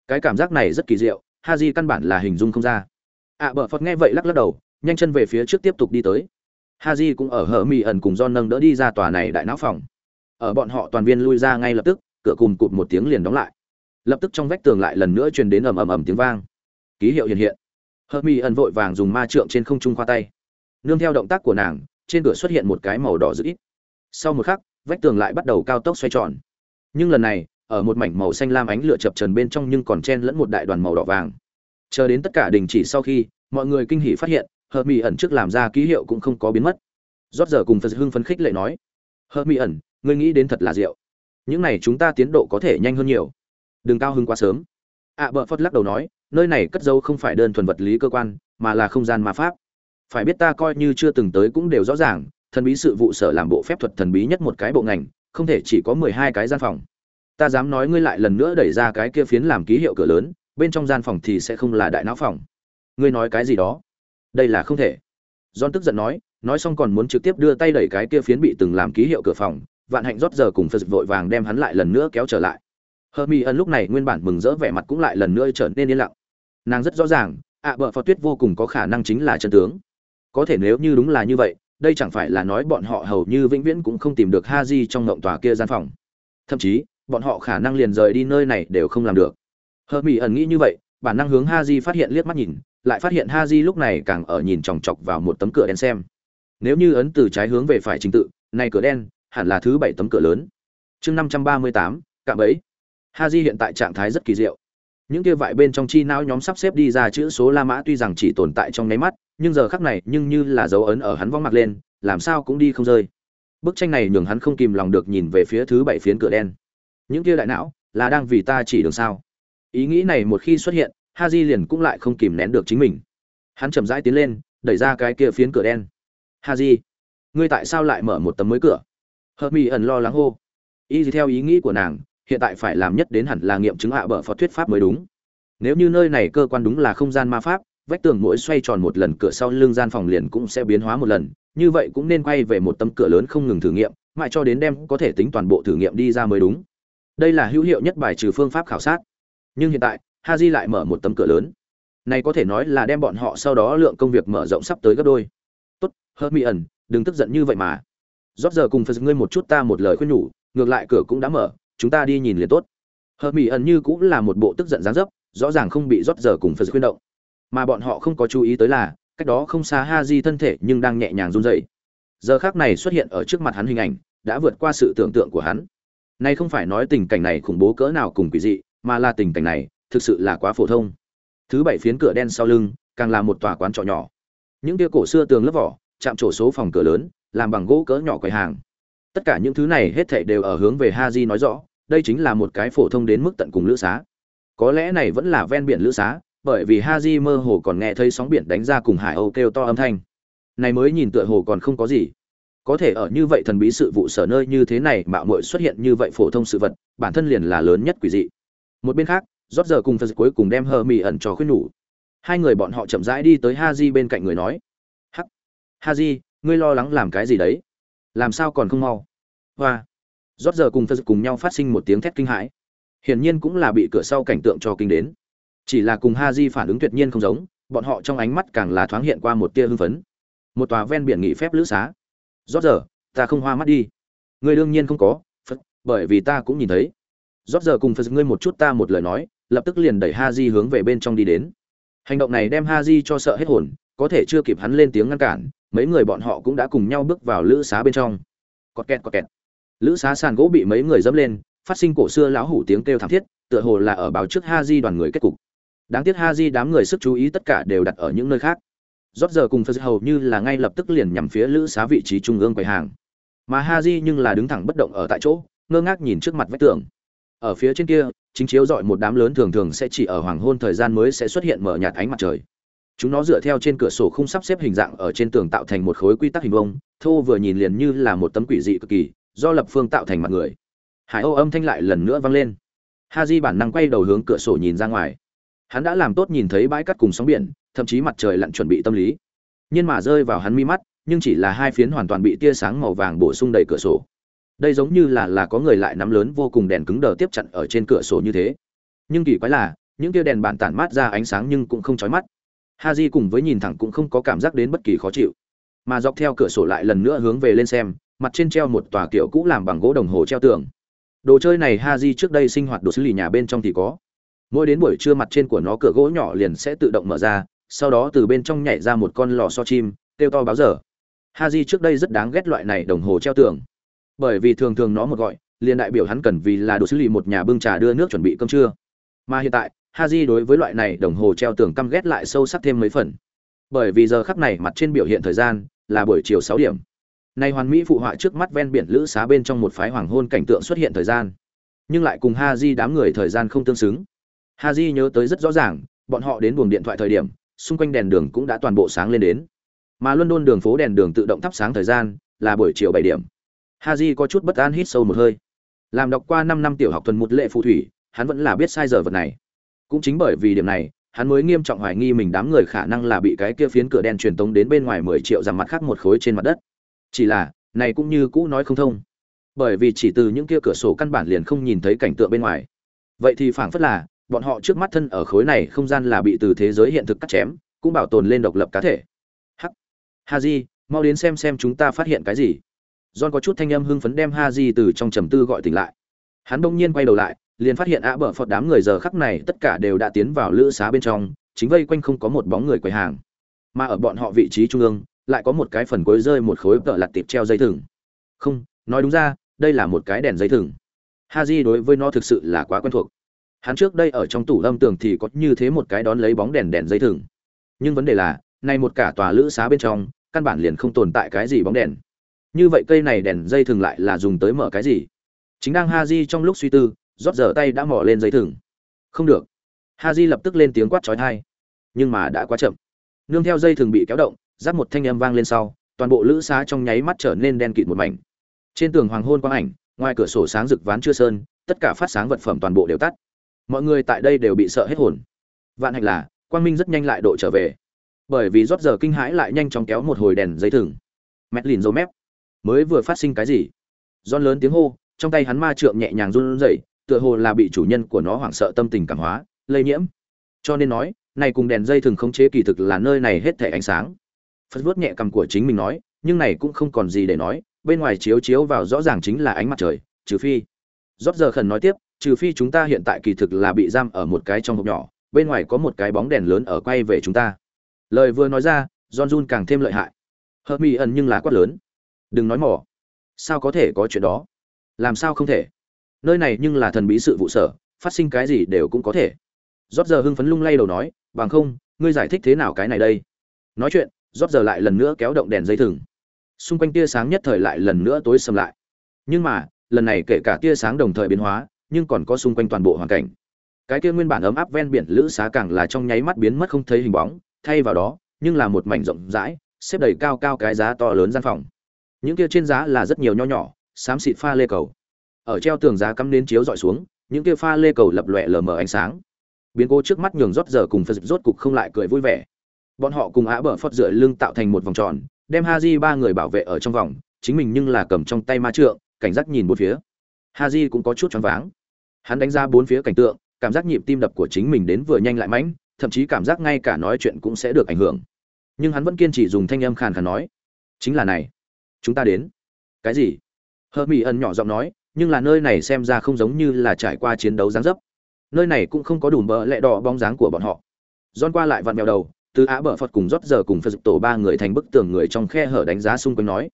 Cái cảm giác này rất kỳ diệu ha di căn bản là hình dung không ra ạ à, bờ phật nghe vậy lắc lắc đầu nhanh chân về phía trước tiếp tục đi tới. Ha di cũng ở hở mì ẩn cùng do nâng đỡ đi ra tòa này đại não phòng. Ở bọn họ toàn viên lui ra ngay lập tức cửa cùng cụt một tiếng liền đóng lại. Lập tức trong vách tường lại lần nữa truyền đến ầm ầm ầm tiếng vang. Ký hiệu hiện hiện. Hờ mi ẩn vội vàng dùng ma trượng trên không trung khoa tay. Nương theo động tác của nàng trên cửa xuất hiện một cái màu đỏ rực ít. Sau một khắc vách tường lại bắt đầu cao tốc xoay tròn. Nhưng lần này ở một mảnh màu xanh lam ánh lửa chập trần bên trong nhưng còn chen lẫn một đại đoàn màu đỏ vàng chờ đến tất cả đình chỉ sau khi mọi người kinh hỉ phát hiện hợp mỹ ẩn trước làm ra ký hiệu cũng không có biến mất. Rót giờ cùng phật hưng phấn khích lệ nói hợp mỹ ẩn ngươi nghĩ đến thật là diệu. Những này chúng ta tiến độ có thể nhanh hơn nhiều. Đừng cao hưng quá sớm. Ạ à, bợ phật lắc đầu nói nơi này cất dấu không phải đơn thuần vật lý cơ quan mà là không gian ma pháp. Phải biết ta coi như chưa từng tới cũng đều rõ ràng thần bí sự vụ sở làm bộ phép thuật thần bí nhất một cái bộ ngành không thể chỉ có mười hai cái gian phòng. Ta dám nói ngươi lại lần nữa đẩy ra cái kia phiến làm ký hiệu cửa lớn bên trong gian phòng thì sẽ không là đại não phòng. Ngươi nói cái gì đó? Đây là không thể. John tức giận nói nói xong còn muốn trực tiếp đưa tay đẩy cái kia phiến bị từng làm ký hiệu cửa phòng, vạn hạnh rót giờ cùng phật vội vàng đem hắn lại lần nữa kéo trở lại. Hermione ân lúc này nguyên bản mừng rỡ vẻ mặt cũng lại lần nữa trở nên yên lặng. Nàng rất rõ ràng, ạ bợ phật tuyết vô cùng có khả năng chính là chân tướng. Có thể nếu như đúng là như vậy, đây chẳng phải là nói bọn họ hầu như vĩnh viễn cũng không tìm được ha di trong ngộng tòa kia gian phòng. Thậm chí, bọn họ khả năng liền rời đi nơi này đều không làm được hờ mỹ ẩn nghĩ như vậy, bản năng hướng ha di phát hiện liếc mắt nhìn, lại phát hiện ha di lúc này càng ở nhìn chòng chọc vào một tấm cửa đen xem. Nếu như ấn từ trái hướng về phải trình tự, này cửa đen, hẳn là thứ bảy tấm cửa lớn. Chương năm trăm ba mươi tám, cạm ấy ha di hiện tại trạng thái rất kỳ diệu. Những kia vại bên trong chi não nhóm sắp xếp đi ra chữ số la mã tuy rằng chỉ tồn tại trong nháy mắt, nhưng giờ khắc này nhưng như là dấu ấn ở hắn vong mặt lên, làm sao cũng đi không rơi. Bức tranh này nhường hắn không kìm lòng được nhìn về phía thứ bảy phiến cửa đen. Những kia đại não, là đang vì ta chỉ đường sao? Ý nghĩ này một khi xuất hiện ha di liền cũng lại không kìm nén được chính mình. Hắn chậm rãi tiến lên, đẩy ra cái kia phiến cửa đen. Ha di ngươi tại sao lại mở một tấm mới cửa? Hợp mỹ ẩn lo lắng hô. Y theo ý nghĩ của nàng, hiện tại phải làm nhất đến hẳn là nghiệm chứng hạ bở phật thuyết pháp mới đúng. Nếu như nơi này cơ quan đúng là không gian ma pháp, vách tường mỗi xoay tròn một lần cửa sau lưng gian phòng liền cũng sẽ biến hóa một lần, như vậy cũng nên quay về một tấm cửa lớn không ngừng thử nghiệm, mãi cho đến đem có thể tính toàn bộ thử nghiệm đi ra mới đúng. Đây là hữu hiệu nhất bài trừ phương pháp khảo sát nhưng hiện tại ha di lại mở một tấm cửa lớn. Này có thể nói là đem bọn họ sau đó lượng công việc mở rộng sắp tới gấp đôi. Tốt, hớt mỹ ẩn, đừng tức giận như vậy mà. Rót giờ cùng phật ngươi một chút ta một lời khuyên nhủ, ngược lại cửa cũng đã mở, chúng ta đi nhìn liền tốt. Hớt mỹ ẩn như cũng là một bộ tức giận dáng dấp, rõ ràng không bị rót giờ cùng phật khuyên động. Mà bọn họ không có chú ý tới là, cách đó không xa ha di thân thể nhưng đang nhẹ nhàng run dậy giờ khác này xuất hiện ở trước mặt hắn hình ảnh, đã vượt qua sự tưởng tượng của hắn. Nay không phải nói tình cảnh này khủng bố cỡ nào cùng quỷ dị mà là tình cảnh này, thực sự là quá phổ thông. Thứ bảy phiến cửa đen sau lưng, càng là một tòa quán trọ nhỏ. Những kia cổ xưa tường lớp vỏ, chạm trổ số phòng cửa lớn, làm bằng gỗ cỡ nhỏ quầy hàng. Tất cả những thứ này hết thảy đều ở hướng về ha di nói rõ, đây chính là một cái phổ thông đến mức tận cùng lữ xá. Có lẽ này vẫn là ven biển lữ xá, bởi vì ha di mơ hồ còn nghe thấy sóng biển đánh ra cùng hải âu kêu to âm thanh. Này mới nhìn tựa hồ còn không có gì. Có thể ở như vậy thần bí sự vụ sở nơi như thế này mạo muội xuất hiện như vậy phổ thông sự vật, bản thân liền là lớn nhất quỷ dị một bên khác rót giờ cùng phật cuối cùng đem hờ mỹ ẩn cho khuyên nhủ. Hai người bọn họ chậm rãi đi tới ha di bên cạnh người nói, hắc ha di ngươi lo lắng làm cái gì đấy? Làm sao còn không mau? Hoa. Rót giờ cùng phật cùng nhau phát sinh một tiếng thét kinh hãi. Hiển nhiên cũng là bị cửa sau cảnh tượng cho kinh đến. Chỉ là cùng ha di phản ứng tuyệt nhiên không giống, bọn họ trong ánh mắt càng là thoáng hiện qua một tia hưng phấn. Một tòa ven biển nghỉ phép lữ xá. Rót giờ ta không hoa mắt đi. Ngươi đương nhiên không có phật bởi vì ta cũng nhìn thấy rót giờ cùng phật ngươi một chút ta một lời nói, lập tức liền đẩy ha di hướng về bên trong đi đến. Hành động này đem ha di cho sợ hết hồn, có thể chưa kịp hắn lên tiếng ngăn cản, mấy người bọn họ cũng đã cùng nhau bước vào lữ xá bên trong. Cọt kẹt cọt kẹt. Lữ xá sàn gỗ bị mấy người dẫm lên, phát sinh cổ xưa lão hủ tiếng kêu thảm thiết, tựa hồ là ở báo trước ha di đoàn người kết cục. Đáng tiếc ha di đám người sức chú ý tất cả đều đặt ở những nơi khác. Rót giờ cùng phật hầu như là ngay lập tức liền nhằm phía lữ xá vị trí trung ương quầy hàng. Mà ha di nhưng là đứng thẳng bất động ở tại chỗ, ngơ ngác nhìn trước mặt vách tường ở phía trên kia, chính chiếu dọi một đám lớn thường thường sẽ chỉ ở hoàng hôn thời gian mới sẽ xuất hiện mở nhạt ánh mặt trời. Chúng nó dựa theo trên cửa sổ không sắp xếp hình dạng ở trên tường tạo thành một khối quy tắc hình vông thô vừa nhìn liền như là một tấm quỷ dị cực kỳ, do lập phương tạo thành mặt người. Hải âu âm thanh lại lần nữa vang lên. Ha di bản năng quay đầu hướng cửa sổ nhìn ra ngoài. Hắn đã làm tốt nhìn thấy bãi cát cùng sóng biển, thậm chí mặt trời lặn chuẩn bị tâm lý. Nhưng mà rơi vào hắn mi mắt, nhưng chỉ là hai phiến hoàn toàn bị tia sáng màu vàng bổ sung đầy cửa sổ đây giống như là là có người lại nắm lớn vô cùng đèn cứng đờ tiếp chặn ở trên cửa sổ như thế. Nhưng kỳ quái là, những tia đèn bản tản mát ra ánh sáng nhưng cũng không chói mắt. Ha di cùng với nhìn thẳng cũng không có cảm giác đến bất kỳ khó chịu. Mà dọc theo cửa sổ lại lần nữa hướng về lên xem, mặt trên treo một tòa kiểu cũ làm bằng gỗ đồng hồ treo tường. Đồ chơi này ha di trước đây sinh hoạt đồ xử lý nhà bên trong thì có. Mỗi đến buổi trưa mặt trên của nó cửa gỗ nhỏ liền sẽ tự động mở ra, sau đó từ bên trong nhảy ra một con lò so chim, kêu to báo giờ. Ha di trước đây rất đáng ghét loại này đồng hồ treo tường bởi vì thường thường nó một gọi liền đại biểu hắn cần vì là đồ xử lý một nhà bưng trà đưa nước chuẩn bị cơm trưa mà hiện tại ha đối với loại này đồng hồ treo tường căm ghét lại sâu sắc thêm mấy phần bởi vì giờ khắc này mặt trên biểu hiện thời gian là buổi chiều sáu điểm Nay hoàn mỹ phụ họa trước mắt ven biển lữ xá bên trong một phái hoàng hôn cảnh tượng xuất hiện thời gian, nhưng lại cùng Haji đám người thời gian không tương xứng. Haji nhớ tới rất rõ ràng, bọn họ đến buồng điện thoại thời điểm, xung quanh đèn đường cũng đã toàn bộ sáng lên đến. Mà London đường phố đèn đường tự động thắp sáng thời gian là buổi chiều bảy điểm. Haji có chút bất an hít sâu một hơi. Làm đọc qua 5 năm tiểu học tuần một lệ phù thủy, hắn vẫn là biết sai giờ vật này. Cũng chính bởi vì điểm này, hắn mới nghiêm trọng hoài nghi mình đám người khả năng là bị cái kia phiến cửa đen truyền tống đến bên ngoài 10 triệu dặm mặt khác một khối trên mặt đất. Chỉ là, này cũng như cũ nói không thông. Bởi vì chỉ từ những kia cửa sổ căn bản liền không nhìn thấy cảnh tượng bên ngoài. Vậy thì phảng phất là, bọn họ trước mắt thân ở khối này không gian là bị từ thế giới hiện thực cắt chém, cũng bảo tồn lên độc lập cá thể. Hắc. Haji, mau đến xem xem chúng ta phát hiện cái gì. John có chút thanh âm hưng phấn đem Haji từ trong trầm tư gọi tỉnh lại. Hắn bỗng nhiên quay đầu lại, liền phát hiện ạ bờ phật đám người giờ khắc này tất cả đều đã tiến vào lữ xá bên trong, chính vây quanh không có một bóng người quầy hàng. Mà ở bọn họ vị trí trung ương, lại có một cái phần cuối rơi một khối tợ lặt tiệp treo dây thừng. Không, nói đúng ra, đây là một cái đèn dây thừng. Haji đối với nó thực sự là quá quen thuộc. Hắn trước đây ở trong tủ lâm tường thì có như thế một cái đón lấy bóng đèn đèn dây thừng. Nhưng vấn đề là, nay một cả tòa lữ xá bên trong, căn bản liền không tồn tại cái gì bóng đèn như vậy cây này đèn dây thừng lại là dùng tới mở cái gì? Chính đang ha di trong lúc suy tư, rót giờ tay đã mỏ lên dây thừng. Không được. Ha di lập tức lên tiếng quát trói thai nhưng mà đã quá chậm. Nương theo dây thừng bị kéo động giáp một thanh âm vang lên sau, toàn bộ lữ xá trong nháy mắt trở nên đen kịt một mảnh. Trên tường hoàng hôn quang ảnh, ngoài cửa sổ sáng rực ván chưa sơn, tất cả phát sáng vật phẩm toàn bộ đều tắt. Mọi người tại đây đều bị sợ hết hồn. Vạn hạnh là, quang minh rất nhanh lại độ trở về. Bởi vì rót giờ kinh hãi lại nhanh chóng kéo một hồi đèn dây thừng. Mét lìn dấu mép mới vừa phát sinh cái gì? Don lớn tiếng hô, trong tay hắn ma trượng nhẹ nhàng run rẩy, tựa hồ là bị chủ nhân của nó hoảng sợ tâm tình cảm hóa, lây nhiễm. Cho nên nói, này cùng đèn dây thường khống chế kỳ thực là nơi này hết thể ánh sáng. Phật vuốt nhẹ cầm của chính mình nói, nhưng này cũng không còn gì để nói, bên ngoài chiếu chiếu vào rõ ràng chính là ánh mặt trời, trừ phi. Rót giờ khẩn nói tiếp, trừ phi chúng ta hiện tại kỳ thực là bị giam ở một cái trong hộp nhỏ, bên ngoài có một cái bóng đèn lớn ở quay về chúng ta. Lời vừa nói ra, john jun càng thêm lợi hại. Hợp mỹ ẩn nhưng là quát lớn đừng nói mỏ sao có thể có chuyện đó? Làm sao không thể? Nơi này nhưng là thần bí sự vụ sở, phát sinh cái gì đều cũng có thể. Rót giờ hưng phấn lung lay đầu nói, bằng không, ngươi giải thích thế nào cái này đây? Nói chuyện, rót giờ lại lần nữa kéo động đèn dây thừng. Xung quanh tia sáng nhất thời lại lần nữa tối sầm lại. Nhưng mà, lần này kể cả tia sáng đồng thời biến hóa, nhưng còn có xung quanh toàn bộ hoàn cảnh. Cái kia nguyên bản ấm áp ven biển lữ xá càng là trong nháy mắt biến mất không thấy hình bóng, thay vào đó, nhưng là một mảnh rộng rãi, xếp đầy cao cao cái giá to lớn gian phòng những kia trên giá là rất nhiều nho nhỏ, xám xịt pha lê cầu. Ở treo tường giá cắm đến chiếu dọi xuống, những kia pha lê cầu lập lòe lờ mờ ánh sáng. Biến cố trước mắt nhường rót giờ cùng phật rốt cục không lại cười vui vẻ. Bọn họ cùng á bờ phật rửa lưng tạo thành một vòng tròn, đem ha di ba người bảo vệ ở trong vòng, chính mình nhưng là cầm trong tay ma trượng, cảnh giác nhìn bốn phía. Ha di cũng có chút choáng váng. Hắn đánh ra bốn phía cảnh tượng, cảm giác nhịp tim đập của chính mình đến vừa nhanh lại mãnh, thậm chí cảm giác ngay cả nói chuyện cũng sẽ được ảnh hưởng. Nhưng hắn vẫn kiên trì dùng thanh âm khàn khàn nói, chính là này chúng ta đến. Cái gì? Hờ mỹ ẩn nhỏ giọng nói, nhưng là nơi này xem ra không giống như là trải qua chiến đấu giáng dấp. Nơi này cũng không có đủ bờ lẹ đỏ bóng dáng của bọn họ. Don qua lại vặn mèo đầu, từ á bờ phật cùng rót giờ cùng phật tổ ba người thành bức tường người trong khe hở đánh giá xung quanh nói,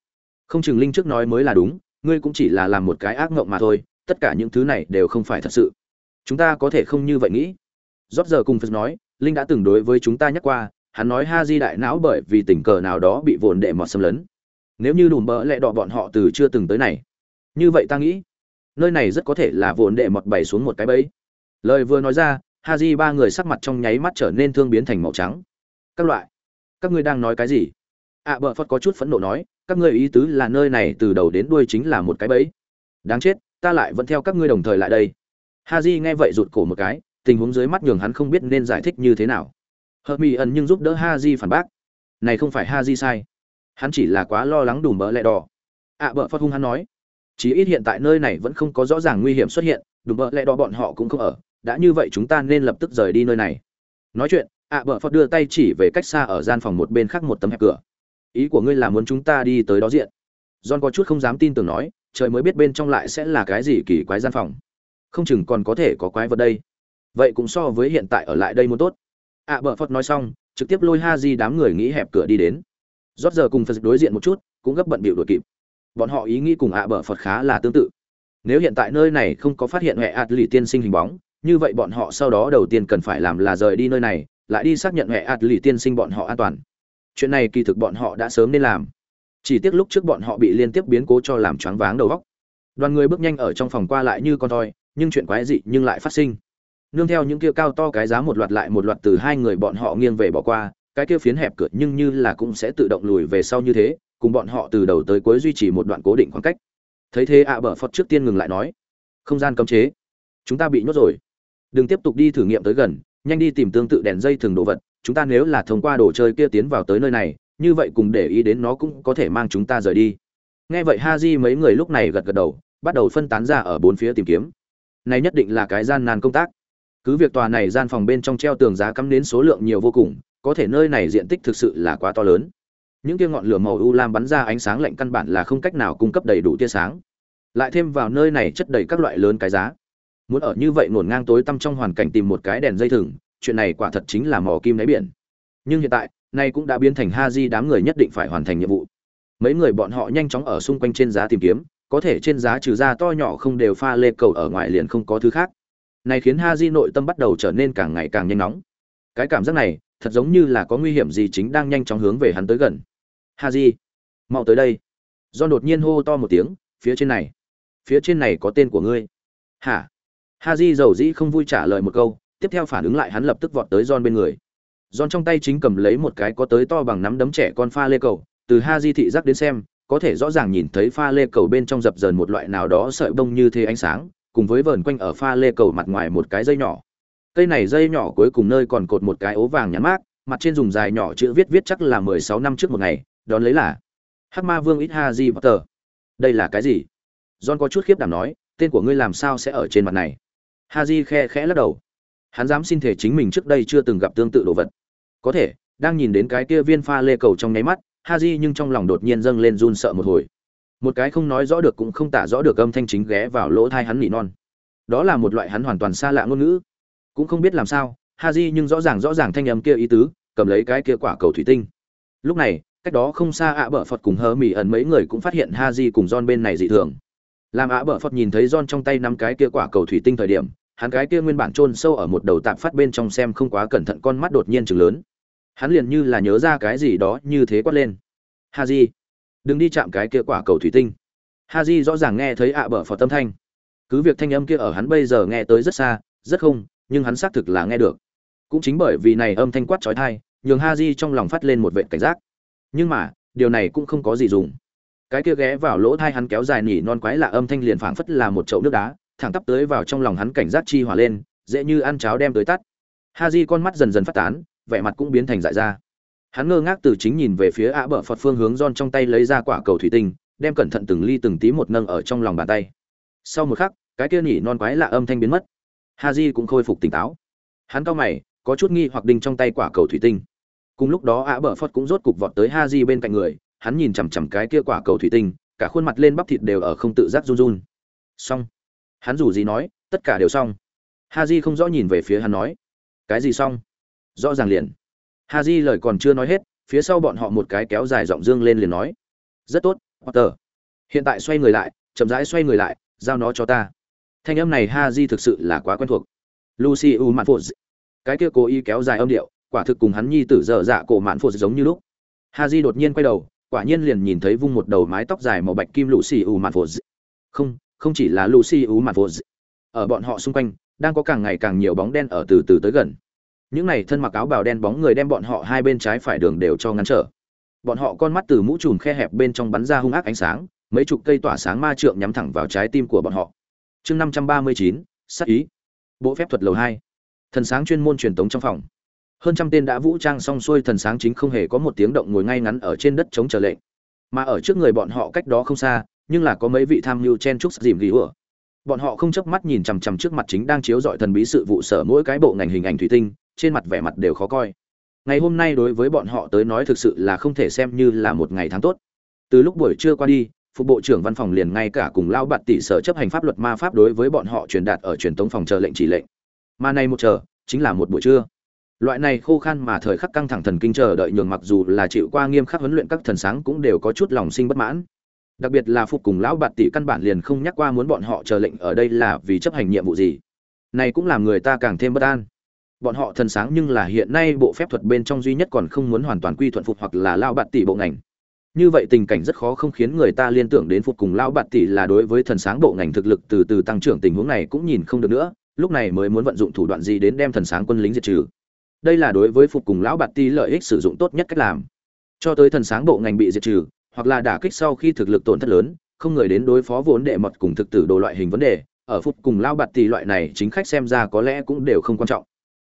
không chừng linh trước nói mới là đúng, ngươi cũng chỉ là làm một cái ác ngộng mà thôi, tất cả những thứ này đều không phải thật sự. Chúng ta có thể không như vậy nghĩ. Rót giờ cùng phật nói, linh đã từng đối với chúng ta nhắc qua, hắn nói ha di đại não bởi vì tình cờ nào đó bị vồn đệ mọt xâm lấn nếu như đùm bỡ lẹ đỏ bọn họ từ chưa từng tới này. Như vậy ta nghĩ nơi này rất có thể là vồn đệ mọt bày xuống một cái bẫy. Lời vừa nói ra ha di ba người sắc mặt trong nháy mắt trở nên thương biến thành màu trắng. Các loại các ngươi đang nói cái gì? Ạ à, bợ phật có chút phẫn nộ nói các ngươi ý tứ là nơi này từ đầu đến đuôi chính là một cái bẫy. Đáng chết ta lại vẫn theo các ngươi đồng thời lại đây. Ha di nghe vậy rụt cổ một cái tình huống dưới mắt nhường hắn không biết nên giải thích như thế nào. Hợp mỹ ẩn nhưng giúp đỡ ha di phản bác. Này không phải ha di sai hắn chỉ là quá lo lắng đùm bỡ lẹ đỏ. Ạ à, bợ phật hung hắn nói chí ít hiện tại nơi này vẫn không có rõ ràng nguy hiểm xuất hiện đùm bỡ lẹ đỏ bọn họ cũng không ở đã như vậy chúng ta nên lập tức rời đi nơi này. Nói chuyện ạ à, bợ phật đưa tay chỉ về cách xa ở gian phòng một bên khác một tấm hẹp cửa. Ý của ngươi là muốn chúng ta đi tới đó diện? John có chút không dám tin tưởng nói trời mới biết bên trong lại sẽ là cái gì kỳ quái gian phòng. Không chừng còn có thể có quái vật đây. Vậy cũng so với hiện tại ở lại đây muốn tốt. Ạ à, bợ phật nói xong trực tiếp lôi ha di đám người nghĩ hẹp cửa đi đến rót giờ cùng phật đối diện một chút, cũng gấp bận bịu đuổi kịp. Bọn họ ý nghĩ cùng ạ à bờ phật khá là tương tự. Nếu hiện tại nơi này không có phát hiện hệ ạt lì tiên sinh hình bóng, như vậy bọn họ sau đó đầu tiên cần phải làm là rời đi nơi này, lại đi xác nhận hệ ạt lì tiên sinh bọn họ an toàn. Chuyện này kỳ thực bọn họ đã sớm nên làm. Chỉ tiếc lúc trước bọn họ bị liên tiếp biến cố cho làm choáng váng đầu óc. Đoàn người bước nhanh ở trong phòng qua lại như con thoi, nhưng chuyện quái dị nhưng lại phát sinh. Nương theo những kia cao to cái giá một loạt lại một loạt từ hai người bọn họ nghiêng về bỏ qua cái kia phiến hẹp cửa nhưng như là cũng sẽ tự động lùi về sau như thế, cùng bọn họ từ đầu tới cuối duy trì một đoạn cố định khoảng cách. Thấy thế ạ bờ phật trước tiên ngừng lại nói, không gian cấm chế, chúng ta bị nhốt rồi. Đừng tiếp tục đi thử nghiệm tới gần, nhanh đi tìm tương tự đèn dây thường đồ vật, chúng ta nếu là thông qua đồ chơi kia tiến vào tới nơi này, như vậy cùng để ý đến nó cũng có thể mang chúng ta rời đi. Nghe vậy ha di mấy người lúc này gật gật đầu, bắt đầu phân tán ra ở bốn phía tìm kiếm. Này nhất định là cái gian nan công tác. Cứ việc tòa này gian phòng bên trong treo tường giá cắm đến số lượng nhiều vô cùng có thể nơi này diện tích thực sự là quá to lớn. Những tia ngọn lửa màu u lam bắn ra ánh sáng lạnh căn bản là không cách nào cung cấp đầy đủ tia sáng. Lại thêm vào nơi này chất đầy các loại lớn cái giá. Muốn ở như vậy ngổn ngang tối tăm trong hoàn cảnh tìm một cái đèn dây thừng, chuyện này quả thật chính là mò kim đáy biển. Nhưng hiện tại, nay cũng đã biến thành ha di đám người nhất định phải hoàn thành nhiệm vụ. Mấy người bọn họ nhanh chóng ở xung quanh trên giá tìm kiếm, có thể trên giá trừ ra to nhỏ không đều pha lê cầu ở ngoài liền không có thứ khác. Này khiến ha di nội tâm bắt đầu trở nên càng ngày càng nhanh nóng. Cái cảm giác này thật giống như là có nguy hiểm gì chính đang nhanh chóng hướng về hắn tới gần. Ha di mau tới đây. Do đột nhiên hô to một tiếng phía trên này. Phía trên này có tên của ngươi. Hả? Ha di dầu dĩ không vui trả lời một câu tiếp theo phản ứng lại hắn lập tức vọt tới John bên người. John trong tay chính cầm lấy một cái có tới to bằng nắm đấm trẻ con pha lê cầu, từ Ha Di thị giác đến xem, có thể rõ ràng nhìn thấy pha lê cầu bên trong dập dờn một loại nào đó sợi bông như thế ánh sáng, cùng với vờn quanh ở pha lê cầu mặt ngoài một cái dây nhỏ. Cây này dây nhỏ cuối cùng nơi còn cột một cái ố vàng nhắn mát, mặt trên dùng dài nhỏ chữ viết viết chắc là 16 năm trước một ngày, đón lấy là Hắc Ma Vương ít Ha Di Potter. Đây là cái gì? John có chút khiếp đảm nói, tên của ngươi làm sao sẽ ở trên mặt này? Ha Di khe khẽ lắc đầu hắn dám xin thể chính mình trước đây chưa từng gặp tương tự đồ vật có thể đang nhìn đến cái kia viên pha lê cầu trong nháy mắt ha di nhưng trong lòng đột nhiên dâng lên run sợ một hồi một cái không nói rõ được cũng không tả rõ được âm thanh chính ghé vào lỗ thai hắn nỉ non đó là một loại hắn hoàn toàn xa lạ ngôn ngữ cũng không biết làm sao ha di nhưng rõ ràng rõ ràng thanh âm kia ý tứ, cầm lấy cái kia quả cầu thủy tinh. Lúc này, cách đó không xa ạ bờ phật cùng hơ mỹ ẩn mấy người cũng phát hiện ha di cùng don bên này dị thường. Làm ạ bờ phật nhìn thấy don trong tay năm cái kia quả cầu thủy tinh thời điểm, hắn cái kia nguyên bản chôn sâu ở một đầu tạm phát bên trong xem không quá cẩn thận con mắt đột nhiên chừng lớn. Hắn liền như là nhớ ra cái gì đó như thế quát lên. Ha di đừng đi chạm cái kia quả cầu thủy tinh. Ha di rõ ràng nghe thấy ạ bờ phật tâm thanh. Cứ việc thanh âm kia ở hắn bây giờ nghe tới rất xa, rất không nhưng hắn xác thực là nghe được. Cũng chính bởi vì này âm thanh quát trói thai nhường ha di trong lòng phát lên một vệ cảnh giác. Nhưng mà, điều này cũng không có gì dùng. Cái kia ghé vào lỗ thai hắn kéo dài nỉ non quái lạ âm thanh liền phảng phất là một chậu nước đá, thẳng tắp tới vào trong lòng hắn cảnh giác chi hỏa lên, dễ như ăn cháo đem tới tắt. Ha di con mắt dần dần phát tán, vẻ mặt cũng biến thành dại ra. Hắn ngơ ngác từ chính nhìn về phía ạ bờ phật phương hướng giòn trong tay lấy ra quả cầu thủy tinh, đem cẩn thận từng ly từng tí một nâng ở trong lòng bàn tay. Sau một khắc, cái kia nỉ non quái lạ âm thanh biến mất ha di cũng khôi phục tỉnh táo. Hắn cao mày, có chút nghi hoặc đinh trong tay quả cầu thủy tinh. Cùng lúc đó ạ bờ phật cũng rốt cục vọt tới ha di bên cạnh người, hắn nhìn chằm chằm cái kia quả cầu thủy tinh, cả khuôn mặt lên bắp thịt đều ở không tự giác run run. Xong. Hắn dù gì nói, tất cả đều xong. Ha j không rõ nhìn về phía hắn nói, cái gì xong? Rõ ràng liền. Ha j lời còn chưa nói hết, phía sau bọn họ một cái kéo dài giọng dương lên liền nói, rất tốt, potter. Hiện tại xoay người lại, chậm rãi xoay người lại, giao nó cho ta thanh âm này ha di thực sự là quá quen thuộc. Lucy u mạn phụ cái kia cố ý kéo dài âm điệu, quả thực cùng hắn nhi tử dở dạ cổ mạn phụ giống như lúc. Ha di đột nhiên quay đầu, quả nhiên liền nhìn thấy vung một đầu mái tóc dài màu bạch kim lucy u mạn phụ không không chỉ là Lucy U mặt vô ở bọn họ xung quanh, đang có càng ngày càng nhiều bóng đen ở từ từ tới gần. Những này thân mặc áo bào đen bóng người đem bọn họ hai bên trái phải đường đều cho ngăn trở. Bọn họ con mắt từ mũ chùm khe hẹp bên trong bắn ra hung ác ánh sáng, mấy chục cây tỏa sáng ma trượng nhắm thẳng vào trái tim của bọn họ chương năm trăm ba mươi chín sắc ý. Bộ phép thuật lầu hai. Thần sáng chuyên môn truyền tống trong phòng. Hơn trăm tên đã vũ trang xong xuôi, thần sáng chính không hề có một tiếng động ngồi ngay ngắn ở trên đất chống chờ lệnh. Mà ở trước người bọn họ cách đó không xa, nhưng là có mấy vị tham mưu chen trúc dìm ghi ủa. Bọn họ không chớp mắt nhìn chằm chằm trước mặt chính đang chiếu dọi thần bí sự vụ sở mỗi cái bộ ngành hình ảnh thủy tinh, trên mặt vẻ mặt đều khó coi. Ngày hôm nay đối với bọn họ tới nói thực sự là không thể xem như là một ngày tháng tốt. Từ lúc buổi trưa qua đi 副 bộ trưởng văn phòng liền ngay cả cùng lao bạt tỷ sở chấp hành pháp luật ma pháp đối với bọn họ truyền đạt ở truyền tống phòng chờ lệnh chỉ lệnh. Mà này một chờ, chính là một buổi trưa. Loại này khô khan mà thời khắc căng thẳng thần kinh chờ đợi nhường mặc dù là chịu qua nghiêm khắc huấn luyện các thần sáng cũng đều có chút lòng sinh bất mãn. Đặc biệt là phục cùng lão bạt tỷ căn bản liền không nhắc qua muốn bọn họ chờ lệnh ở đây là vì chấp hành nhiệm vụ gì. Này cũng làm người ta càng thêm bất an. Bọn họ thần sáng nhưng là hiện nay bộ phép thuật bên trong duy nhất còn không muốn hoàn toàn quy thuận phục hoặc là lao bạt tỷ bộ ngành như vậy tình cảnh rất khó không khiến người ta liên tưởng đến phục cùng lão bạt tỷ là đối với thần sáng bộ ngành thực lực từ từ tăng trưởng tình huống này cũng nhìn không được nữa, lúc này mới muốn vận dụng thủ đoạn gì đến đem thần sáng quân lính diệt trừ. Đây là đối với phục cùng lão bạt tỷ lợi ích sử dụng tốt nhất cách làm. Cho tới thần sáng bộ ngành bị diệt trừ, hoặc là đả kích sau khi thực lực tổn thất lớn, không người đến đối phó vốn đệ mật cùng thực tử đồ loại hình vấn đề, ở phục cùng lão bạt tỷ loại này chính khách xem ra có lẽ cũng đều không quan trọng.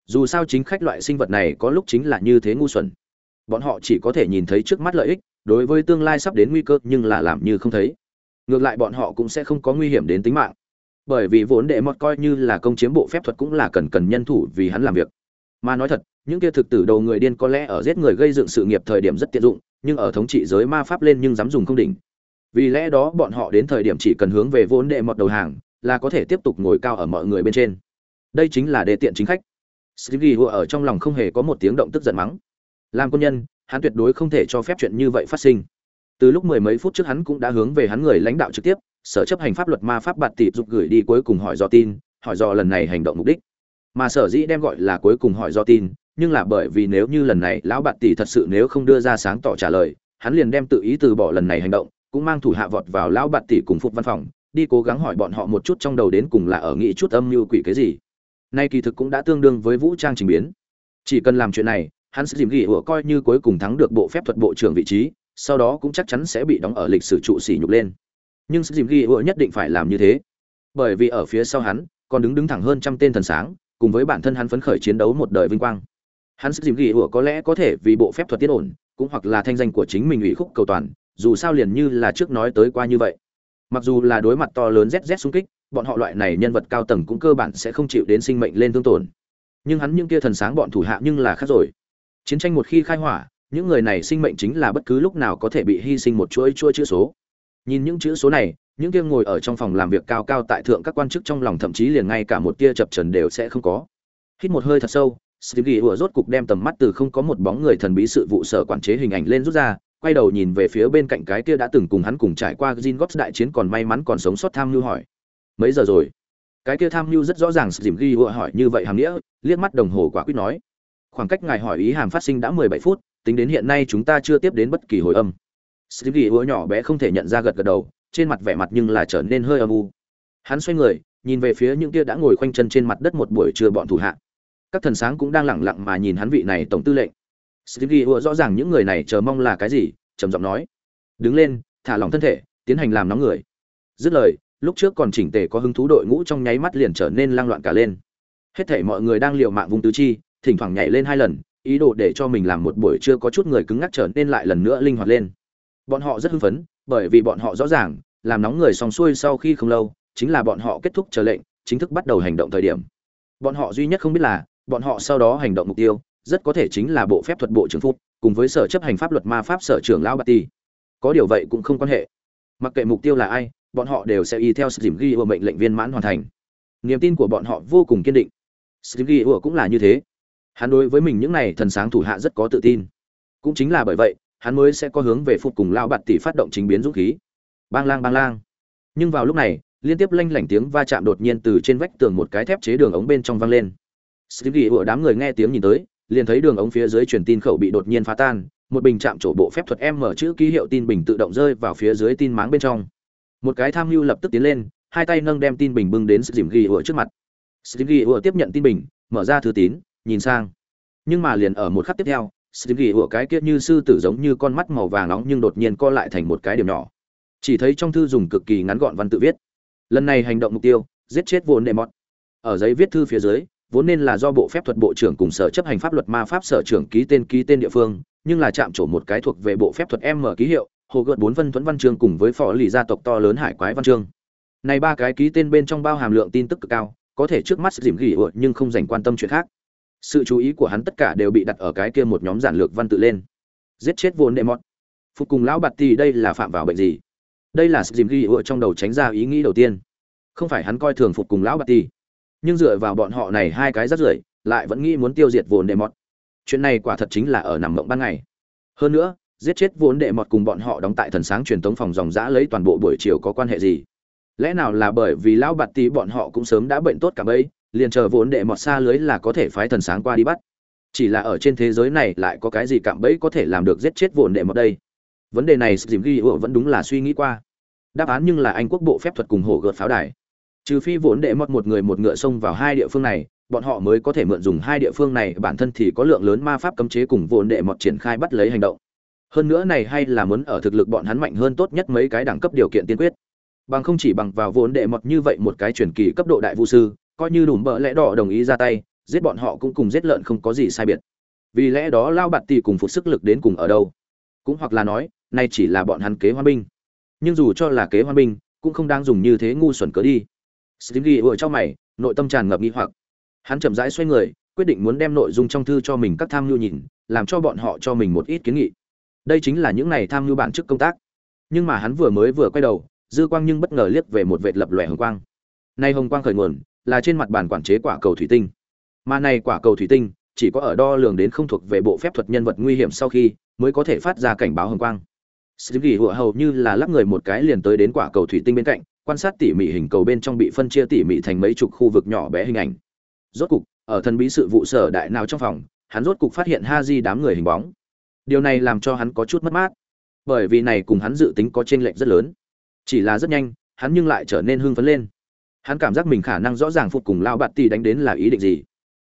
Dù sao chính khách loại sinh vật này có lúc chính là như thế ngu xuẩn. Bọn họ chỉ có thể nhìn thấy trước mắt lợi ích đối với tương lai sắp đến nguy cơ nhưng là làm như không thấy. Ngược lại bọn họ cũng sẽ không có nguy hiểm đến tính mạng. Bởi vì vốn đệ mọt coi như là công chiếm bộ phép thuật cũng là cần cần nhân thủ vì hắn làm việc. Mà nói thật, những kia thực tử đầu người điên có lẽ ở giết người gây dựng sự nghiệp thời điểm rất tiện dụng, nhưng ở thống trị giới ma pháp lên nhưng dám dùng không đỉnh. Vì lẽ đó bọn họ đến thời điểm chỉ cần hướng về vốn đệ mọt đầu hàng, là có thể tiếp tục ngồi cao ở mọi người bên trên. Đây chính là đề tiện chính khách. Stevie ở trong lòng không hề có một tiếng động tức giận mắng. Làm quân nhân hắn tuyệt đối không thể cho phép chuyện như vậy phát sinh. Từ lúc mười mấy phút trước hắn cũng đã hướng về hắn người lãnh đạo trực tiếp, sở chấp hành pháp luật ma pháp bạt tỷ dục gửi đi cuối cùng hỏi do tin, hỏi do lần này hành động mục đích. Mà sở dĩ đem gọi là cuối cùng hỏi do tin, nhưng là bởi vì nếu như lần này lão bạt tỷ thật sự nếu không đưa ra sáng tỏ trả lời, hắn liền đem tự ý từ bỏ lần này hành động, cũng mang thủ hạ vọt vào lão bạt tỷ cùng phục văn phòng, đi cố gắng hỏi bọn họ một chút trong đầu đến cùng là ở nghĩ chút âm mưu quỷ cái gì. Nay kỳ thực cũng đã tương đương với vũ trang trình biến. Chỉ cần làm chuyện này hắn sẽ dìm ghi ủa coi như cuối cùng thắng được bộ phép thuật bộ trưởng vị trí, sau đó cũng chắc chắn sẽ bị đóng ở lịch sử trụ sỉ nhục lên. Nhưng sẽ dìm ghi ủa nhất định phải làm như thế. Bởi vì ở phía sau hắn, còn đứng đứng thẳng hơn trăm tên thần sáng, cùng với bản thân hắn phấn khởi chiến đấu một đời vinh quang. Hắn sẽ dìm ghi ủa có lẽ có thể vì bộ phép thuật tiết ổn, cũng hoặc là thanh danh của chính mình ủy khúc cầu toàn, dù sao liền như là trước nói tới qua như vậy. Mặc dù là đối mặt to lớn zz xung kích, bọn họ loại này nhân vật cao tầng cũng cơ bản sẽ không chịu đến sinh mệnh lên thương tổn. Nhưng hắn những kia thần sáng bọn thủ hạ nhưng là khác rồi chiến tranh một khi khai hỏa những người này sinh mệnh chính là bất cứ lúc nào có thể bị hy sinh một chuỗi chuỗi chữ số nhìn những chữ số này những kia ngồi ở trong phòng làm việc cao cao tại thượng các quan chức trong lòng thậm chí liền ngay cả một tia chập trần đều sẽ không có hít một hơi thật sâu Stevie ủa rốt cục đem tầm mắt từ không có một bóng người thần bí sự vụ sở quản chế hình ảnh lên rút ra, quay đầu nhìn về phía bên cạnh cái kia đã từng cùng hắn cùng trải qua Gingotts đại chiến còn may mắn còn sống sót tham nhu hỏi. Mấy giờ rồi? Cái kia tham nhu rất rõ ràng Stevie ủa hỏi như vậy hàm nghĩa, liếc mắt đồng hồ quả quyết nói khoảng cách ngài hỏi ý hàm phát sinh đã mười bảy phút, tính đến hiện nay chúng ta chưa tiếp đến bất kỳ hồi âm. Stevie ủa nhỏ bé không thể nhận ra gật gật đầu, trên mặt vẻ mặt nhưng là trở nên hơi âm u. Hắn xoay người, nhìn về phía những kia đã ngồi khoanh chân trên mặt đất một buổi trưa bọn thủ hạ. Các thần sáng cũng đang lẳng lặng mà nhìn hắn vị này tổng tư lệnh. Stevie ủa rõ ràng những người này chờ mong là cái gì, trầm giọng nói. Đứng lên, thả lỏng thân thể, tiến hành làm nóng người. Dứt lời, lúc trước còn chỉnh tề có hứng thú đội ngũ trong nháy mắt liền trở nên lang loạn cả lên. Hết thảy mọi người đang liều mạng vùng tứ chi thỉnh thoảng nhảy lên hai lần, ý đồ để cho mình làm một buổi trưa có chút người cứng ngắc trở nên lại lần nữa linh hoạt lên. Bọn họ rất hưng phấn, bởi vì bọn họ rõ ràng, làm nóng người xong xuôi sau khi không lâu, chính là bọn họ kết thúc chờ lệnh, chính thức bắt đầu hành động thời điểm. Bọn họ duy nhất không biết là, bọn họ sau đó hành động mục tiêu, rất có thể chính là bộ phép thuật bộ trưởng phúc, cùng với sở chấp hành pháp luật ma pháp sở trưởng lão bạt ti có điều vậy cũng không quan hệ. Mặc kệ mục tiêu là ai, bọn họ đều sẽ y theo sự dìm ghi của mệnh lệnh viên mãn hoàn thành. Niềm tin của bọn họ vô cùng kiên định. Sự ghi cũng là như thế hắn đối với mình những này thần sáng thủ hạ rất có tự tin. Cũng chính là bởi vậy hắn mới sẽ có hướng về phục cùng lao bạt tỷ phát động chính biến dũng khí. Bang lang bang lang. Nhưng vào lúc này liên tiếp lanh lảnh tiếng va chạm đột nhiên từ trên vách tường một cái thép chế đường ống bên trong vang lên. Stevie của đám người nghe tiếng nhìn tới, liền thấy đường ống phía dưới truyền tin khẩu bị đột nhiên phá tan, một bình chạm chỗ bộ phép thuật em mở chữ ký hiệu tin bình tự động rơi vào phía dưới tin máng bên trong. Một cái tham mưu lập tức tiến lên, hai tay nâng đem tin bình bưng đến Stevie của trước mặt. Stevie của tiếp nhận tin bình, mở ra thư tín, nhìn sang. Nhưng mà liền ở một khắc tiếp theo sự ghi của cái kia như sư tử giống như con mắt màu vàng nóng nhưng đột nhiên co lại thành một cái điểm nhỏ. Chỉ thấy trong thư dùng cực kỳ ngắn gọn văn tự viết. Lần này hành động mục tiêu, giết chết vốn đệ mọt ở giấy viết thư phía dưới, vốn nên là do bộ phép thuật bộ trưởng cùng sở chấp hành pháp luật ma pháp sở trưởng ký tên ký tên địa phương, nhưng là chạm trổ một cái thuộc về bộ phép thuật m ký hiệu, hồ gợt bốn vân thuẫn văn chương cùng với phò lì gia tộc to lớn hải quái văn chương. Này ba cái ký tên bên trong bao hàm lượng tin tức cực cao, có thể trước mắt dìm ghi ủa nhưng không dành quan tâm chuyện khác sự chú ý của hắn tất cả đều bị đặt ở cái kia một nhóm giản lược văn tự lên. Giết chết vốn đệ mọt. Phục cùng lão bạt tì đây là phạm vào bệnh gì? Đây là sự dìm ghi ựa trong đầu tránh ra ý nghĩ đầu tiên. Không phải hắn coi thường phục cùng lão bạt tì. Nhưng dựa vào bọn họ này hai cái rất rưởi, lại vẫn nghĩ muốn tiêu diệt vốn đệ mọt. Chuyện này quả thật chính là ở nằm mộng ban ngày. Hơn nữa, giết chết vốn đệ mọt cùng bọn họ đóng tại thần sáng truyền tống phòng dòng giã lấy toàn bộ buổi chiều có quan hệ gì? Lẽ nào là bởi vì lão bạt tì bọn họ cũng sớm đã bệnh tốt cả bấy liền chờ vốn đệ mọt xa lưới là có thể phái thần sáng qua đi bắt. Chỉ là ở trên thế giới này lại có cái gì cạm bẫy có thể làm được giết chết vốn đệ mọt đây? Vấn đề này dìm ghi ủa vẫn đúng là suy nghĩ qua. Đáp án nhưng là anh quốc bộ phép thuật cùng hổ gợt pháo đài. Trừ phi vốn đệ mọt một người một ngựa xông vào hai địa phương này, bọn họ mới có thể mượn dùng hai địa phương này, bản thân thì có lượng lớn ma pháp cấm chế cùng vốn đệ mọt triển khai bắt lấy hành động. Hơn nữa này hay là muốn ở thực lực bọn hắn mạnh hơn tốt nhất mấy cái đẳng cấp điều kiện tiên quyết. Bằng không chỉ bằng vào vốn đệ mọt như vậy một cái truyền kỳ cấp độ đại vũ sư coi như đủ bợ lẽ đỏ đồng ý ra tay, giết bọn họ cũng cùng giết lợn không có gì sai biệt. Vì lẽ đó lao bạt tỷ cùng phục sức lực đến cùng ở đâu? Cũng hoặc là nói, nay chỉ là bọn hắn kế hoa binh. Nhưng dù cho là kế hoa binh, cũng không đang dùng như thế ngu xuẩn cớ đi. Stingy vừa cho mày, nội tâm tràn ngập nghi hoặc. Hắn chậm rãi xoay người, quyết định muốn đem nội dung trong thư cho mình các tham nhu nhìn, làm cho bọn họ cho mình một ít kiến nghị. Đây chính là những này tham nhu bản chức công tác. Nhưng mà hắn vừa mới vừa quay đầu, dư quang nhưng bất ngờ liếc về một vệt lập lòe hồng quang. Nay hồng quang khởi nguồn là trên mặt bàn quản chế quả cầu thủy tinh. Mà này quả cầu thủy tinh chỉ có ở đo lường đến không thuộc về bộ phép thuật nhân vật nguy hiểm sau khi mới có thể phát ra cảnh báo hồng quang. Sigi hùa hầu như là lắc người một cái liền tới đến quả cầu thủy tinh bên cạnh, quan sát tỉ mỉ hình cầu bên trong bị phân chia tỉ mỉ thành mấy chục khu vực nhỏ bé hình ảnh. Rốt cục, ở thần bí sự vụ sở đại nào trong phòng, hắn rốt cục phát hiện ha đám người hình bóng. Điều này làm cho hắn có chút mất mát. Bởi vì này cùng hắn dự tính có chênh lệch rất lớn. Chỉ là rất nhanh, hắn nhưng lại trở nên hưng phấn lên hắn cảm giác mình khả năng rõ ràng phục cùng lao bạt tỷ đánh đến là ý định gì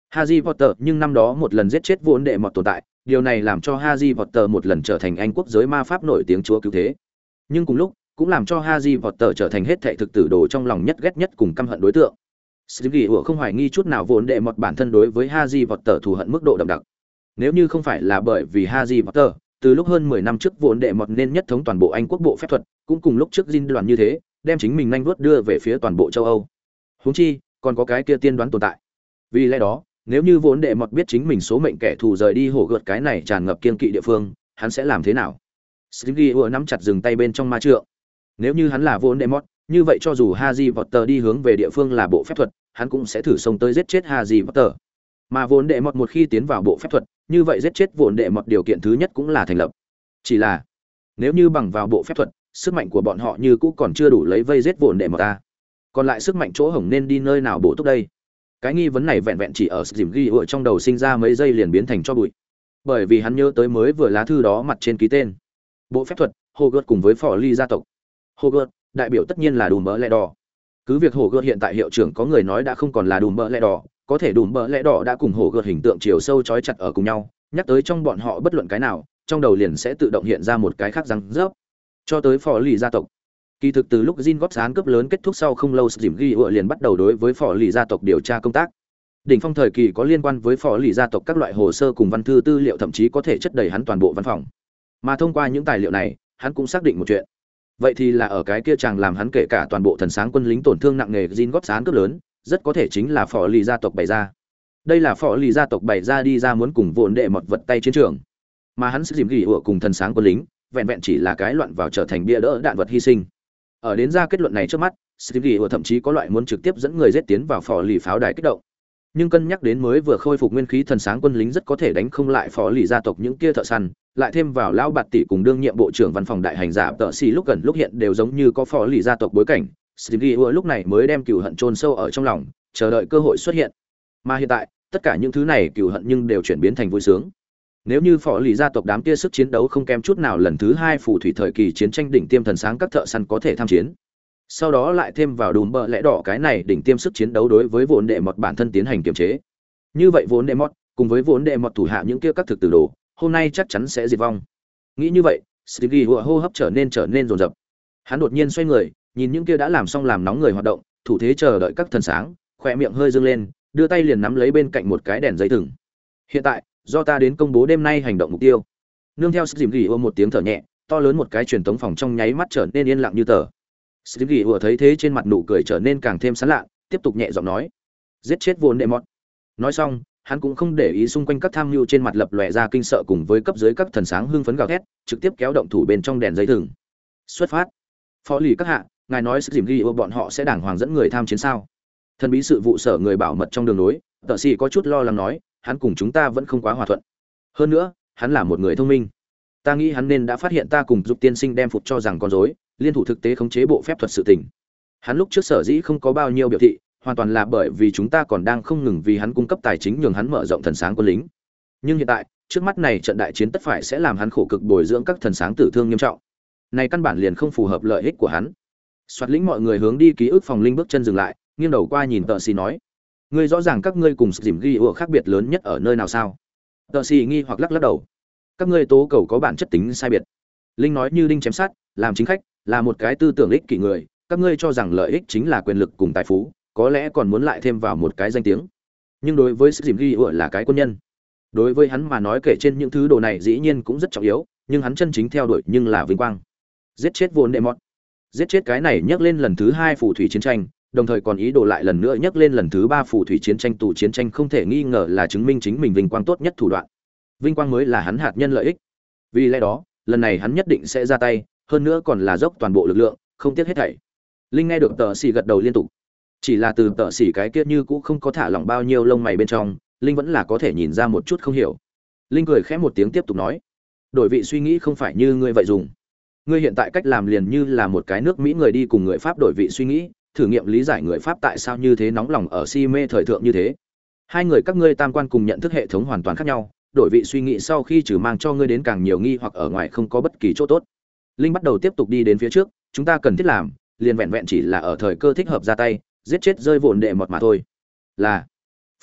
Harry Potter nhưng năm đó một lần giết chết vốn đệ mọt tồn tại, điều này làm cho Harry Potter một lần trở thành anh quốc giới ma pháp nổi tiếng chúa cứu thế. Nhưng cùng lúc, cũng làm cho Harry Potter trở thành hết thảy thực tử đồ trong lòng nhất ghét nhất cùng căm hận đối tượng. Sirius không hoài nghi chút nào vốn đệ mọt bản thân đối với Harry Potter thù hận mức độ đậm đặc. Nếu như không phải là bởi vì Harry Potter, từ lúc hơn 10 năm trước vốn đệ mọt nên nhất thống toàn bộ Anh quốc bộ phép thuật, cũng cùng lúc trước Jin đoàn như thế, đem chính mình nhanh vuốt đưa về phía toàn bộ châu Âu. Huống chi, còn có cái kia tiên đoán tồn tại. Vì lẽ đó, nếu như vốn đệ mọt biết chính mình số mệnh kẻ thù rời đi hổ gợt cái này tràn ngập kiên kỵ địa phương hắn sẽ làm thế nào Stingy vừa nắm chặt dừng tay bên trong ma trượng nếu như hắn là vốn đệ mọt như vậy cho dù Haji Potter đi hướng về địa phương là bộ phép thuật hắn cũng sẽ thử xông tới giết chết Haji Potter mà vốn đệ mọt một khi tiến vào bộ phép thuật như vậy giết chết vốn đệ mọt điều kiện thứ nhất cũng là thành lập chỉ là nếu như bằng vào bộ phép thuật sức mạnh của bọn họ như cũ còn chưa đủ lấy vây giết vốn đệ mà ta. Còn lại sức mạnh chỗ hổng nên đi nơi nào bổ túc đây? Cái nghi vấn này vẹn vẹn chỉ ở dìm ghi ựa trong đầu sinh ra mấy giây liền biến thành cho bụi. Bởi vì hắn nhớ tới mới vừa lá thư đó mặt trên ký tên. Bộ phép thuật hồ gợt cùng với phò ly gia tộc. Hồ gợt đại biểu tất nhiên là đùm bỡ lẹ đỏ. Cứ việc hồ gợt hiện tại hiệu trưởng có người nói đã không còn là đùm bỡ lẹ đỏ, có thể đùm bỡ lẹ đỏ đã cùng hồ gợt hình tượng chiều sâu trói chặt ở cùng nhau, nhắc tới trong bọn họ bất luận cái nào, trong đầu liền sẽ tự động hiện ra một cái khác răng rớp cho tới phò lì gia tộc Kỳ thực từ lúc Jin góp sán cướp lớn kết thúc sau không lâu Dìm Ghi ựa liền bắt đầu đối với phò lì gia tộc điều tra công tác. Đỉnh phong thời kỳ có liên quan với phò lì gia tộc các loại hồ sơ cùng văn thư tư liệu thậm chí có thể chất đầy hắn toàn bộ văn phòng. Mà thông qua những tài liệu này, hắn cũng xác định một chuyện. Vậy thì là ở cái kia chàng làm hắn kể cả toàn bộ thần sáng quân lính tổn thương nặng nề Jin góp sán cướp lớn, rất có thể chính là phò lì gia tộc bày ra. Đây là phò lì gia tộc bày ra đi ra muốn cùng vồn đệ một vật tay chiến trường. Mà hắn sẽ dìm ghi ựa cùng thần sáng quân lính, vẹn vẹn chỉ là cái loạn vào trở thành bia đỡ đạn vật hy sinh. Ở đến ra kết luận này trước mắt stevie thậm chí có loại muốn trực tiếp dẫn người giết tiến vào phò lì pháo đài kích động. Nhưng cân nhắc đến mới vừa khôi phục nguyên khí thần sáng quân lính rất có thể đánh không lại phò lì gia tộc những kia thợ săn, lại thêm vào lão bạt tỷ cùng đương nhiệm bộ trưởng văn phòng đại hành giả tợ xì lúc gần lúc hiện đều giống như có phò lì gia tộc bối cảnh stevie lúc này mới đem cựu hận chôn sâu ở trong lòng, chờ đợi cơ hội xuất hiện. Mà hiện tại, tất cả những thứ này cựu hận nhưng đều chuyển biến thành vui sướng nếu như phò lì gia tộc đám kia sức chiến đấu không kém chút nào lần thứ hai phù thủy thời kỳ chiến tranh đỉnh tiêm thần sáng các thợ săn có thể tham chiến. Sau đó lại thêm vào đùm bợ lẽ đỏ cái này đỉnh tiêm sức chiến đấu đối với vốn đệ mọt bản thân tiến hành kiềm chế. Như vậy vốn đệ mọt, cùng với vốn đệ mọt thủ hạ những kia các thực từ đồ, hôm nay chắc chắn sẽ diệt vong. Nghĩ như vậy stevie hùa hô hấp trở nên trở nên rồn rập. Hắn đột nhiên xoay người, nhìn những kia đã làm xong làm nóng người hoạt động, thủ thế chờ đợi các thần sáng, khỏe miệng hơi dâng lên, đưa tay liền nắm lấy bên cạnh một cái đèn dây thừng. Hiện tại do ta đến công bố đêm nay hành động mục tiêu. Nương theo sức dìm ghi ôm một tiếng thở nhẹ, to lớn một cái truyền tống phòng trong nháy mắt trở nên yên lặng như tờ. Sức ghi ùa thấy thế trên mặt nụ cười trở nên càng thêm sán lạ, tiếp tục nhẹ giọng nói, giết chết vốn đệ mọt. Nói xong, hắn cũng không để ý xung quanh các tham mưu trên mặt lập lòe ra kinh sợ cùng với cấp dưới các thần sáng hưng phấn gào thét, trực tiếp kéo động thủ bên trong đèn dây thừng. Xuất phát. Phó lì các hạ, ngài nói sức dìm ghi ùa bọn họ sẽ đảng hoàng dẫn người tham chiến sao? Thần bí sự vụ sở người bảo mật trong đường nối tợ sĩ có chút lo lắng nói hắn cùng chúng ta vẫn không quá hòa thuận. Hơn nữa, hắn là một người thông minh. Ta nghĩ hắn nên đã phát hiện ta cùng dục tiên sinh đem phục cho rằng con dối liên thủ thực tế khống chế bộ phép thuật sự tình. Hắn lúc trước sở dĩ không có bao nhiêu biểu thị, hoàn toàn là bởi vì chúng ta còn đang không ngừng vì hắn cung cấp tài chính nhường hắn mở rộng thần sáng quân lính. Nhưng hiện tại, trước mắt này trận đại chiến tất phải sẽ làm hắn khổ cực bồi dưỡng các thần sáng tử thương nghiêm trọng. Này căn bản liền không phù hợp lợi ích của hắn. Soạt lĩnh mọi người hướng đi ký ức phòng linh bước chân dừng lại, nghiêng đầu qua nhìn tợ xì nói ngươi rõ ràng các ngươi cùng dìm ghi ủa khác biệt lớn nhất ở nơi nào sao? Tờ xì nghi hoặc lắc lắc đầu. Các ngươi tố cầu có bản chất tính sai biệt. Linh nói như đinh chém sát làm chính khách, là một cái tư tưởng ích kỷ người, các ngươi cho rằng lợi ích chính là quyền lực cùng tài phú, có lẽ còn muốn lại thêm vào một cái danh tiếng. Nhưng đối với dìm ghi ủa là cái quân nhân. Đối với hắn mà nói kể trên những thứ đồ này dĩ nhiên cũng rất trọng yếu, nhưng hắn chân chính theo đuổi nhưng là vinh quang. Giết chết vốn đệ mọt. Giết chết cái này nhắc lên lần thứ hai phù thủy chiến tranh đồng thời còn ý đồ lại lần nữa nhắc lên lần thứ ba phù thủy chiến tranh tù chiến tranh không thể nghi ngờ là chứng minh chính mình vinh quang tốt nhất thủ đoạn. Vinh quang mới là hắn hạt nhân lợi ích. Vì lẽ đó, lần này hắn nhất định sẽ ra tay, hơn nữa còn là dốc toàn bộ lực lượng, không tiếc hết thảy. Linh nghe được tờ xì gật đầu liên tục. Chỉ là từ tờ xì cái kia như cũng không có thả lỏng bao nhiêu lông mày bên trong, linh vẫn là có thể nhìn ra một chút không hiểu. Linh cười khẽ một tiếng tiếp tục nói, đổi vị suy nghĩ không phải như ngươi vậy dùng. Ngươi hiện tại cách làm liền như là một cái nước mỹ người đi cùng người pháp đổi vị suy nghĩ thử nghiệm lý giải người pháp tại sao như thế nóng lòng ở si mê thời thượng như thế. Hai người các ngươi tam quan cùng nhận thức hệ thống hoàn toàn khác nhau, đổi vị suy nghĩ sau khi trừ mang cho ngươi đến càng nhiều nghi hoặc ở ngoài không có bất kỳ chỗ tốt. Linh bắt đầu tiếp tục đi đến phía trước, chúng ta cần thiết làm, liền vẹn vẹn chỉ là ở thời cơ thích hợp ra tay, giết chết rơi vụn đệ mọt mà thôi. Là,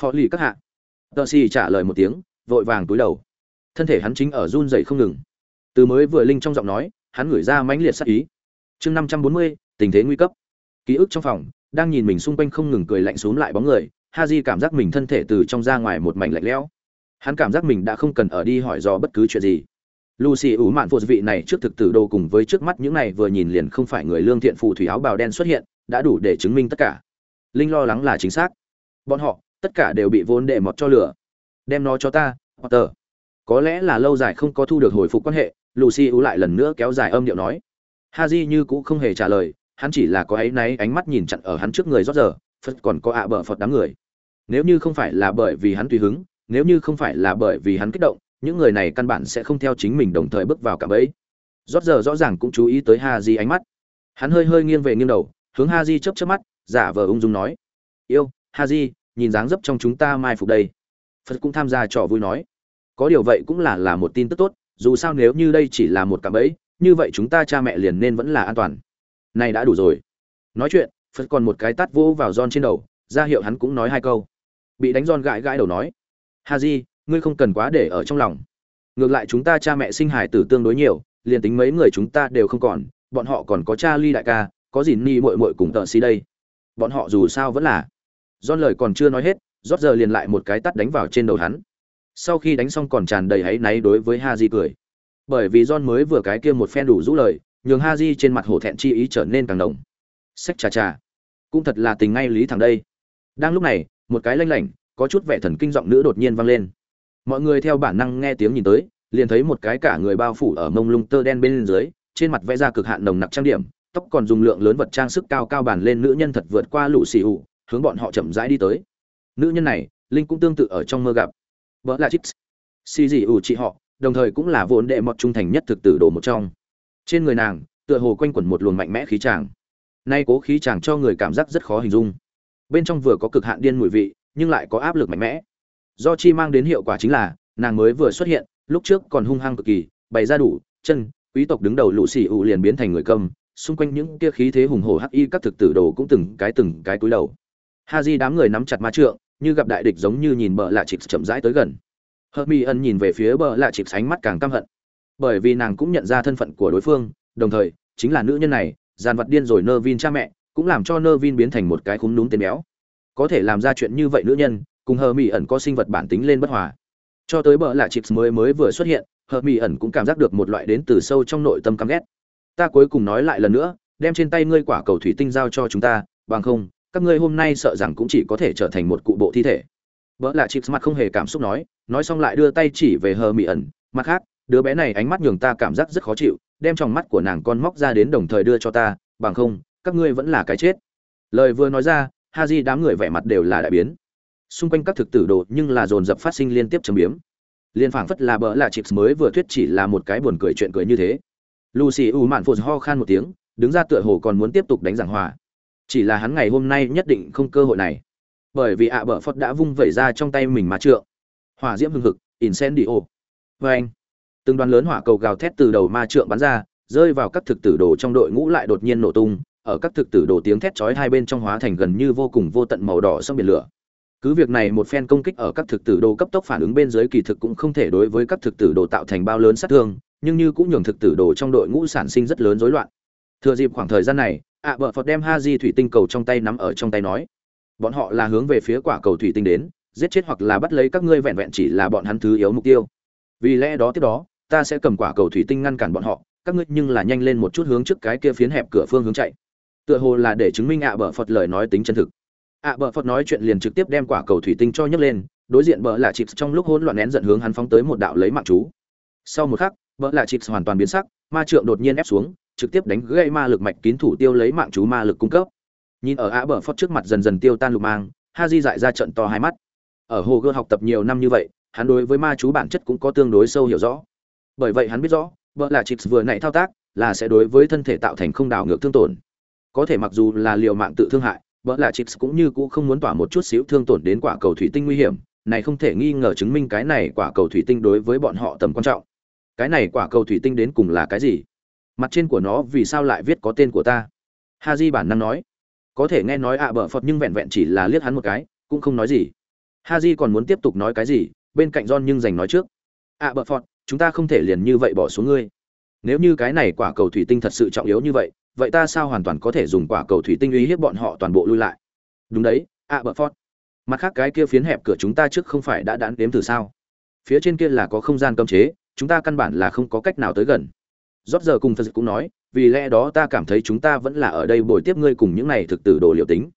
phó lì các hạ. Tờ xì trả lời một tiếng, vội vàng túi đầu. Thân thể hắn chính ở run dậy không ngừng. Từ mới vừa linh trong giọng nói, hắn gửi ra mãnh liệt sắc ý. Chương năm trăm bốn mươi, tình thế nguy cấp ký ức trong phòng, đang nhìn mình xung quanh không ngừng cười lạnh xuống lại bóng người ha di cảm giác mình thân thể từ trong ra ngoài một mảnh lạnh lẽo. Hắn cảm giác mình đã không cần ở đi hỏi do bất cứ chuyện gì. Lucy ủ mạn phụ vị này trước thực tử đồ cùng với trước mắt những này vừa nhìn liền không phải người lương thiện phù thủy áo bào đen xuất hiện, đã đủ để chứng minh tất cả. Linh lo lắng là chính xác. Bọn họ, tất cả đều bị vốn đệ mọt cho lửa. Đem nó cho ta, potter. Có lẽ là lâu dài không có thu được hồi phục quan hệ, lucy ủ lại lần nữa kéo dài âm điệu nói. Ha di như cũng không hề trả lời hắn chỉ là có ấy náy ánh mắt nhìn chặn ở hắn trước người rót giờ phật còn có ạ bờ phật đám người. Nếu như không phải là bởi vì hắn tùy hứng, nếu như không phải là bởi vì hắn kích động, những người này căn bản sẽ không theo chính mình đồng thời bước vào cả bẫy. Rót giờ rõ ràng cũng chú ý tới ha di ánh mắt. Hắn hơi hơi nghiêng về nghiêng đầu, hướng ha di chớp chớp mắt, giả vờ ung dung nói, yêu ha di nhìn dáng dấp trong chúng ta mai phục đây. Phật cũng tham gia trò vui nói, có điều vậy cũng là là một tin tức tốt, dù sao nếu như đây chỉ là một cạm bẫy, như vậy chúng ta cha mẹ liền nên vẫn là an toàn này đã đủ rồi. Nói chuyện, phật còn một cái tát vỗ vào giòn trên đầu, ra hiệu hắn cũng nói hai câu. Bị đánh giòn gãi gãi đầu nói, ha di, ngươi không cần quá để ở trong lòng. Ngược lại chúng ta cha mẹ sinh hải tử tương đối nhiều, liền tính mấy người chúng ta đều không còn, bọn họ còn có cha ly đại ca, có gì ni muội muội cùng tợ xí đây. Bọn họ dù sao vẫn là Giòn lời còn chưa nói hết, rót giờ liền lại một cái tát đánh vào trên đầu hắn. Sau khi đánh xong còn tràn đầy háy náy đối với ha di cười. Bởi vì John mới vừa cái kia một phen đủ rũ lời nhường ha di trên mặt hổ thẹn chi ý trở nên càng đồng sách trà trà. Cũng thật là tình ngay lý thẳng đây. Đang lúc này, một cái lanh lảnh, có chút vẻ thần kinh giọng nữ đột nhiên vang lên. Mọi người theo bản năng nghe tiếng nhìn tới, liền thấy một cái cả người bao phủ ở mông lung tơ đen bên dưới, trên mặt vẽ ra cực hạn nồng nặc trang điểm, tóc còn dùng lượng lớn vật trang sức cao cao bàn lên nữ nhân thật vượt qua lũ xì ủ hướng bọn họ chậm rãi đi tới. Nữ nhân này, linh cũng tương tự ở trong mơ gặp. Vợ là chips xì dị ủ chị họ, đồng thời cũng là vốn đệ mọt trung thành nhất thực tử đồ một trong trên người nàng, tựa hồ quanh quẩn một luồng mạnh mẽ khí tràng nay cố khí chàng cho người cảm giác rất khó hình dung. Bên trong vừa có cực hạn điên mùi vị, nhưng lại có áp lực mạnh mẽ. Do chi mang đến hiệu quả chính là, nàng mới vừa xuất hiện, lúc trước còn hung hăng cực kỳ, bày ra đủ, chân, quý tộc đứng đầu lũ xì ụ liền biến thành người cầm, xung quanh những kia khí thế hùng hổ hắc y các thực tử đồ cũng từng cái từng cái cúi đầu. Ha di đám người nắm chặt ma trượng, như gặp đại địch giống như nhìn bờ lạ chịp chậm rãi tới gần. Hợp mi ân nhìn về phía bờ lạ chịp sánh mắt càng căm hận bởi vì nàng cũng nhận ra thân phận của đối phương, đồng thời, chính là nữ nhân này, dàn vật điên rồi nơ vin cha mẹ, cũng làm cho nơ vin biến thành một cái khúm núm tên béo. Có thể làm ra chuyện như vậy nữ nhân, cùng hờ mỹ ẩn có sinh vật bản tính lên bất hòa. Cho tới bợ lạ chips mới mới vừa xuất hiện, hờ mỹ ẩn cũng cảm giác được một loại đến từ sâu trong nội tâm căm ghét. Ta cuối cùng nói lại lần nữa, đem trên tay ngươi quả cầu thủy tinh giao cho chúng ta, bằng không, các ngươi hôm nay sợ rằng cũng chỉ có thể trở thành một cụ bộ thi thể. Bợ lạ chips mặt không hề cảm xúc nói nói xong lại đưa tay chỉ về hờ mỹ ẩn, mặt khác đứa bé này ánh mắt nhường ta cảm giác rất khó chịu, đem trong mắt của nàng con móc ra đến đồng thời đưa cho ta, bằng không, các ngươi vẫn là cái chết. Lời vừa nói ra ha di đám người vẻ mặt đều là đại biến. Xung quanh các thực tử đồ nhưng là dồn dập phát sinh liên tiếp châm biếm. Liên phảng phất là bỡ là chips mới vừa thuyết chỉ là một cái buồn cười chuyện cười như thế. Lucy u mạn phụt ho khan một tiếng, đứng ra tựa hồ còn muốn tiếp tục đánh giảng hòa. Chỉ là hắn ngày hôm nay nhất định không cơ hội này. Bởi vì ạ bờ phật đã vung vẩy ra trong tay mình mà trượng. Hỏa diễm hưng hực, incendio. Vê anh từng đoàn lớn hỏa cầu gào thét từ đầu ma trượng bắn ra, rơi vào các thực tử đồ trong đội ngũ lại đột nhiên nổ tung, ở các thực tử đồ tiếng thét chói hai bên trong hóa thành gần như vô cùng vô tận màu đỏ sông biển lửa. Cứ việc này một phen công kích ở các thực tử đồ cấp tốc phản ứng bên dưới kỳ thực cũng không thể đối với các thực tử đồ tạo thành bao lớn sát thương, nhưng như cũng nhường thực tử đồ trong đội ngũ sản sinh rất lớn rối loạn. Thừa dịp khoảng thời gian này, ạ vợ phật đem ha di thủy tinh cầu trong tay nắm ở trong tay nói, bọn họ là hướng về phía quả cầu thủy tinh đến, giết chết hoặc là bắt lấy các ngươi vẹn vẹn chỉ là bọn hắn thứ yếu mục tiêu. Vì lẽ đó tiếp đó ta sẽ cầm quả cầu thủy tinh ngăn cản bọn họ, các ngươi nhưng là nhanh lên một chút hướng trước cái kia phiến hẹp cửa phương hướng chạy. Tựa hồ là để chứng minh ạ bờ phật lời nói tính chân thực. Ạ bờ phật nói chuyện liền trực tiếp đem quả cầu thủy tinh cho nhấc lên, đối diện bờ là chịp trong lúc hỗn loạn nén giận hướng hắn phóng tới một đạo lấy mạng chú. Sau một khắc bờ là chịp hoàn toàn biến sắc, ma trượng đột nhiên ép xuống, trực tiếp đánh gãy ma lực mạch kín thủ tiêu lấy mạng chú ma lực cung cấp. Nhìn ở ạ bờ phật trước mặt dần dần tiêu tan lục mang, ha di dại ra trận to hai mắt. Ở hồ gươm học tập nhiều năm như vậy, hắn đối với ma chú bản chất cũng có tương đối sâu hiểu rõ bởi vậy hắn biết rõ, vợ là chips vừa nãy thao tác là sẽ đối với thân thể tạo thành không đảo ngược thương tổn. Có thể mặc dù là liều mạng tự thương hại, vợ là chips cũng như cũng không muốn tỏa một chút xíu thương tổn đến quả cầu thủy tinh nguy hiểm, này không thể nghi ngờ chứng minh cái này quả cầu thủy tinh đối với bọn họ tầm quan trọng. Cái này quả cầu thủy tinh đến cùng là cái gì? Mặt trên của nó vì sao lại viết có tên của ta? Ha di bản năng nói. Có thể nghe nói ạ à bở phật nhưng vẹn vẹn chỉ là liếc hắn một cái, cũng không nói gì. Ha di còn muốn tiếp tục nói cái gì? Bên cạnh john nhưng giành nói trước. ạ à bở phật chúng ta không thể liền như vậy bỏ xuống ngươi. Nếu như cái này quả cầu thủy tinh thật sự trọng yếu như vậy vậy ta sao hoàn toàn có thể dùng quả cầu thủy tinh uy hiếp bọn họ toàn bộ lui lại? Đúng đấy ạ à, bờ phót mặt khác cái kia phiến hẹp cửa chúng ta trước không phải đã đán đếm từ sao? Phía trên kia là có không gian cấm chế chúng ta căn bản là không có cách nào tới gần. Rót giờ cùng phật cũng nói vì lẽ đó ta cảm thấy chúng ta vẫn là ở đây bồi tiếp ngươi cùng những này thực tử đồ liệu tính.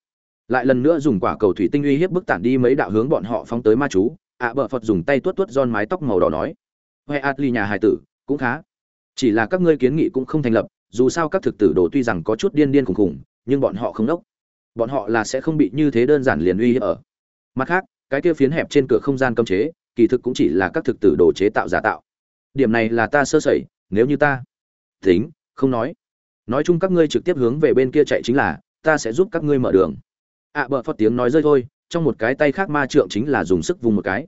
Lại lần nữa dùng quả cầu thủy tinh uy hiếp bức tản đi mấy đạo hướng bọn họ phóng tới ma chú ạ à, bờ phật dùng tay tuốt tuốt giòn mái tóc màu đỏ nói huệ atli nhà hài tử cũng khá. Chỉ là các ngươi kiến nghị cũng không thành lập dù sao các thực tử đồ tuy rằng có chút điên điên khủng khủng nhưng bọn họ không đốc. Bọn họ là sẽ không bị như thế đơn giản liền uy hiếp ở. Mặt khác cái kia phiến hẹp trên cửa không gian cấm chế kỳ thực cũng chỉ là các thực tử đồ chế tạo giả tạo. Điểm này là ta sơ sẩy nếu như ta tính không nói. Nói chung các ngươi trực tiếp hướng về bên kia chạy chính là ta sẽ giúp các ngươi mở đường. Ạ à, bợ phật tiếng nói rơi thôi trong một cái tay khác ma trượng chính là dùng sức vùng một cái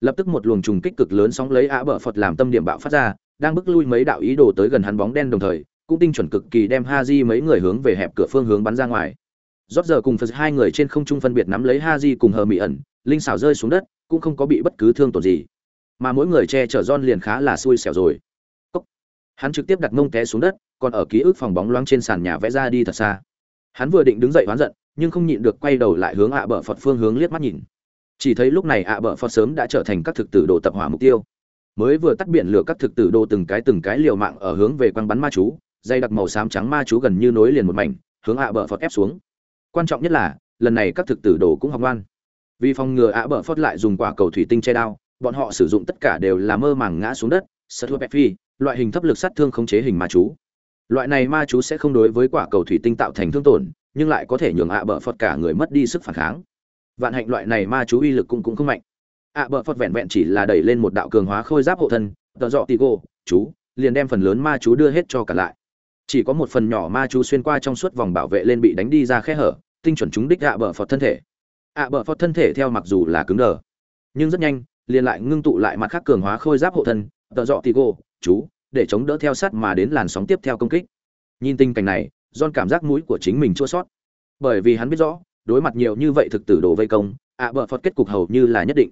lập tức một luồng trùng kích cực lớn sóng lấy ạ bờ phật làm tâm điểm bạo phát ra, đang bức lui mấy đạo ý đồ tới gần hắn bóng đen đồng thời, cũng tinh chuẩn cực kỳ đem ha di mấy người hướng về hẹp cửa phương hướng bắn ra ngoài. Rót giờ cùng phật hai người trên không trung phân biệt nắm lấy ha di cùng hờ mỹ ẩn, linh xảo rơi xuống đất, cũng không có bị bất cứ thương tổn gì. Mà mỗi người che chở John liền khá là xui xẻo rồi. Cốc. hắn trực tiếp đặt mông té xuống đất, còn ở ký ức phòng bóng loáng trên sàn nhà vẽ ra đi thật xa. Hắn vừa định đứng dậy oán giận, nhưng không nhịn được quay đầu lại hướng ạ bờ phật phương hướng liếc mắt nhìn chỉ thấy lúc này ạ bờ phật sớm đã trở thành các thực tử đồ tập hỏa mục tiêu. Mới vừa tắt biển lửa các thực tử đồ từng cái từng cái liều mạng ở hướng về quăng bắn ma chú, dây đặc màu xám trắng ma chú gần như nối liền một mảnh, hướng ạ bờ phật ép xuống. Quan trọng nhất là, lần này các thực tử đồ cũng học ngoan. Vì phòng ngừa ạ bờ phật lại dùng quả cầu thủy tinh che đao, bọn họ sử dụng tất cả đều là mơ màng ngã xuống đất sơ thua phi, loại hình thấp lực sát thương khống chế hình ma chú. Loại này ma chú sẽ không đối với quả cầu thủy tinh tạo thành thương tổn, nhưng lại có thể nhường ạ bờ phật cả người mất đi sức phản kháng vạn hạnh loại này ma chú uy lực cũng cũng không mạnh. Ạ à, bờ phật vẹn vẹn chỉ là đẩy lên một đạo cường hóa khôi giáp hộ thân tợ dọ tì gô chú liền đem phần lớn ma chú đưa hết cho cả lại. Chỉ có một phần nhỏ ma chú xuyên qua trong suốt vòng bảo vệ lên bị đánh đi ra khe hở tinh chuẩn chúng đích ạ bờ phật thân thể. Ạ bờ phật thân thể theo mặc dù là cứng đờ nhưng rất nhanh liền lại ngưng tụ lại mặt khác cường hóa khôi giáp hộ thân tợ dọ tì gô chú để chống đỡ theo sát mà đến làn sóng tiếp theo công kích. Nhìn tình cảnh này John cảm giác mũi của chính mình chua sót bởi vì hắn biết rõ đối mặt nhiều như vậy thực tử đồ vây công, ạ bờ phật kết cục hầu như là nhất định.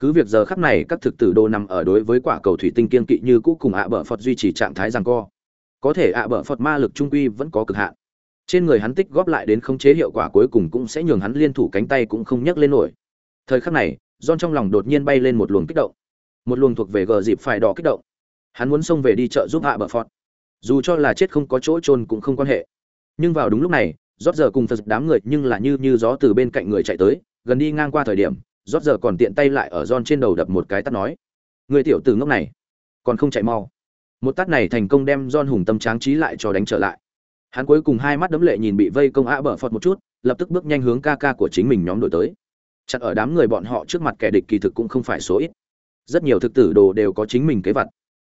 Cứ việc giờ khắc này các thực tử đồ nằm ở đối với quả cầu thủy tinh kiên kỵ như cũ cùng ạ bờ phật duy trì trạng thái rằng co. Có thể ạ bờ phật ma lực trung quy vẫn có cực hạn. Trên người hắn tích góp lại đến khống chế hiệu quả cuối cùng cũng sẽ nhường hắn liên thủ cánh tay cũng không nhấc lên nổi. Thời khắc này don trong lòng đột nhiên bay lên một luồng kích động. Một luồng thuộc về gờ dịp phải đỏ kích động. Hắn muốn xông về đi chợ giúp ạ bờ phật. Dù cho là chết không có chỗ trôn cũng không quan hệ. Nhưng vào đúng lúc này rót giờ cùng phật đám người nhưng là như như gió từ bên cạnh người chạy tới, gần đi ngang qua thời điểm, rót giờ còn tiện tay lại ở giòn trên đầu đập một cái tắt nói, người tiểu tử ngốc này, còn không chạy mau. Một tắt này thành công đem giòn hùng tâm tráng trí lại cho đánh trở lại. Hắn cuối cùng hai mắt đấm lệ nhìn bị vây công ạ bờ phật một chút, lập tức bước nhanh hướng ca ca của chính mình nhóm đổi tới. Chặt ở đám người bọn họ trước mặt kẻ địch kỳ thực cũng không phải số ít. Rất nhiều thực tử đồ đều có chính mình kế vật.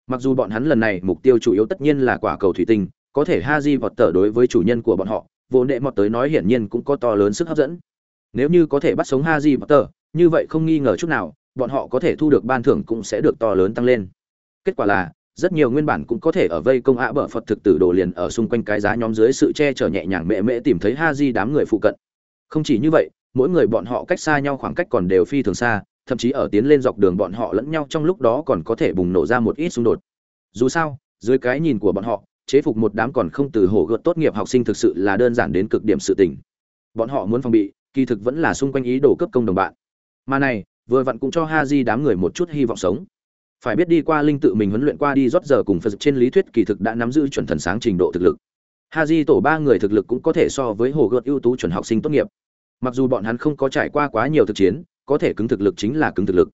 Mặc dù bọn hắn lần này mục tiêu chủ yếu tất nhiên là quả cầu thủy tinh, có thể ha di vọt tở đối với chủ nhân của bọn họ vô nệ mọt tới nói hiển nhiên cũng có to lớn sức hấp dẫn. Nếu như có thể bắt sống ha di vọt tờ như vậy không nghi ngờ chút nào, bọn họ có thể thu được ban thưởng cũng sẽ được to lớn tăng lên. Kết quả là, rất nhiều nguyên bản cũng có thể ở vây công ạ bờ phật thực tử đồ liền ở xung quanh cái giá nhóm dưới sự che chở nhẹ nhàng mẹ mễ tìm thấy ha di đám người phụ cận. Không chỉ như vậy, mỗi người bọn họ cách xa nhau khoảng cách còn đều phi thường xa, thậm chí ở tiến lên dọc đường bọn họ lẫn nhau trong lúc đó còn có thể bùng nổ ra một ít xung đột. Dù sao, dưới cái nhìn của bọn họ chế phục một đám còn không từ hổ gợt tốt nghiệp học sinh thực sự là đơn giản đến cực điểm sự tình. Bọn họ muốn phòng bị, kỳ thực vẫn là xung quanh ý đồ cấp công đồng bạn. Mà này, vừa vặn cũng cho Haji đám người một chút hy vọng sống. Phải biết đi qua linh tự mình huấn luyện qua đi rót giờ cùng phật trên lý thuyết kỳ thực đã nắm giữ chuẩn thần sáng trình độ thực lực. Haji tổ ba người thực lực cũng có thể so với hồ gợt ưu tú chuẩn học sinh tốt nghiệp. Mặc dù bọn hắn không có trải qua quá nhiều thực chiến, có thể cứng thực lực chính là cứng thực lực.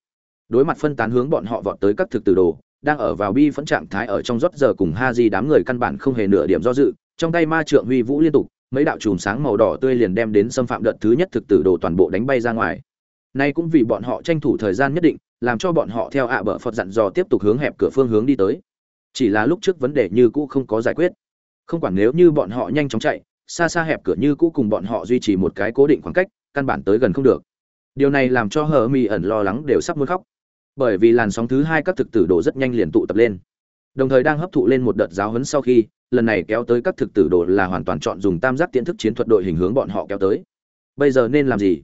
Đối mặt phân tán hướng bọn họ vọt tới các thực tử đồ đang ở vào bi phẫn trạng thái ở trong rót giờ cùng ha di đám người căn bản không hề nửa điểm do dự, trong tay ma trượng huy vũ liên tục, mấy đạo chùm sáng màu đỏ tươi liền đem đến xâm phạm đợt thứ nhất thực tử đồ toàn bộ đánh bay ra ngoài. Nay cũng vì bọn họ tranh thủ thời gian nhất định, làm cho bọn họ theo ạ bờ phật dặn dò tiếp tục hướng hẹp cửa phương hướng đi tới. Chỉ là lúc trước vấn đề như cũ không có giải quyết. Không quản nếu như bọn họ nhanh chóng chạy, xa xa hẹp cửa như cũ cùng bọn họ duy trì một cái cố định khoảng cách, căn bản tới gần không được. Điều này làm cho hờ mi ẩn lo lắng đều sắp muốn khóc bởi vì làn sóng thứ hai các thực tử đồ rất nhanh liền tụ tập lên. Đồng thời đang hấp thụ lên một đợt giáo huấn sau khi lần này kéo tới các thực tử đồ là hoàn toàn chọn dùng tam giác tiến thức chiến thuật đội hình hướng bọn họ kéo tới. Bây giờ nên làm gì?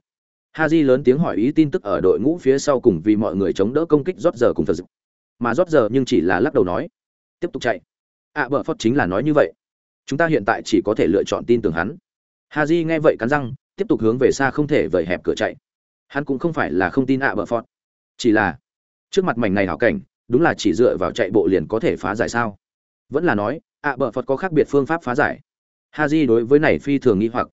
Haji lớn tiếng hỏi ý tin tức ở đội ngũ phía sau cùng vì mọi người chống đỡ công kích rót giờ cùng phật mà rót giờ nhưng chỉ là lắc đầu nói tiếp tục chạy. Ạ à, bờ phật chính là nói như vậy. Chúng ta hiện tại chỉ có thể lựa chọn tin tưởng hắn. Haji nghe vậy cắn răng tiếp tục hướng về xa không thể vẩy hẹp cửa chạy. Hắn cũng không phải là không tin ạ à bờ phật. Chỉ là trước mặt mảnh này hảo cảnh, đúng là chỉ dựa vào chạy bộ liền có thể phá giải sao? Vẫn là nói, ạ à bờ phật có khác biệt phương pháp phá giải. Haji đối với này phi thường nghi hoặc.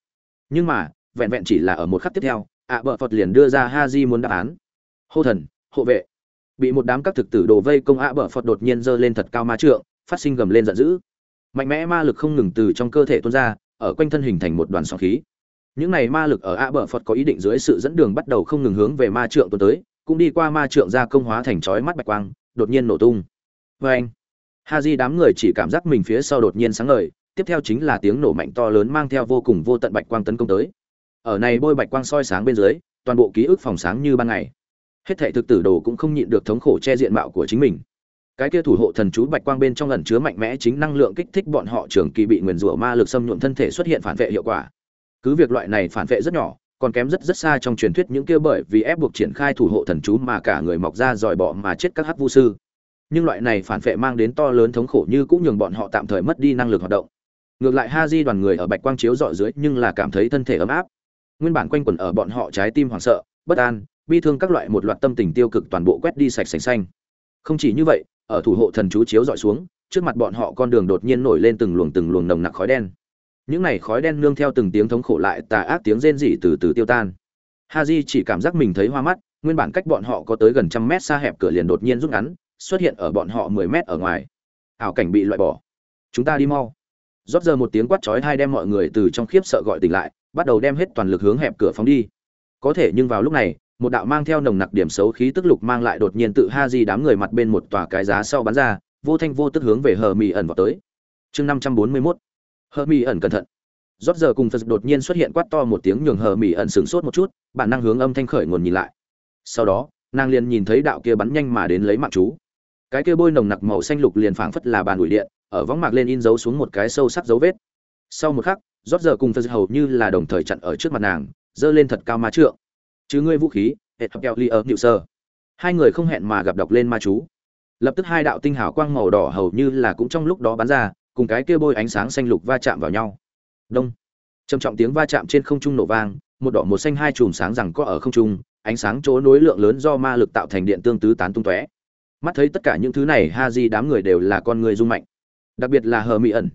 Nhưng mà, vẹn vẹn chỉ là ở một khắc tiếp theo, ạ à bờ phật liền đưa ra haji muốn đáp án. Hô thần, hộ vệ. Bị một đám các thực tử đồ vây công ạ bờ phật đột nhiên giơ lên thật cao ma trượng, phát sinh gầm lên giận dữ. Mạnh mẽ ma lực không ngừng từ trong cơ thể tuôn ra, ở quanh thân hình thành một đoàn sóng khí. Những này ma lực ở ạ bờ phật có ý định dưới sự dẫn đường bắt đầu không ngừng hướng về ma trượng tuôn tới cũng đi qua ma trượng ra công hóa thành chói mắt bạch quang, đột nhiên nổ tung. Và anh, Haji đám người chỉ cảm giác mình phía sau đột nhiên sáng ngời, tiếp theo chính là tiếng nổ mạnh to lớn mang theo vô cùng vô tận bạch quang tấn công tới. Ở này bôi bạch quang soi sáng bên dưới, toàn bộ ký ức phòng sáng như ban ngày. Hết thảy thực tử đồ cũng không nhịn được thống khổ che diện mạo của chính mình. Cái kia thủ hộ thần chú bạch quang bên trong ẩn chứa mạnh mẽ chính năng lượng kích thích bọn họ trường kỳ bị nguyền rủa ma lực xâm nhuộm thân thể xuất hiện phản vệ hiệu quả. Cứ việc loại này phản vệ rất nhỏ còn kém rất rất xa trong truyền thuyết những kia bởi vì ép buộc triển khai thủ hộ thần chú mà cả người mọc ra dòi bọ mà chết các hắc vu sư. Nhưng loại này phản vệ mang đến to lớn thống khổ như cũng nhường bọn họ tạm thời mất đi năng lực hoạt động. Ngược lại ha di đoàn người ở bạch quang chiếu dọi dưới nhưng là cảm thấy thân thể ấm áp. Nguyên bản quanh quẩn ở bọn họ trái tim hoảng sợ, bất an, bi thương các loại một loạt tâm tình tiêu cực toàn bộ quét đi sạch sành xanh. Không chỉ như vậy, ở thủ hộ thần chú chiếu dọi xuống, trước mặt bọn họ con đường đột nhiên nổi lên từng luồng từng luồng nồng nặc khói đen những này khói đen nương theo từng tiếng thống khổ lại tà ác tiếng rên rỉ từ từ tiêu tan. Haji chỉ cảm giác mình thấy hoa mắt, nguyên bản cách bọn họ có tới gần trăm mét xa hẹp cửa liền đột nhiên rút ngắn, xuất hiện ở bọn họ mười mét ở ngoài. Ảo cảnh bị loại bỏ. Chúng ta đi mau. Rót giờ một tiếng quát chói hai đem mọi người từ trong khiếp sợ gọi tỉnh lại, bắt đầu đem hết toàn lực hướng hẹp cửa phóng đi. Có thể nhưng vào lúc này, một đạo mang theo nồng nặc điểm xấu khí tức lục mang lại đột nhiên tự ha di đám người mặt bên một tòa cái giá sau bắn ra, vô thanh vô tức hướng về hờ mì ẩn vào tới. Chương năm trăm bốn mươi mốt hờ mỹ ẩn cẩn thận. Rót giờ cùng phật đột nhiên xuất hiện quát to một tiếng nhường hờ mỹ ẩn sửng sốt một chút, bản năng hướng âm thanh khởi nguồn nhìn lại. Sau đó, nàng liền nhìn thấy đạo kia bắn nhanh mà đến lấy mạng chú. Cái kia bôi nồng nặc màu xanh lục liền phảng phất là bàn ủi điện, ở võng mạc lên in dấu xuống một cái sâu sắc dấu vết. Sau một khắc rót giờ cùng phật hầu như là đồng thời chặn ở trước mặt nàng, giơ lên thật cao ma trượng. Chứ ngươi vũ khí hệ thập kẹo ly ở nhựu sơ hai người không hẹn mà gặp đọc lên ma chú. Lập tức hai đạo tinh hào quang màu đỏ hầu như là cũng trong lúc đó bắn ra cùng cái kia bôi ánh sáng xanh lục va chạm vào nhau. Đông. Trầm trọng tiếng va chạm trên không trung nổ vang, một đỏ một xanh hai chùm sáng rằng có ở không trung, ánh sáng chỗ nối lượng lớn do ma lực tạo thành điện tương tứ tán tung tóe. Mắt thấy tất cả những thứ này, ha di đám người đều là con người rung mạnh đặc biệt là hờ mỹ ẩn.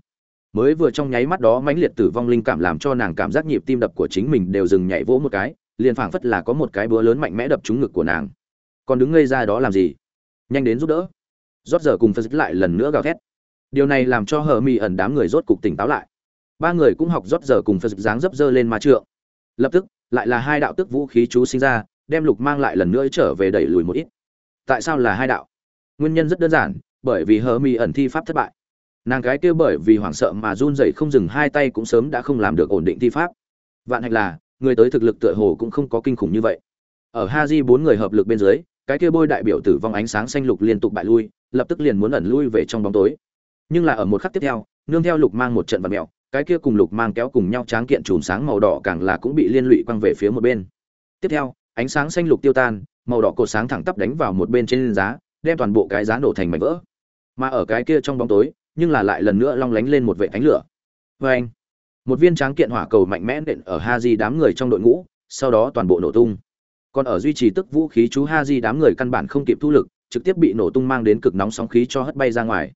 Mới vừa trong nháy mắt đó mãnh liệt tử vong linh cảm làm cho nàng cảm giác nhịp tim đập của chính mình đều dừng nhảy vỗ một cái, liền phảng phất là có một cái búa lớn mạnh mẽ đập trúng ngực của nàng. Còn đứng ngây ra đó làm gì? Nhanh đến giúp đỡ. Rót giờ cùng phật lại lần nữa gào thét điều này làm cho hờ mỹ ẩn đám người rốt cục tỉnh táo lại. Ba người cũng học rót giờ cùng phật dáng dấp dơ lên ma trượng. Lập tức, lại là hai đạo tức vũ khí chú sinh ra, đem lục mang lại lần nữa trở về đẩy lùi một ít. Tại sao là hai đạo? Nguyên nhân rất đơn giản, bởi vì hờ mỹ ẩn thi pháp thất bại. Nàng gái kia bởi vì hoảng sợ mà run rẩy không dừng, hai tay cũng sớm đã không làm được ổn định thi pháp. Vạn hạnh là, người tới thực lực tựa hồ cũng không có kinh khủng như vậy. Ở ha di bốn người hợp lực bên dưới, cái kia bôi đại biểu tử vong ánh sáng xanh lục liên tục bại lui, lập tức liền muốn ẩn lui về trong bóng tối nhưng là ở một khắc tiếp theo, nương theo lục mang một trận vật mẹo, cái kia cùng lục mang kéo cùng nhau tráng kiện chùm sáng màu đỏ càng là cũng bị liên lụy quăng về phía một bên. Tiếp theo, ánh sáng xanh lục tiêu tan, màu đỏ cột sáng thẳng tắp đánh vào một bên trên giá, đem toàn bộ cái giá nổ thành mảnh vỡ. Mà ở cái kia trong bóng tối, nhưng là lại lần nữa long lánh lên một vệ ánh lửa. Vê anh, một viên tráng kiện hỏa cầu mạnh mẽ nện ở ha di đám người trong đội ngũ, sau đó toàn bộ nổ tung. Còn ở duy trì tức vũ khí chú ha di đám người căn bản không kịp thu lực, trực tiếp bị nổ tung mang đến cực nóng sóng khí cho hất bay ra ngoài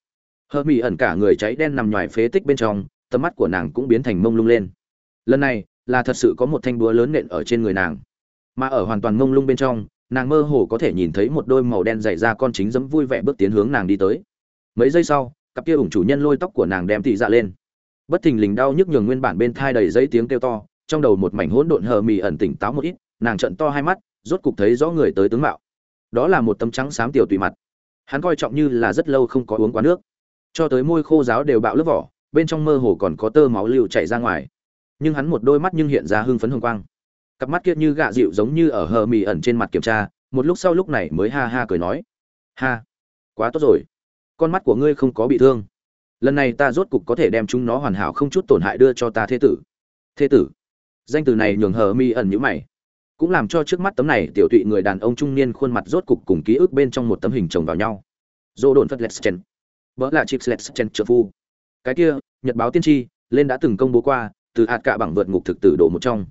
hơ mỹ ẩn cả người cháy đen nằm ngoài phế tích bên trong, tầm mắt của nàng cũng biến thành mông lung lên. Lần này, là thật sự có một thanh búa lớn nện ở trên người nàng. Mà ở hoàn toàn mông lung bên trong, nàng mơ hồ có thể nhìn thấy một đôi màu đen dày ra con chính dẫm vui vẻ bước tiến hướng nàng đi tới. Mấy giây sau, cặp kia ủng chủ nhân lôi tóc của nàng đem thị dạ lên. Bất thình lình đau nhức nhường nguyên bản bên thai đầy giấy tiếng kêu to, trong đầu một mảnh hỗn độn hờ mì ẩn tỉnh táo một ít, nàng trận to hai mắt, rốt cục thấy rõ người tới tướng mạo. Đó là một tấm trắng xám tiểu tùy mặt. Hắn coi trọng như là rất lâu không có uống quá nước cho tới môi khô giáo đều bạo lớp vỏ, bên trong mơ hồ còn có tơ máu lưu chảy ra ngoài. Nhưng hắn một đôi mắt nhưng hiện ra hưng phấn hồng quang. Cặp mắt kia như gạ dịu giống như ở hờ mì ẩn trên mặt kiểm tra, một lúc sau lúc này mới ha ha cười nói. Ha, quá tốt rồi. Con mắt của ngươi không có bị thương. Lần này ta rốt cục có thể đem chúng nó hoàn hảo không chút tổn hại đưa cho ta thế tử. Thế tử. Danh từ này nhường hờ mi ẩn nhữ mày. Cũng làm cho trước mắt tấm này tiểu tụy người đàn ông trung niên khuôn mặt rốt cục cùng ký ức bên trong một tấm hình chồng vào nhau. Dô đồn phật letchen vỡ là chip Chen trợ phu. Cái kia, nhật báo tiên tri, lên đã từng công bố qua, từ hạt cạ bằng vượt ngục thực tử độ một trong.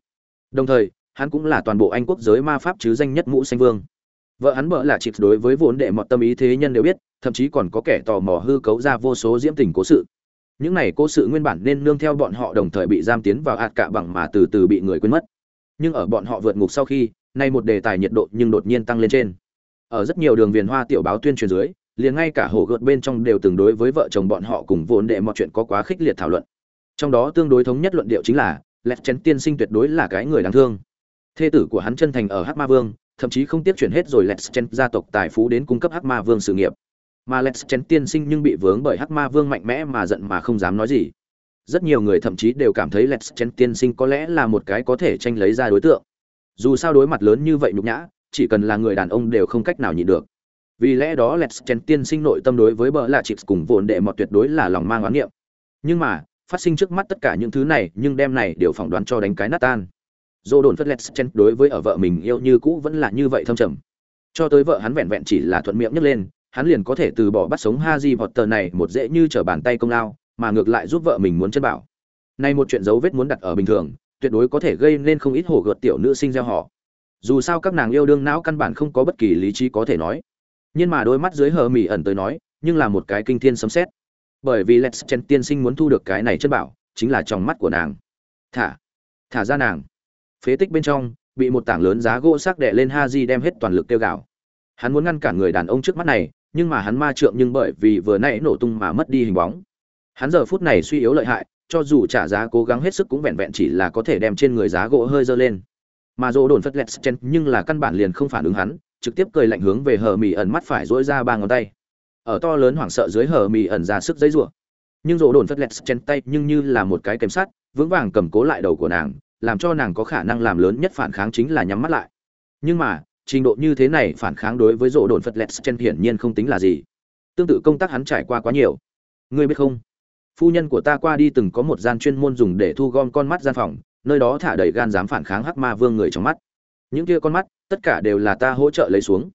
Đồng thời, hắn cũng là toàn bộ anh quốc giới ma pháp chứ danh nhất mũ xanh vương. Vợ hắn bỡ là chịp đối với vốn đệ mọt tâm ý thế nhân đều biết, thậm chí còn có kẻ tò mò hư cấu ra vô số diễm tình cố sự. Những này cố sự nguyên bản nên nương theo bọn họ đồng thời bị giam tiến vào hạt cạ bằng mà từ từ bị người quên mất. Nhưng ở bọn họ vượt ngục sau khi, nay một đề tài nhiệt độ nhưng đột nhiên tăng lên trên. Ở rất nhiều đường viền hoa tiểu báo tuyên truyền dưới liền ngay cả hồ gợt bên trong đều từng đối với vợ chồng bọn họ cùng vốn đệ mọi chuyện có quá khích liệt thảo luận. Trong đó tương đối thống nhất luận điệu chính là, lẹt chén tiên sinh tuyệt đối là cái người đáng thương. Thê tử của hắn chân thành ở hắc ma vương, thậm chí không tiếp chuyển hết rồi lẹt chén gia tộc tài phú đến cung cấp hắc ma vương sự nghiệp. Mà lẹt chén tiên sinh nhưng bị vướng bởi hắc ma vương mạnh mẽ mà giận mà không dám nói gì. Rất nhiều người thậm chí đều cảm thấy lẹt chén tiên sinh có lẽ là một cái có thể tranh lấy ra đối tượng. Dù sao đối mặt lớn như vậy nhục nhã, chỉ cần là người đàn ông đều không cách nào nhịn được vì lẽ đó lẹt chen tiên sinh nội tâm đối với bờ là chịp cùng vồn đệ mọt tuyệt đối là lòng mang oán niệm. Nhưng mà, phát sinh trước mắt tất cả những thứ này, nhưng đem này đều phỏng đoán cho đánh cái nát tan. Dô đồn phất lẹt chen đối với ở vợ mình yêu như cũ vẫn là như vậy thâm trầm. Cho tới vợ hắn vẹn vẹn chỉ là thuận miệng nhấc lên, hắn liền có thể từ bỏ bắt sống ha di vọt tờ này một dễ như trở bàn tay công lao, mà ngược lại giúp vợ mình muốn chân bảo. Nay một chuyện dấu vết muốn đặt ở bình thường, tuyệt đối có thể gây nên không ít hổ gợt tiểu nữ sinh gieo họ. Dù sao các nàng yêu đương não căn bản không có bất kỳ lý trí có thể nói nhưng mà đôi mắt dưới hờ mỉ ẩn tới nói, nhưng là một cái kinh thiên sấm xét bởi vì Lex chen tiên sinh muốn thu được cái này chân bảo, chính là trong mắt của nàng. Thả thả ra nàng. Phế tích bên trong, bị một tảng lớn giá gỗ sắc đè lên ha di đem hết toàn lực tiêu gạo. Hắn muốn ngăn cản người đàn ông trước mắt này, nhưng mà hắn ma trượng nhưng bởi vì vừa nãy nổ tung mà mất đi hình bóng. Hắn giờ phút này suy yếu lợi hại, cho dù trả giá cố gắng hết sức cũng vẹn vẹn chỉ là có thể đem trên người giá gỗ hơi dơ lên. Mà dỗ đồn phất lẹt chen nhưng là căn bản liền không phản ứng hắn trực tiếp cười lạnh hướng về hờ mì ẩn mắt phải dỗi ra ba ngón tay. Ở to lớn hoảng sợ dưới hờ mì ẩn ra sức giấy rủa. Nhưng rỗ đồn phất lẹt chen tay nhưng như là một cái kèm sắt, vững vàng cầm cố lại đầu của nàng, làm cho nàng có khả năng làm lớn nhất phản kháng chính là nhắm mắt lại. Nhưng mà, trình độ như thế này phản kháng đối với rộ đồn phật lẹt chen hiển nhiên không tính là gì. Tương tự công tác hắn trải qua quá nhiều. Ngươi biết không? Phu nhân của ta qua đi từng có một gian chuyên môn dùng để thu gom con mắt gian phòng, nơi đó thả đầy gan dám phản kháng hắc ma vương người trong mắt. Những kia con mắt tất cả đều là ta hỗ trợ lấy xuống.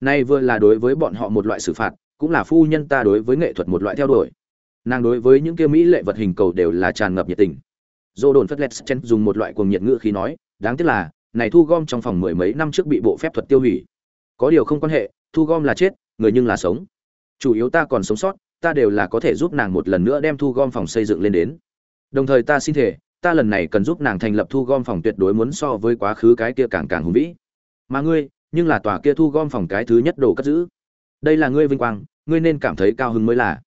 Nay vừa là đối với bọn họ một loại xử phạt, cũng là phu nhân ta đối với nghệ thuật một loại theo đuổi. Nàng đối với những kia mỹ lệ vật hình cầu đều là tràn ngập nhiệt tình. Dô đồn phất lét chen dùng một loại cuồng nhiệt ngữ khí nói, đáng tiếc là, này thu gom trong phòng mười mấy năm trước bị bộ phép thuật tiêu hủy. Có điều không quan hệ, thu gom là chết, người nhưng là sống. Chủ yếu ta còn sống sót, ta đều là có thể giúp nàng một lần nữa đem thu gom phòng xây dựng lên đến. Đồng thời ta xin thể ta lần này cần giúp nàng thành lập thu gom phòng tuyệt đối muốn so với quá khứ cái kia càng càng hùng vĩ mà ngươi, nhưng là tòa kia thu gom phòng cái thứ nhất đồ cất giữ. Đây là ngươi vinh quang, ngươi nên cảm thấy cao hứng mới là.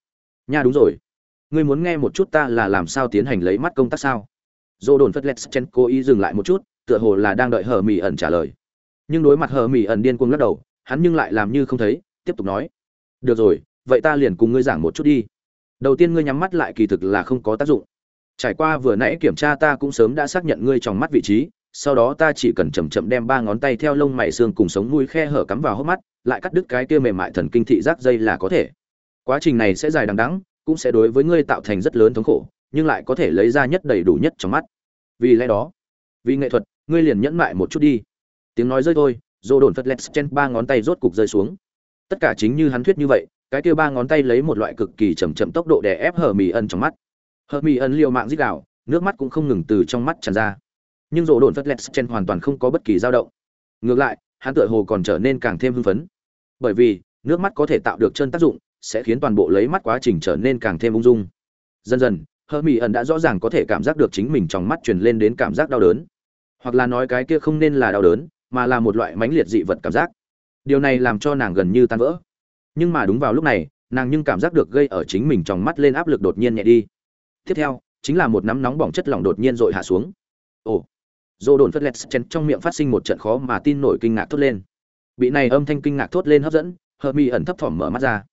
Nha đúng rồi. Ngươi muốn nghe một chút ta là làm sao tiến hành lấy mắt công tác sao? Dô đồn phất lét chen cố ý dừng lại một chút, tựa hồ là đang đợi hờ mỹ ẩn trả lời. Nhưng đối mặt hờ mỹ ẩn điên cuồng lắc đầu, hắn nhưng lại làm như không thấy, tiếp tục nói. Được rồi, vậy ta liền cùng ngươi giảng một chút đi. Đầu tiên ngươi nhắm mắt lại kỳ thực là không có tác dụng. Trải qua vừa nãy kiểm tra ta cũng sớm đã xác nhận ngươi trong mắt vị trí sau đó ta chỉ cần chậm chậm đem ba ngón tay theo lông mày xương cùng sống mũi khe hở cắm vào hốc mắt lại cắt đứt cái kia mềm mại thần kinh thị giác dây là có thể. Quá trình này sẽ dài đằng đẵng cũng sẽ đối với ngươi tạo thành rất lớn thống khổ nhưng lại có thể lấy ra nhất đầy đủ nhất trong mắt. Vì lẽ đó vì nghệ thuật ngươi liền nhẫn mại một chút đi. Tiếng nói rơi thôi Dô đồn phật lex trên ba ngón tay rốt cục rơi xuống. Tất cả chính như hắn thuyết như vậy cái kia ba ngón tay lấy một loại cực kỳ chậm chậm tốc độ để ép hở mì ân trong mắt. Hở mì ân liều mạng rít gào, nước mắt cũng không ngừng từ trong mắt tràn ra nhưng rổ đồn phật lẹt trên hoàn toàn không có bất kỳ dao động. Ngược lại, hắn tựa hồ còn trở nên càng thêm hưng phấn. Bởi vì, nước mắt có thể tạo được chân tác dụng, sẽ khiến toàn bộ lấy mắt quá trình trở nên càng thêm ung dung. Dần dần hơ mỹ ẩn đã rõ ràng có thể cảm giác được chính mình trong mắt truyền lên đến cảm giác đau đớn. Hoặc là nói cái kia không nên là đau đớn, mà là một loại mãnh liệt dị vật cảm giác. Điều này làm cho nàng gần như tan vỡ. Nhưng mà đúng vào lúc này, nàng nhưng cảm giác được gây ở chính mình trong mắt lên áp lực đột nhiên nhẹ đi. Tiếp theo, chính là một nắm nóng bỏng chất lỏng đột nhiên dội hạ xuống. Ồ dô đồn phất lẹt chen trong miệng phát sinh một trận khó mà tin nổi kinh ngạc thốt lên. Bị này âm thanh kinh ngạc thốt lên hấp dẫn hờ mi ẩn thấp thỏm mở mắt ra.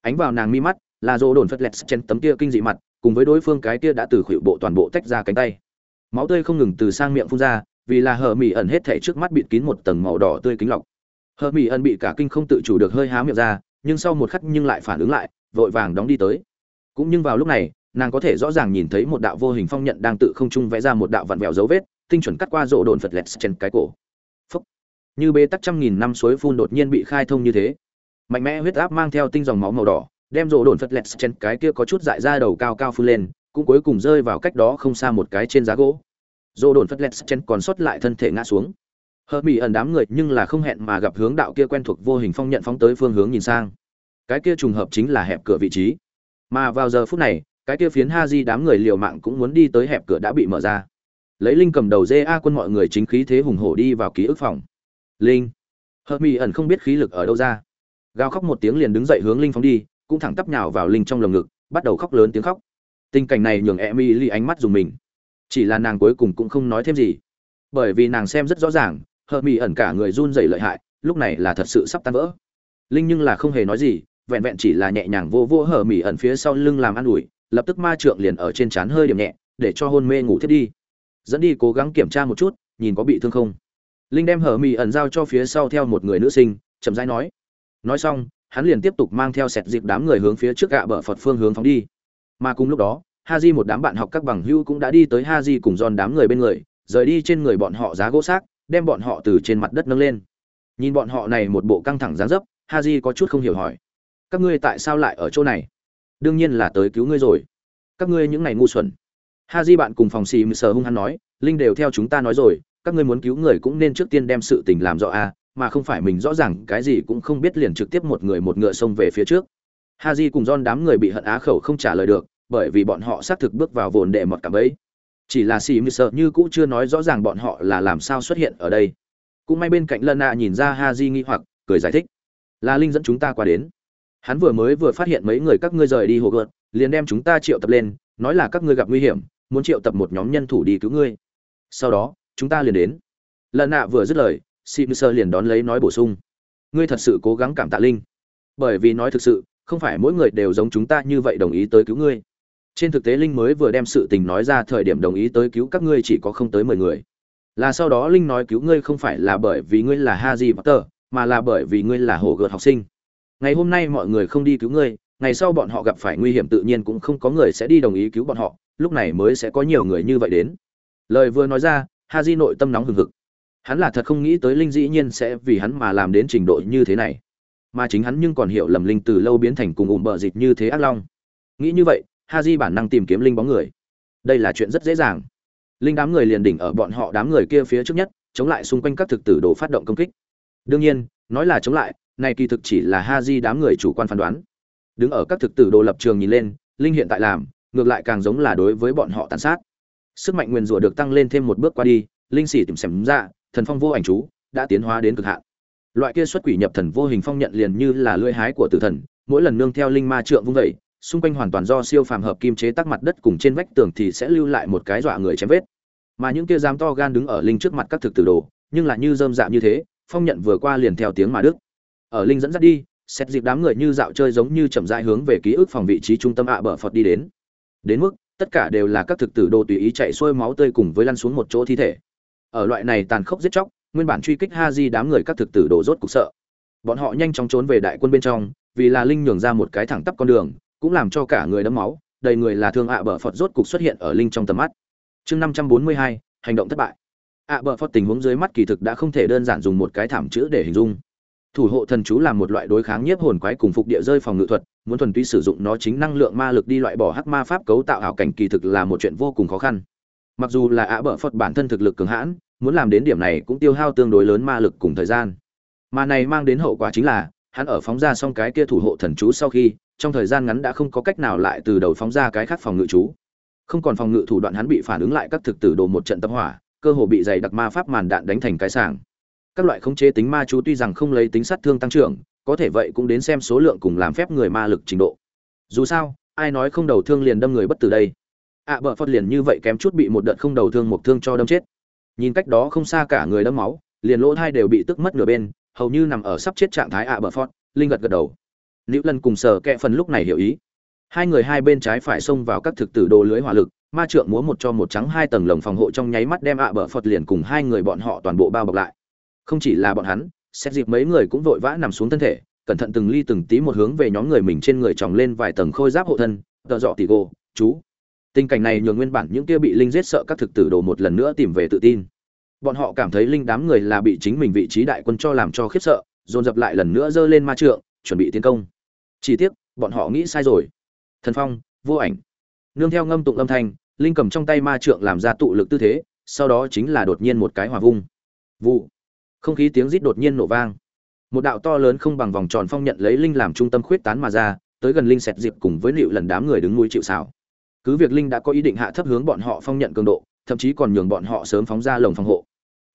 Ánh vào nàng mi mắt là dô đồn phất lẹt chen tấm kia kinh dị mặt, cùng với đối phương cái kia đã từ khuỷu bộ toàn bộ tách ra cánh tay. Máu tươi không ngừng từ sang miệng phun ra, vì là hờ mi ẩn hết thể trước mắt bịt kín một tầng màu đỏ tươi kính lọc. Hờ mi ẩn bị cả kinh không tự chủ được hơi há miệng ra, nhưng sau một khắc nhưng lại phản ứng lại, vội vàng đóng đi tới. Cũng nhưng vào lúc này, nàng có thể rõ ràng nhìn thấy một đạo vô hình phong nhận đang tự không trung vẽ ra một đạo vặn vẹo dấu vết tinh chuẩn cắt qua rộ đồn phật lẹt trên cái cổ. Phúc. như bê tắc trăm nghìn năm suối phun đột nhiên bị khai thông như thế. Mạnh mẽ huyết áp mang theo tinh dòng máu màu đỏ, đem rộ đồn phật lẹt trên cái kia có chút dại ra đầu cao cao phun lên, cũng cuối cùng rơi vào cách đó không xa một cái trên giá gỗ. Rộ đồn phật lẹt trên còn sót lại thân thể ngã xuống. Hợp mỹ ẩn đám người nhưng là không hẹn mà gặp hướng đạo kia quen thuộc vô hình phong nhận phóng tới phương hướng nhìn sang. Cái kia trùng hợp chính là hẹp cửa vị trí. Mà vào giờ phút này, cái kia phiến ha di đám người liều mạng cũng muốn đi tới hẹp cửa đã bị mở ra lấy linh cầm đầu dê a quân mọi người chính khí thế hùng hổ đi vào ký ức phòng. Linh. Hợp mỹ ẩn không biết khí lực ở đâu ra. Gào khóc một tiếng liền đứng dậy hướng linh phóng đi, cũng thẳng tắp nhào vào linh trong lồng ngực, bắt đầu khóc lớn tiếng khóc. Tình cảnh này nhường e mi ly ánh mắt dùng mình. Chỉ là nàng cuối cùng cũng không nói thêm gì. Bởi vì nàng xem rất rõ ràng, hợp mỹ ẩn cả người run dày lợi hại, lúc này là thật sự sắp tan vỡ. Linh nhưng là không hề nói gì, vẹn vẹn chỉ là nhẹ nhàng vô vô hở mỹ ẩn phía sau lưng làm ăn ủi, lập tức ma trượng liền ở trên trán hơi điểm nhẹ, để cho hôn mê ngủ thiết đi dẫn đi cố gắng kiểm tra một chút, nhìn có bị thương không. Linh đem hở mì ẩn giao cho phía sau theo một người nữ sinh, chậm rãi nói. Nói xong, hắn liền tiếp tục mang theo sẹt dịp đám người hướng phía trước gạ bờ phật phương hướng phóng đi. Mà cùng lúc đó ha di một đám bạn học các bằng hưu cũng đã đi tới ha di cùng giòn đám người bên người, rời đi trên người bọn họ giá gỗ xác, đem bọn họ từ trên mặt đất nâng lên. Nhìn bọn họ này một bộ căng thẳng dáng dấp ha di có chút không hiểu hỏi. Các ngươi tại sao lại ở chỗ này? Đương nhiên là tới cứu ngươi rồi. Các ngươi những ngày ngu xuẩn ha di bạn cùng phòng xì mười sờ hung hăng nói, linh đều theo chúng ta nói rồi, các ngươi muốn cứu người cũng nên trước tiên đem sự tình làm rõ a mà không phải mình rõ ràng cái gì cũng không biết liền trực tiếp một người một ngựa xông về phía trước. Ha di cùng don đám người bị hận á khẩu không trả lời được, bởi vì bọn họ xác thực bước vào vồn đệ mọt cảm ấy. Chỉ là xì mười sờ như cũ chưa nói rõ ràng bọn họ là làm sao xuất hiện ở đây. Cũng may bên cạnh lân nạ nhìn ra ha di nghi hoặc, cười giải thích, là linh dẫn chúng ta qua đến. Hắn vừa mới vừa phát hiện mấy người các ngươi rời đi hồ gợt, liền đem chúng ta triệu tập lên, nói là các ngươi gặp nguy hiểm muốn triệu tập một nhóm nhân thủ đi cứu ngươi. Sau đó chúng ta liền đến. Lần nạ vừa dứt lời simsơ liền đón lấy nói bổ sung. Ngươi thật sự cố gắng cảm tạ linh. Bởi vì nói thực sự không phải mỗi người đều giống chúng ta như vậy đồng ý tới cứu ngươi. Trên thực tế linh mới vừa đem sự tình nói ra thời điểm đồng ý tới cứu các ngươi chỉ có không tới mười người. Là sau đó linh nói cứu ngươi không phải là bởi vì ngươi là ha Haji Potter, mà là bởi vì ngươi là hổ gợt học sinh. Ngày hôm nay mọi người không đi cứu ngươi, ngày sau bọn họ gặp phải nguy hiểm tự nhiên cũng không có người sẽ đi đồng ý cứu bọn họ, lúc này mới sẽ có nhiều người như vậy đến. Lời vừa nói ra ha di nội tâm nóng hừng hực. Hắn là thật không nghĩ tới linh dĩ nhiên sẽ vì hắn mà làm đến trình độ như thế này. Mà chính hắn nhưng còn hiểu lầm linh từ lâu biến thành cùng ủng bờ dịch như thế ác long. Nghĩ như vậy ha di bản năng tìm kiếm linh bóng người. Đây là chuyện rất dễ dàng. Linh đám người liền đỉnh ở bọn họ đám người kia phía trước nhất, chống lại xung quanh các thực tử đồ phát động công kích. Đương nhiên, nói là chống lại, này kỳ thực chỉ là ha di đám người chủ quan phán đoán. Đứng ở các thực tử đồ lập trường nhìn lên, linh hiện tại làm ngược lại càng giống là đối với bọn họ tàn sát. Sức mạnh nguyên rủa được tăng lên thêm một bước qua đi, linh sĩ tìm xem ra, thần phong vô ảnh chú, đã tiến hóa đến cực hạn. Loại kia xuất quỷ nhập thần vô hình phong nhận liền như là lưỡi hái của tử thần, mỗi lần nương theo linh ma trượng vung vẩy xung quanh hoàn toàn do siêu phàm hợp kim chế tác mặt đất cùng trên vách tường thì sẽ lưu lại một cái dọa người chém vết. Mà những kia dám to gan đứng ở linh trước mặt các thực tử đồ, nhưng là như dơm dạ như thế, phong nhận vừa qua liền theo tiếng mà đức ở linh dẫn dắt đi, xét dịp đám người như dạo chơi giống như chậm rãi hướng về ký ức phòng vị trí trung tâm ạ bờ phật đi đến đến mức, tất cả đều là các thực tử đồ tùy ý chạy xuôi máu tươi cùng với lăn xuống một chỗ thi thể. Ở loại này tàn khốc giết chóc, nguyên bản truy kích ha di đám người các thực tử đồ rốt cục sợ. Bọn họ nhanh chóng trốn về đại quân bên trong, vì là linh nhường ra một cái thẳng tắp con đường, cũng làm cho cả người đẫm máu, đầy người là thương ạ bờ phật rốt cục xuất hiện ở linh trong tầm mắt. Chương năm trăm bốn mươi hai, hành động thất bại. ạ bờ phật tình huống dưới mắt kỳ thực đã không thể đơn giản dùng một cái thảm chữ để hình dung thủ hộ thần chú là một loại đối kháng nhiếp hồn quái cùng phục địa rơi phòng ngự thuật, muốn thuần túy sử dụng nó chính năng lượng ma lực đi loại bỏ hắc ma pháp cấu tạo ảo cảnh kỳ thực là một chuyện vô cùng khó khăn. Mặc dù là ạ bợ phật bản thân thực lực cường hãn, muốn làm đến điểm này cũng tiêu hao tương đối lớn ma lực cùng thời gian. Mà này mang đến hậu quả chính là, hắn ở phóng ra xong cái kia thủ hộ thần chú sau khi, trong thời gian ngắn đã không có cách nào lại từ đầu phóng ra cái khác phòng ngự chú. Không còn phòng ngự thủ đoạn hắn bị phản ứng lại các thực tử đồ một trận tâm hỏa, cơ hồ bị dày đặc ma pháp màn đạn đánh thành cái sàng các loại khống chế tính ma chú tuy rằng không lấy tính sát thương tăng trưởng có thể vậy cũng đến xem số lượng cùng làm phép người ma lực trình độ. Dù sao ai nói không đầu thương liền đâm người bất tử đây? Ạ à, bờ phật liền như vậy kém chút bị một đợt không đầu thương một thương cho đâm chết. Nhìn cách đó không xa cả người đâm máu liền lỗ thai đều bị tức mất nửa bên hầu như nằm ở sắp chết trạng thái ạ à bờ phật linh gật gật đầu. Nữ lần cùng sở kẹ phần lúc này hiểu ý. Hai người hai bên trái phải xông vào các thực tử đồ lưới hỏa lực ma trượng múa một cho một trắng hai tầng lồng phòng hộ trong nháy mắt đem ạ à bờ phật liền cùng hai người bọn họ toàn bộ bao bọc lại không chỉ là bọn hắn, xét dịp mấy người cũng vội vã nằm xuống thân thể, cẩn thận từng ly từng tí một hướng về nhóm người mình trên người tròng lên vài tầng khôi giáp hộ thân, tợ dọ tỉ gô, chú. Tình cảnh này nhường nguyên bản những kia bị linh giết sợ các thực tử đồ một lần nữa tìm về tự tin. Bọn họ cảm thấy linh đám người là bị chính mình vị trí đại quân cho làm cho khiếp sợ, dồn dập lại lần nữa giơ lên ma trượng, chuẩn bị tiến công. Chỉ tiếc, bọn họ nghĩ sai rồi. Thần phong, vô ảnh. Nương theo ngâm tụng âm thanh, linh cầm trong tay ma trượng làm ra tụ lực tư thế, sau đó chính là đột nhiên một cái hòa vung. Vụ không khí tiếng rít đột nhiên nổ vang. Một đạo to lớn không bằng vòng tròn phong nhận lấy linh làm trung tâm khuyết tán mà ra, tới gần linh xẹt dịp cùng với liệu lần đám người đứng núi chịu xảo cứ việc linh đã có ý định hạ thấp hướng bọn họ phong nhận cường độ, thậm chí còn nhường bọn họ sớm phóng ra lồng phòng hộ.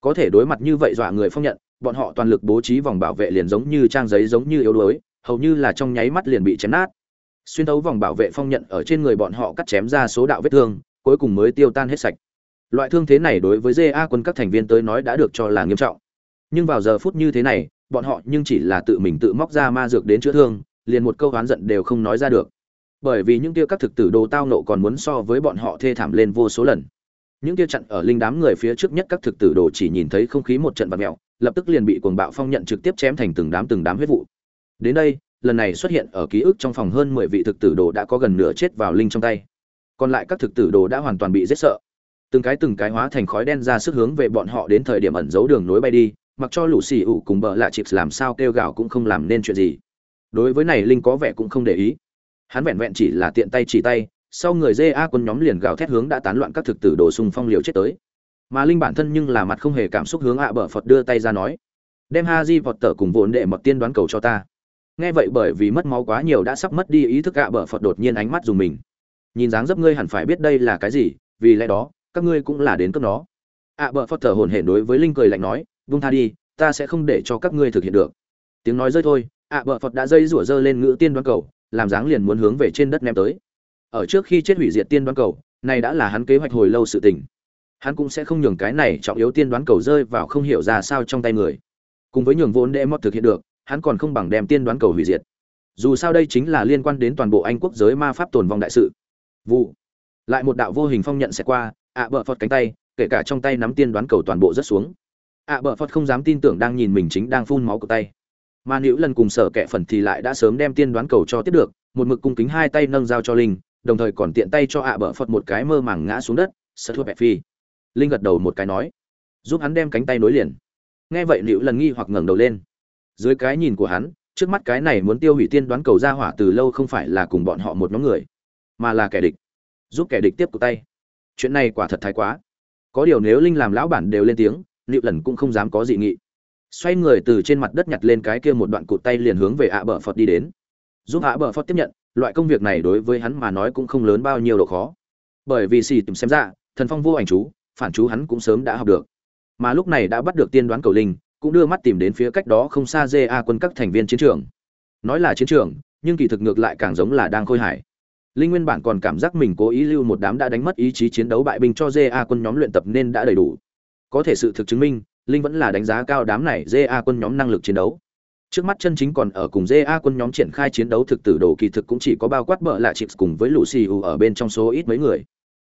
Có thể đối mặt như vậy dọa người phong nhận, bọn họ toàn lực bố trí vòng bảo vệ liền giống như trang giấy giống như yếu đuối, hầu như là trong nháy mắt liền bị chém nát. Xuyên thấu vòng bảo vệ phong nhận ở trên người bọn họ cắt chém ra số đạo vết thương, cuối cùng mới tiêu tan hết sạch. Loại thương thế này đối với ja quân các thành viên tới nói đã được cho là nghiêm trọng nhưng vào giờ phút như thế này, bọn họ nhưng chỉ là tự mình tự móc ra ma dược đến chữa thương, liền một câu oán giận đều không nói ra được. Bởi vì những kia các thực tử đồ tao nộ còn muốn so với bọn họ thê thảm lên vô số lần. Những kia chặn ở linh đám người phía trước nhất các thực tử đồ chỉ nhìn thấy không khí một trận vật mèo, lập tức liền bị cuồng bạo phong nhận trực tiếp chém thành từng đám từng đám huyết vụ. Đến đây, lần này xuất hiện ở ký ức trong phòng hơn mười vị thực tử đồ đã có gần nửa chết vào linh trong tay. Còn lại các thực tử đồ đã hoàn toàn bị giết sợ. Từng cái từng cái hóa thành khói đen ra sức hướng về bọn họ đến thời điểm ẩn giấu đường nối bay đi mặc cho lũ xì ủ cùng bợ lạ chịp làm sao kêu gào cũng không làm nên chuyện gì. Đối với này, linh có vẻ cũng không để ý. Hắn vẹn vẹn chỉ là tiện tay chỉ tay, sau người dê a quân nhóm liền gào thét hướng đã tán loạn các thực tử đồ sung phong liều chết tới. Mà linh bản thân nhưng là mặt không hề cảm xúc hướng ạ bờ phật đưa tay ra nói, đem ha di vọt tở cùng vốn đệ mật tiên đoán cầu cho ta. Nghe vậy bởi vì mất máu quá nhiều đã sắp mất đi ý thức ạ bờ phật đột nhiên ánh mắt dùng mình. Nhìn dáng dấp ngươi hẳn phải biết đây là cái gì, vì lẽ đó, các ngươi cũng là đến cướp nó. ạ bờ phật thở hổn hển đối với linh cười lạnh nói vung tha đi, ta sẽ không để cho các ngươi thực hiện được. Tiếng nói rơi thôi, ạ bờ phật đã dây rủa dơ lên ngữ tiên đoán cầu, làm dáng liền muốn hướng về trên đất ném tới. Ở trước khi chết hủy diệt tiên đoán cầu, này đã là hắn kế hoạch hồi lâu sự tình. Hắn cũng sẽ không nhường cái này trọng yếu tiên đoán cầu rơi vào không hiểu ra sao trong tay người. Cùng với nhường vốn đệ mót thực hiện được, hắn còn không bằng đem tiên đoán cầu hủy diệt. Dù sao đây chính là liên quan đến toàn bộ anh quốc giới ma pháp tồn vong đại sự. Vụ. Lại một đạo vô hình phong nhận sẽ qua, ạ bờ phật cánh tay, kể cả trong tay nắm tiên đoán cầu toàn bộ rất xuống ạ bờ phật không dám tin tưởng đang nhìn mình chính đang phun máu của tay. Mà nữ lần cùng sở kẻ phần thì lại đã sớm đem tiên đoán cầu cho tiếp được, một mực cung kính hai tay nâng dao cho linh, đồng thời còn tiện tay cho ạ bờ phật một cái mơ màng ngã xuống đất, sợ thua bẹp phi. Linh gật đầu một cái nói, giúp hắn đem cánh tay nối liền. Nghe vậy nữ lần nghi hoặc ngẩng đầu lên. Dưới cái nhìn của hắn, trước mắt cái này muốn tiêu hủy tiên đoán cầu ra hỏa từ lâu không phải là cùng bọn họ một nhóm người, mà là kẻ địch. Giúp kẻ địch tiếp tục tay. Chuyện này quả thật thái quá. Có điều nếu linh làm lão bản đều lên tiếng liệu lần cũng không dám có dị nghị. Xoay người từ trên mặt đất nhặt lên cái kia một đoạn cụt tay liền hướng về ạ bờ phật đi đến. Giúp ạ bờ phật tiếp nhận, loại công việc này đối với hắn mà nói cũng không lớn bao nhiêu độ khó. Bởi vì xì tìm xem ra, thần phong vô ảnh chú, phản chú hắn cũng sớm đã học được. Mà lúc này đã bắt được tiên đoán cầu linh, cũng đưa mắt tìm đến phía cách đó không xa ja quân các thành viên chiến trường. Nói là chiến trường, nhưng kỳ thực ngược lại càng giống là đang khôi hải linh nguyên bản còn cảm giác mình cố ý lưu một đám đã đánh mất ý chí chiến đấu bại binh cho ja quân nhóm luyện tập nên đã đầy đủ có thể sự thực chứng minh, linh vẫn là đánh giá cao đám này ja quân nhóm năng lực chiến đấu. Trước mắt chân chính còn ở cùng ja quân nhóm triển khai chiến đấu thực tử đồ kỳ thực cũng chỉ có bao quát bợ lạ chịp cùng với lucy u ở bên trong số ít mấy người.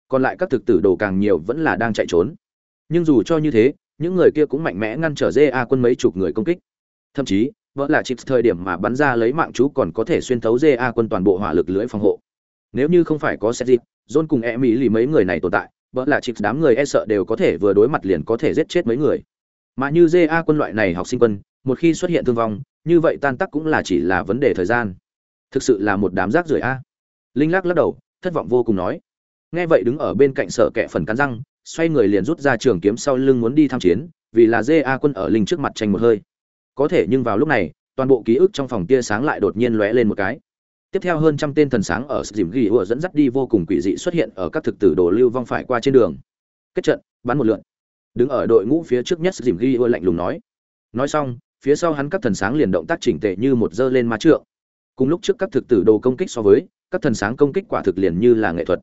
Còn lại các thực tử đồ càng nhiều vẫn là đang chạy trốn. Nhưng dù cho như thế, những người kia cũng mạnh mẽ ngăn trở ja quân mấy chục người công kích. Thậm chí vỡ là chip thời điểm mà bắn ra lấy mạng chú còn có thể xuyên thấu ja quân toàn bộ hỏa lực lưới phòng hộ. Nếu như không phải có set dịp john cùng e mỹ lì mấy người này tồn tại vợ là chip đám người e sợ đều có thể vừa đối mặt liền có thể giết chết mấy người. Mà như ja quân loại này học sinh quân, một khi xuất hiện thương vong, như vậy tan tác cũng là chỉ là vấn đề thời gian. Thực sự là một đám rác rưởi a. Linh lắc lắc đầu, thất vọng vô cùng nói. Nghe vậy đứng ở bên cạnh sở kẻ phần cắn răng, xoay người liền rút ra trường kiếm sau lưng muốn đi tham chiến, vì là ja quân ở linh trước mặt tranh một hơi. Có thể nhưng vào lúc này, toàn bộ ký ức trong phòng tia sáng lại đột nhiên lóe lên một cái tiếp theo hơn trăm tên thần sáng ở dìm ghi ủa dẫn dắt đi vô cùng quỷ dị xuất hiện ở các thực tử đồ lưu vong phải qua trên đường. Kết trận, bắn một lượn. Đứng ở đội ngũ phía trước nhất dìm ghi ủa lạnh lùng nói. Nói xong, phía sau hắn các thần sáng liền động tác chỉnh tề như một dơ lên ma trượng. Cùng lúc trước các thực tử đồ công kích so với, các thần sáng công kích quả thực liền như là nghệ thuật.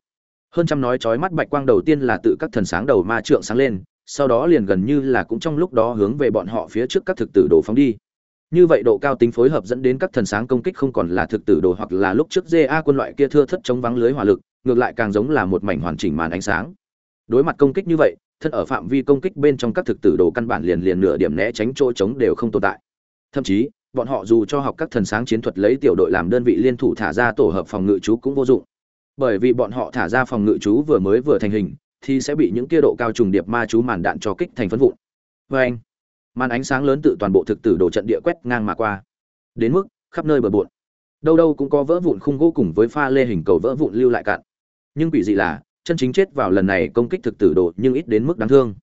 Hơn trăm nói chói mắt bạch quang đầu tiên là tự các thần sáng đầu ma trượng sáng lên, sau đó liền gần như là cũng trong lúc đó hướng về bọn họ phía trước các thực tử đồ phóng đi như vậy độ cao tính phối hợp dẫn đến các thần sáng công kích không còn là thực tử đồ hoặc là lúc trước GA quân loại kia thưa thất chống vắng lưới hỏa lực, ngược lại càng giống là một mảnh hoàn chỉnh màn ánh sáng. Đối mặt công kích như vậy, thân ở phạm vi công kích bên trong các thực tử đồ căn bản liền liền nửa điểm né tránh chỗ chống đều không tồn tại. Thậm chí, bọn họ dù cho học các thần sáng chiến thuật lấy tiểu đội làm đơn vị liên thủ thả ra tổ hợp phòng ngự chú cũng vô dụng. Bởi vì bọn họ thả ra phòng ngự chú vừa mới vừa thành hình, thì sẽ bị những kia độ cao trùng điệp ma chú màn đạn cho kích thành phấn vụn. Vâng anh, màn ánh sáng lớn tự toàn bộ thực tử đồ trận địa quét ngang mà qua. Đến mức khắp nơi bờ bộn. Đâu đâu cũng có vỡ vụn khung gỗ cùng với pha lê hình cầu vỡ vụn lưu lại cạn. Nhưng quỷ dị là, chân chính chết vào lần này công kích thực tử đồ nhưng ít đến mức đáng thương.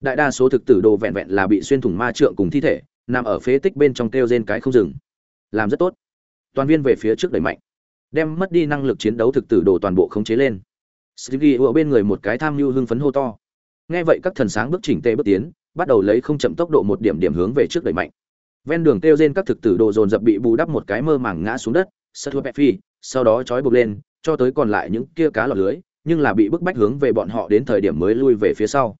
Đại đa số thực tử đồ vẹn vẹn là bị xuyên thủng ma trượng cùng thi thể, nằm ở phế tích bên trong kêu rên cái không dừng. Làm rất tốt. Toàn viên về phía trước đẩy mạnh, đem mất đi năng lực chiến đấu thực tử đồ toàn bộ khống chế lên. Stevie ở bên người một cái tham mưu hưng phấn hô to. Nghe vậy các thần sáng bước chỉnh tề bước tiến, bắt đầu lấy không chậm tốc độ một điểm điểm hướng về trước đẩy mạnh. Ven đường kêu diệt các thực tử đồ dồn dập bị bù đắp một cái mơ màng ngã xuống đất, phi, sau đó trói buộc lên, cho tới còn lại những kia cá lọt lưới, nhưng là bị bức bách hướng về bọn họ đến thời điểm mới lui về phía sau.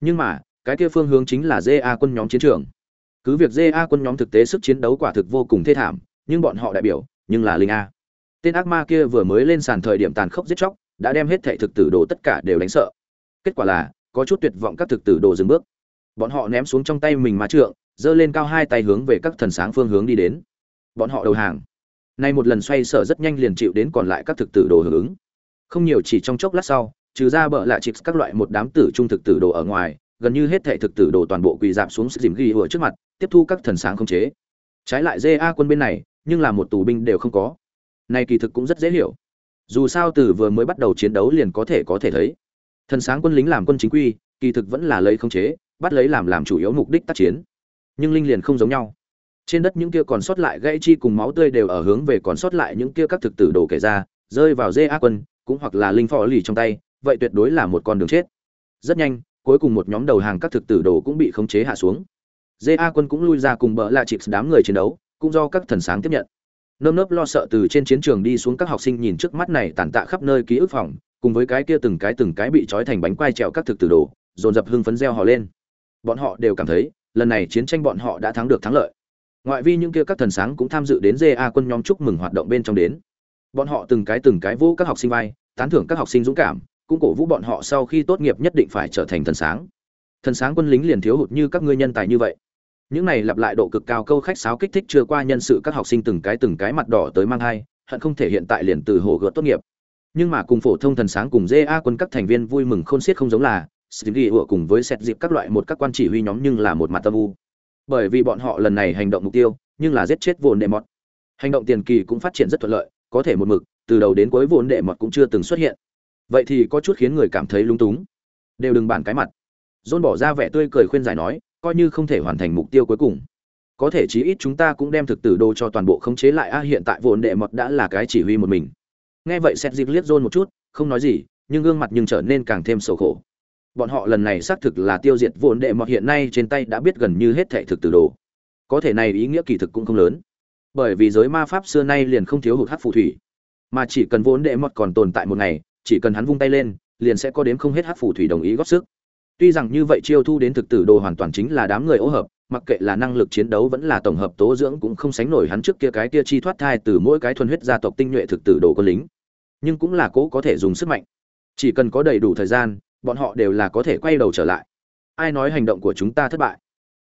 Nhưng mà, cái kia phương hướng chính là ZA quân nhóm chiến trường. Cứ việc ZA quân nhóm thực tế sức chiến đấu quả thực vô cùng thê thảm, nhưng bọn họ đại biểu, nhưng là linh a. Tên ác ma kia vừa mới lên sàn thời điểm tàn khốc giết chóc, đã đem hết thể thực tử đồ tất cả đều đánh sợ. Kết quả là, có chút tuyệt vọng các thực tử đồ dừng bước. Bọn họ ném xuống trong tay mình ma trượng, giơ lên cao hai tay hướng về các thần sáng phương hướng đi đến. Bọn họ đầu hàng. Nay một lần xoay sở rất nhanh liền chịu đến còn lại các thực tử đồ hưởng ứng. Không nhiều chỉ trong chốc lát sau, trừ ra bợ lạ chịp các loại một đám tử trung thực tử đồ ở ngoài, gần như hết thệ thực tử đồ toàn bộ quỳ dạp xuống sức dìm ghi ở trước mặt, tiếp thu các thần sáng không chế. Trái lại GA quân bên này, nhưng là một tù binh đều không có. Này kỳ thực cũng rất dễ hiểu dù sao từ vừa mới bắt đầu chiến đấu liền có thể có thể thấy thần sáng quân lính làm quân chính quy kỳ thực vẫn là lấy không chế bắt lấy làm làm chủ yếu mục đích tác chiến. Nhưng linh liền không giống nhau. Trên đất những kia còn sót lại gãy chi cùng máu tươi đều ở hướng về còn sót lại những kia các thực tử đồ kể ra, rơi vào dê a quân, cũng hoặc là linh phò lì trong tay, vậy tuyệt đối là một con đường chết. Rất nhanh, cuối cùng một nhóm đầu hàng các thực tử đồ cũng bị khống chế hạ xuống. Dê a quân cũng lui ra cùng bỡ la chịp đám người chiến đấu, cũng do các thần sáng tiếp nhận. Nơm nớp lo sợ từ trên chiến trường đi xuống các học sinh nhìn trước mắt này tàn tạ khắp nơi ký ức phòng, cùng với cái kia từng cái từng cái bị trói thành bánh quai trèo các thực tử đồ dồn dập hưng phấn reo hò lên bọn họ đều cảm thấy, lần này chiến tranh bọn họ đã thắng được thắng lợi. Ngoại vi những kia các thần sáng cũng tham dự đến ja quân nhóm chúc mừng hoạt động bên trong đến. Bọn họ từng cái từng cái vũ các học sinh vai, tán thưởng các học sinh dũng cảm, cũng cổ vũ bọn họ sau khi tốt nghiệp nhất định phải trở thành thần sáng. Thần sáng quân lính liền thiếu hụt như các ngươi nhân tài như vậy. Những này lặp lại độ cực cao câu khách sáo kích thích chưa qua nhân sự các học sinh từng cái từng cái mặt đỏ tới mang hai, hận không thể hiện tại liền từ hồ gợt tốt nghiệp. Nhưng mà cùng phổ thông thần sáng cùng ja quân các thành viên vui mừng khôn xiết không giống là Stevie ủa cùng với xét dịp các loại một các quan chỉ huy nhóm nhưng là một mặt tâm u. Bởi vì bọn họ lần này hành động mục tiêu, nhưng là giết chết vốn đệ mọt. Hành động tiền kỳ cũng phát triển rất thuận lợi, có thể một mực, từ đầu đến cuối vốn đệ mọt cũng chưa từng xuất hiện. Vậy thì có chút khiến người cảm thấy lung túng. Đều đừng bản cái mặt. John bỏ ra vẻ tươi cười khuyên giải nói, coi như không thể hoàn thành mục tiêu cuối cùng. Có thể chí ít chúng ta cũng đem thực tử đồ cho toàn bộ khống chế lại. A hiện tại vốn đệ mọt đã là cái chỉ huy một mình. Nghe vậy, xét dịp liếc John một chút, không nói gì, nhưng gương mặt nhưng trở nên càng thêm sầu khổ bọn họ lần này xác thực là tiêu diệt vốn đệ mọt hiện nay trên tay đã biết gần như hết thệ thực tử đồ có thể này ý nghĩa kỳ thực cũng không lớn bởi vì giới ma pháp xưa nay liền không thiếu hụt hát phù thủy mà chỉ cần vốn đệ mọt còn tồn tại một ngày chỉ cần hắn vung tay lên liền sẽ có đếm không hết hát phù thủy đồng ý góp sức Tuy rằng như vậy chiêu thu đến thực tử đồ hoàn toàn chính là đám người ô hợp, mặc kệ là năng lực chiến đấu vẫn là tổng hợp tố dưỡng cũng không sánh nổi hắn trước kia cái kia chi thoát thai từ mỗi cái thuần huyết gia tộc tinh nhuệ thực tử đồ quân lính. Nhưng cũng là cố có thể dùng sức mạnh. Chỉ cần có đầy đủ thời gian, bọn họ đều là có thể quay đầu trở lại. Ai nói hành động của chúng ta thất bại?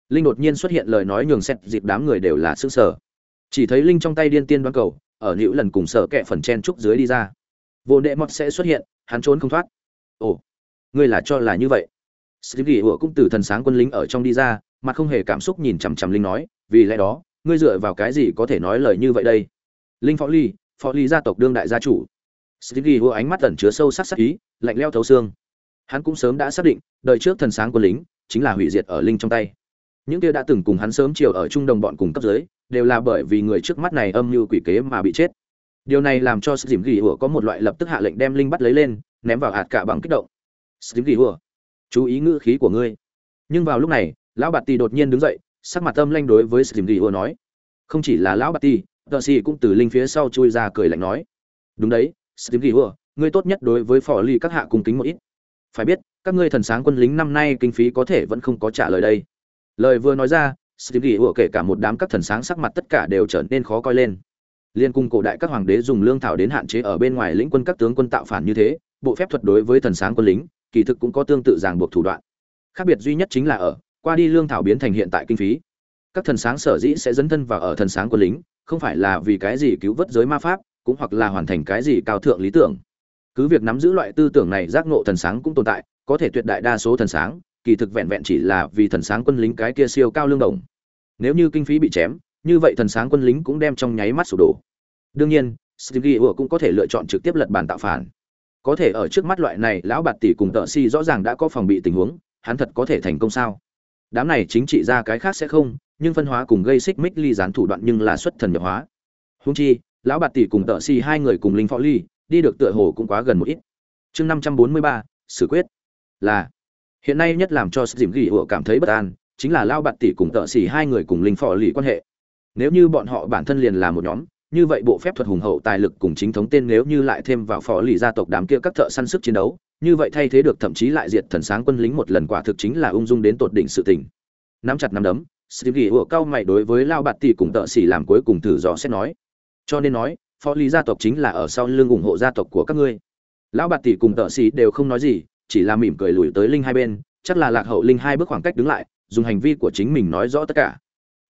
Linh đột nhiên xuất hiện lời nói nhường xét dịp đám người đều là sững sờ. chỉ thấy linh trong tay điên tiên đoán cầu ở nữ lần cùng sợ kẹ phần chen trúc dưới đi ra vô đệ mọt sẽ xuất hiện hắn trốn không thoát ồ ngươi là cho là như vậy Steve Gỉ cũng từ thần sáng quân lính ở trong đi ra, mặt không hề cảm xúc nhìn chằm chằm Linh nói, vì lẽ đó, ngươi dựa vào cái gì có thể nói lời như vậy đây? Linh Phó Ly, Phó Ly gia tộc đương đại gia chủ. Steve Gỉ ánh mắt ẩn chứa sâu sắc sắc ý, lạnh lẽo thấu xương. Hắn cũng sớm đã xác định, đời trước thần sáng của lính chính là hủy diệt ở Linh trong tay. Những kia đã từng cùng hắn sớm chiều ở trung đồng bọn cùng cấp dưới, đều là bởi vì người trước mắt này âm mưu quỷ kế mà bị chết. Điều này làm cho Steve Gỉ có một loại lập tức hạ lệnh đem Linh bắt lấy lên, ném vào hạt cả bằng kích động. Steve Gỉ chú ý ngữ khí của ngươi nhưng vào lúc này lão bạt tì đột nhiên đứng dậy sắc mặt âm lanh đối với slim đi ùa nói không chỉ là lão bạt tì tờ xì cũng từ linh phía sau chui ra cười lạnh nói đúng đấy slim đi ùa ngươi tốt nhất đối với phò ly các hạ cùng kính một ít phải biết, các ngươi thần sáng quân lính năm nay kinh phí có thể vẫn không có trả lời đây. Lời vừa nói ra slim đi ùa kể cả một đám các thần sáng sắc mặt tất cả đều trở nên khó coi lên. Liên cung cổ đại các hoàng đế dùng lương thảo đến hạn chế ở bên ngoài lĩnh quân các tướng quân tạo phản như thế, bộ phép thuật đối với thần sáng quân lính, kỳ thực cũng có tương tự ràng buộc thủ đoạn. Khác biệt duy nhất chính là ở, qua đi lương thảo biến thành hiện tại kinh phí. Các thần sáng sở dĩ sẽ dấn thân vào ở thần sáng quân lính, không phải là vì cái gì cứu vớt giới ma pháp, cũng hoặc là hoàn thành cái gì cao thượng lý tưởng cứ việc nắm giữ loại tư tưởng này giác ngộ thần sáng cũng tồn tại, có thể tuyệt đại đa số thần sáng, kỳ thực vẹn vẹn chỉ là vì thần sáng quân lính cái kia siêu cao lương đồng. Nếu như kinh phí bị chém, như vậy thần sáng quân lính cũng đem trong nháy mắt sụp đổ. Đương nhiên stevie cũng có thể lựa chọn trực tiếp lật bàn tạo phản. Có thể ở trước mắt loại này, lão bạt tỷ cùng tợ si rõ ràng đã có phòng bị tình huống, hắn thật có thể thành công sao? Đám này chính trị ra cái khác sẽ không, nhưng phân hóa cùng gây xích mích ly gián thủ đoạn nhưng là xuất thần nhập hóa. Húng chi, lão bạt tỷ cùng tợ si hai người cùng linh phó ly đi được tựa hồ cũng quá gần một ít. Chương năm trăm bốn mươi ba, xử quyết. Là, hiện nay nhất làm cho dìm ghi ủa cảm thấy bất an, chính là lao bạt tỷ cùng tợ xỉ hai người cùng linh phò lì quan hệ. Nếu như bọn họ bản thân liền là một nhóm, như vậy bộ phép thuật hùng hậu tài lực cùng chính thống tên nếu như lại thêm vào phò lì gia tộc đám kia các thợ săn sức chiến đấu, như vậy thay thế được thậm chí lại diệt thần sáng quân lính một lần quả thực chính là ung dung đến tột đỉnh sự tình. Nắm chặt nắm đấm steve ghi ủa cao mày đối với lao bạt tỷ cùng tợ Sỉ làm cuối cùng thử dò xét nói. Cho nên nói Phó lì gia tộc chính là ở sau lưng ủng hộ gia tộc của các ngươi. Lão bạt tỷ cùng tợ sĩ đều không nói gì, chỉ là mỉm cười lùi tới linh hai bên, chắc là lạc hậu linh hai bước khoảng cách đứng lại, dùng hành vi của chính mình nói rõ tất cả.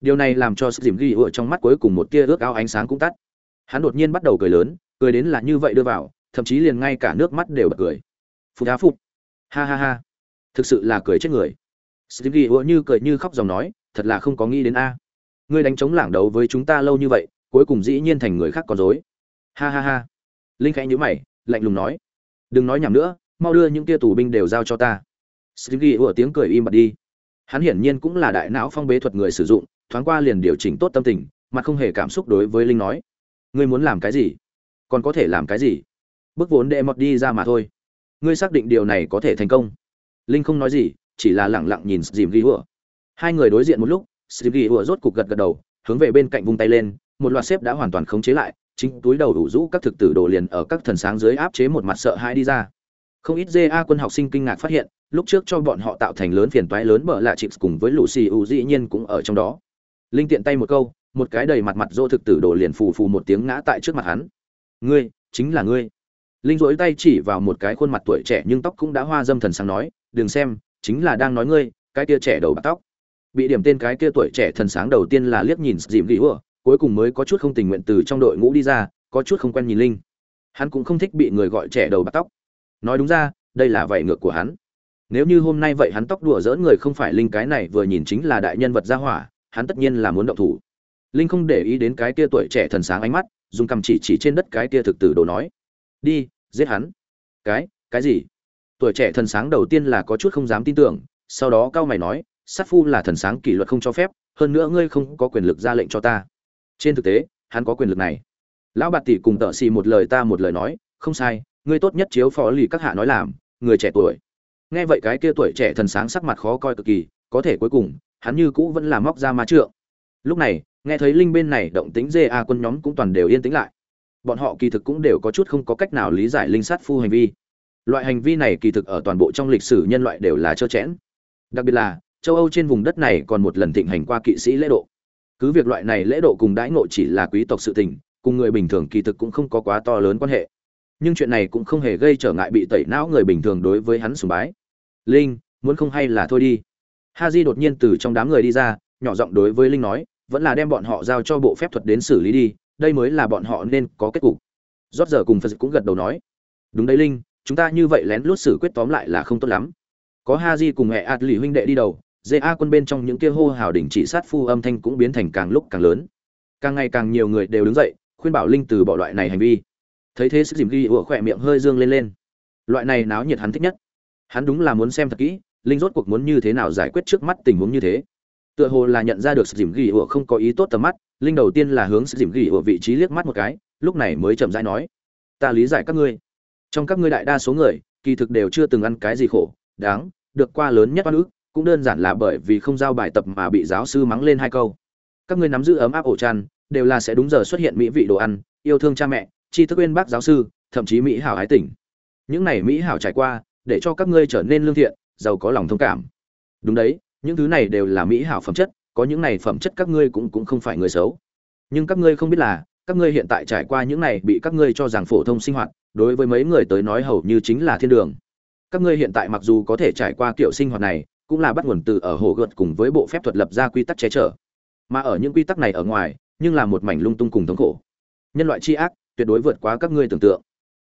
Điều này làm cho sức dìm ghi ựa trong mắt cuối cùng một tia ước ao ánh sáng cũng tắt. Hắn đột nhiên bắt đầu cười lớn, cười đến là như vậy đưa vào, thậm chí liền ngay cả nước mắt đều bật cười. Phục đá phục ha ha ha. Thực sự là cười chết người. Steve ghi ựa như cười như khóc dòng nói, thật là không có nghĩ đến a. Ngươi đánh chống lảng đấu với chúng ta lâu như vậy cuối cùng dĩ nhiên thành người khác còn dối. Ha ha ha. Linh khẽ nhíu mày, lạnh lùng nói. Đừng nói nhảm nữa, mau đưa những tia tù binh đều giao cho ta. Steve ủa tiếng cười im bặt đi. Hắn hiển nhiên cũng là đại não phong bế thuật người sử dụng, thoáng qua liền điều chỉnh tốt tâm tình, mà không hề cảm xúc đối với linh nói. Ngươi muốn làm cái gì? Còn có thể làm cái gì? Bức vốn đệ mọt đi ra mà thôi. Ngươi xác định điều này có thể thành công. Linh không nói gì, chỉ là lẳng lặng nhìn dìm ghi ủa. Hai người đối diện một lúc dìm ghi ủa rốt cục gật gật đầu, hướng về bên cạnh vung tay lên một loạt xếp đã hoàn toàn khống chế lại, chính túi đầu đủ rũ các thực tử đồ liền ở các thần sáng dưới áp chế một mặt sợ hãi đi ra. Không ít ja quân học sinh kinh ngạc phát hiện, lúc trước cho bọn họ tạo thành lớn phiền toái lớn bở lạ chịp cùng với lũ xì u dĩ nhiên cũng ở trong đó. Linh tiện tay một câu, một cái đầy mặt mặt dô thực tử đồ liền phù phù một tiếng ngã tại trước mặt hắn. Ngươi, chính là ngươi. Linh rỗi tay chỉ vào một cái khuôn mặt tuổi trẻ nhưng tóc cũng đã hoa dâm thần sáng nói, đừng xem, chính là đang nói ngươi, cái kia trẻ đầu bạc tóc. Bị điểm tên cái kia tuổi trẻ thần sáng đầu tiên là liếc nhìn dìm ghi ủa cuối cùng mới có chút không tình nguyện từ trong đội ngũ đi ra, có chút không quen nhìn linh. Hắn cũng không thích bị người gọi trẻ đầu bạc tóc. Nói đúng ra, đây là vảy ngược của hắn. Nếu như hôm nay vậy hắn tóc đùa dỡn người không phải linh cái này vừa nhìn chính là đại nhân vật gia hỏa, hắn tất nhiên là muốn động thủ. Linh không để ý đến cái kia tuổi trẻ thần sáng ánh mắt, dùng cầm chỉ chỉ trên đất cái kia thực tử đồ nói. Đi, giết hắn. Cái cái gì? Tuổi trẻ thần sáng đầu tiên là có chút không dám tin tưởng, sau đó cao mày nói, sát phu là thần sáng kỷ luật không cho phép, hơn nữa ngươi không có quyền lực ra lệnh cho ta trên thực tế, hắn có quyền lực này. Lão bạt tỷ cùng tợ xì một lời ta một lời nói, không sai, ngươi tốt nhất chiếu phó lì các hạ nói làm, người trẻ tuổi. Nghe vậy cái kia tuổi trẻ thần sáng sắc mặt khó coi cực kỳ, có thể cuối cùng, hắn như cũ vẫn là móc ra ma trượng. Lúc này, nghe thấy linh bên này động tính dê a quân nhóm cũng toàn đều yên tĩnh lại. Bọn họ kỳ thực cũng đều có chút không có cách nào lý giải linh sát phu hành vi. Loại hành vi này kỳ thực ở toàn bộ trong lịch sử nhân loại đều là trơ chẽn. Đặc biệt là, châu âu trên vùng đất này còn một lần thịnh hành qua kỵ sĩ lễ độ cứ việc loại này lễ độ cùng đãi ngộ chỉ là quý tộc sự tình, cùng người bình thường kỳ thực cũng không có quá to lớn quan hệ. Nhưng chuyện này cũng không hề gây trở ngại bị tẩy não người bình thường đối với hắn sùng bái. Linh, muốn không hay là thôi đi. Ha di đột nhiên từ trong đám người đi ra, nhỏ giọng đối với linh nói, vẫn là đem bọn họ giao cho bộ phép thuật đến xử lý đi, đây mới là bọn họ nên có kết cục. Rót giờ cùng phật cũng gật đầu nói, đúng đấy linh, chúng ta như vậy lén lút xử quyết tóm lại là không tốt lắm. Có ha di cùng mẹ ạt lì huynh đệ đi đầu ja quân bên trong những kia hô hào đỉnh chỉ sát phu âm thanh cũng biến thành càng lúc càng lớn. Càng ngày càng nhiều người đều đứng dậy, khuyên bảo linh từ bỏ loại này hành vi. Thấy thế sức dìm ghi ủa khỏe miệng hơi dương lên lên. Loại này náo nhiệt hắn thích nhất. Hắn đúng là muốn xem thật kỹ, linh rốt cuộc muốn như thế nào giải quyết trước mắt tình huống như thế. Tựa hồ là nhận ra được sức dìm ghi ủa không có ý tốt tầm mắt, linh đầu tiên là hướng sức dìm ghi ủa vị trí liếc mắt một cái, lúc này mới chậm rãi nói, ta lý giải các ngươi. Trong các ngươi đại đa số người, kỳ thực đều chưa từng ăn cái gì khổ, đáng, được qua lớn nhất oan ức cũng đơn giản là bởi vì không giao bài tập mà bị giáo sư mắng lên hai câu. Các ngươi nắm giữ ấm áp ổ chăn, đều là sẽ đúng giờ xuất hiện mỹ vị đồ ăn, yêu thương cha mẹ, tri thức uyên bác giáo sư, thậm chí mỹ hảo ái tỉnh những này mỹ hảo trải qua, để cho các ngươi trở nên lương thiện, giàu có lòng thông cảm. Đúng đấy, những thứ này đều là mỹ hảo phẩm chất, có những này phẩm chất các ngươi cũng cũng không phải người xấu. Nhưng các ngươi không biết là, các ngươi hiện tại trải qua những này bị các ngươi cho rằng phổ thông sinh hoạt, đối với mấy người tới nói hầu như chính là thiên đường. Các ngươi hiện tại mặc dù có thể trải qua kiểu sinh hoạt này cũng là bắt nguồn từ ở hồ gợt cùng với bộ phép thuật lập ra quy tắc che chở. Mà ở những quy tắc này ở ngoài, nhưng là một mảnh lung tung cùng thống khổ. Nhân loại tri ác, tuyệt đối vượt quá các ngươi tưởng tượng.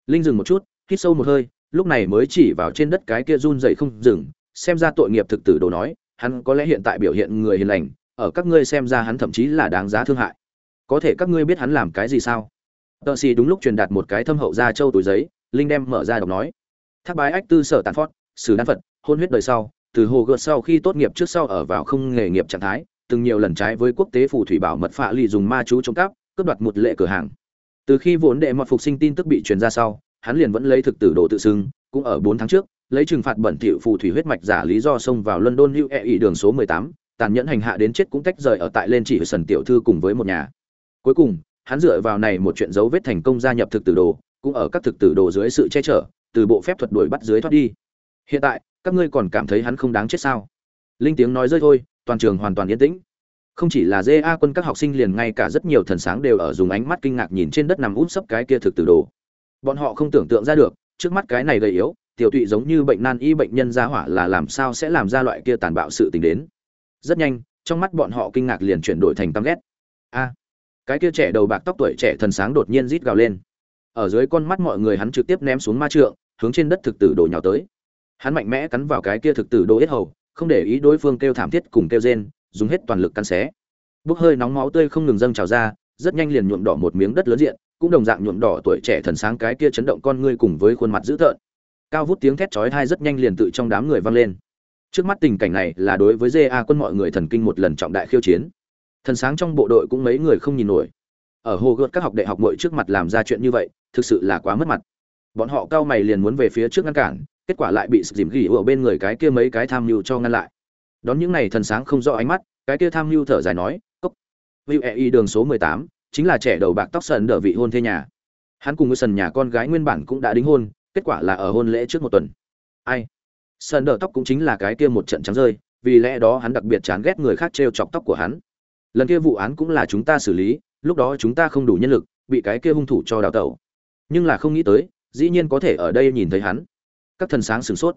Linh dừng một chút, hít sâu một hơi, lúc này mới chỉ vào trên đất cái kia run dậy không dừng, xem ra tội nghiệp thực tử đồ nói, hắn có lẽ hiện tại biểu hiện người hiền lành, ở các ngươi xem ra hắn thậm chí là đáng giá thương hại. Có thể các ngươi biết hắn làm cái gì sao? Tợ xì đúng lúc truyền đạt một cái thâm hậu ra châu túi giấy, linh đem mở ra đọc nói. Thác bái ách tư sở tàn phót, sử đan phật, hôn huyết đời sau từ hồ gợt sau khi tốt nghiệp trước sau ở vào không nghề nghiệp trạng thái, từng nhiều lần trái với quốc tế phù thủy bảo mật phạ lì dùng ma chú chống cắp, cướp đoạt một lệ cửa hàng. Từ khi vốn đệ mọt phục sinh tin tức bị truyền ra sau, hắn liền vẫn lấy thực tử đồ tự xưng, cũng ở bốn tháng trước, lấy trừng phạt bẩn thỉu phù thủy huyết mạch giả lý do xông vào london hữu e ý đường số mười tám, tàn nhẫn hành hạ đến chết cũng tách rời ở tại lên chỉ sần tiểu thư cùng với một nhà. Cuối cùng, hắn dựa vào này một chuyện dấu vết thành công gia nhập thực tử đồ, cũng ở các thực tử đồ dưới sự che chở, từ bộ phép thuật đuổi bắt dưới thoát đi. Hiện tại các ngươi còn cảm thấy hắn không đáng chết sao? Linh tiếng nói rơi thôi, toàn trường hoàn toàn yên tĩnh. Không chỉ là ja quân các học sinh liền ngay cả rất nhiều thần sáng đều ở dùng ánh mắt kinh ngạc nhìn trên đất nằm úp sấp cái kia thực tử đồ. Bọn họ không tưởng tượng ra được, trước mắt cái này gầy yếu, tiểu tụy giống như bệnh nan y bệnh nhân ra hỏa là làm sao sẽ làm ra loại kia tàn bạo sự tình đến. Rất nhanh, trong mắt bọn họ kinh ngạc liền chuyển đổi thành căm ghét. A, cái kia trẻ đầu bạc tóc tuổi trẻ thần sáng đột nhiên rít gào lên. Ở dưới con mắt mọi người hắn trực tiếp ném xuống ma trượng, hướng trên đất thực tử đồ nhào tới hắn mạnh mẽ cắn vào cái kia thực tử đồ hết hầu, không để ý đối phương kêu thảm thiết cùng kêu rên, dùng hết toàn lực cắn xé. Bốc hơi nóng máu tươi không ngừng dâng trào ra, rất nhanh liền nhuộm đỏ một miếng đất lớn diện, cũng đồng dạng nhuộm đỏ tuổi trẻ thần sáng cái kia chấn động con ngươi cùng với khuôn mặt dữ tợn. Cao vút tiếng thét chói tai rất nhanh liền tự trong đám người vang lên. Trước mắt tình cảnh này là đối với ja quân mọi người thần kinh một lần trọng đại khiêu chiến. Thần sáng trong bộ đội cũng mấy người không nhìn nổi. Ở hồ gợt các học đại học muội trước mặt làm ra chuyện như vậy, thực sự là quá mất mặt. Bọn họ cao mày liền muốn về phía trước ngăn cản kết quả lại bị dìm ghi ở bên người cái kia mấy cái tham mưu cho ngăn lại. Đón những này thần sáng không rõ ánh mắt, cái kia tham mưu thở dài nói, cốc vịu e y đường số mười tám, chính là trẻ đầu bạc tóc sần đỡ vị hôn thê nhà. Hắn cùng với sần nhà con gái nguyên bản cũng đã đính hôn, kết quả là ở hôn lễ trước một tuần. Ai? Sần đỡ tóc cũng chính là cái kia một trận trắng rơi, vì lẽ đó hắn đặc biệt chán ghét người khác trêu chọc tóc của hắn. Lần kia vụ án cũng là chúng ta xử lý, lúc đó chúng ta không đủ nhân lực, bị cái kia hung thủ cho đào tẩu. Nhưng là không nghĩ tới, dĩ nhiên có thể ở đây nhìn thấy hắn các thần sáng sửng sốt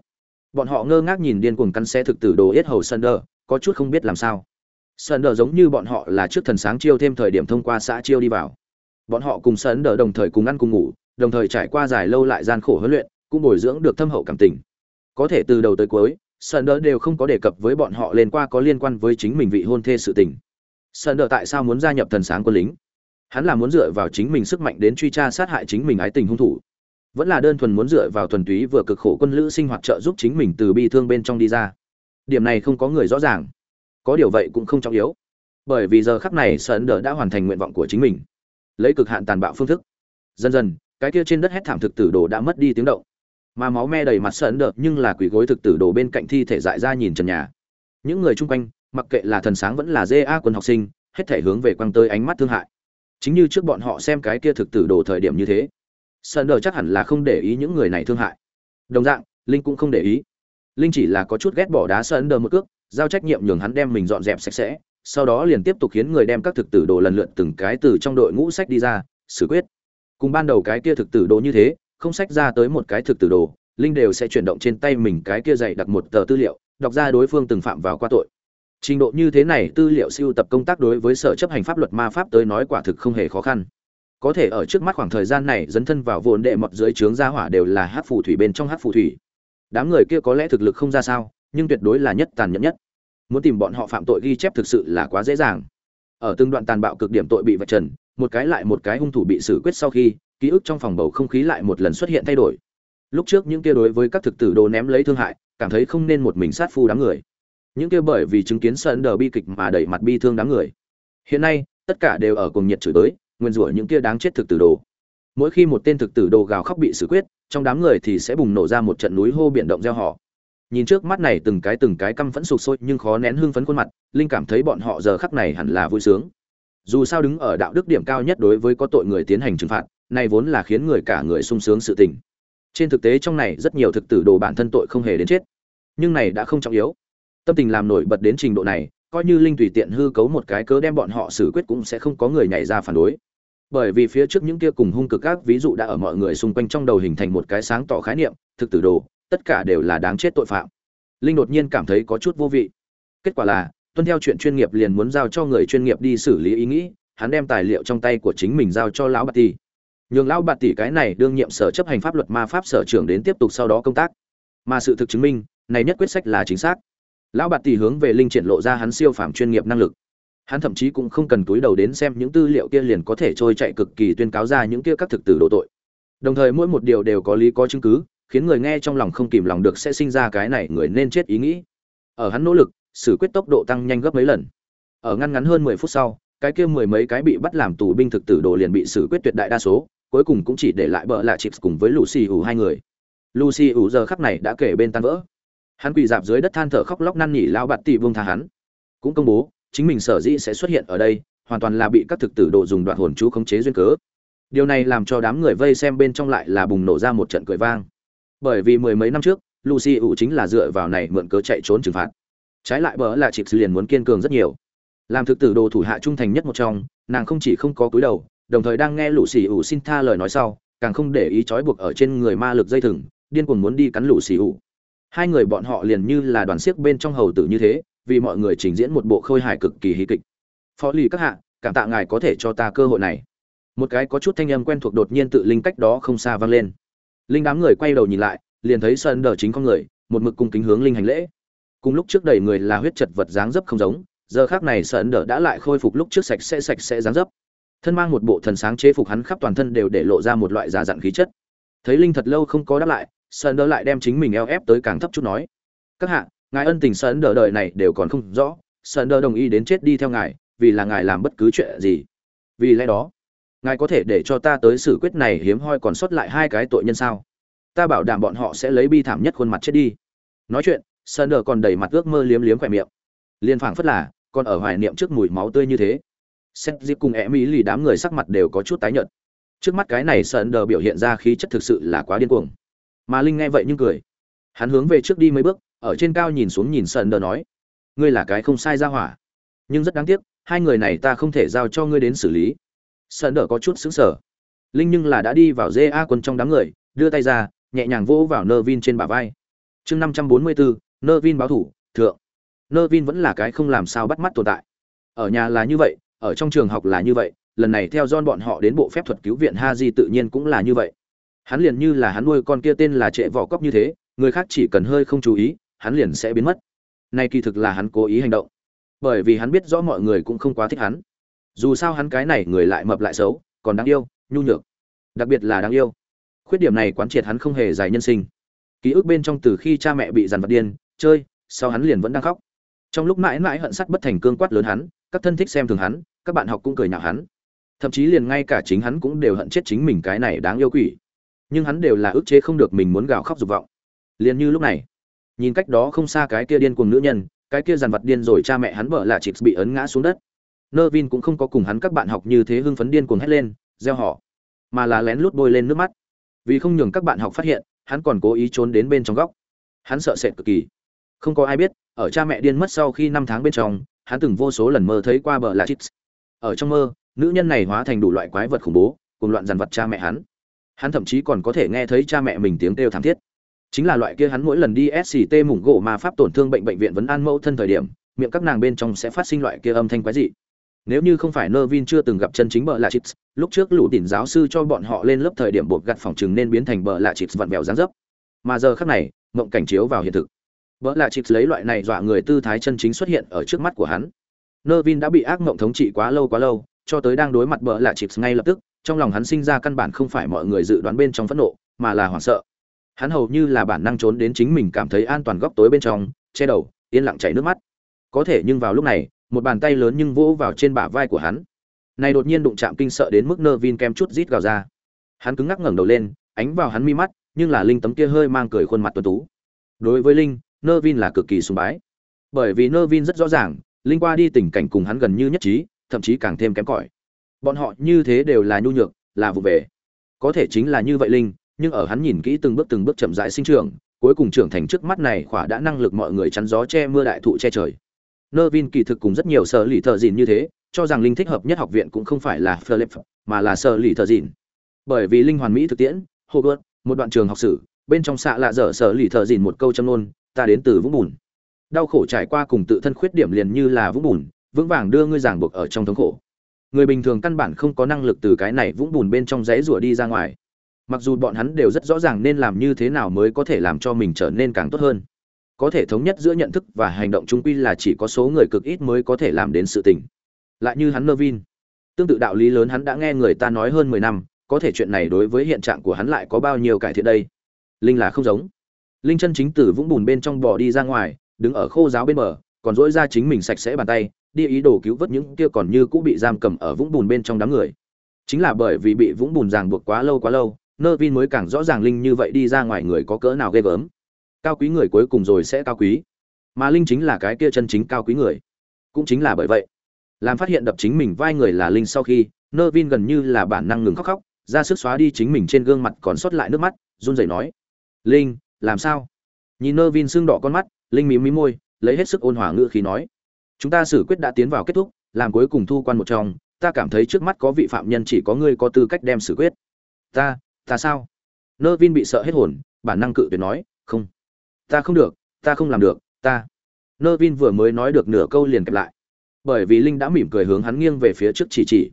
bọn họ ngơ ngác nhìn điên cuồng căn xe thực tử đồ yết hầu Sunder, có chút không biết làm sao. Sunder giống như bọn họ là trước thần sáng chiêu thêm thời điểm thông qua xã chiêu đi vào. Bọn họ cùng Sunder đồng thời cùng ăn cùng ngủ, đồng thời trải qua dài lâu lại gian khổ huấn luyện, cũng bồi dưỡng được thâm hậu cảm tình. Có thể từ đầu tới cuối, Sunder đều không có đề cập với bọn họ lên qua có liên quan với chính mình vị hôn thê sự tình. Sunder tại sao muốn gia nhập thần sáng quân lính? Hắn là muốn dựa vào chính mình sức mạnh đến truy tra sát hại chính mình ái tình hung thủ vẫn là đơn thuần muốn dựa vào thuần túy vừa cực khổ quân lữ sinh hoạt trợ giúp chính mình từ bi thương bên trong đi ra. Điểm này không có người rõ ràng. Có điều vậy cũng không trọng yếu. Bởi vì giờ khắc này sơn đờ đã hoàn thành nguyện vọng của chính mình. Lấy cực hạn tàn bạo phương thức. Dần dần, cái kia trên đất hét thảm thực tử đồ đã mất đi tiếng động. Mà máu me đầy mặt sơn đờ nhưng là quỷ gối thực tử đồ bên cạnh thi thể dại ra nhìn trần nhà. Những người chung quanh, mặc kệ là thần sáng vẫn là dê a quân học sinh, hết thể hướng về quăng tới ánh mắt thương hại. Chính như trước bọn họ xem cái kia thực tử đồ thời điểm như thế sơn đờ chắc hẳn là không để ý những người này thương hại. Đồng dạng, linh cũng không để ý. Linh chỉ là có chút ghét bỏ đá sơn đờ một cước, giao trách nhiệm nhường hắn đem mình dọn dẹp sạch sẽ, sau đó liền tiếp tục khiến người đem các thực tử đồ lần lượt từng cái từ trong đội ngũ sách đi ra, xử quyết. Cùng ban đầu cái kia thực tử đồ như thế, không sách ra tới một cái thực tử đồ, linh đều sẽ chuyển động trên tay mình cái kia dày đặt một tờ tư liệu, đọc ra đối phương từng phạm vào qua tội. Trình độ như thế này, tư liệu siêu tập công tác đối với sở chấp hành pháp luật ma pháp tới nói quả thực không hề khó khăn có thể ở trước mắt khoảng thời gian này dấn thân vào vồn đệ mọt dưới trướng gia hỏa đều là hát phù thủy bên trong hát phù thủy. Đám người kia có lẽ thực lực không ra sao, nhưng tuyệt đối là nhất tàn nhẫn nhất. Muốn tìm bọn họ phạm tội ghi chép thực sự là quá dễ dàng. Ở từng đoạn tàn bạo cực điểm tội bị vạch trần, một cái lại một cái hung thủ bị xử quyết sau khi, ký ức trong phòng bầu không khí lại một lần xuất hiện thay đổi. Lúc trước những kia đối với các thực tử đồ ném lấy thương hại, cảm thấy không nên một mình sát phu đám người. Những kia bởi vì chứng kiến sơn đờ bi kịch mà đẩy mặt bi thương đám người. Hiện nay, tất cả đều ở cùng nhiệt chửi tới nguyên rủa những kia đáng chết thực tử đồ. Mỗi khi một tên thực tử đồ gào khóc bị xử quyết, trong đám người thì sẽ bùng nổ ra một trận núi hô biển động gieo họ. Nhìn trước mắt này từng cái từng cái căm phẫn sụp sôi nhưng khó nén hương phấn khuôn mặt, linh cảm thấy bọn họ giờ khắc này hẳn là vui sướng. Dù sao đứng ở đạo đức điểm cao nhất đối với có tội người tiến hành trừng phạt, này vốn là khiến người cả người sung sướng sự tình. Trên thực tế trong này rất nhiều thực tử đồ bản thân tội không hề đến chết. Nhưng này đã không trọng yếu. Tâm tình làm nổi bật đến trình độ này, coi như linh tùy tiện hư cấu một cái cớ đem bọn họ xử quyết cũng sẽ không có người nhảy ra phản đối bởi vì phía trước những kia cùng hung cực các ví dụ đã ở mọi người xung quanh trong đầu hình thành một cái sáng tỏ khái niệm, thực tử đồ, tất cả đều là đáng chết tội phạm. Linh đột nhiên cảm thấy có chút vô vị. Kết quả là, tuân theo chuyện chuyên nghiệp liền muốn giao cho người chuyên nghiệp đi xử lý ý nghĩ, hắn đem tài liệu trong tay của chính mình giao cho lão bạt tỷ. Nhường lão bạt tỷ cái này đương nhiệm sở chấp hành pháp luật ma pháp sở trưởng đến tiếp tục sau đó công tác. Mà sự thực chứng minh, này nhất quyết sách là chính xác. Lão bạt tỷ hướng về linh triển lộ ra hắn siêu phàm chuyên nghiệp năng lực hắn thậm chí cũng không cần túi đầu đến xem những tư liệu kia liền có thể trôi chạy cực kỳ tuyên cáo ra những kia các thực tử độ tội. Đồng thời mỗi một điều đều có lý có chứng cứ, khiến người nghe trong lòng không kìm lòng được sẽ sinh ra cái này người nên chết ý nghĩ. Ở hắn nỗ lực, xử quyết tốc độ tăng nhanh gấp mấy lần. Ở ngăn ngắn hơn mười phút sau, cái kia mười mấy cái bị bắt làm tù binh thực tử đồ liền bị xử quyết tuyệt đại đa số, cuối cùng cũng chỉ để lại bợ lạ chips cùng với lucy ủ hai người. Lucy ủ giờ khắc này đã kể bên tan vỡ. Hắn quỳ dạp dưới đất than thở khóc lóc năn nỉ lao bạt tỷ vương tha hắn. Cũng công bố chính mình sở dĩ sẽ xuất hiện ở đây, hoàn toàn là bị các thực tử đồ dùng đoạn hồn chú khống chế duyên cớ. Điều này làm cho đám người vây xem bên trong lại là bùng nổ ra một trận cười vang. Bởi vì mười mấy năm trước, lucy ủ chính là dựa vào này mượn cớ chạy trốn trừng phạt. Trái lại bỡ là chị liền muốn kiên cường rất nhiều. Làm thực tử đồ thủ hạ trung thành nhất một trong, nàng không chỉ không có cúi đầu, đồng thời đang nghe lũ xì ủ xin tha lời nói sau, càng không để ý trói buộc ở trên người ma lực dây thừng, điên cuồng muốn đi cắn lũ xì ủ. Hai người bọn họ liền như là đoàn xiếc bên trong hầu tử như thế vì mọi người trình diễn một bộ khôi hài cực kỳ hí kịch. Phó lì các hạ, cảm tạ ngài có thể cho ta cơ hội này. Một cái có chút thanh âm quen thuộc đột nhiên tự linh cách đó không xa vang lên. Linh đám người quay đầu nhìn lại, liền thấy sơn đờ chính con người, một mực cung kính hướng linh hành lễ. Cùng lúc trước đầy người là huyết chật vật dáng dấp không giống, giờ khác này sơn đờ đã lại khôi phục lúc trước sạch sẽ sạch sẽ dáng dấp. Thân mang một bộ thần sáng chế phục hắn khắp toàn thân đều để lộ ra một loại giả dặn khí chất. Thấy linh thật lâu không có đáp lại, sơn đờ lại đem chính mình eo ép tới càng thấp chút nói. Các hạ ngài ân tình sơn đỡ đời này đều còn không rõ sơn đỡ đồng ý đến chết đi theo ngài, vì là ngài làm bất cứ chuyện gì. Vì lẽ đó, ngài có thể để cho ta tới xử quyết này hiếm hoi còn sót lại hai cái tội nhân sao? Ta bảo đảm bọn họ sẽ lấy bi thảm nhất khuôn mặt chết đi. Nói chuyện sơn đỡ còn đầy mặt ước mơ liếm liếm khỏe miệng. Liên phảng phất là, còn ở hoài niệm trước mùi máu tươi như thế. Xét dịp cùng e mỹ lì đám người sắc mặt đều có chút tái nhợt. Trước mắt cái này sơn đờ biểu hiện ra khí chất thực sự là quá điên cuồng. Mà linh nghe vậy nhưng cười. Hắn hướng về trước đi mấy bước ở trên cao nhìn xuống nhìn sơn đờ nói, ngươi là cái không sai ra hỏa. Nhưng rất đáng tiếc, hai người này ta không thể giao cho ngươi đến xử lý. Sơn đờ có chút xứng sở linh nhưng là đã đi vào ja quân trong đám người, đưa tay ra, nhẹ nhàng vỗ vào nơ vin trên bả vai. Chương năm trăm bốn mươi bốn nơ vin báo thủ, thượng. Nơ vin vẫn là cái không làm sao bắt mắt tồn tại. Ở nhà là như vậy, ở trong trường học là như vậy, lần này theo don bọn họ đến bộ phép thuật cứu viện ha di tự nhiên cũng là như vậy. Hắn liền như là hắn nuôi con kia tên là trệ vỏ cóc như thế, người khác chỉ cần hơi không chú ý hắn liền sẽ biến mất. Nay kỳ thực là hắn cố ý hành động, bởi vì hắn biết rõ mọi người cũng không quá thích hắn. Dù sao hắn cái này người lại mập lại xấu, còn đáng yêu, nhu nhược, đặc biệt là đáng yêu. Khuyết điểm này quán triệt hắn không hề dài nhân sinh. Ký ức bên trong từ khi cha mẹ bị dằn vặt điên, chơi, sau hắn liền vẫn đang khóc. Trong lúc mãi mãi hận sắt bất thành cương quát lớn hắn, các thân thích xem thường hắn, các bạn học cũng cười nhạo hắn. Thậm chí liền ngay cả chính hắn cũng đều hận chết chính mình cái này đáng yêu quỷ. Nhưng hắn đều là ức chế không được mình muốn gào khóc dục vọng. Liền như lúc này nhìn cách đó không xa cái kia điên cuồng nữ nhân, cái kia dàn vật điên rồi cha mẹ hắn vợ là chịp bị ấn ngã xuống đất. Nơ vin cũng không có cùng hắn các bạn học như thế hưng phấn điên cuồng hét lên gieo họ mà là lén lút bôi lên nước mắt. Vì không nhường các bạn học phát hiện, hắn còn cố ý trốn đến bên trong góc. Hắn sợ sệt cực kỳ. Không có ai biết, ở cha mẹ điên mất sau khi năm tháng bên trong, hắn từng vô số lần mơ thấy qua bờ là chips ở trong mơ, nữ nhân này hóa thành đủ loại quái vật khủng bố, cùng loạn dằn vật cha mẹ hắn. Hắn thậm chí còn có thể nghe thấy cha mẹ mình tiếng kêu thảm thiết chính là loại kia hắn mỗi lần đi sct mủng gỗ mà pháp tổn thương bệnh bệnh viện vẫn an mẫu thân thời điểm, miệng các nàng bên trong sẽ phát sinh loại kia âm thanh quái dị. Nếu như không phải nơ vin chưa từng gặp chân chính bờ lạ chịt, lúc trước lũ tỉn giáo sư cho bọn họ lên lớp thời điểm buộc gặt phòng chừng nên biến thành bờ lạ chịt vặn vẹo dáng dấp. Mà giờ khác này, mộng cảnh chiếu vào hiện thực. Bờ lạ chịt lấy loại này dọa người tư thái chân chính xuất hiện ở trước mắt của hắn. Nơ vin đã bị ác mộng thống trị quá lâu quá lâu, cho tới đang đối mặt bờ lạ chịt ngay lập tức, trong lòng hắn sinh ra căn bản không phải mọi người dự đoán bên trong phẫn nộ, mà là hoảng sợ hắn hầu như là bản năng trốn đến chính mình cảm thấy an toàn góc tối bên trong, che đầu, yên lặng chảy nước mắt. Có thể nhưng vào lúc này, một bàn tay lớn nhưng vỗ vào trên bả vai của hắn. Này đột nhiên đụng chạm kinh sợ đến mức nơ vin kem chút rít gào ra. Hắn cứng ngắc ngẩng đầu lên, ánh vào hắn mi mắt, nhưng là linh tấm kia hơi mang cười khuôn mặt tuấn tú. Đối với linh nơ vin là cực kỳ sùng bái. Bởi vì nơ vin rất rõ ràng, linh qua đi tình cảnh cùng hắn gần như nhất trí, thậm chí càng thêm kém cỏi. Bọn họ như thế đều là nhu nhược, là vụ về. Có thể chính là như vậy linh nhưng ở hắn nhìn kỹ từng bước từng bước chậm rãi sinh trưởng cuối cùng trưởng thành trước mắt này khỏa đã năng lực mọi người chắn gió che mưa đại thụ che trời. Nervin kỳ thực cùng rất nhiều sở lý thợ dìn như thế cho rằng linh thích hợp nhất học viện cũng không phải là philip mà là sở lý thợ dìn. Bởi vì linh hoàn mỹ thực tiễn hogwarts một đoạn trường học sử bên trong xạ lạ dở sở lý thợ dìn một câu châm luôn, ta đến từ vũng bùn. Đau khổ trải qua cùng tự thân khuyết điểm liền như là vũng bùn vững vàng đưa ngươi giảng buộc ở trong thống khổ. Người bình thường căn bản không có năng lực từ cái này vũng bùn bên trong rẽ rủa đi ra ngoài mặc dù bọn hắn đều rất rõ ràng nên làm như thế nào mới có thể làm cho mình trở nên càng tốt hơn. Có thể thống nhất giữa nhận thức và hành động trung quy là chỉ có số người cực ít mới có thể làm đến sự tình. Lại như hắn nơ vin tương tự đạo lý lớn hắn đã nghe người ta nói hơn mười năm, có thể chuyện này đối với hiện trạng của hắn lại có bao nhiêu cải thiện đây? Linh là không giống. Linh chân chính từ vũng bùn bên trong bò đi ra ngoài, đứng ở khô giáo bên bờ, còn dỗi ra chính mình sạch sẽ bàn tay, đi ý đồ cứu vớt những kia còn như cũng bị giam cầm ở vũng bùn bên trong đám người. Chính là bởi vì bị vũng bùn ràng buộc quá lâu quá lâu nơ vin mới càng rõ ràng linh như vậy đi ra ngoài người có cỡ nào ghê gớm. Cao quý người cuối cùng rồi sẽ cao quý. Mà linh chính là cái kia chân chính cao quý người. Cũng chính là bởi vậy, làm phát hiện đập chính mình vai người là linh sau khi, nơ vin gần như là bản năng ngừng khóc khóc, ra sức xóa đi chính mình trên gương mặt còn sót lại nước mắt, run rẩy nói, linh, làm sao? Nhìn nơ vin sưng đỏ con mắt, linh mím mí môi, lấy hết sức ôn hòa ngữ khí nói, chúng ta xử quyết đã tiến vào kết thúc, làm cuối cùng thu quan một trong, ta cảm thấy trước mắt có vị phạm nhân chỉ có ngươi có tư cách đem xử quyết. Ta ta sao? Nơ vin bị sợ hết hồn, bản năng cự tuyệt nói, không, ta không được, ta không làm được, ta. Nơ vin vừa mới nói được nửa câu liền kẹp lại. Bởi vì linh đã mỉm cười hướng hắn nghiêng về phía trước chỉ chỉ.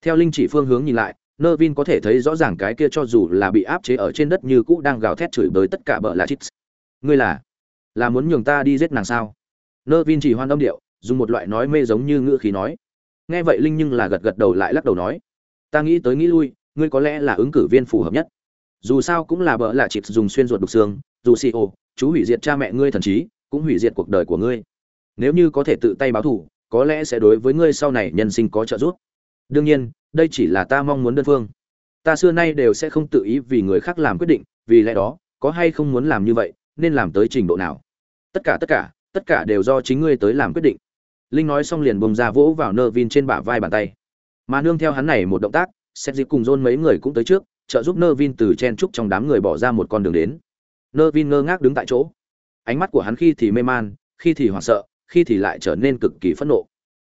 Theo linh chỉ phương hướng nhìn lại, nơ vin có thể thấy rõ ràng cái kia cho dù là bị áp chế ở trên đất như cũ đang gào thét chửi bới tất cả bợ là chít. Ngươi là là muốn nhường ta đi giết nàng sao? Nơ vin chỉ hoan âm điệu, dùng một loại nói mê giống như ngữ khí nói. Nghe vậy linh nhưng là gật gật đầu lại lắc đầu nói, ta nghĩ tới nghĩ lui ngươi có lẽ là ứng cử viên phù hợp nhất. Dù sao cũng là bợ lạ chịp dùng xuyên ruột đục xương, dù xì ô chú hủy diệt cha mẹ ngươi thần trí, cũng hủy diệt cuộc đời của ngươi. Nếu như có thể tự tay báo thù, có lẽ sẽ đối với ngươi sau này nhân sinh có trợ giúp. Đương nhiên, đây chỉ là ta mong muốn đơn phương. Ta xưa nay đều sẽ không tự ý vì người khác làm quyết định, vì lẽ đó, có hay không muốn làm như vậy, nên làm tới trình độ nào? Tất cả tất cả tất cả đều do chính ngươi tới làm quyết định. Linh nói xong liền bông ra vỗ vào nơ vin trên bả vai bàn tay. Mà nương theo hắn này một động tác xét dịp cùng dôn mấy người cũng tới trước, trợ giúp nơ vin từ chen trúc trong đám người bỏ ra một con đường đến. Nơ vin ngơ ngác đứng tại chỗ. Ánh mắt của hắn khi thì mê man, khi thì hoảng sợ, khi thì lại trở nên cực kỳ phẫn nộ.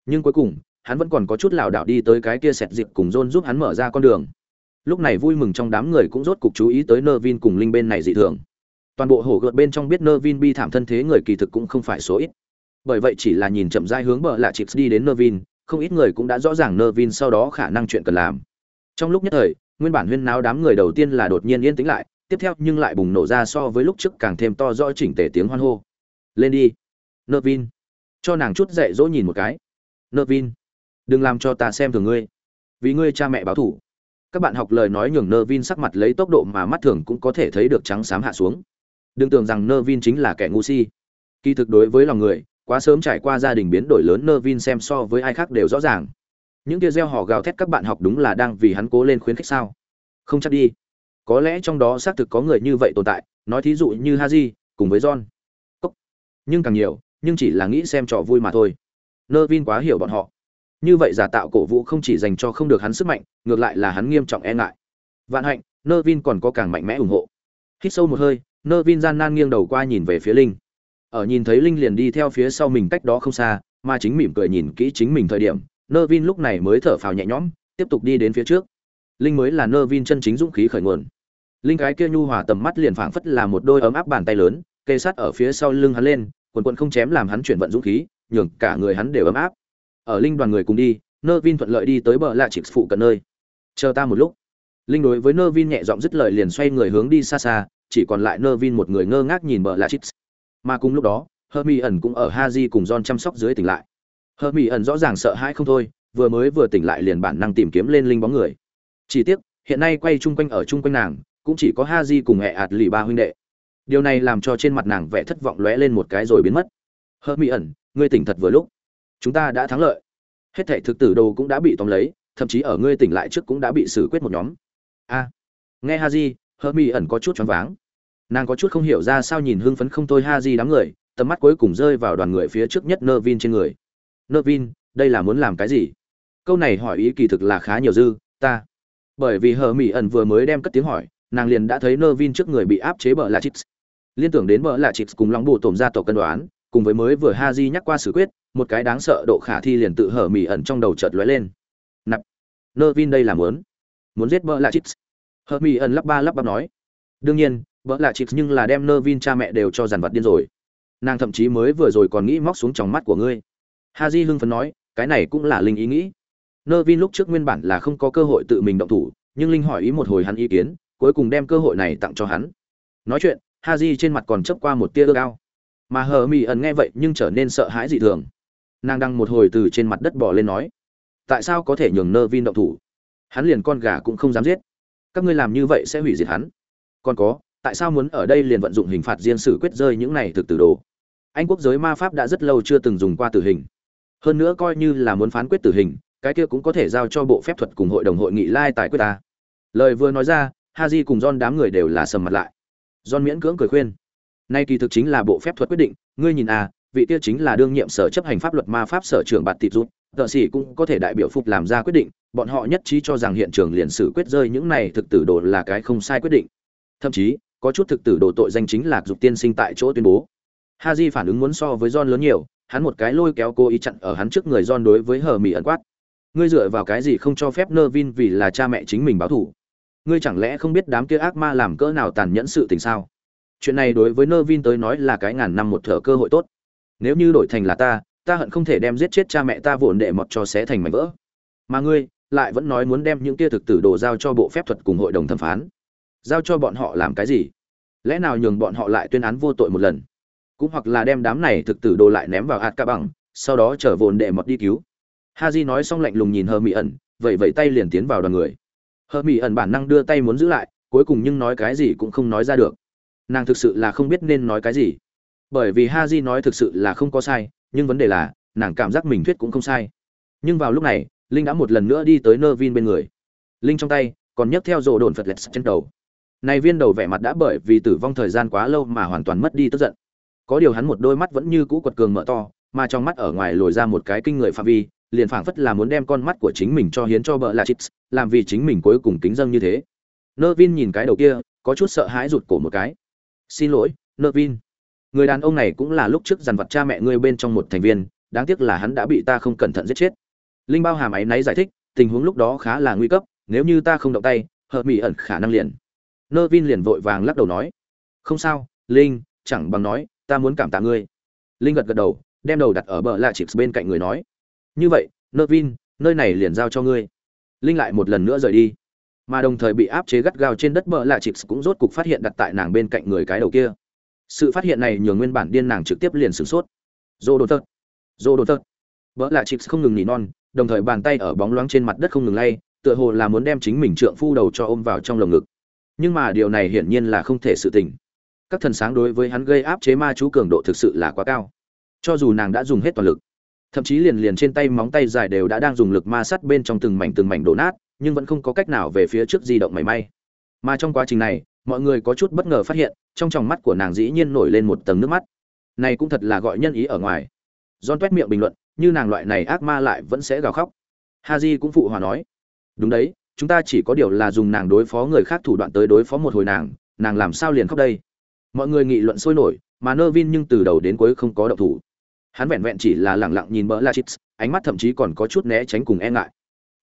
Nhưng cuối cùng, hắn vẫn còn có chút lảo đảo đi tới cái kia sẹt dịp cùng dôn giúp hắn mở ra con đường. Lúc này vui mừng trong đám người cũng rốt cục chú ý tới nơ vin cùng linh bên này dị thường. Toàn bộ hổ gợt bên trong biết nơ vin bi thảm thân thế người kỳ thực cũng không phải số ít. Bởi vậy chỉ là nhìn chậm rãi hướng bờ lạ chịp đi đến nơ vin không ít người cũng đã rõ ràng nơ vin sau đó khả năng chuyện cần làm trong lúc nhất thời, nguyên bản huyên náo đám người đầu tiên là đột nhiên yên tĩnh lại, tiếp theo nhưng lại bùng nổ ra so với lúc trước càng thêm to rõ chỉnh tề tiếng hoan hô. Lên đi. Nơ vin cho nàng chút dạy dỗ nhìn một cái. Nơ vin đừng làm cho ta xem thường ngươi. Vì ngươi cha mẹ báo thủ. Các bạn học lời nói nhường nơ vin sắc mặt lấy tốc độ mà mắt thường cũng có thể thấy được trắng xám hạ xuống. Đừng tưởng rằng nơ vin chính là kẻ ngu si. Kỳ thực đối với lòng người, quá sớm trải qua gia đình biến đổi lớn nơ vin xem so với ai khác đều rõ ràng những kia gieo họ gào thét các bạn học đúng là đang vì hắn cố lên khuyến khích sao? Không chắc đi. Có lẽ trong đó xác thực có người như vậy tồn tại, nói thí dụ như haji, cùng với john. Cốc. nhưng càng nhiều, nhưng chỉ là nghĩ xem trò vui mà thôi. Nơ vin quá hiểu bọn họ. Như vậy giả tạo cổ vũ không chỉ dành cho không được hắn sức mạnh, ngược lại là hắn nghiêm trọng e ngại. Vạn hạnh nơ vin còn có càng mạnh mẽ ủng hộ. Hít sâu một hơi nơ vin gian nan nghiêng đầu qua nhìn về phía linh. Ở nhìn thấy linh liền đi theo phía sau mình cách đó không xa, mà chính mỉm cười nhìn kỹ chính mình thời điểm nơ vin lúc này mới thở phào nhẹ nhõm, tiếp tục đi đến phía trước. Linh mới là nơ vin chân chính dũng khí khởi nguồn. Linh cái kia nhu hòa tầm mắt liền phảng phất là một đôi ấm áp bàn tay lớn kê sát ở phía sau lưng hắn lên, quần quần không chém làm hắn chuyển vận dũng khí, nhường cả người hắn đều ấm áp. Ở linh đoàn người cùng đi nơ vin thuận lợi đi tới bờ lạ chịp phụ cận nơi. Chờ ta một lúc. Linh đối với nơ vin nhẹ giọng dứt lời liền xoay người hướng đi xa xa, chỉ còn lại nơ vin một người ngơ ngác nhìn bờ lạ chịp mà cùng lúc đó Hermi ẩn cũng ở Haji cùng John chăm sóc dưới tỉnh lại. Hermi ẩn rõ ràng sợ hãi không thôi, vừa mới vừa tỉnh lại liền bản năng tìm kiếm lên linh bóng người. Chỉ tiếc, hiện nay quay chung quanh ở chung quanh nàng, cũng chỉ có Haji cùng mẹ ạt lì ba huynh đệ. Điều này làm cho trên mặt nàng vẻ thất vọng lóe lên một cái rồi biến mất. Hermi ẩn, ngươi tỉnh thật vừa lúc. Chúng ta đã thắng lợi. Hết thảy thực tử đồ cũng đã bị tóm lấy, thậm chí ở ngươi tỉnh lại trước cũng đã bị xử quyết một nhóm. A. nghe Haji, Hermi ẩn có chút choáng váng. Nàng có chút không hiểu ra sao nhìn hưng phấn không thôi Haji đám người, tầm mắt cuối cùng rơi vào đoàn người phía trước nhất nơ vin trên người nơ vin đây là muốn làm cái gì? Câu này hỏi ý kỳ thực là khá nhiều dư, ta. Bởi vì hờ mỹ ẩn vừa mới đem cất tiếng hỏi, nàng liền đã thấy nơ vin trước người bị áp chế bờ là chips liên tưởng đến bờ là chips cùng lòng bộ tổm ra tổ cân đoán, cùng với mới vừa ha di nhắc qua xử quyết, một cái đáng sợ độ khả thi liền tự hở mỹ ẩn trong đầu chợt lóe lên. Nạp. Nơ vin đây là muốn. Muốn giết bờ là chips hở mỹ ẩn lắp ba lắp bắp nói. Đương nhiên, bờ là chips nhưng là đem nơ vin cha mẹ đều cho dàn vật điên rồi. Nàng thậm chí mới vừa rồi còn nghĩ móc xuống trong mắt của ngươi ha di hưng phấn nói, cái này cũng là linh ý nghĩ. Nơ vin lúc trước nguyên bản là không có cơ hội tự mình động thủ, nhưng linh hỏi ý một hồi hắn ý kiến, cuối cùng đem cơ hội này tặng cho hắn. Nói chuyện, ha di trên mặt còn chấp qua một tia ước ao. Mà hờ mỹ ẩn nghe vậy nhưng trở nên sợ hãi dị thường. Nàng đăng một hồi từ trên mặt đất bỏ lên nói, tại sao có thể nhường nơ vin động thủ? Hắn liền con gà cũng không dám giết. Các ngươi làm như vậy sẽ hủy diệt hắn. Còn có, tại sao muốn ở đây liền vận dụng hình phạt riêng xử quyết rơi những này thực tử đồ? Anh quốc giới ma pháp đã rất lâu chưa từng dùng qua tử hình hơn nữa coi như là muốn phán quyết tử hình cái kia cũng có thể giao cho bộ phép thuật cùng hội đồng hội nghị lai tài quyết ta. Lời vừa nói ra haji cùng don đám người đều là sầm mặt lại. Don miễn cưỡng cười khuyên. Nay kỳ thực chính là bộ phép thuật quyết định ngươi nhìn à vị kia chính là đương nhiệm sở chấp hành pháp luật ma pháp sở trưởng bạt tịt rút tợ sĩ cũng có thể đại biểu phục làm ra quyết định bọn họ nhất trí cho rằng hiện trường liền xử quyết rơi những này thực tử đồ là cái không sai quyết định. Thậm chí có chút thực tử đồ tội danh chính là dục tiên sinh tại chỗ tuyên bố. Haji phản ứng muốn so với don lớn nhiều, hắn một cái lôi kéo cô ý chặn ở hắn trước người John đối với hờ mỉ ẩn quát. Ngươi dựa vào cái gì không cho phép Nervin vì là cha mẹ chính mình báo thù? Ngươi chẳng lẽ không biết đám kia ác ma làm cỡ nào tàn nhẫn sự tình sao? Chuyện này đối với Nervin tới nói là cái ngàn năm một thở cơ hội tốt. Nếu như đổi thành là ta, ta hận không thể đem giết chết cha mẹ ta vụn đệ mọt cho xé thành mảnh vỡ. Mà ngươi lại vẫn nói muốn đem những kia thực tử đồ giao cho bộ phép thuật cùng hội đồng thẩm phán. Giao cho bọn họ làm cái gì? Lẽ nào nhường bọn họ lại tuyên án vô tội một lần? Cũng hoặc là đem đám này thực tử đồ lại ném vào hạt ca bằng, sau đó chở vồn đệ mọt đi cứu. Ha j nói xong lạnh lùng nhìn hờ mỹ ẩn, vậy vậy tay liền tiến vào đoàn người. Hờ mỹ ẩn bản năng đưa tay muốn giữ lại, cuối cùng nhưng nói cái gì cũng không nói ra được. Nàng thực sự là không biết nên nói cái gì. Bởi vì ha j nói thực sự là không có sai, nhưng vấn đề là, nàng cảm giác mình thuyết cũng không sai. Nhưng vào lúc này, linh đã một lần nữa đi tới nơ vin bên người. Linh trong tay, còn nhấc theo rổ đồn phật lệch trên đầu. Này viên đầu vẻ mặt đã bởi vì tử vong thời gian quá lâu mà hoàn toàn mất đi tức giận có điều hắn một đôi mắt vẫn như cũ quật cường mở to mà trong mắt ở ngoài lồi ra một cái kinh người phạm vi liền phảng phất là muốn đem con mắt của chính mình cho hiến cho bợ là chips, làm vì chính mình cuối cùng kính dâng như thế. Nơ vin nhìn cái đầu kia có chút sợ hãi rụt cổ một cái. Xin lỗi nơ vin người đàn ông này cũng là lúc trước dằn vặt cha mẹ ngươi bên trong một thành viên đáng tiếc là hắn đã bị ta không cẩn thận giết chết. Linh bao hàm áy náy giải thích tình huống lúc đó khá là nguy cấp nếu như ta không động tay hợp mỹ ẩn khả năng liền. Nơ vin liền vội vàng lắc đầu nói không sao linh chẳng bằng nói ta muốn cảm tạ ngươi. Linh gật gật đầu, đem đầu đặt ở bờ lạ chịp bên cạnh người nói. Như vậy nơ vin nơi này liền giao cho ngươi. Linh lại một lần nữa rời đi. Mà đồng thời bị áp chế gắt gao trên đất bờ lạ chịp cũng rốt cục phát hiện đặt tại nàng bên cạnh người cái đầu kia. Sự phát hiện này nhường nguyên bản điên nàng trực tiếp liền sửng sốt. Dô đồ tật dô đồ tật bờ lạ chịp không ngừng nỉ non, đồng thời bàn tay ở bóng loáng trên mặt đất không ngừng lay, tựa hồ là muốn đem chính mình trượng phu đầu cho ôm vào trong lồng ngực. Nhưng mà điều này hiển nhiên là không thể sự tình các thần sáng đối với hắn gây áp chế ma chú cường độ thực sự là quá cao. Cho dù nàng đã dùng hết toàn lực, thậm chí liền liền trên tay móng tay dài đều đã đang dùng lực ma sắt bên trong từng mảnh từng mảnh đổ nát, nhưng vẫn không có cách nào về phía trước di động mảy may. Mà trong quá trình này, mọi người có chút bất ngờ phát hiện, trong tròng mắt của nàng dĩ nhiên nổi lên một tầng nước mắt. Này cũng thật là gọi nhân ý ở ngoài. Don toét miệng bình luận, như nàng loại này ác ma lại vẫn sẽ gào khóc. Ha di cũng phụ hòa nói, đúng đấy, chúng ta chỉ có điều là dùng nàng đối phó người khác thủ đoạn tới đối phó một hồi nàng nàng làm sao liền khóc đây? Mọi người nghị luận sôi nổi, mà nơ vin nhưng từ đầu đến cuối không có động thủ. Hắn vẹn vẹn chỉ là lẳng lặng nhìn bỡ la chít ánh mắt thậm chí còn có chút né tránh cùng e ngại.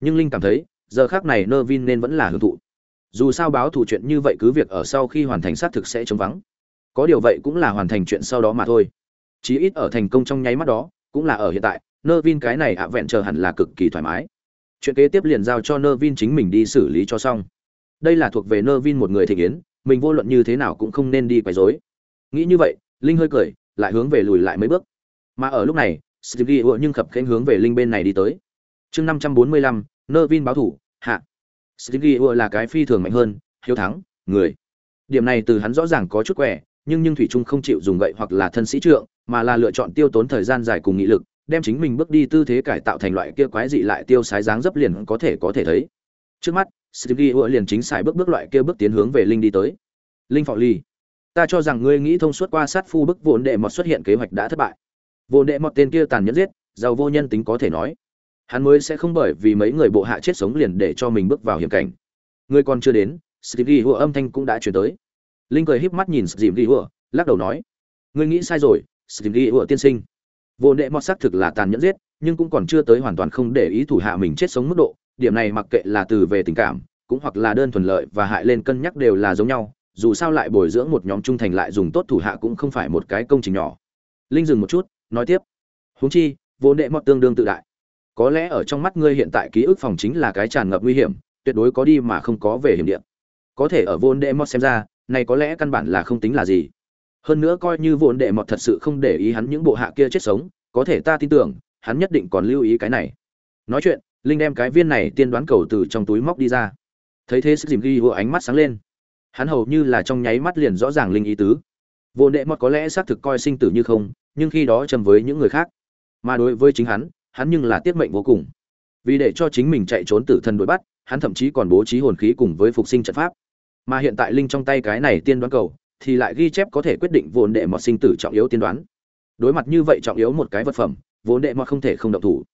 Nhưng linh cảm thấy, giờ khác này nơ vin nên vẫn là hưởng thụ. Dù sao báo thủ chuyện như vậy cứ việc ở sau khi hoàn thành xác thực sẽ chống vắng. Có điều vậy cũng là hoàn thành chuyện sau đó mà thôi. Chí ít ở thành công trong nháy mắt đó, cũng là ở hiện tại nơ vin cái này ạ vẹn chờ hẳn là cực kỳ thoải mái. Chuyện kế tiếp liền giao cho nơ vin chính mình đi xử lý cho xong. Đây là thuộc về nơ vin một người thể kiến mình vô luận như thế nào cũng không nên đi quấy rối. Nghĩ như vậy, linh hơi cười, lại hướng về lùi lại mấy bước. Mà ở lúc này stevie ựa nhưng khập khênh hướng về linh bên này đi tới. Chương năm trăm bốn mươi lăm nơ vin báo thủ, hạ. Stevie ựa là cái phi thường mạnh hơn, hiếu thắng, người. Điểm này từ hắn rõ ràng có chút quẻ, nhưng nhưng thủy trung không chịu dùng gậy hoặc là thân sĩ trượng, mà là lựa chọn tiêu tốn thời gian dài cùng nghị lực, đem chính mình bước đi tư thế cải tạo thành loại kia quái dị lại tiêu sái dáng dấp liền có thể có thể thấy. Trước mắt stevie liền chính xài bước bước loại kia bước tiến hướng về linh đi tới. Linh phò ly ta cho rằng ngươi nghĩ thông suốt qua sát phu bức vốn đệ mọt xuất hiện kế hoạch đã thất bại. Vốn đệ mọt tên kia tàn nhẫn giết, giàu vô nhân tính có thể nói. Hắn mới sẽ không bởi vì mấy người bộ hạ chết sống liền để cho mình bước vào hiểm cảnh. Ngươi còn chưa đến, stevie âm thanh cũng đã truyền tới. Linh cười híp mắt nhìn stevie lắc đầu nói, ngươi nghĩ sai rồi, stevie tiên sinh. Vốn đệ mọt xác thực là tàn nhẫn giết, nhưng cũng còn chưa tới hoàn toàn không để ý thủ hạ mình chết sống mức độ điểm này mặc kệ là từ về tình cảm, cũng hoặc là đơn thuần lợi và hại lên cân nhắc đều là giống nhau, dù sao lại bồi dưỡng một nhóm trung thành lại dùng tốt thủ hạ cũng không phải một cái công trình nhỏ. Linh dừng một chút, nói tiếp. Huống chi, vốn đệ mọt tương đương tự đại. Có lẽ ở trong mắt ngươi hiện tại ký ức phòng chính là cái tràn ngập nguy hiểm, tuyệt đối có đi mà không có về hiểm điện. Có thể ở vốn đệ mọt xem ra, này có lẽ căn bản là không tính là gì. Hơn nữa coi như vốn đệ mọt thật sự không để ý hắn những bộ hạ kia chết sống, có thể ta tin tưởng, hắn nhất định còn lưu ý cái này. Nói chuyện linh đem cái viên này tiên đoán cầu từ trong túi móc đi ra. Thấy thế sức dìm ghi vô ánh mắt sáng lên. Hắn hầu như là trong nháy mắt liền rõ ràng linh ý tứ. Vô đệ mọt có lẽ xác thực coi sinh tử như không, nhưng khi đó chầm với những người khác. Mà đối với chính hắn hắn nhưng là tiết mệnh vô cùng. Vì để cho chính mình chạy trốn tử thần đuổi bắt, hắn thậm chí còn bố trí hồn khí cùng với phục sinh trận pháp. Mà hiện tại linh trong tay cái này tiên đoán cầu, thì lại ghi chép có thể quyết định vốn đệ mọt sinh tử trọng yếu tiên đoán. Đối mặt như vậy trọng yếu một cái vật phẩm vốn đệ mọt không thể không động thủ.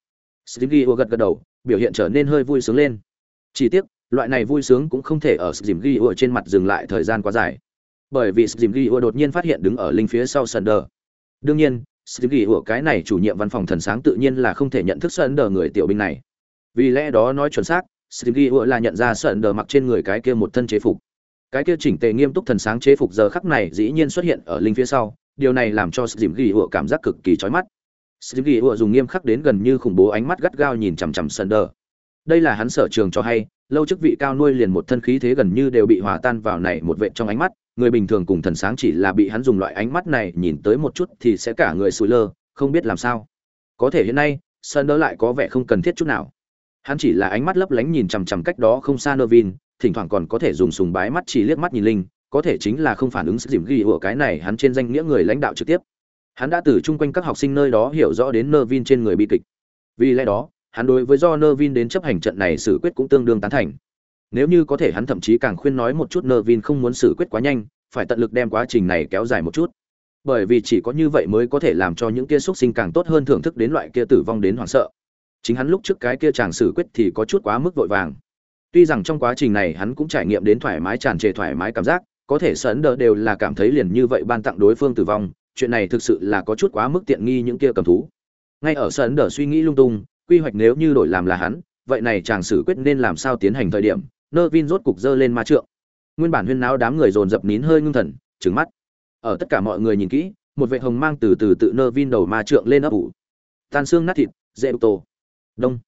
Stevie gật gật đầu, biểu hiện trở nên hơi vui sướng lên. Chỉ tiếc, loại này vui sướng cũng không thể ở dìm ghi trên mặt dừng lại thời gian quá dài. Bởi vì dìm ghi đột nhiên phát hiện đứng ở linh phía sau Sander. đương nhiên dìm ghi cái này chủ nhiệm văn phòng thần sáng tự nhiên là không thể nhận thức Sander người tiểu binh này. Vì lẽ đó nói chuẩn xác dìm ghi là nhận ra Sander mặc trên người cái kia một thân chế phục. Cái kia chỉnh tề nghiêm túc thần sáng chế phục giờ khắc này dĩ nhiên xuất hiện ở linh phía sau, điều này làm cho dìm ghi cảm giác cực kỳ chói mắt dìm ghi Ua dùng nghiêm khắc đến gần như khủng bố ánh mắt gắt gao nhìn chằm chằm Sander. đây là hắn sở trường cho hay lâu chức vị cao nuôi liền một thân khí thế gần như đều bị hòa tan vào này một vệt trong ánh mắt người bình thường cùng thần sáng chỉ là bị hắn dùng loại ánh mắt này nhìn tới một chút thì sẽ cả người sùi lơ không biết làm sao. Có thể hiện nay sơn lại có vẻ không cần thiết chút nào. Hắn chỉ là ánh mắt lấp lánh nhìn chằm chằm cách đó không xa Nervin, vin thỉnh thoảng còn có thể dùng sùng bái mắt chỉ liếc mắt nhìn linh có thể chính là không phản ứng sự dìm ghi của cái này hắn trên danh nghĩa người lãnh đạo trực tiếp hắn đã từ chung quanh các học sinh nơi đó hiểu rõ đến nơ vin trên người bi kịch vì lẽ đó hắn đối với do Nervin đến chấp hành trận này xử quyết cũng tương đương tán thành. Nếu như có thể hắn thậm chí càng khuyên nói một chút Nervin không muốn xử quyết quá nhanh, phải tận lực đem quá trình này kéo dài một chút. Bởi vì chỉ có như vậy mới có thể làm cho những kia xuất sinh càng tốt hơn thưởng thức đến loại kia tử vong đến hoảng sợ. Chính hắn lúc trước cái kia chàng xử quyết thì có chút quá mức vội vàng. Tuy rằng trong quá trình này hắn cũng trải nghiệm đến thoải mái tràn trề thoải mái cảm giác, có thể sấn đỡ đều là cảm thấy liền như vậy ban tặng đối phương tử vong, chuyện này thực sự là có chút quá mức tiện nghi những kia cầm thú. Ngay ở sân đỡ suy nghĩ lung tung, quy hoạch nếu như đổi làm là hắn, vậy này chàng xử quyết nên làm sao tiến hành thời điểm, Nơ Vin rốt cục dơ lên ma trượng. Nguyên bản huyên náo đám người dồn dập nín hơi ngưng thần, trứng mắt. Ở tất cả mọi người nhìn kỹ, một vệ hồng mang từ từ tự Nơ Vin đầu ma trượng lên ấp ủ. Tan xương nát thịt, dễ tô. Đông.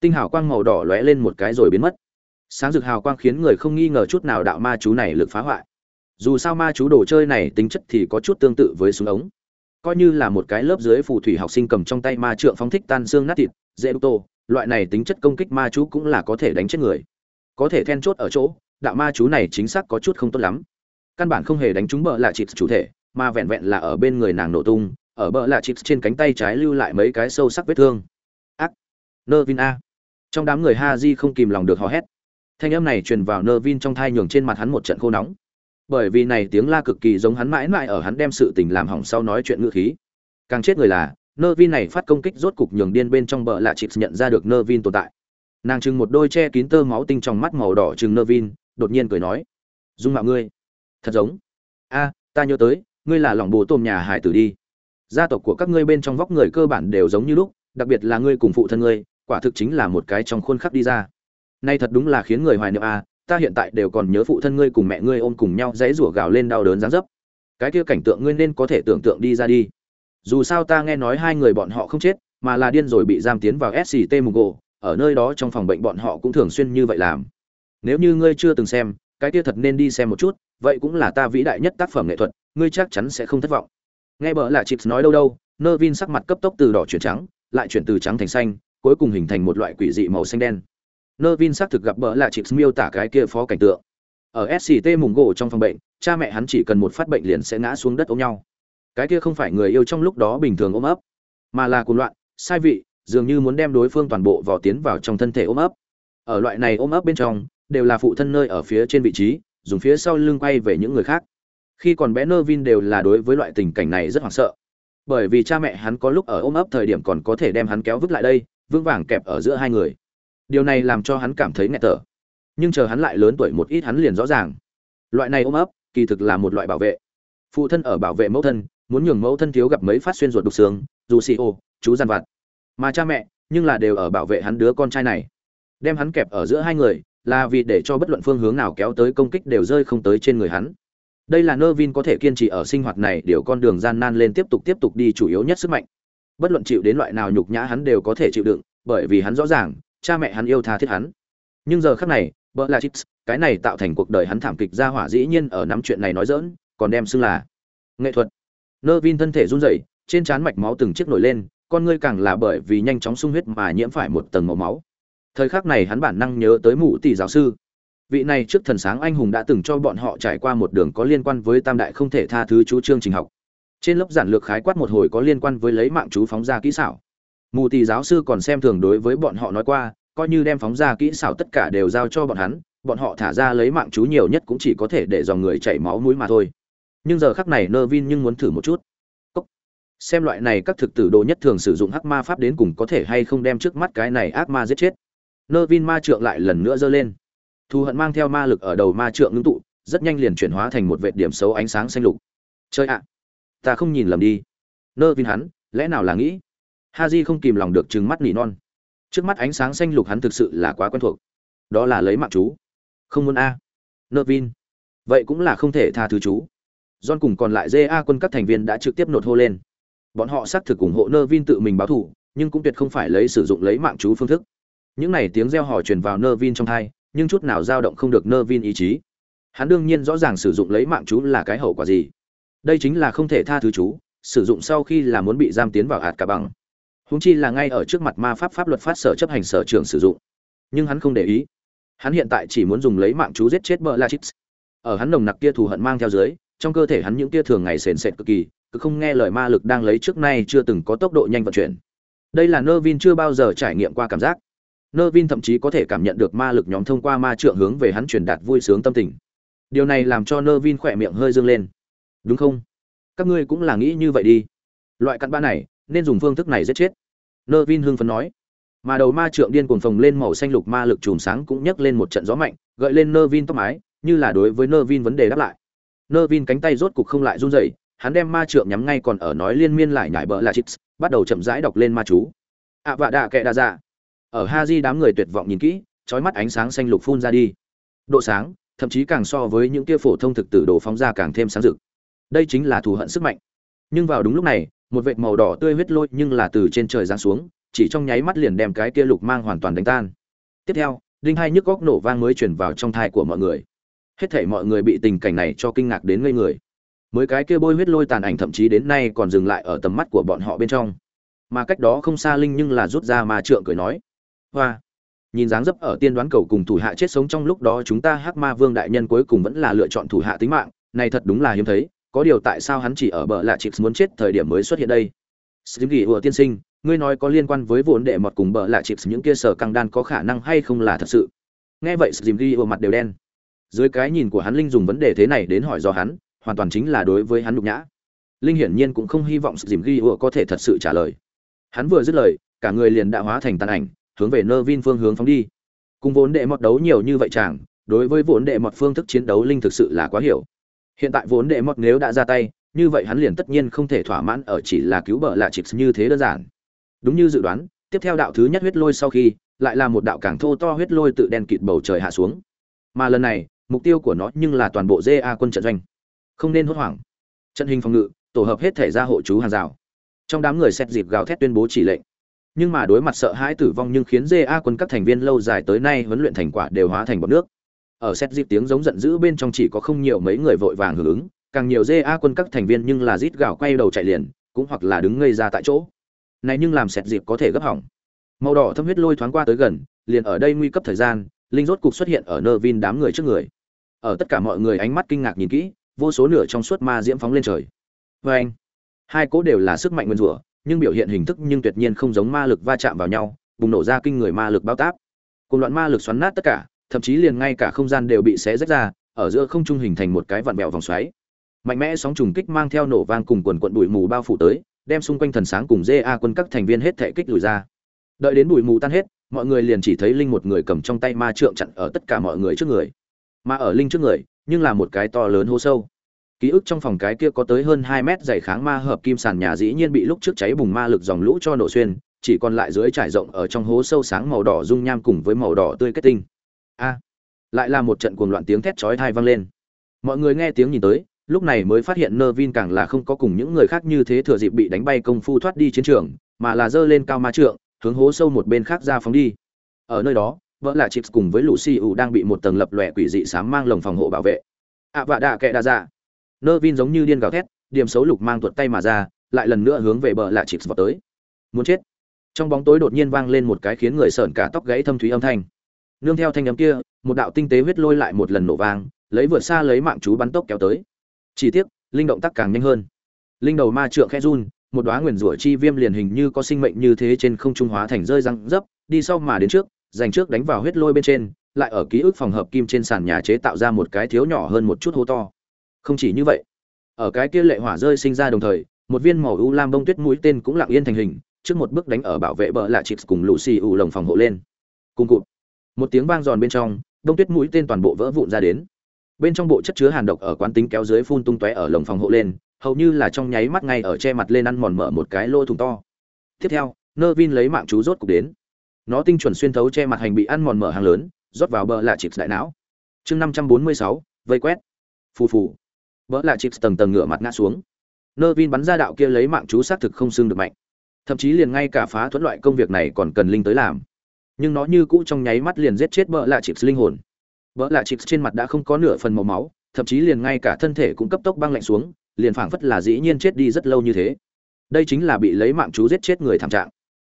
Tinh hào quang màu đỏ lóe lên một cái rồi biến mất. Sáng rực hào quang khiến người không nghi ngờ chút nào đạo ma chú này lực phá hoại. Dù sao ma chú đồ chơi này tính chất thì có chút tương tự với súng ống. Coi như là một cái lớp dưới phù thủy học sinh cầm trong tay ma trượng phóng thích tan xương nát thịt dễ tô loại này tính chất công kích ma chú cũng là có thể đánh chết người. Có thể then chốt ở chỗ, đạo ma chú này chính xác có chút không tốt lắm. Căn bản không hề đánh trúng bợ lạ chịt chủ thể, mà vẹn vẹn là ở bên người nàng nổ tung, ở bợ lạ chịt trên cánh tay trái lưu lại mấy cái sâu sắc vết thương. Ác! Nơ vin a! Trong đám người ha di không kìm lòng được hò hét. Thanh âm này truyền vào nơ vin trong thai nhường trên mặt hắn một trận khô nóng bởi vì này tiếng la cực kỳ giống hắn mãi mãi ở hắn đem sự tình làm hỏng sau nói chuyện ngữ khí. Càng chết người là nơ vin này phát công kích rốt cục nhường điên bên trong bờ lạ chịp nhận ra được nơ vin tồn tại. Nàng chừng một đôi che kín tơ máu tinh trong mắt màu đỏ chừng nơ vin đột nhiên cười nói, dung mạo ngươi, thật giống. A, ta nhớ tới, ngươi là lòng bồ tôm nhà hải tử đi. Gia tộc của các ngươi bên trong vóc người cơ bản đều giống như lúc, đặc biệt là ngươi cùng phụ thân ngươi, quả thực chính là một cái trong khuôn khắc đi ra. Nay thật đúng là khiến người hoài niệm a ta hiện tại đều còn nhớ phụ thân ngươi cùng mẹ ngươi ôm cùng nhau dãy rủa gào lên đau đớn dáng dấp. Cái kia cảnh tượng ngươi nên có thể tưởng tượng đi ra đi. Dù sao ta nghe nói hai người bọn họ không chết, mà là điên rồi bị giam tiến vào sct mùng gỗ, ở nơi đó trong phòng bệnh bọn họ cũng thường xuyên như vậy làm. Nếu như ngươi chưa từng xem, cái kia thật nên đi xem một chút, vậy cũng là ta vĩ đại nhất tác phẩm nghệ thuật, ngươi chắc chắn sẽ không thất vọng. Nghe bỡ là chips nói đâu đâu nơ vin sắc mặt cấp tốc từ đỏ chuyển trắng, lại chuyển từ trắng thành xanh, cuối cùng hình thành một loại quỷ dị màu xanh đen nơ vin xác thực gặp bỡ là chips miêu tả cái kia phó cảnh tượng. Ở sct mùng gỗ trong phòng bệnh, cha mẹ hắn chỉ cần một phát bệnh liền sẽ ngã xuống đất ôm nhau. Cái kia không phải người yêu trong lúc đó bình thường ôm ấp, mà là cuồng loạn, sai vị, dường như muốn đem đối phương toàn bộ vào tiến vào trong thân thể ôm ấp. Ở loại này ôm ấp bên trong, đều là phụ thân nơi ở phía trên vị trí, dùng phía sau lưng quay về những người khác. Khi còn bé nơ vin đều là đối với loại tình cảnh này rất hoảng sợ. Bởi vì cha mẹ hắn có lúc ở ôm ấp thời điểm còn có thể đem hắn kéo vứt lại đây, vững vàng kẹp ở giữa hai người điều này làm cho hắn cảm thấy nghẹt thở. Nhưng chờ hắn lại lớn tuổi một ít hắn liền rõ ràng. Loại này ôm ấp, kỳ thực là một loại bảo vệ. Phụ thân ở bảo vệ mẫu thân, muốn nhường mẫu thân thiếu gặp mấy phát xuyên ruột đục xương, dù xì ô, chú gian vặt. Mà cha mẹ, nhưng là đều ở bảo vệ hắn đứa con trai này. Đem hắn kẹp ở giữa hai người, là vì để cho bất luận phương hướng nào kéo tới công kích đều rơi không tới trên người hắn. Đây là nơ vin có thể kiên trì ở sinh hoạt này, điều con đường gian nan lên tiếp tục tiếp tục đi chủ yếu nhất sức mạnh. Bất luận chịu đến loại nào nhục nhã hắn đều có thể chịu đựng, bởi vì hắn rõ ràng cha mẹ hắn yêu tha thiết hắn. Nhưng giờ khắc này vợ là chips, cái này tạo thành cuộc đời hắn thảm kịch ra hỏa dĩ nhiên ở nắm chuyện này nói dỡn còn đem xưng là nghệ thuật. Nơ vin thân thể run rẩy, trên trán mạch máu từng chiếc nổi lên, con ngươi càng là bởi vì nhanh chóng sung huyết mà nhiễm phải một tầng màu máu. Thời khắc này hắn bản năng nhớ tới mụ tỷ giáo sư. Vị này trước thần sáng anh hùng đã từng cho bọn họ trải qua một đường có liên quan với tam đại không thể tha thứ chú chương trình học. Trên lớp giản lược khái quát một hồi có liên quan với lấy mạng chú phóng ra kỹ xảo mù Tì giáo sư còn xem thường đối với bọn họ nói qua, coi như đem phóng ra kỹ xảo tất cả đều giao cho bọn hắn, bọn họ thả ra lấy mạng chú nhiều nhất cũng chỉ có thể để dòng người chảy máu mũi mà thôi. Nhưng giờ khắc này nơ vin nhưng muốn thử một chút. Cốc. xem loại này các thực tử đồ nhất thường sử dụng hắc ma pháp đến cùng có thể hay không đem trước mắt cái này ác ma giết chết. Nơ vin ma trượng lại lần nữa giơ lên. Thù hận mang theo ma lực ở đầu ma trượng ngưng tụ, rất nhanh liền chuyển hóa thành một vệ điểm xấu ánh sáng xanh lục. Chơi ạ. Ta không nhìn lầm đi. Nơ vin hắn, lẽ nào là nghĩ? Ha di không kìm lòng được trừng mắt nỉ non trước mắt ánh sáng xanh lục hắn thực sự là quá quen thuộc đó là lấy mạng chú không muốn a nơ vin vậy cũng là không thể tha thứ chú John cùng còn lại ja quân các thành viên đã trực tiếp nộp hô lên. Bọn họ xác thực ủng hộ Nơ Vin tự mình báo thủ, nhưng cũng tuyệt không phải lấy sử dụng lấy mạng chú phương thức. Những này tiếng reo hò truyền vào Nơ Vin trong thai nhưng chút nào dao động không được Nơ Vin ý chí. Hắn đương nhiên rõ ràng sử dụng lấy mạng chú là cái hậu quả gì. Đây chính là không thể tha thứ chú, sử dụng sau khi là muốn bị giam tiến vào hạt cả bằng. Huống chi là ngay ở trước mặt ma pháp pháp luật phát sở chấp hành sở trưởng sử dụng. Nhưng hắn không để ý. Hắn hiện tại chỉ muốn dùng lấy mạng chú giết chết Bợ La Chips. Ở hắn nồng nặc kia thù hận mang theo dưới, trong cơ thể hắn những tia thường ngày sền sệt cực kỳ cứ không nghe lời ma lực đang lấy trước nay chưa từng có tốc độ nhanh vận chuyển đây là nơ vin chưa bao giờ trải nghiệm qua cảm giác nơ vin thậm chí có thể cảm nhận được ma lực nhóm thông qua ma trượng hướng về hắn truyền đạt vui sướng tâm tình điều này làm cho nơ vin khỏe miệng hơi dương lên đúng không các ngươi cũng là nghĩ như vậy đi loại cặn bã này nên dùng phương thức này giết chết. Nơ vin hưng phấn nói. Mà đầu ma trượng điên cuồng phồng lên màu xanh lục ma lực chùm sáng cũng nhấc lên một trận gió mạnh, gợi lên nơ vin tóc mái, như là đối với nơ vin vấn đề đáp lại. Nơ vin cánh tay rốt cục không lại run rẩy, hắn đem ma trượng nhắm ngay còn ở nói liên miên lại nhải bỡ là chips bắt đầu chậm rãi đọc lên ma chú. Ạ vạ đạ kệ đa dạ. Ở ha di đám người tuyệt vọng nhìn kỹ trói mắt ánh sáng xanh lục phun ra đi. Độ sáng, thậm chí càng so với những kia phổ thông thực tử đồ phóng ra càng thêm sáng rực. Đây chính là thù hận sức mạnh. Nhưng vào đúng lúc này một vệt màu đỏ tươi huyết lôi nhưng là từ trên trời giáng xuống, chỉ trong nháy mắt liền đem cái kia lục mang hoàn toàn đánh tan. Tiếp theo, đinh hai nhức góc nổ vang mới chuyển vào trong thai của mọi người. Hết thảy mọi người bị tình cảnh này cho kinh ngạc đến ngây người. Mới cái kia bôi huyết lôi tàn ảnh thậm chí đến nay còn dừng lại ở tầm mắt của bọn họ bên trong. Mà cách đó không xa linh nhưng là rút ra mà trượng cười nói, hoa, nhìn dáng dấp ở tiên đoán cầu cùng thủ hạ chết sống trong lúc đó chúng ta hắc ma vương đại nhân cuối cùng vẫn là lựa chọn thủ hạ tính mạng, này thật đúng là hiếm thấy có điều tại sao hắn chỉ ở bờ lạ chịp muốn chết thời điểm mới xuất hiện đây? Sim ghi ủa tiên sinh, ngươi nói có liên quan với vốn đệ mọt cùng bờ lạ chịp những kia sở căng đan có khả năng hay không là thật sự. Nghe vậy Sim ghi ủa mặt đều đen. Dưới cái nhìn của hắn linh dùng vấn đề thế này đến hỏi do hắn hoàn toàn chính là đối với hắn nhục nhã. Linh hiển nhiên cũng không hy vọng sự ghi ủa có thể thật sự trả lời. Hắn vừa dứt lời cả người liền đã hóa thành tàn ảnh hướng về nơ vin phương hướng phóng đi. Cùng vốn đệ mọt đấu nhiều như vậy chàng đối với vốn đệ mọt phương thức chiến đấu linh thực sự là quá hiểu hiện tại vốn đệ mọt nếu đã ra tay như vậy hắn liền tất nhiên không thể thỏa mãn ở chỉ là cứu bờ lạ chịp như thế đơn giản đúng như dự đoán tiếp theo đạo thứ nhất huyết lôi sau khi lại là một đạo càng thô to huyết lôi tự đen kịt bầu trời hạ xuống mà lần này mục tiêu của nó nhưng là toàn bộ GA quân trận doanh. Không nên hốt hoảng. Trận hình phòng ngự, tổ hợp hết thể ra hộ chú hàng rào. trong đám người xét dịp gào thét tuyên bố chỉ lệnh nhưng mà đối mặt sợ hãi tử vong nhưng khiến ja quân các thành viên lâu dài tới nay huấn luyện thành quả đều hóa thành bọt nước ở xét dịp tiếng giống giận dữ bên trong chỉ có không nhiều mấy người vội vàng hưởng ứng, càng nhiều ja quân các thành viên nhưng là rít gào quay đầu chạy liền, cũng hoặc là đứng ngây ra tại chỗ. Này nhưng làm xét dịp có thể gấp hỏng. Màu đỏ thâm huyết lôi thoáng qua tới gần, liền ở đây nguy cấp thời gian, linh rốt cục xuất hiện ở nơ vin đám người trước người. Ở tất cả mọi người ánh mắt kinh ngạc nhìn kỹ, vô số nửa trong suốt ma diễm phóng lên trời. Vê anh, hai cỗ đều là sức mạnh nguyên rủa, nhưng biểu hiện hình thức nhưng tuyệt nhiên không giống ma lực va chạm vào nhau, bùng nổ ra kinh người ma lực bao táp. Cùng loạn ma lực xoắn nát tất cả thậm chí liền ngay cả không gian đều bị xé rách ra, ở giữa không trung hình thành một cái vặn bẹo vòng xoáy. Mạnh mẽ sóng trùng kích mang theo nổ vang cùng quần quận bụi mù bao phủ tới, đem xung quanh thần sáng cùng ZA quân các thành viên hết thể kích lùi ra. Đợi đến bụi mù tan hết, mọi người liền chỉ thấy linh một người cầm trong tay ma trượng chặn ở tất cả mọi người trước người. Mà ở linh trước người, nhưng là một cái to lớn hố sâu. Ký ức trong phòng cái kia có tới hơn hai mét dày kháng ma hợp kim sàn nhà dĩ nhiên bị lúc trước cháy bùng ma lực dòng lũ cho nổ xuyên, chỉ còn lại dưới trải rộng ở trong hố sâu sáng màu đỏ dung nham cùng với màu đỏ tươi kết tinh a. Lại là một trận cuồng loạn tiếng thét chói tai vang lên. Mọi người nghe tiếng nhìn tới lúc này mới phát hiện nơ vin càng là không có cùng những người khác như thế thừa dịp bị đánh bay công phu thoát đi chiến trường mà là giơ lên cao ma trượng hướng hố sâu một bên khác ra phóng đi. Ở nơi đó vợ là chips cùng với lucy u đang bị một tầng lập lòe quỷ dị sám mang lồng phòng hộ bảo vệ. Ạ à, vạ đạ kệ đa dạ. Nơ vin giống như điên gào thét điểm xấu lục mang tuột tay mà ra lại lần nữa hướng về bờ là chips vào tới. Muốn chết. Trong bóng tối đột nhiên vang lên một cái khiến người sởn cả tóc gãy thâm thúy âm thanh nương theo thanh âm kia, một đạo tinh tế huyết lôi lại một lần nổ vang, lấy vượt xa lấy mạng chú bắn tốc kéo tới. Chỉ tiếc, linh động tác càng nhanh hơn. Linh đầu ma trượng khe run, một đóa nguyền rủa chi viêm liền hình như có sinh mệnh như thế trên không trung hóa thành rơi răng dấp, đi sau mà đến trước, dành trước đánh vào huyết lôi bên trên, lại ở ký ức phòng hợp kim trên sàn nhà chế tạo ra một cái thiếu nhỏ hơn một chút hố to. Không chỉ như vậy, ở cái kia lệ hỏa rơi sinh ra đồng thời, một viên màu u lam bông tuyết mũi tên cũng lặng yên thành hình, trước một bước đánh ở bảo vệ bờ lạ chịp cùng lũ xì lồng phòng hộ lên. Cùng cụt một tiếng vang giòn bên trong, đông tuyết mũi tên toàn bộ vỡ vụn ra đến. Bên trong bộ chất chứa hàn độc ở quán tính kéo dưới phun tung tóe ở lồng phòng hộ lên, hầu như là trong nháy mắt ngay ở che mặt lên ăn mòn mở một cái lỗ thủng to. Tiếp theo nơ vin lấy mạng chú rốt cục đến. Nó tinh chuẩn xuyên thấu che mặt hành bị ăn mòn mở hàng lớn, rót vào bờ lạ chịp đại não. Chương năm trăm bốn mươi sáu, vây quét. Phù phù. Vỡ lạ chịp tầng tầng ngửa mặt ngã xuống. Nơ vin bắn ra đạo kia lấy mạng chú xác thực không xưng được mạnh. Thậm chí liền ngay cả phá thuẫn loại công việc này còn cần linh tới làm nhưng nó như cũ trong nháy mắt liền giết chết vỡ lạ chịp linh hồn. Vỡ lạ chịp trên mặt đã không có nửa phần màu máu, thậm chí liền ngay cả thân thể cũng cấp tốc băng lạnh xuống, liền phảng phất là dĩ nhiên chết đi rất lâu như thế. Đây chính là bị lấy mạng chú giết chết người thảm trạng.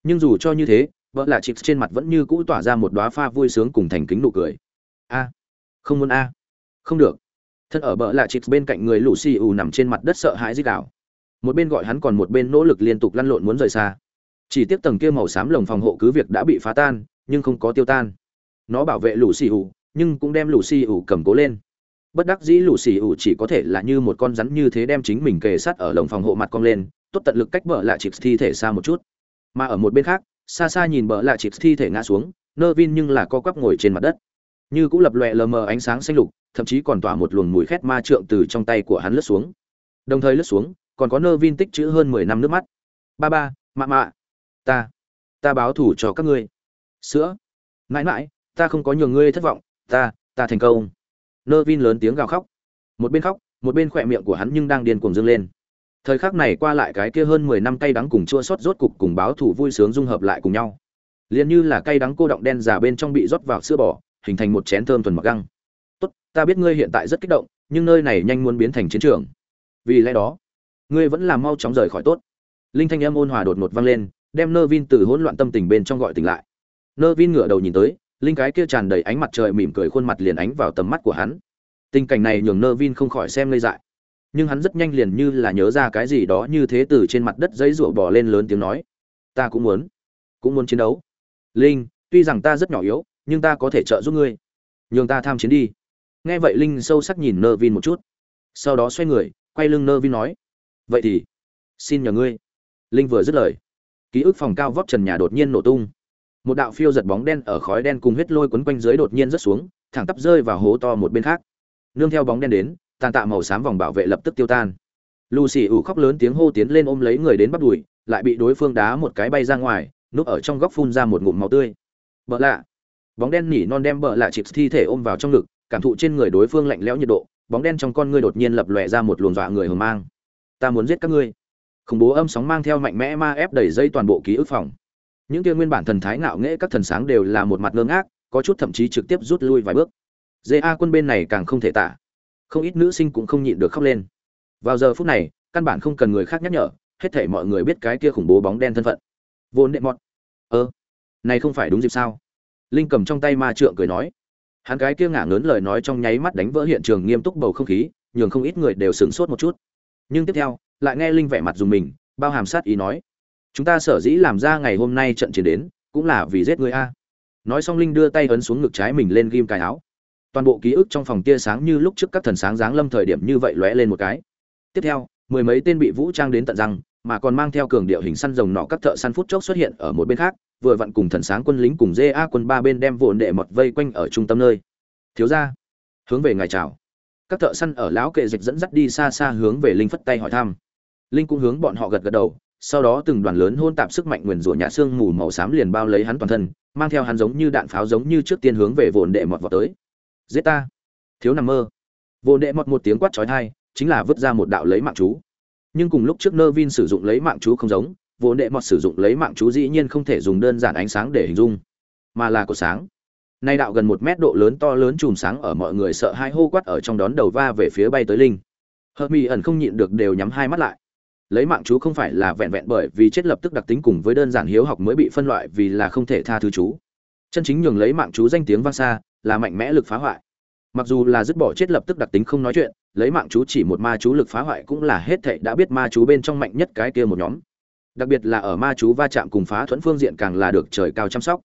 Nhưng dù cho như thế vợ lạ chịp trên mặt vẫn như cũ tỏa ra một đóa pha vui sướng cùng thành kính nụ cười. A, không muốn a. Không được. Thân ở bờ lạ chịp bên cạnh người lũ xì ù nằm trên mặt đất sợ hãi dích đảo một bên gọi hắn còn một bên nỗ lực liên tục lăn lộn muốn rời xa chỉ tiếc tầng kia màu xám lồng phòng hộ cứ việc đã bị phá tan, nhưng không có tiêu tan. Nó bảo vệ lũ xì ủ, nhưng cũng đem lũ xì ủ cầm cố lên. Bất đắc dĩ lũ xì ủ chỉ có thể là như một con rắn như thế đem chính mình kề sát ở lồng phòng hộ mặt cong lên, tốt tận lực cách bờ lạ chịp thi thể xa một chút. Mà ở một bên khác, xa xa nhìn bờ lạ chịp thi thể ngã xuống nơ vin nhưng là co quắp ngồi trên mặt đất. Như cũng lập lòe lờ mờ ánh sáng xanh lục, thậm chí còn tỏa một luồng mùi khét ma trượng từ trong tay của hắn lướt xuống. Đồng thời lướt xuống, còn có nơ vin tích chữ hơn mười năm nước mắt. Ba ba, mạ mạ ta ta báo thủ cho các ngươi. Sữa. Mãi mãi, ta không có nhường ngươi thất vọng. Ta ta thành công. Nơ vin lớn tiếng gào khóc. Một bên khóc, một bên khỏe miệng của hắn nhưng đang điên cuồng dâng lên. Thời khắc này qua lại cái kia hơn mười năm cay đắng cùng chua xót rốt cục cùng báo thủ vui sướng dung hợp lại cùng nhau. Liền như là cay đắng cô động đen giả bên trong bị rót vào sữa bò, hình thành một chén thơm thuần mặc găng. Tốt, ta biết ngươi hiện tại rất kích động, nhưng nơi này nhanh muốn biến thành chiến trường. Vì lẽ đó, ngươi vẫn làm mau chóng rời khỏi tốt. Linh thanh âm ôn hòa đột ngột vang lên đem nơ vin từ hỗn loạn tâm tình bên trong gọi tỉnh lại. Nơ vin ngửa đầu nhìn tới, linh cái kia tràn đầy ánh mặt trời mỉm cười khuôn mặt liền ánh vào tầm mắt của hắn. Tình cảnh này nhường nơ vin không khỏi xem ngây dại. Nhưng hắn rất nhanh liền như là nhớ ra cái gì đó như thế từ trên mặt đất giấy rủa bỏ lên lớn tiếng nói, ta cũng muốn cũng muốn chiến đấu. Linh, tuy rằng ta rất nhỏ yếu, nhưng ta có thể trợ giúp ngươi. Nhường ta tham chiến đi. Nghe vậy linh sâu sắc nhìn nơ vin một chút. Sau đó xoay người, quay lưng nơ vin nói, vậy thì, xin nhờ ngươi. Linh vừa dứt lời ký ức phòng cao vóc trần nhà đột nhiên nổ tung. Một đạo phiêu giật bóng đen ở khói đen cùng huyết lôi quấn quanh dưới đột nhiên rớt xuống, thẳng tắp rơi vào hố to một bên khác. Nương theo bóng đen đến, tàn tạ màu xám vòng bảo vệ lập tức tiêu tan. Lucy ủ khóc lớn tiếng hô tiến lên ôm lấy người đến bắt đùi, lại bị đối phương đá một cái bay ra ngoài, núp ở trong góc phun ra một ngụm máu tươi. Bợ lạ. Bóng đen nỉ non đem bợ lạ chịp thi thể ôm vào trong ngực, cảm thụ trên người đối phương lạnh lẽo nhiệt độ, bóng đen trong con ngươi đột nhiên lập lòe ra một luồng dọa người hờ mang. Ta muốn giết các ngươi khủng bố âm sóng mang theo mạnh mẽ ma ép đẩy dây toàn bộ ký ức phòng. Những kia nguyên bản thần thái ngạo nghễ các thần sáng đều là một mặt ngơ ngác, có chút thậm chí trực tiếp rút lui vài bước. Ja quân bên này càng không thể tả. Không ít nữ sinh cũng không nhịn được khóc lên. Vào giờ phút này, căn bản không cần người khác nhắc nhở, hết thể mọi người biết cái kia khủng bố bóng đen thân phận. Vốn đệm mọt. Ơ, này không phải đúng dịp sao? Linh cầm trong tay ma trượng cười nói. Hắn cái kia ngả ngớn lời nói trong nháy mắt đánh vỡ hiện trường nghiêm túc bầu không khí, nhường không ít người đều sửng sốt một chút. Nhưng tiếp theo lại nghe linh vẻ mặt dùng mình bao hàm sát ý nói chúng ta sở dĩ làm ra ngày hôm nay trận chiến đến cũng là vì giết người a nói xong linh đưa tay ấn xuống ngực trái mình lên ghim cài áo toàn bộ ký ức trong phòng tia sáng như lúc trước các thần sáng giáng lâm thời điểm như vậy lóe lên một cái tiếp theo mười mấy tên bị vũ trang đến tận răng mà còn mang theo cường điệu hình săn rồng nọ các thợ săn phút chốc xuất hiện ở một bên khác vừa vặn cùng thần sáng quân lính cùng GA quân ba bên đem vồn đệ mọt vây quanh ở trung tâm nơi. Thiếu gia, hướng về ngài chào. Các thợ săn ở lão kệ dịch dẫn dắt đi xa xa hướng về Linh phất tay hỏi thăm. Linh cũng hướng bọn họ gật gật đầu, sau đó từng đoàn lớn hôn tạp sức mạnh nguyền rủa nhà xương mù màu xám liền bao lấy hắn toàn thân, mang theo hắn giống như đạn pháo giống như trước tiên hướng về vồn đệ mọt vọt tới. Giết ta! Thiếu nằm mơ. vồn đệ mọt một tiếng quát chói tai, chính là vứt ra một đạo lấy mạng chú. Nhưng cùng lúc trước Nơ Vin sử dụng lấy mạng chú không giống, vồn đệ mọt sử dụng lấy mạng chú dĩ nhiên không thể dùng đơn giản ánh sáng để hình dung mà là cột sáng nay đạo gần một mét độ lớn to lớn chùm sáng ở mọi người sợ hai hô quát ở trong đón đầu va về phía bay tới linh hợp mỹ ẩn không nhịn được đều nhắm hai mắt lại lấy mạng chú không phải là vẹn vẹn bởi vì chết lập tức đặc tính cùng với đơn giản hiếu học mới bị phân loại vì là không thể tha thứ chú. Chân chính nhường lấy mạng chú danh tiếng vang xa, là mạnh mẽ lực phá hoại. Mặc dù là dứt bỏ chết lập tức đặc tính không nói chuyện, lấy mạng chú chỉ một ma chú lực phá hoại cũng là hết thệ đã biết ma chú bên trong mạnh nhất cái kia một nhóm. Đặc biệt là ở ma chú va chạm cùng phá thuẫn phương diện càng là được trời cao chăm sóc.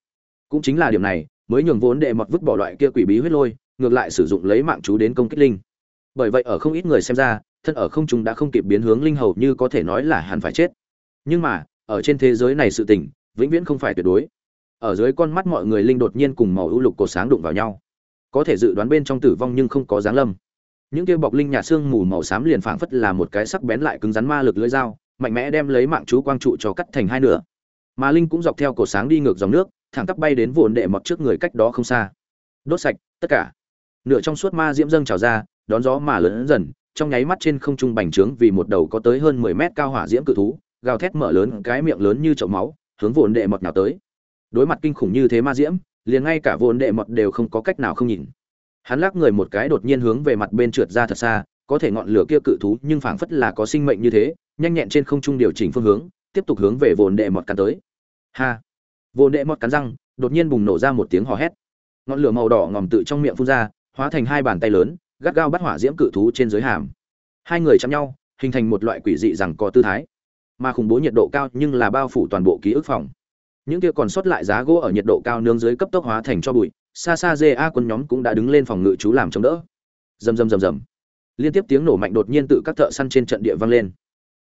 Cũng chính là điểm này, mới nhường vốn đệ mọt vứt bỏ loại kia quỷ bí huyết lôi, ngược lại sử dụng lấy mạng chú đến công kích linh. Bởi vậy ở không ít người xem ra thân ở không trung đã không kịp biến hướng linh hầu như có thể nói là hẳn phải chết. Nhưng mà, ở trên thế giới này sự tình, vĩnh viễn không phải tuyệt đối. Ở dưới con mắt mọi người linh đột nhiên cùng màu ưu lục cổ sáng đụng vào nhau. Có thể dự đoán bên trong tử vong nhưng không có dáng lâm. Những kia bọc linh nhà xương mù màu xám liền phảng phất là một cái sắc bén lại cứng rắn ma lực lưỡi dao, mạnh mẽ đem lấy mạng chú quang trụ cho cắt thành hai nửa. Mà linh cũng dọc theo cổ sáng đi ngược dòng nước, thẳng tắp bay đến vụn đệ mọt trước người cách đó không xa. Đốt sạch, tất cả. Nửa trong suốt ma diễm dâng trào ra, đón gió mà lớn dần trong nháy mắt trên không trung bành trướng vì một đầu có tới hơn mười mét cao hỏa diễm cự thú, gào thét mở lớn, cái miệng lớn như chậu máu, hướng vụn đệ mọt nào tới. Đối mặt kinh khủng như thế ma diễm, liền ngay cả vụn đệ mọt đều không có cách nào không nhìn. Hắn lắc người một cái đột nhiên hướng về mặt bên trượt ra thật xa, có thể ngọn lửa kia cự thú nhưng phảng phất là có sinh mệnh như thế, nhanh nhẹn trên không trung điều chỉnh phương hướng, tiếp tục hướng về vồn đệ mọt cắn tới. Ha! Vồn đệ mọt cắn răng, đột nhiên bùng nổ ra một tiếng hò hét. Ngọn lửa màu đỏ ngòm tự trong miệng phun ra, hóa thành hai bàn tay lớn gắt gao bắt hỏa diễm cự thú trên dưới hàm. Hai người chạm nhau, hình thành một loại quỷ dị rằng có tư thái. Mà khủng bố nhiệt độ cao nhưng là bao phủ toàn bộ ký ức phòng. Những kia còn sót lại giá gỗ ở nhiệt độ cao nướng dưới cấp tốc hóa thành cho bụi, xa xa ja quân nhóm cũng đã đứng lên phòng ngự chú làm chống đỡ. Rầm rầm rầm rầm. Liên tiếp tiếng nổ mạnh đột nhiên tự các thợ săn trên trận địa vang lên.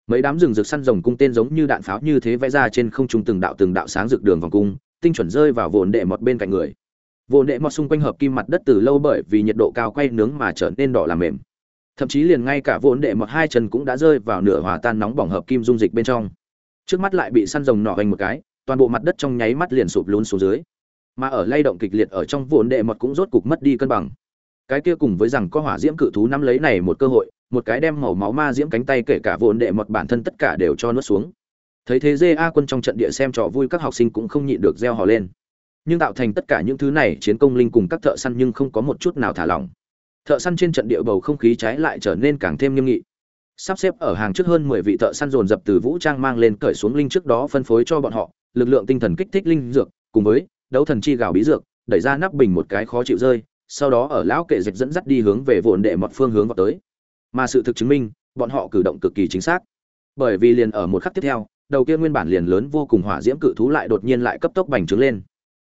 Mấy đám rừng rực săn rồng cung tên giống như đạn pháo như thế vẽ ra trên không trung từng đạo từng đạo sáng rực đường vòng cung, tinh chuẩn rơi vào vồn đệ một bên cạnh người. Vô đệ mọt xung quanh hợp kim mặt đất từ lâu bởi vì nhiệt độ cao quay nướng mà trở nên đỏ làm mềm. Thậm chí liền ngay cả vô đệ mọt hai chân cũng đã rơi vào nửa hòa tan nóng bỏng hợp kim dung dịch bên trong. Trước mắt lại bị săn rồng nọ hoành một cái, toàn bộ mặt đất trong nháy mắt liền sụp lún xuống dưới. Mà ở lay động kịch liệt ở trong vô đệ mọt cũng rốt cục mất đi cân bằng. Cái kia cùng với rằng có hỏa diễm cự thú nắm lấy này một cơ hội, một cái đem màu máu ma diễm cánh tay kể cả vô đệ mọt bản thân tất cả đều cho nuốt xuống. Thấy thế dê a quân trong trận địa xem trò vui các học sinh cũng không nhịn được reo hò lên nhưng tạo thành tất cả những thứ này, chiến công linh cùng các thợ săn nhưng không có một chút nào thả lỏng. Thợ săn trên trận địa bầu không khí trái lại trở nên càng thêm nghiêm nghị. Sắp xếp ở hàng trước hơn mười vị thợ săn dồn dập từ vũ trang mang lên cởi xuống linh trước đó phân phối cho bọn họ, lực lượng tinh thần kích thích linh dược, cùng với đấu thần chi gào bí dược, đẩy ra nắp bình một cái khó chịu rơi, sau đó ở lão kệ dịch dẫn dắt đi hướng về vồn đệ mọt phương hướng vào tới. Mà sự thực chứng minh, bọn họ cử động cực kỳ chính xác. Bởi vì liền ở một khắc tiếp theo, đầu kia nguyên bản liền lớn vô cùng hỏa diễm cự thú lại đột nhiên lại cấp tốc bành trướng lên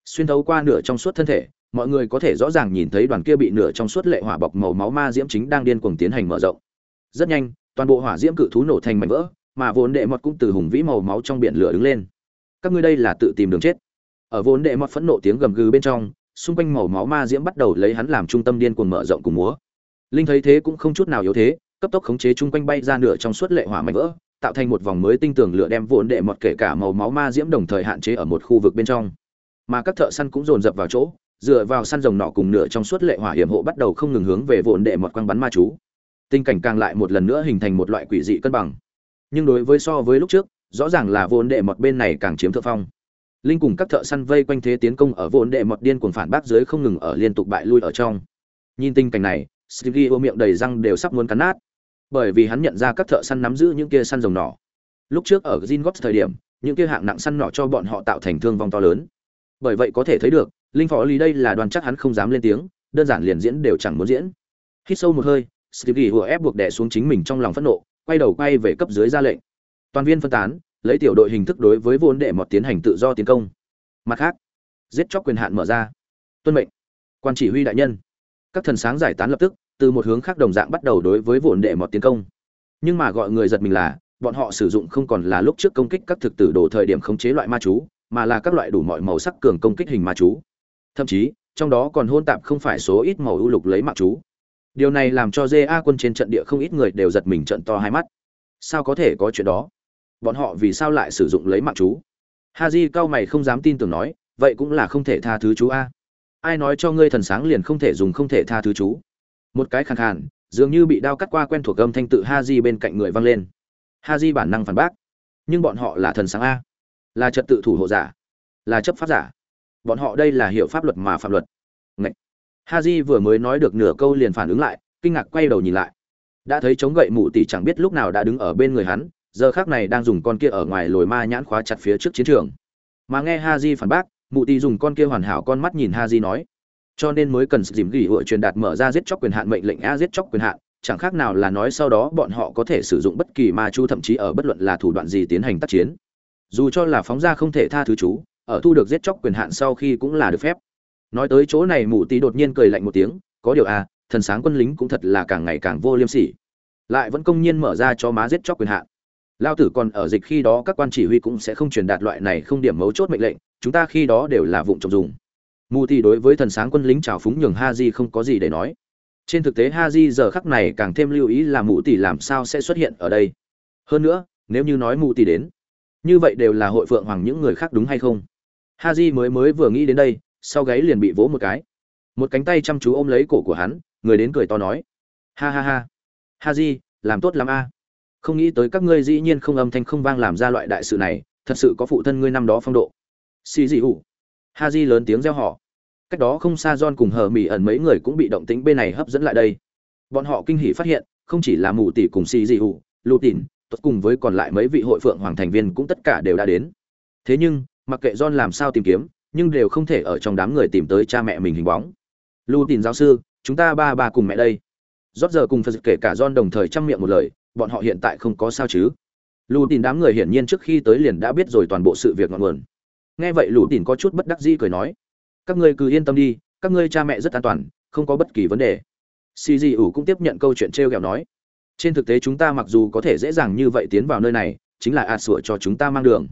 xuyên thấu qua nửa trong suốt thân thể, mọi người có thể rõ ràng nhìn thấy đoàn kia bị nửa trong suốt lệ hỏa bọc màu máu ma diễm chính đang điên cuồng tiến hành mở rộng. Rất nhanh, toàn bộ hỏa diễm cự thú nổ thành mảnh vỡ, mà vốn đệ mọt cũng từ hùng vĩ màu máu trong biển lửa đứng lên. Các ngươi đây là tự tìm đường chết. Ở vốn đệ mọt phẫn nộ tiếng gầm gừ bên trong, xung quanh màu máu ma diễm bắt đầu lấy hắn làm trung tâm điên cuồng mở rộng cùng múa. Linh thấy thế cũng không chút nào yếu thế, cấp tốc khống chế chung quanh bay ra nửa trong suốt lệ hỏa mảnh vỡ, tạo thành một vòng mới tinh tường lửa đem vốn đệ mọt kể cả màu máu ma diễm đồng thời hạn chế ở một khu vực bên trong mà các thợ săn cũng dồn dập vào chỗ, dựa vào săn rồng nọ cùng nửa trong suốt lệ hỏa hiểm hộ bắt đầu không ngừng hướng về vụn đệ mọt quăng bắn ma chú. Tình cảnh càng lại một lần nữa hình thành một loại quỷ dị cân bằng. Nhưng đối với so với lúc trước, rõ ràng là vốn đệ mọt bên này càng chiếm thượng phong. Linh cùng các thợ săn vây quanh thế tiến công ở vốn đệ mọt điên cuồng phản bác dưới không ngừng ở liên tục bại lui ở trong. Nhìn tình cảnh này, stevie ô miệng đầy răng đều sắp muốn cắn nát. Bởi vì hắn nhận ra các thợ săn nắm giữ những kia săn rồng nỏ lúc trước ở gin gót thời điểm, những kia hạng nặng săn nỏ cho bọn họ tạo thành thương vong to lớn bởi vậy có thể thấy được, linh phó lý đây là đoàn chắc hắn không dám lên tiếng, đơn giản liền diễn đều chẳng muốn diễn. Hít sâu một hơi stevie hùa ép buộc đè xuống chính mình trong lòng phẫn nộ, quay đầu quay về cấp dưới ra lệnh. Toàn viên phân tán, lấy tiểu đội hình thức đối với vốn đệ mọt tiến hành tự do tiến công. Mặt khác, giết chóc quyền hạn mở ra. Tuân mệnh. Quan chỉ huy đại nhân. Các thần sáng giải tán lập tức, từ một hướng khác đồng dạng bắt đầu đối với vốn đệ mọt tiến công. Nhưng mà gọi người giật mình là, bọn họ sử dụng không còn là lúc trước công kích các thực tử đồ thời điểm khống chế loại ma chú mà là các loại đủ mọi màu sắc cường công kích hình ma chú. Thậm chí, trong đó còn hôn tạp không phải số ít màu ưu lục lấy mạng chú. Điều này làm cho ja quân trên trận địa không ít người đều giật mình trận to hai mắt. Sao có thể có chuyện đó? Bọn họ vì sao lại sử dụng lấy mạng chú? Ha cao mày không dám tin tưởng nói, vậy cũng là không thể tha thứ chú a. Ai nói cho ngươi thần sáng liền không thể dùng không thể tha thứ chú? Một cái khàn khàn, dường như bị đao cắt qua quen thuộc âm thanh tự ha bên cạnh người vang lên. Ha bản năng phản bác. Nhưng bọn họ là thần sáng a là trật tự thủ hộ giả, là chấp pháp giả. Bọn họ đây là hiểu pháp luật mà phạm luật. Ngậy. ha j vừa mới nói được nửa câu liền phản ứng lại, kinh ngạc quay đầu nhìn lại. Đã thấy chống gậy mụ tỷ chẳng biết lúc nào đã đứng ở bên người hắn, giờ khác này đang dùng con kia ở ngoài lồi ma nhãn khóa chặt phía trước chiến trường. Mà nghe ha di phản bác, mụ tỷ dùng con kia hoàn hảo con mắt nhìn ha di nói, cho nên mới cần dìm gỉ hội truyền đạt mở ra giết chóc quyền hạn mệnh lệnh a giết chóc quyền hạn, chẳng khác nào là nói sau đó bọn họ có thể sử dụng bất kỳ ma chu thậm chí ở bất luận là thủ đoạn gì tiến hành tác chiến dù cho là phóng ra không thể tha thứ chú ở thu được giết chóc quyền hạn sau khi cũng là được phép. Nói tới chỗ này mụ tý đột nhiên cười lạnh một tiếng có điều à, thần sáng quân lính cũng thật là càng ngày càng vô liêm sỉ. Lại vẫn công nhiên mở ra cho má giết chóc quyền hạn. Lao tử còn ở dịch khi đó các quan chỉ huy cũng sẽ không truyền đạt loại này không điểm mấu chốt mệnh lệnh chúng ta khi đó đều là vụng trồng dùng. Mù thì đối với thần sáng quân lính trào phúng nhường ha di không có gì để nói. Trên thực tế ha di giờ khắc này càng thêm lưu ý là mù tỷ làm sao sẽ xuất hiện ở đây. Hơn nữa nếu như nói mù tỷ đến như vậy đều là hội phượng hoàng những người khác đúng hay không? Ha di mới mới vừa nghĩ đến đây, sau gáy liền bị vỗ một cái. Một cánh tay chăm chú ôm lấy cổ của hắn, người đến cười to nói. Ha ha ha. Ha di làm tốt lắm a. Không nghĩ tới các ngươi dĩ nhiên không âm thanh không vang làm ra loại đại sự này, thật sự có phụ thân ngươi năm đó phong độ. Xì dị hụ ha di lớn tiếng reo họ cách đó không xa john cùng hờ mỹ ẩn mấy người cũng bị động tính bên này hấp dẫn lại đây. Bọn họ kinh hỉ phát hiện, không chỉ là mù tỷ cùng xì dị hụ lụt tỉn tốt cùng với còn lại mấy vị hội phượng hoàng thành viên cũng tất cả đều đã đến. Thế nhưng, mặc kệ john làm sao tìm kiếm, nhưng đều không thể ở trong đám người tìm tới cha mẹ mình hình bóng. Lưu tìm giáo sư, chúng ta ba ba cùng mẹ đây. Rót giờ cùng phật kể cả john đồng thời chăm miệng một lời, bọn họ hiện tại không có sao chứ. Lù tìm đám người hiển nhiên trước khi tới liền đã biết rồi toàn bộ sự việc ngọn nguồn. Nghe vậy lù tìm có chút bất đắc dĩ cười nói, các ngươi cứ yên tâm đi, các ngươi cha mẹ rất an toàn, không có bất kỳ vấn đề. Xì ủ cũng tiếp nhận câu chuyện t r e o kẹo nói trên thực tế chúng ta mặc dù có thể dễ dàng như vậy tiến vào nơi này, chính là ạt sủa cho chúng ta mang đường.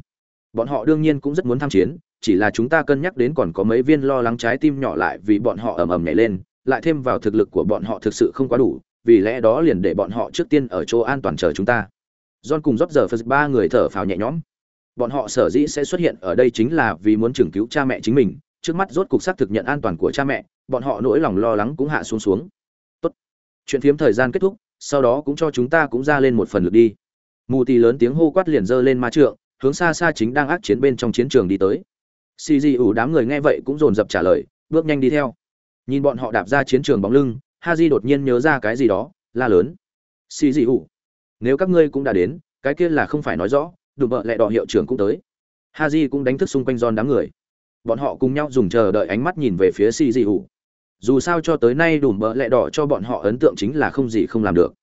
Bọn họ đương nhiên cũng rất muốn tham chiến, chỉ là chúng ta cân nhắc đến còn có mấy viên lo lắng trái tim nhỏ lại vì bọn họ ầm ầm nhảy lên, lại thêm vào thực lực của bọn họ thực sự không quá đủ, vì lẽ đó liền để bọn họ trước tiên ở chỗ an toàn chờ chúng ta. John cùng rót giờ phật ba người thở phào nhẹ nhõm. Bọn họ sở dĩ sẽ xuất hiện ở đây chính là vì muốn chừng cứu cha mẹ chính mình, trước mắt rốt cục xác thực nhận an toàn của cha mẹ, bọn họ nỗi lòng lo lắng cũng hạ xuống xuống. Tốt. Chuyện phiếm thời gian kết thúc sau đó cũng cho chúng ta cũng ra lên một phần lượt đi. Mù tì lớn tiếng hô quát liền giơ lên ma trượng, hướng xa xa chính đang ác chiến bên trong chiến trường đi tới. Xì dị ủ đám người nghe vậy cũng dồn dập trả lời, bước nhanh đi theo. Nhìn bọn họ đạp ra chiến trường bóng lưng, ha di đột nhiên nhớ ra cái gì đó, la lớn. Xì dị ủ, nếu các ngươi cũng đã đến, cái kia là không phải nói rõ, đùm bợ lẹ đỏ hiệu trưởng cũng tới. Ha di cũng đánh thức xung quanh giòn đám người. Bọn họ cùng nhau dùng chờ đợi ánh mắt nhìn về phía xì dị ủ dù sao cho tới nay đùm bợ lẹ đỏ cho bọn họ ấn tượng chính là không gì không làm được.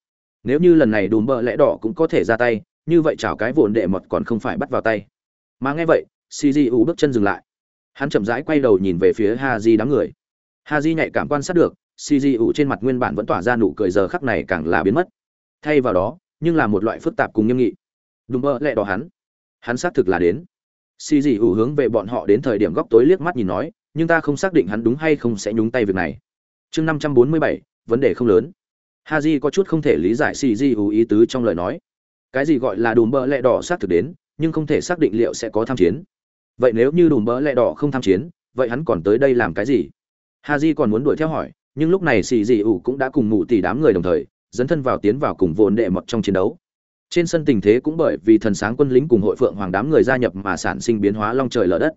Nếu như lần này đùm bợ lẹ đỏ cũng có thể ra tay, như vậy chào cái vồn đệ mọt còn không phải bắt vào tay. Mà nghe vậy si di u bước chân dừng lại. Hắn chậm rãi quay đầu nhìn về phía ha di đám người. Ha di nhạy cảm quan sát được cgu trên mặt nguyên bản vẫn tỏa ra nụ cười giờ khắc này càng là biến mất. Thay vào đó, nhưng là một loại phức tạp cùng nghiêm nghị. Đùm bợ lẹ đỏ hắn. Hắn xác thực là đến. Cgu hướng về bọn họ đến thời điểm góc tối liếc mắt nhìn nói nhưng ta không xác định hắn đúng hay không sẽ nhúng tay việc này. Chương năm trăm bốn mươi bảy, vấn đề không lớn. Haji di có chút không thể lý giải cgu ý tứ trong lời nói. Cái gì gọi là đùm bơ lẹ đỏ xác thực đến, nhưng không thể xác định liệu sẽ có tham chiến. Vậy nếu như đùm bơ lẹ đỏ không tham chiến, vậy hắn còn tới đây làm cái gì? Haji còn muốn đuổi theo hỏi, nhưng lúc này xì dị cũng đã cùng ngủ tỷ đám người đồng thời, dấn thân vào tiến vào cùng vốn đệ mật trong chiến đấu. Trên sân tình thế cũng bởi vì thần sáng quân lính cùng hội phượng hoàng đám người gia nhập mà sản sinh biến hóa long trời lở đất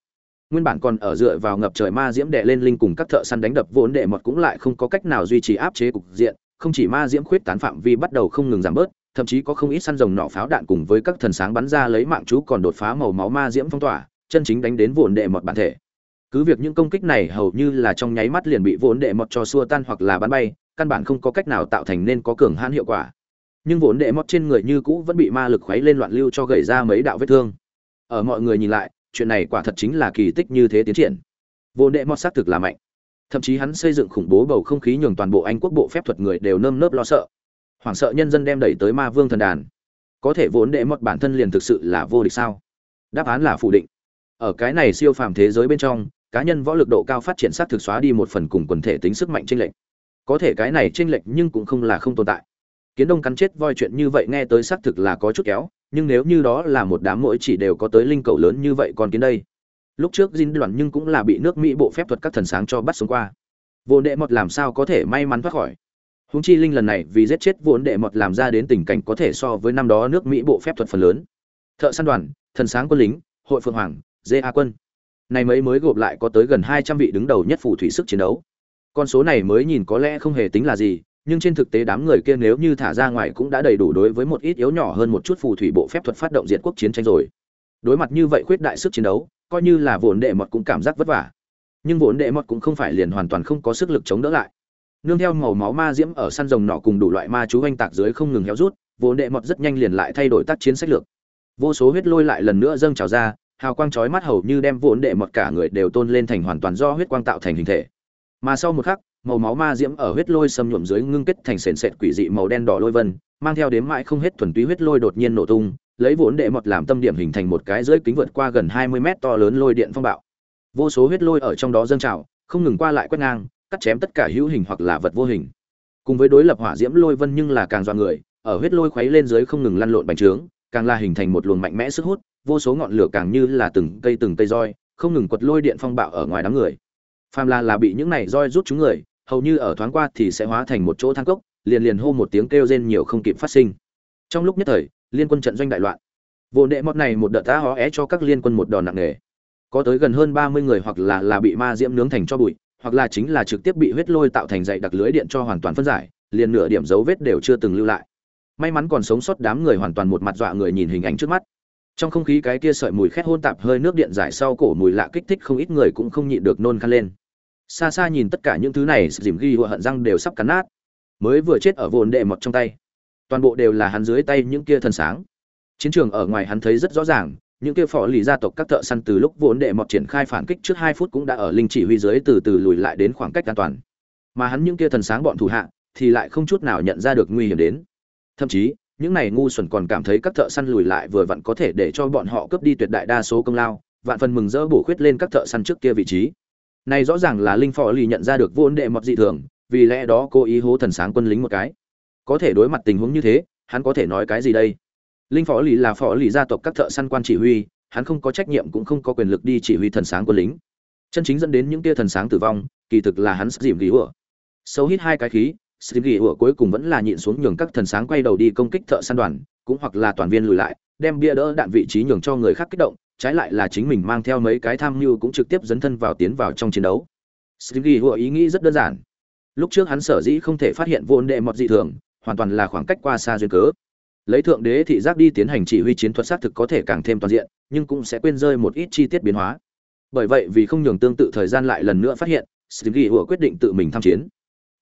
nguyên bản còn ở dựa vào ngập trời ma diễm đệ lên linh cùng các thợ săn đánh đập vốn đệ mọt cũng lại không có cách nào duy trì áp chế cục diện, không chỉ ma diễm khuyết tán phạm vi bắt đầu không ngừng giảm bớt, thậm chí có không ít săn rồng nỏ pháo đạn cùng với các thần sáng bắn ra lấy mạng chú còn đột phá màu máu ma diễm phong tỏa, chân chính đánh đến vốn đệ mọt bản thể. Cứ việc những công kích này hầu như là trong nháy mắt liền bị vốn đệ mọt cho xua tan hoặc là bắn bay, căn bản không có cách nào tạo thành nên có cường hãn hiệu quả. Nhưng vốn đệ mọt trên người như cũ vẫn bị ma lực khuấy lên loạn lưu cho gầy ra mấy đạo vết thương. Ở mọi người nhìn lại chuyện này quả thật chính là kỳ tích như thế tiến triển. Vô đệ mọt xác thực là mạnh. Thậm chí hắn xây dựng khủng bố bầu không khí nhường toàn bộ anh quốc bộ phép thuật người đều nơm nớp lo sợ. Hoảng sợ nhân dân đem đẩy tới ma vương thần đàn. Có thể vốn đệ mọt bản thân liền thực sự là vô địch sao? Đáp án là phủ định. Ở cái này siêu phàm thế giới bên trong, cá nhân võ lực độ cao phát triển sát thực xóa đi một phần cùng quần thể tính sức mạnh chênh lệch. Có thể cái này chênh lệch nhưng cũng không là không tồn tại. Kiến đông cắn chết voi chuyện như vậy nghe tới xác thực là có chút kéo nhưng nếu như đó là một đám mỗi chỉ đều có tới linh cầu lớn như vậy còn kiến đây. Lúc trước dinh đoàn nhưng cũng là bị nước mỹ bộ phép thuật các thần sáng cho bắt xuống qua. Vô đệ mọt làm sao có thể may mắn thoát khỏi? Húng chi linh lần này vì giết chết vốn đệ mọt làm ra đến tình cảnh có thể so với năm đó nước mỹ bộ phép thuật phần lớn. Thợ săn đoàn, thần sáng quân lính, hội phượng hoàng, dê a quân. Này mấy mới gộp lại có tới gần hai trăm vị đứng đầu nhất phù thủy sức chiến đấu. Con số này mới nhìn có lẽ không hề tính là gì nhưng trên thực tế đám người kia nếu như thả ra ngoài cũng đã đầy đủ đối với một ít yếu nhỏ hơn một chút phù thủy bộ phép thuật phát động diện quốc chiến tranh rồi. Đối mặt như vậy khuyết đại sức chiến đấu, coi như là vốn đệ mọt cũng cảm giác vất vả. Nhưng vốn đệ mọt cũng không phải liền hoàn toàn không có sức lực chống đỡ lại. Nương theo màu máu ma diễm ở săn rồng nọ cùng đủ loại ma chú oanh tạc dưới không ngừng héo rút, vốn đệ mọt rất nhanh liền lại thay đổi tác chiến sách lược. Vô số huyết lôi lại lần nữa dâng trào ra, hào quang chói mắt hầu như đem vốn đệ mọt cả người đều tôn lên thành hoàn toàn do huyết quang tạo thành hình thể. Mà sau một khắc màu máu ma diễm ở huyết lôi xâm nhuộm dưới ngưng kết thành sền sệt quỷ dị màu đen đỏ lôi vân, mang theo đến mãi không hết thuần túy huyết lôi đột nhiên nổ tung, lấy vốn đệ mật làm tâm điểm hình thành một cái dưới kính vượt qua gần 20 mét to lớn lôi điện phong bạo. Vô số huyết lôi ở trong đó dâng trào, không ngừng qua lại quét ngang, cắt chém tất cả hữu hình hoặc là vật vô hình. Cùng với đối lập hỏa diễm lôi vân nhưng là càng dọa người, ở huyết lôi khuấy lên dưới không ngừng lăn lộn bành trướng, càng là hình thành một luồng mạnh mẽ sức hút, vô số ngọn lửa càng như là từng cây từng cây roi, không ngừng quật lôi điện phong bạo ở ngoài đám người. Phàm là là bị những này roi rút chúng người hầu như ở thoáng qua thì sẽ hóa thành một chỗ thang cốc, liền liền hô một tiếng kêu rên nhiều không kịp phát sinh. Trong lúc nhất thời, liên quân trận doanh đại loạn. Vô đệ mọt này một đợt tá hó é cho các liên quân một đòn nặng nề. Có tới gần hơn ba mươi người hoặc là là bị ma diễm nướng thành cho bụi, hoặc là chính là trực tiếp bị huyết lôi tạo thành dậy đặc lưới điện cho hoàn toàn phân giải, liền nửa điểm dấu vết đều chưa từng lưu lại. May mắn còn sống sót đám người hoàn toàn một mặt dọa người nhìn hình ảnh trước mắt. Trong không khí cái kia sợi mùi khét hôn tạp hơi nước điện giải sau cổ mùi lạ kích thích không ít người cũng không nhịn được nôn khan lên xa xa nhìn tất cả những thứ này dìm ghi hựa hận răng đều sắp cắn nát. Mới vừa chết ở vồn đệ mọt trong tay. Toàn bộ đều là hắn dưới tay những kia thần sáng. Chiến trường ở ngoài hắn thấy rất rõ ràng, những kia phò lì gia tộc các thợ săn từ lúc vốn đệ mọt triển khai phản kích trước hai phút cũng đã ở linh chỉ huy dưới từ từ lùi lại đến khoảng cách an toàn. Mà hắn những kia thần sáng bọn thủ hạ, thì lại không chút nào nhận ra được nguy hiểm đến. Thậm chí, những này ngu xuẩn còn cảm thấy các thợ săn lùi lại vừa vặn có thể để cho bọn họ cướp đi tuyệt đại đa số công lao, vạn phần mừng rỡ bổ khuyết lên các thợ săn trước kia vị trí này rõ ràng là linh phò lì nhận ra được vốn đệ mọt dị thường, vì lẽ đó cô ý hố thần sáng quân lính một cái. Có thể đối mặt tình huống như thế, hắn có thể nói cái gì đây? Linh phó lì là phó lì gia tộc các thợ săn quan chỉ huy, hắn không có trách nhiệm cũng không có quyền lực đi chỉ huy thần sáng quân lính. Chân chính dẫn đến những tia thần sáng tử vong, kỳ thực là hắn dìm ghi ủa. Sâu hít hai cái khí dìm ghi ủa cuối cùng vẫn là nhịn xuống nhường các thần sáng quay đầu đi công kích thợ săn đoàn, cũng hoặc là toàn viên lùi lại, đem bia đỡ đạn vị trí nhường cho người khác kích động trái lại là chính mình mang theo mấy cái tham mưu cũng trực tiếp dấn thân vào tiến vào trong chiến đấu. Dìm hùa ý nghĩ rất đơn giản. Lúc trước hắn sở dĩ không thể phát hiện vô đệ mọt dị thường, hoàn toàn là khoảng cách qua xa duyên cớ. Lấy thượng đế thị giác đi tiến hành chỉ huy chiến thuật xác thực có thể càng thêm toàn diện, nhưng cũng sẽ quên rơi một ít chi tiết biến hóa. Bởi vậy vì không nhường tương tự thời gian lại lần nữa phát hiện Stevie Hùa quyết định tự mình tham chiến.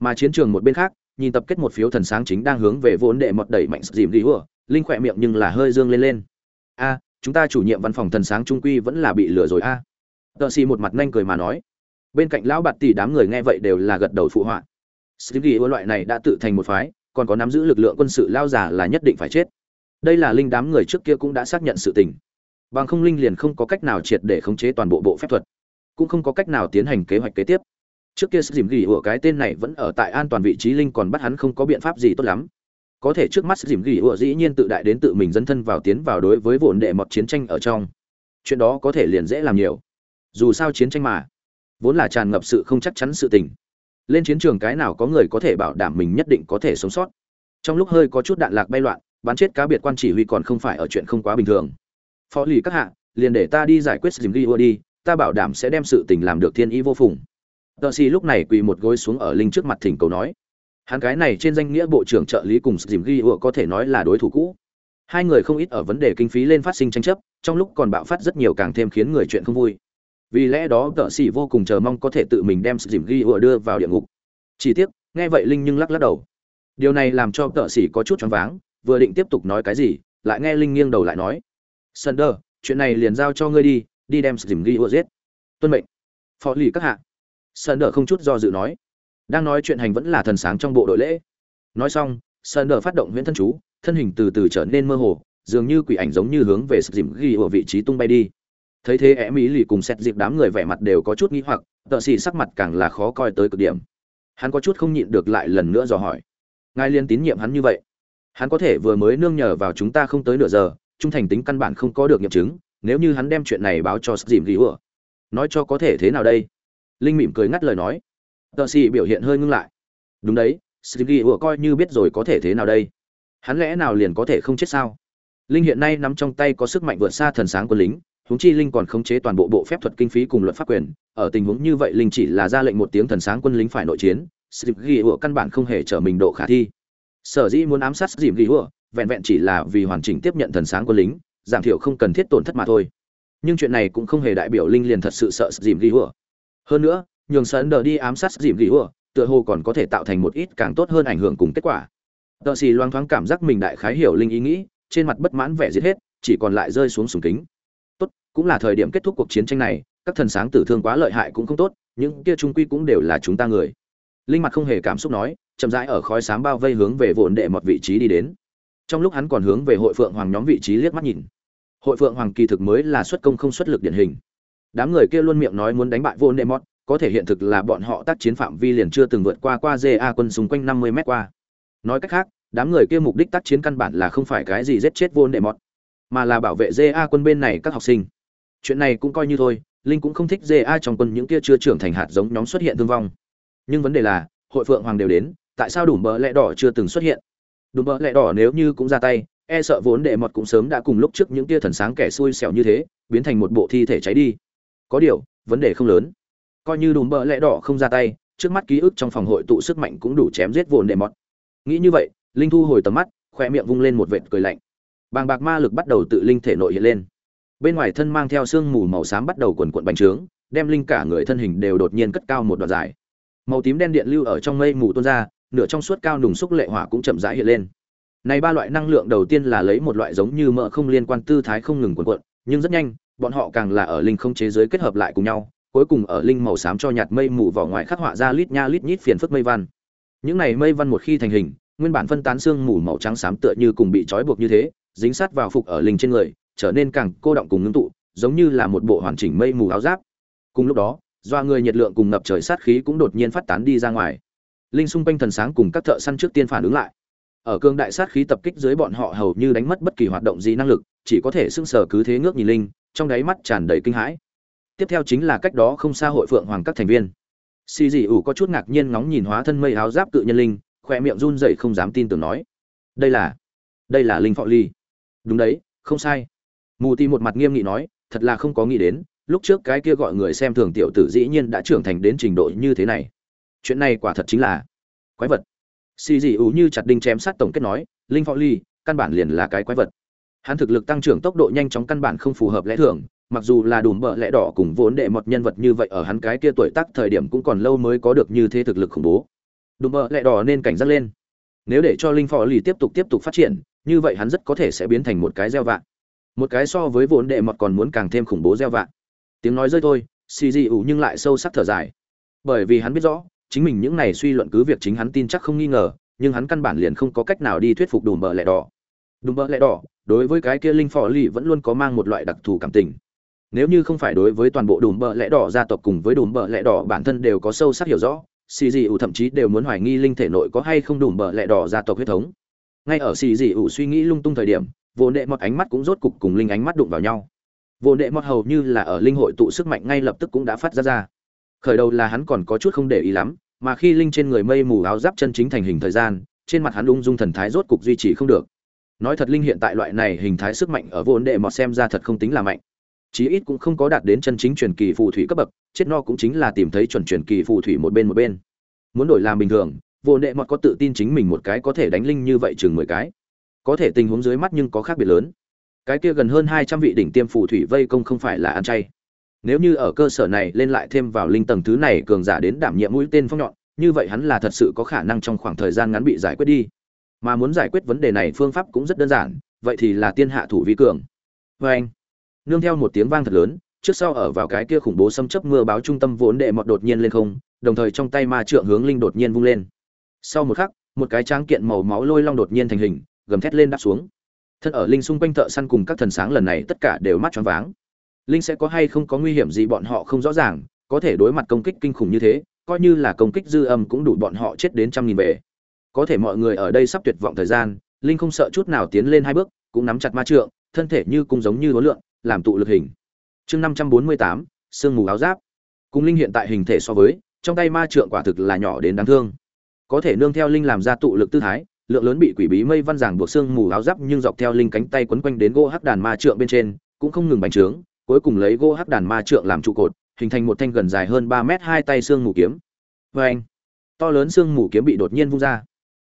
Mà chiến trường một bên khác, nhìn tập kết một phiếu thần sáng chính đang hướng về vốn đệ mọt đẩy mạnh Stevie Hùa, linh khỏe miệng nhưng là hơi dương lên lên. A chúng ta chủ nhiệm văn phòng thần sáng trung quy vẫn là bị lừa rồi a. À. xì một mặt nhanh cười mà nói. Bên cạnh lão bạt tỷ đám người nghe vậy đều là gật đầu phụ họa. Stevie Hùa loại này đã tự thành một phái, còn có nắm giữ lực lượng quân sự lao giả là nhất định phải chết. Đây là linh đám người trước kia cũng đã xác nhận sự tình. Bằng không linh liền không có cách nào triệt để khống chế toàn bộ bộ phép thuật, cũng không có cách nào tiến hành kế hoạch kế tiếp. Trước kia dìm ghi của cái tên này vẫn ở tại an toàn vị trí linh còn bắt hắn không có biện pháp gì tốt lắm có thể trước mắt dìm ghi ủa dĩ nhiên tự đại đến tự mình dấn thân vào tiến vào đối với vồn đệ mọt chiến tranh ở trong. Chuyện đó có thể liền dễ làm nhiều. Dù sao chiến tranh mà, vốn là tràn ngập sự không chắc chắn sự tình. Lên chiến trường cái nào có người có thể bảo đảm mình nhất định có thể sống sót? Trong lúc hơi có chút đạn lạc bay loạn, bắn chết cá biệt quan chỉ huy còn không phải ở chuyện không quá bình thường. Phó lì các hạ, liền để ta đi giải quyết dìm ghi đi, ta bảo đảm sẽ đem sự tình làm được thiên ý vô phùng. Tờ xì lúc này quỳ một gối xuống ở linh trước mặt thỉnh cầu nói hắn cái này trên danh nghĩa bộ trưởng trợ lý cùng dìm ghi có thể nói là đối thủ cũ. Hai người không ít ở vấn đề kinh phí lên phát sinh tranh chấp, trong lúc còn bạo phát rất nhiều càng thêm khiến người chuyện không vui. Vì lẽ đó, tợ xỉ vô cùng chờ mong có thể tự mình đem dìm ghi ủa đưa vào địa ngục. Chỉ tiếc, nghe vậy linh nhưng lắc lắc đầu. Điều này làm cho tợ xỉ có chút choáng váng, vừa định tiếp tục nói cái gì, lại nghe linh nghiêng đầu lại nói. Sunder chuyện này liền giao cho ngươi đi đi đem dìm ghi ủa giết. Tuân mệnh. Phó lì các hạ. Sunder không chút do dự nói đang nói chuyện hành vẫn là thần sáng trong bộ đội lễ. Nói xong sơn đờ phát động huyễn thân chú, thân hình từ từ trở nên mơ hồ, dường như quỷ ảnh giống như hướng về sập dìm ghi ở vị trí tung bay đi. Thấy thế é mỹ lì cùng xét dịp đám người vẻ mặt đều có chút nghi hoặc, tợ xì sắc mặt càng là khó coi tới cực điểm. Hắn có chút không nhịn được lại lần nữa dò hỏi. Ngài liên tín nhiệm hắn như vậy? Hắn có thể vừa mới nương nhờ vào chúng ta không tới nửa giờ, trung thành tính căn bản không có được nghiệm chứng, nếu như hắn đem chuyện này báo cho dìm ghi ở. Nói cho có thể thế nào đây? Linh mỉm cười ngắt lời nói tờ xì biểu hiện hơi ngưng lại. Đúng đấy dìm ủa coi như biết rồi có thể thế nào đây? Hắn lẽ nào liền có thể không chết sao? Linh hiện nay nắm trong tay có sức mạnh vượt xa thần sáng của lính, huống chi linh còn khống chế toàn bộ bộ phép thuật kinh phí cùng luật pháp quyền. Ở tình huống như vậy linh chỉ là ra lệnh một tiếng thần sáng quân lính phải nội chiến Sịp ghi ủa căn bản không hề trở mình độ khả thi. Sở dĩ muốn ám sát dìm ghi ủa, vẹn vẹn chỉ là vì hoàn chỉnh tiếp nhận thần sáng quân lính, giảm thiểu không cần thiết tổn thất mà thôi. Nhưng chuyện này cũng không hề đại biểu linh liền thật sự sợ dìm ghi ủa. Hơn nữa nhường sơn đờ đi ám sát dìm gỉ ủa tựa hồ còn có thể tạo thành một ít càng tốt hơn ảnh hưởng cùng kết quả. Tợ xì loang thoáng cảm giác mình đại khái hiểu linh ý nghĩ trên mặt bất mãn vẻ giết hết chỉ còn lại rơi xuống sùng kính. Tốt, cũng là thời điểm kết thúc cuộc chiến tranh này các thần sáng tử thương quá lợi hại cũng không tốt những kia trung quy cũng đều là chúng ta người. Linh mặt không hề cảm xúc nói chậm rãi ở khói sám bao vây hướng về vụn đệ một vị trí đi đến. Trong lúc hắn còn hướng về hội phượng hoàng nhóm vị trí liếc mắt nhìn. Hội phượng hoàng kỳ thực mới là xuất công không xuất lực điển hình. Đám người kia luôn miệng nói muốn đánh bại vô nệ mót có thể hiện thực là bọn họ tác chiến phạm vi liền chưa từng vượt qua qua GA quân xung quanh 50 mét qua. Nói cách khác, đám người kia mục đích tác chiến căn bản là không phải cái gì giết chết vô đệ mọt, mà là bảo vệ GA quân bên này các học sinh. Chuyện này cũng coi như thôi linh cũng không thích GA trong quân những kia chưa trưởng thành hạt giống nhóm xuất hiện thương vong. Nhưng vấn đề là hội phượng hoàng đều đến tại sao đủ bờ lẽ đỏ chưa từng xuất hiện? Đủ bờ lẽ đỏ nếu như cũng ra tay e sợ vốn đệ mọt cũng sớm đã cùng lúc trước những kia thần sáng kẻ xui xẻo như thế biến thành một bộ thi thể cháy đi. Có điều vấn đề không lớn coi như đùm bờ lẽ đỏ không ra tay, trước mắt ký ức trong phòng hội tụ sức mạnh cũng đủ chém giết vồn đệ mọt. Nghĩ như vậy, linh thu hồi tầm mắt, khoe miệng vung lên một vệt cười lạnh. Bàng bạc ma lực bắt đầu tự linh thể nội hiện lên. Bên ngoài thân mang theo sương mù màu xám bắt đầu quần quận bành trướng, đem linh cả người thân hình đều đột nhiên cất cao một đoạn dài. Màu tím đen điện lưu ở trong mây mù tuôn ra, nửa trong suốt cao nùng xúc lệ hỏa cũng chậm rãi hiện lên. Này ba loại năng lượng đầu tiên là lấy một loại giống như mỡ không liên quan, tư thái không ngừng quần quận, nhưng rất nhanh, bọn họ càng là ở linh không chế giới kết hợp lại cùng nhau cuối cùng ở linh màu xám cho nhạt mây mù vỏ ngoài khắc họa ra lít nha lít nhít phiền phức mây văn. Những này mây văn một khi thành hình, nguyên bản phân tán xương mù màu trắng xám tựa như cùng bị trói buộc như thế, dính sát vào phục ở linh trên người, trở nên càng cô động cùng ngưng tụ, giống như là một bộ hoàn chỉnh mây mù áo giáp. Cùng lúc đó, do người nhiệt lượng cùng ngập trời sát khí cũng đột nhiên phát tán đi ra ngoài. Linh xung quanh thần sáng cùng các thợ săn trước tiên phản ứng lại. Ở cương đại sát khí tập kích dưới bọn họ hầu như đánh mất bất kỳ hoạt động gì năng lực, chỉ có thể sưng sờ cứ thế ngước nhìn linh, trong đáy mắt tràn đầy kinh hãi tiếp theo chính là cách đó không xa hội phượng hoàng các thành viên. Xì dị ủ có chút ngạc nhiên ngóng nhìn hóa thân mây áo giáp cự nhân linh khoe miệng run rẩy không dám tin tưởng nói. Đây là đây là linh phọ ly. Đúng đấy, không sai. Mù Ti một mặt nghiêm nghị nói, thật là không có nghĩ đến, lúc trước cái kia gọi người xem thường tiểu tử dĩ nhiên đã trưởng thành đến trình độ như thế này. Chuyện này quả thật chính là quái vật. Xì dị ủ như chặt đinh chém sát tổng kết nói, linh phọ ly, căn bản liền là cái quái vật. Hắn thực lực tăng trưởng tốc độ nhanh chóng căn bản không phù hợp lẽ thường mặc dù là đùm bợ lẽ đỏ cùng vốn đệ một nhân vật như vậy ở hắn cái kia tuổi tác thời điểm cũng còn lâu mới có được như thế thực lực khủng bố. Đùm bợ lẽ đỏ nên cảnh giác lên. Nếu để cho linh phò lì tiếp tục tiếp tục phát triển, như vậy hắn rất có thể sẽ biến thành một cái gieo vạn một cái so với vốn đệ mọt còn muốn càng thêm khủng bố gieo vạn tiếng nói rơi thôi, xì dị ủ nhưng lại sâu sắc thở dài. Bởi vì hắn biết rõ, chính mình những này suy luận cứ việc chính hắn tin chắc không nghi ngờ, nhưng hắn căn bản liền không có cách nào đi thuyết phục đùm bợ lẹ đỏ. Đùm bợ lẹ đỏ, đối với cái kia linh phò lì vẫn luôn có mang một loại đặc thù cảm tình nếu như không phải đối với toàn bộ đùm bờ lẽ đỏ gia tộc cùng với đùm bờ lẽ đỏ bản thân đều có sâu sắc hiểu rõ xì dị ủ thậm chí đều muốn hoài nghi linh thể nội có hay không đùm bờ lẽ đỏ gia tộc huyết thống. Ngay ở xì dị ủ suy nghĩ lung tung thời điểm, vô nệ mọt ánh mắt cũng rốt cục cùng linh ánh mắt đụng vào nhau. Vô nệ mọt hầu như là ở linh hội tụ sức mạnh ngay lập tức cũng đã phát ra ra. Khởi đầu là hắn còn có chút không để ý lắm, mà khi linh trên người mây mù áo giáp chân chính thành hình thời gian, trên mặt hắn ung dung thần thái rốt cục duy trì không được. Nói thật linh hiện tại loại này hình thái sức mạnh ở vô đệ mọt xem ra thật không tính là mạnh chí ít cũng không có đạt đến chân chính truyền kỳ phù thủy cấp bậc, chết no cũng chính là tìm thấy chuẩn truyền kỳ phù thủy một bên một bên. Muốn đổi làm bình thường, vô đệ mọt có tự tin chính mình một cái có thể đánh linh như vậy chừng mười cái. Có thể tình huống dưới mắt nhưng có khác biệt lớn. Cái kia gần hơn hai trăm vị đỉnh tiêm phù thủy vây công không phải là ăn chay. Nếu như ở cơ sở này lên lại thêm vào linh tầng thứ này cường giả đến đảm nhiệm mũi tên phong nhọn, như vậy hắn là thật sự có khả năng trong khoảng thời gian ngắn bị giải quyết đi. Mà muốn giải quyết vấn đề này phương pháp cũng rất đơn giản, vậy thì là tiên hạ thủ vi cường. Vê anh nương theo một tiếng vang thật lớn, trước sau ở vào cái kia khủng bố xâm chấp mưa báo trung tâm vốn đệ mọt đột nhiên lên không, đồng thời trong tay ma trượng hướng linh đột nhiên vung lên. Sau một khắc, một cái tráng kiện màu máu lôi long đột nhiên thành hình, gầm thét lên đáp xuống. Thân ở linh xung quanh thợ săn cùng các thần sáng lần này tất cả đều mắt choáng váng. Linh sẽ có hay không có nguy hiểm gì bọn họ không rõ ràng, có thể đối mặt công kích kinh khủng như thế, coi như là công kích dư âm cũng đủ bọn họ chết đến trăm nghìn về có thể mọi người ở đây sắp tuyệt vọng thời gian, linh không sợ chút nào tiến lên hai bước, cũng nắm chặt ma trượng, thân thể như cung giống như hối lượng làm tụ lực hình. Chương năm trăm bốn mươi tám, sương mù áo giáp. Cùng linh hiện tại hình thể so với, trong tay ma trượng quả thực là nhỏ đến đáng thương. Có thể nương theo linh làm ra tụ lực tư thái, lượng lớn bị quỷ bí mây văn giảng buộc xương mù áo giáp nhưng dọc theo linh cánh tay quấn quanh đến gỗ hắc đàn ma trượng bên trên, cũng không ngừng bành trướng, cuối cùng lấy gỗ hắc đàn ma trượng làm trụ cột, hình thành một thanh gần dài hơn ba mét hai tay xương mù kiếm. Vê anh, to lớn xương mù kiếm bị đột nhiên vung ra.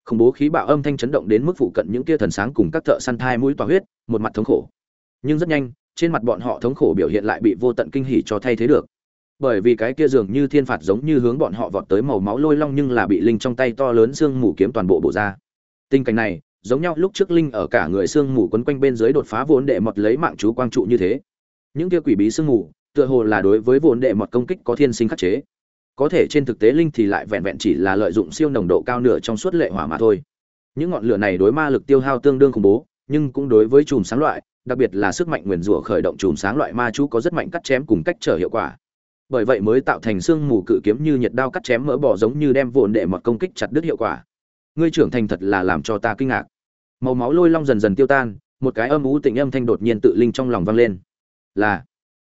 Khủng bố khí bạo âm thanh chấn động đến mức phụ cận những kia thần sáng cùng các thợ săn thai mũi tỏa huyết, một mặt thống khổ. Nhưng rất nhanh trên mặt bọn họ thống khổ biểu hiện lại bị vô tận kinh hỉ cho thay thế được. Bởi vì cái kia dường như thiên phạt giống như hướng bọn họ vọt tới màu máu lôi long nhưng là bị linh trong tay to lớn xương mù kiếm toàn bộ bộ ra. Tình cảnh này, giống nhau lúc trước linh ở cả người xương mù quấn quanh bên dưới đột phá vốn đệ mọt lấy mạng chú quang trụ như thế. Những kia quỷ bí xương mù, tựa hồ là đối với vốn đệ mọt công kích có thiên sinh khắc chế. Có thể trên thực tế linh thì lại vẹn vẹn chỉ là lợi dụng siêu nồng độ cao nửa trong suốt lệ hỏa mà thôi. Những ngọn lửa này đối ma lực tiêu hao tương đương khủng bố, nhưng cũng đối với chùm sáng loại đặc biệt là sức mạnh nguyền rủa khởi động chùm sáng loại ma chú có rất mạnh cắt chém cùng cách trở hiệu quả. Bởi vậy mới tạo thành xương mù cự kiếm như nhiệt đao cắt chém mỡ bỏ giống như đem vụn đệ mọt công kích chặt đứt hiệu quả. Ngươi trưởng thành thật là làm cho ta kinh ngạc. Màu máu lôi long dần dần tiêu tan, một cái âm ú tịnh âm thanh đột nhiên tự linh trong lòng vang lên. Là,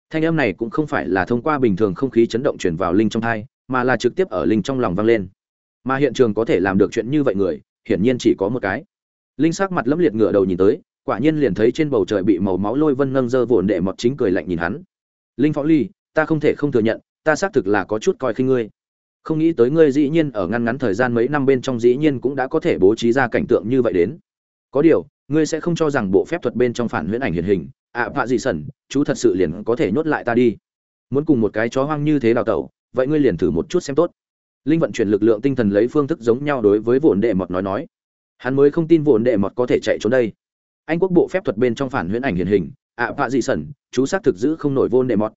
thanh âm này cũng không phải là thông qua bình thường không khí chấn động chuyển vào linh trong thai, mà là trực tiếp ở linh trong lòng vang lên. Mà hiện trường có thể làm được chuyện như vậy người, hiển nhiên chỉ có một cái. Linh sắc mặt lẫm liệt ngửa đầu nhìn tới quả nhiên liền thấy trên bầu trời bị màu máu lôi vân nâng dơ vồn đệ mọt chính cười lạnh nhìn hắn. Linh phó ly, ta không thể không thừa nhận, ta xác thực là có chút coi khinh ngươi. Không nghĩ tới ngươi dĩ nhiên ở ngăn ngắn thời gian mấy năm bên trong dĩ nhiên cũng đã có thể bố trí ra cảnh tượng như vậy đến. Có điều, ngươi sẽ không cho rằng bộ phép thuật bên trong phản huyễn ảnh hiện hình, ạ, vạ dị sẩn, chú thật sự liền có thể nhốt lại ta đi. Muốn cùng một cái chó hoang như thế đào tẩu, vậy ngươi liền thử một chút xem tốt. Linh vận chuyển lực lượng tinh thần lấy phương thức giống nhau đối với vồn đệ mọt nói nói. Hắn mới không tin vồn đệ mọt có thể chạy trốn đây anh quốc bộ phép thuật bên trong phản huyễn ảnh hiện hình, ạ vạ dị sẩn, chú xác thực giữ không nổi vôn đệ mọt.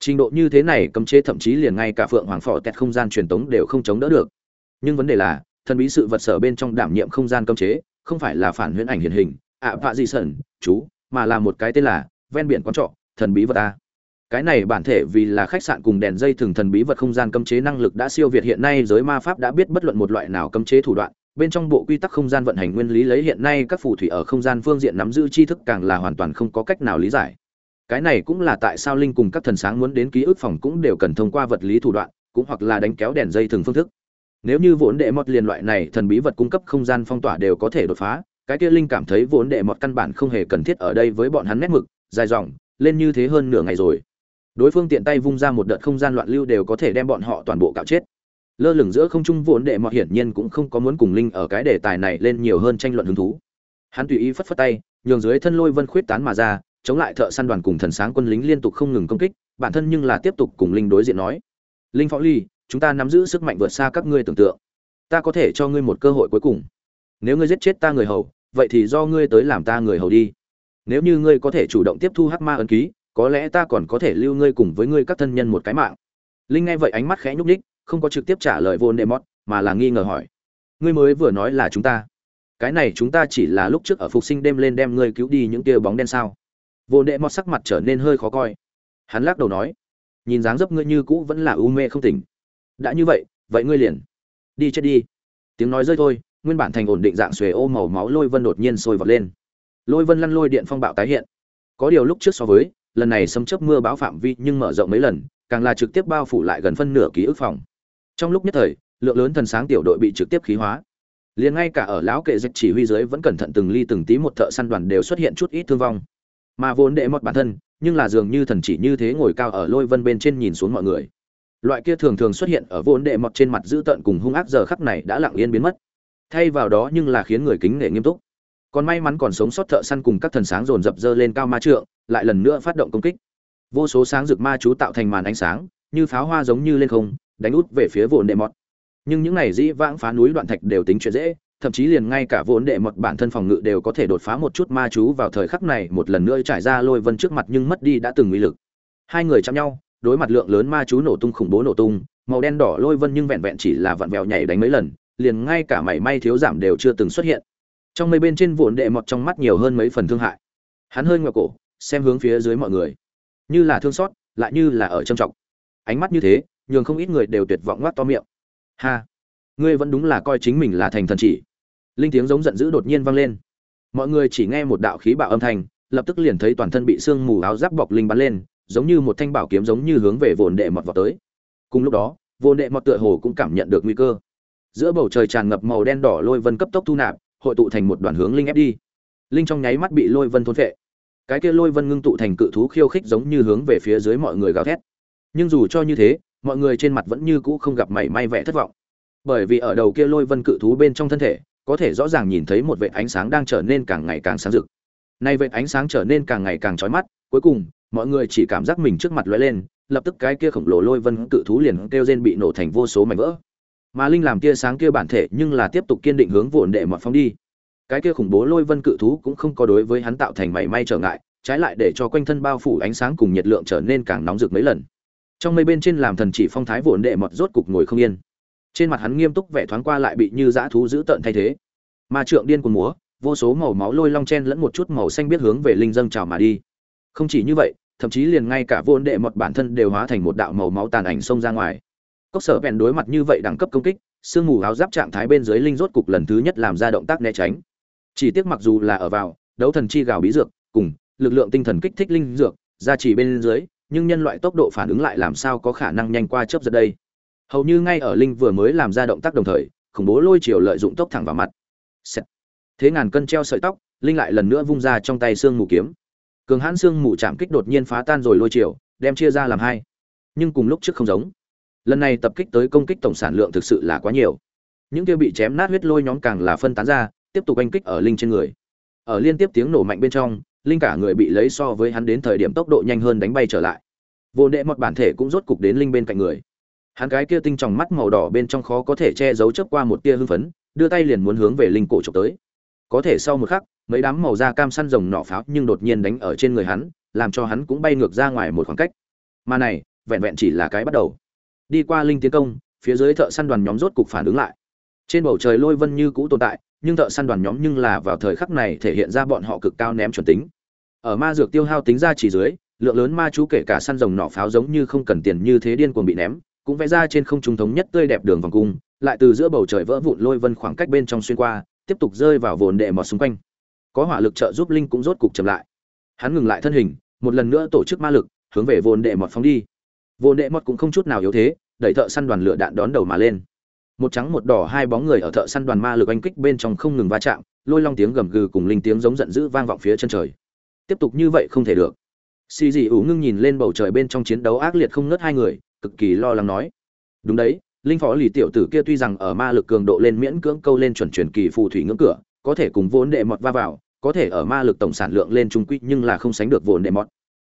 Trình độ như thế này cấm chế thậm chí liền ngay cả phượng hoàng phò tẹt không gian truyền tống đều không chống đỡ được. Nhưng vấn đề là, thần bí sự vật sở bên trong đảm nhiệm không gian cấm chế, không phải là phản huyễn ảnh hiện hình, ạ vạ dị sẩn, chú, mà là một cái tên là ven biển quán trọ, thần bí vật a. Cái này bản thể vì là khách sạn cùng đèn dây thường thần bí vật không gian cấm chế năng lực đã siêu việt hiện nay giới ma pháp đã biết bất luận một loại nào cấm chế thủ đoạn bên trong bộ quy tắc không gian vận hành nguyên lý lấy hiện nay các phù thủy ở không gian phương diện nắm giữ tri thức càng là hoàn toàn không có cách nào lý giải. Cái này cũng là tại sao linh cùng các thần sáng muốn đến ký ức phòng cũng đều cần thông qua vật lý thủ đoạn, cũng hoặc là đánh kéo đèn dây thường phương thức. Nếu như vốn đệ mọt liền loại này thần bí vật cung cấp không gian phong tỏa đều có thể đột phá, cái kia linh cảm thấy vốn đệ mọt căn bản không hề cần thiết ở đây với bọn hắn nét mực, dài dòng, lên như thế hơn nửa ngày rồi. Đối phương tiện tay vung ra một đợt không gian loạn lưu đều có thể đem bọn họ toàn bộ cạo chết lơ lửng giữa không trung vốn đệ mọt hiển nhiên cũng không có muốn cùng linh ở cái đề tài này lên nhiều hơn tranh luận hứng thú. Hắn tùy ý phất phất tay, nhường dưới thân lôi vân khuyết tán mà ra, chống lại thợ săn đoàn cùng thần sáng quân lính liên tục không ngừng công kích, bản thân nhưng là tiếp tục cùng linh đối diện nói. Linh phó ly, chúng ta nắm giữ sức mạnh vượt xa các ngươi tưởng tượng. Ta có thể cho ngươi một cơ hội cuối cùng. Nếu ngươi giết chết ta người hầu, vậy thì do ngươi tới làm ta người hầu đi. Nếu như ngươi có thể chủ động tiếp thu hắc ma ấn ký, có lẽ ta còn có thể lưu ngươi cùng với ngươi các thân nhân một cái mạng. Linh nghe vậy ánh mắt khẽ nhúc nhích không có trực tiếp trả lời vô nệ mót mà là nghi ngờ hỏi. Ngươi mới vừa nói là chúng ta. Cái này chúng ta chỉ là lúc trước ở phục sinh đêm lên đem ngươi cứu đi những kia bóng đen sao? Vô nệ mót sắc mặt trở nên hơi khó coi. Hắn lắc đầu nói, nhìn dáng dấp ngươi như cũ vẫn là u mê không tỉnh. Đã như vậy vậy ngươi liền đi chết đi. Tiếng nói rơi thôi, nguyên bản thành ổn định dạng xuề ô màu máu lôi vân đột nhiên sôi vọt lên. Lôi vân lăn lôi điện phong bạo tái hiện. Có điều lúc trước so với, lần này xâm chấp mưa báo phạm vi nhưng mở rộng mấy lần, càng là trực tiếp bao phủ lại gần phân nửa ký ức phòng trong lúc nhất thời, lượng lớn thần sáng tiểu đội bị trực tiếp khí hóa. Liền ngay cả ở lão kệ dịch chỉ huy dưới vẫn cẩn thận từng ly từng tí một thợ săn đoàn đều xuất hiện chút ít thương vong. Mà vốn đệ mọt bản thân, nhưng là dường như thần chỉ như thế ngồi cao ở lôi vân bên trên nhìn xuống mọi người. Loại kia thường thường xuất hiện ở vốn đệ mọt trên mặt dữ tợn cùng hung ác giờ khắc này đã lặng yên biến mất. Thay vào đó nhưng là khiến người kính nể nghiêm túc. Còn may mắn còn sống sót thợ săn cùng các thần sáng dồn dập dơ lên cao ma trượng, lại lần nữa phát động công kích. Vô số sáng rực ma chú tạo thành màn ánh sáng, như pháo hoa giống như lên không đánh út về phía vồn đệ mọt. Nhưng những này dĩ vãng phá núi đoạn thạch đều tính chuyện dễ, thậm chí liền ngay cả vốn đệ mọt bản thân phòng ngự đều có thể đột phá một chút ma chú vào thời khắc này, một lần nữa trải ra lôi vân trước mặt nhưng mất đi đã từng uy lực. Hai người chạm nhau, đối mặt lượng lớn ma chú nổ tung khủng bố nổ tung, màu đen đỏ lôi vân nhưng vẹn vẹn chỉ là vặn vẹo nhảy đánh mấy lần, liền ngay cả mảy may thiếu giảm đều chưa từng xuất hiện. Trong mấy bên trên vụn đệ mọt trong mắt nhiều hơn mấy phần thương hại. Hắn hơi ngựa cổ, xem hướng phía dưới mọi người. Như là thương xót, lại như là ở trầm trọng. Ánh mắt như thế nhường không ít người đều tuyệt vọng ngoác to miệng. Ha, ngươi vẫn đúng là coi chính mình là thành thần chỉ. Linh tiếng giống giận dữ đột nhiên vang lên. Mọi người chỉ nghe một đạo khí bạo âm thanh, lập tức liền thấy toàn thân bị sương mù áo giáp bọc linh bắn lên, giống như một thanh bảo kiếm giống như hướng về vồn đệ mọt vào tới. Cùng lúc đó, vồn đệ mọt tựa hồ cũng cảm nhận được nguy cơ. Giữa bầu trời tràn ngập màu đen đỏ lôi vân cấp tốc thu nạp, hội tụ thành một đoàn hướng linh ép đi. Linh trong nháy mắt bị lôi vân thôn phệ. Cái kia lôi vân ngưng tụ thành cự thú khiêu khích giống như hướng về phía dưới mọi người gào thét. Nhưng dù cho như thế mọi người trên mặt vẫn như cũ không gặp mảy may vẻ thất vọng. Bởi vì ở đầu kia lôi vân cự thú bên trong thân thể, có thể rõ ràng nhìn thấy một vệt ánh sáng đang trở nên càng ngày càng sáng rực. Nay vệt ánh sáng trở nên càng ngày càng chói mắt, cuối cùng, mọi người chỉ cảm giác mình trước mặt lóe lên, lập tức cái kia khổng lồ lôi vân cự thú liền kêu rên bị nổ thành vô số mảnh vỡ. Mà linh làm tia sáng kia bản thể nhưng là tiếp tục kiên định hướng vụn đệ mọi phóng đi. Cái kia khủng bố lôi vân cự thú cũng không có đối với hắn tạo thành mảy may trở ngại, trái lại để cho quanh thân bao phủ ánh sáng cùng nhiệt lượng trở nên càng nóng rực mấy lần trong mây bên trên làm thần chỉ phong thái vụn đệ mọt rốt cục ngồi không yên. Trên mặt hắn nghiêm túc vẻ thoáng qua lại bị như dã thú dữ tợn thay thế. Ma trượng điên cuồng múa, vô số màu máu lôi long chen lẫn một chút màu xanh biết hướng về linh dâng trào mà đi. Không chỉ như vậy, thậm chí liền ngay cả vụn đệ mọt bản thân đều hóa thành một đạo màu máu tàn ảnh xông ra ngoài. Cốc sở bèn đối mặt như vậy đẳng cấp công kích, sương mù áo giáp trạng thái bên dưới linh rốt cục lần thứ nhất làm ra động tác né tránh. Chỉ tiếc mặc dù là ở vào, đấu thần chi gào bí dược, cùng lực lượng tinh thần kích thích linh dược, gia trì bên dưới nhưng nhân loại tốc độ phản ứng lại làm sao có khả năng nhanh qua chớp giật đây? Hầu như ngay ở linh vừa mới làm ra động tác đồng thời, khủng bố lôi chiều lợi dụng tốc thẳng vào mặt. Xét. thế ngàn cân treo sợi tóc, linh lại lần nữa vung ra trong tay xương mù kiếm. Cường hãn xương mù chạm kích đột nhiên phá tan rồi lôi chiều, đem chia ra làm hai. Nhưng cùng lúc trước không giống. Lần này tập kích tới công kích tổng sản lượng thực sự là quá nhiều. Những kia bị chém nát huyết lôi nhóm càng là phân tán ra, tiếp tục oanh kích ở linh trên người. Ở liên tiếp tiếng nổ mạnh bên trong linh cả người bị lấy so với hắn đến thời điểm tốc độ nhanh hơn đánh bay trở lại. Vô đệ một bản thể cũng rốt cục đến linh bên cạnh người. Hắn cái kia tinh tròng mắt màu đỏ bên trong khó có thể che giấu chớp qua một tia hưng phấn, đưa tay liền muốn hướng về linh cổ trộm tới. Có thể sau một khắc, mấy đám màu da cam săn rồng nỏ pháo nhưng đột nhiên đánh ở trên người hắn, làm cho hắn cũng bay ngược ra ngoài một khoảng cách. Mà này, vẹn vẹn chỉ là cái bắt đầu. Đi qua linh tiến công, phía dưới thợ săn đoàn nhóm rốt cục phản ứng lại. Trên bầu trời lôi vân như cũ tồn tại, nhưng thợ săn đoàn nhóm nhưng là vào thời khắc này thể hiện ra bọn họ cực cao ném chuẩn tính ở ma dược tiêu hao tính ra chỉ dưới, lượng lớn ma chú kể cả săn rồng nỏ pháo giống như không cần tiền như thế điên cuồng bị ném, cũng vẽ ra trên không trung thống nhất tươi đẹp đường vòng cung, lại từ giữa bầu trời vỡ vụn lôi vân khoảng cách bên trong xuyên qua, tiếp tục rơi vào vồn đệ mọt xung quanh. Có hỏa lực trợ giúp linh cũng rốt cục chậm lại. Hắn ngừng lại thân hình, một lần nữa tổ chức ma lực, hướng về vồn đệ mọt phóng đi. Vồn đệ mọt cũng không chút nào yếu thế, đẩy thợ săn đoàn lửa đạn đón đầu mà lên. Một trắng một đỏ hai bóng người ở thợ săn đoàn ma lực oanh kích bên trong không ngừng va chạm, lôi long tiếng gầm gừ cùng linh tiếng giống giận dữ vang vọng phía chân trời tiếp tục như vậy không thể được. Xì dị ủ ngưng nhìn lên bầu trời bên trong chiến đấu ác liệt không ngớt hai người, cực kỳ lo lắng nói. Đúng đấy, linh phó lì tiểu tử kia tuy rằng ở ma lực cường độ lên miễn cưỡng câu lên chuẩn truyền kỳ phù thủy ngưỡng cửa, có thể cùng vốn đệ mọt va vào, có thể ở ma lực tổng sản lượng lên trung quy nhưng là không sánh được vốn đệ mọt.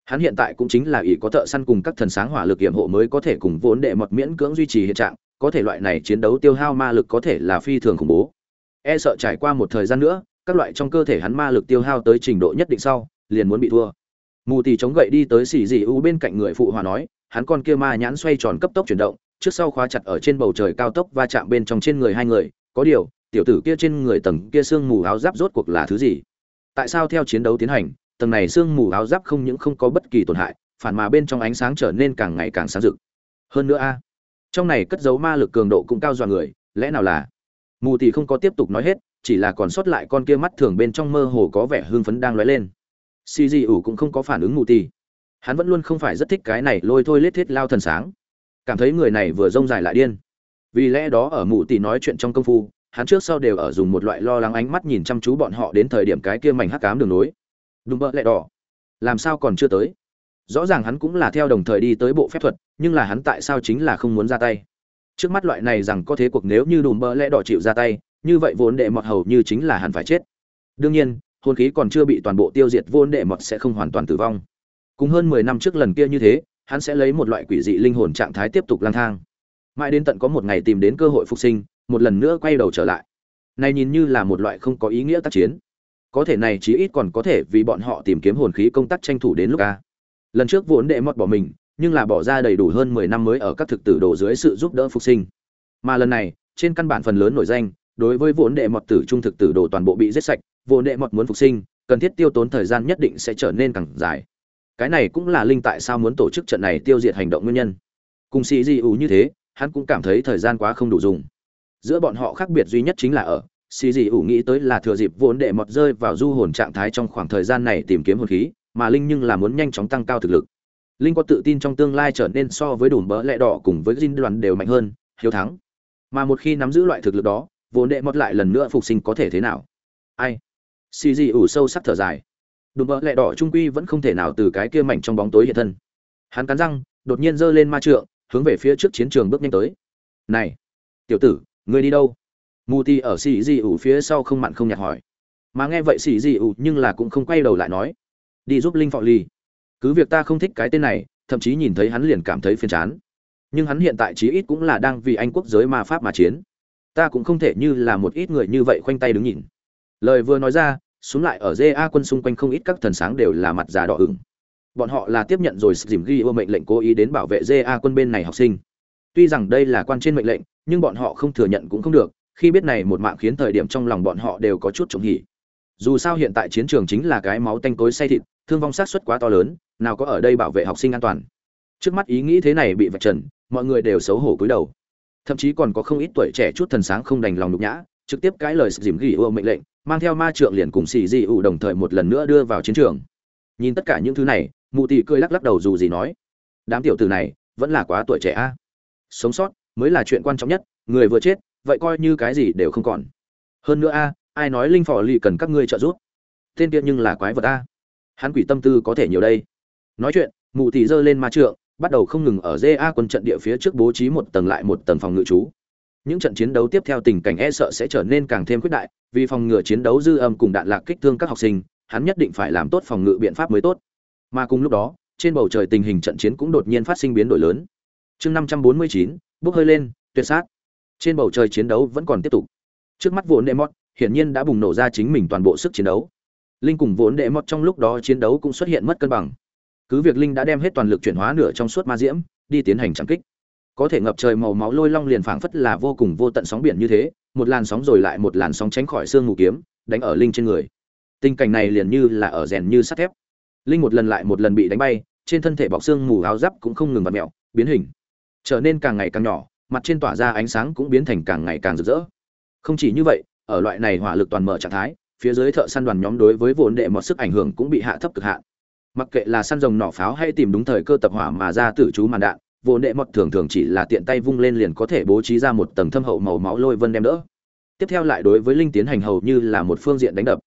Hắn hiện tại cũng chính là ỷ có thợ săn cùng các thần sáng hỏa lực hiểm hộ mới có thể cùng vốn đệ mọt miễn cưỡng duy trì hiện trạng, có thể loại này chiến đấu tiêu hao ma lực có thể là phi thường khủng bố. E sợ trải qua một thời gian nữa, các loại trong cơ thể hắn ma lực tiêu hao tới trình độ nhất định sau liền muốn bị thua. Mù tì chống gậy đi tới xì dị u bên cạnh người phụ hòa nói, hắn con kia ma nhãn xoay tròn cấp tốc chuyển động, trước sau khóa chặt ở trên bầu trời cao tốc va chạm bên trong trên người hai người, có điều, tiểu tử kia trên người tầng kia xương mù áo giáp rốt cuộc là thứ gì? Tại sao theo chiến đấu tiến hành, tầng này xương mù áo giáp không những không có bất kỳ tổn hại, phản mà bên trong ánh sáng trở nên càng ngày càng sáng rực. Hơn nữa a, trong này cất giấu ma lực cường độ cũng cao dọa người, lẽ nào là? Mù thì không có tiếp tục nói hết, chỉ là còn sót lại con kia mắt thường bên trong mơ hồ có vẻ hưng phấn đang lóe lên xì dị ủ cũng không có phản ứng mù ti hắn vẫn luôn không phải rất thích cái này lôi thôi lết thiết lao thần sáng. Cảm thấy người này vừa rông dài lại điên. Vì lẽ đó ở mù ti nói chuyện trong công phu, hắn trước sau đều ở dùng một loại lo lắng ánh mắt nhìn chăm chú bọn họ đến thời điểm cái kia mảnh hắc cám đường nối. Đúng bỡ lẹ đỏ. Làm sao còn chưa tới? Rõ ràng hắn cũng là theo đồng thời đi tới bộ phép thuật, nhưng là hắn tại sao chính là không muốn ra tay? Trước mắt loại này rằng có thế cuộc nếu như đùm bỡ lẽ đỏ chịu ra tay, như vậy vốn đệ mọt hầu như chính là hắn phải chết. Đương nhiên hồn khí còn chưa bị toàn bộ tiêu diệt vô đệ mọt sẽ không hoàn toàn tử vong. Cùng hơn mười năm trước lần kia như thế, hắn sẽ lấy một loại quỷ dị linh hồn trạng thái tiếp tục lang thang. Mãi đến tận có một ngày tìm đến cơ hội phục sinh, một lần nữa quay đầu trở lại. Này nhìn như là một loại không có ý nghĩa tác chiến. Có thể này chí ít còn có thể vì bọn họ tìm kiếm hồn khí công tác tranh thủ đến lúc a. Lần trước vốn đệ mọt bỏ mình, nhưng là bỏ ra đầy đủ hơn mười năm mới ở các thực tử đồ dưới sự giúp đỡ phục sinh. Mà lần này, trên căn bản phần lớn nổi danh, đối với vốn đệ mọt tử trung thực tử đồ toàn bộ bị giết sạch Vô đệ mọt muốn phục sinh, cần thiết tiêu tốn thời gian nhất định sẽ trở nên càng dài. Cái này cũng là linh tại sao muốn tổ chức trận này tiêu diệt hành động nguyên nhân. Cùng sĩ di ủ như thế, hắn cũng cảm thấy thời gian quá không đủ dùng. Giữa bọn họ khác biệt duy nhất chính là ở sĩ di ủ nghĩ tới là thừa dịp vốn đệ mọt rơi vào du hồn trạng thái trong khoảng thời gian này tìm kiếm hồn khí, mà linh nhưng là muốn nhanh chóng tăng cao thực lực. Linh có tự tin trong tương lai trở nên so với đùm bỡ lẹ đỏ cùng với dinh đoàn đều mạnh hơn, hiếu thắng. Mà một khi nắm giữ loại thực lực đó vốn đệ mọt lại lần nữa phục sinh có thể thế nào? Ai? Xì gì ủ sâu sắc thở dài. Đùm bỡ lẹ đỏ trung quy vẫn không thể nào từ cái kia mảnh trong bóng tối hiện thân. Hắn cắn răng, đột nhiên giơ lên ma trượng, hướng về phía trước chiến trường bước nhanh tới. Này, tiểu tử, ngươi đi đâu? Mù ti ở xì gì ủ phía sau không mặn không nhạt hỏi. Mà nghe vậy xì gì ủ nhưng là cũng không quay đầu lại nói. Đi giúp linh phò ly cứ việc ta không thích cái tên này, thậm chí nhìn thấy hắn liền cảm thấy phiền chán. Nhưng hắn hiện tại chí ít cũng là đang vì anh quốc giới ma pháp mà chiến. Ta cũng không thể như là một ít người như vậy khoanh tay đứng nhìn lời vừa nói ra xuống lại ở ja quân xung quanh không ít các thần sáng đều là mặt già đỏ ửng. Bọn họ là tiếp nhận rồi dìm ghi ô mệnh lệnh cố ý đến bảo vệ ja quân bên này học sinh. Tuy rằng đây là quan trên mệnh lệnh, nhưng bọn họ không thừa nhận cũng không được, khi biết này một mạng khiến thời điểm trong lòng bọn họ đều có chút trống hỉ. Dù sao hiện tại chiến trường chính là cái máu tanh tối say thịt, thương vong sát suất quá to lớn, nào có ở đây bảo vệ học sinh an toàn. Trước mắt ý nghĩ thế này bị vạch trần, mọi người đều xấu hổ cúi đầu. Thậm chí còn có không ít tuổi trẻ chút thần sáng không đành lòng nhục nhã trực tiếp cãi lời dìm ghi ưu mệnh lệnh, mang theo ma trượng liền cùng xì dị ủ đồng thời một lần nữa đưa vào chiến trường. Nhìn tất cả những thứ này, mụ tỷ cười lắc lắc đầu dù gì nói, đám tiểu tử này vẫn là quá tuổi trẻ a. Sống sót mới là chuyện quan trọng nhất, người vừa chết, vậy coi như cái gì đều không còn. Hơn nữa a, ai nói linh phò lì cần các ngươi trợ giúp? Tên kia nhưng là quái vật a. Hắn quỷ tâm tư có thể nhiều đây. Nói chuyện, mụ tỷ giơ lên ma trượng, bắt đầu không ngừng ở ja quân trận địa phía trước bố trí một tầng lại một tầng phòng ngự trú những trận chiến đấu tiếp theo tình cảnh e sợ sẽ trở nên càng thêm quyết đại, vì phòng ngừa chiến đấu dư âm cùng đạn lạc kích thương các học sinh, hắn nhất định phải làm tốt phòng ngự biện pháp mới tốt. Mà cùng lúc đó, trên bầu trời tình hình trận chiến cũng đột nhiên phát sinh biến đổi lớn. Chương năm trăm bốn mươi chín bước hơi lên, tuyệt sát. Trên bầu trời chiến đấu vẫn còn tiếp tục. Trước mắt vốn đệ mót hiển nhiên đã bùng nổ ra chính mình toàn bộ sức chiến đấu. Linh cùng vốn đệ mót trong lúc đó chiến đấu cũng xuất hiện mất cân bằng. Cứ việc linh đã đem hết toàn lực chuyển hóa nửa trong suốt ma diễm, đi tiến hành chẳng kích có thể ngập trời màu máu lôi long liền phảng phất là vô cùng vô tận sóng biển như thế, một làn sóng rồi lại một làn sóng tránh khỏi xương mù kiếm, đánh ở linh trên người. Tình cảnh này liền như là ở rèn như sắt thép. Linh một lần lại một lần bị đánh bay, trên thân thể bọc xương mù áo giáp cũng không ngừng vặt mẹo, biến hình. Trở nên càng ngày càng nhỏ, mặt trên tỏa ra ánh sáng cũng biến thành càng ngày càng rực rỡ. Không chỉ như vậy, ở loại này hỏa lực toàn mở trạng thái, phía dưới thợ săn đoàn nhóm đối với vốn đệ một sức ảnh hưởng cũng bị hạ thấp cực hạn. Mặc kệ là săn rồng nỏ pháo hay tìm đúng thời cơ tập hỏa mà ra tử chú màn đạn vốn đệ mọt thường thường chỉ là tiện tay vung lên liền có thể bố trí ra một tầng thâm hậu màu máu lôi vân đem đỡ. Tiếp theo lại đối với linh tiến hành hầu như là một phương diện đánh đập.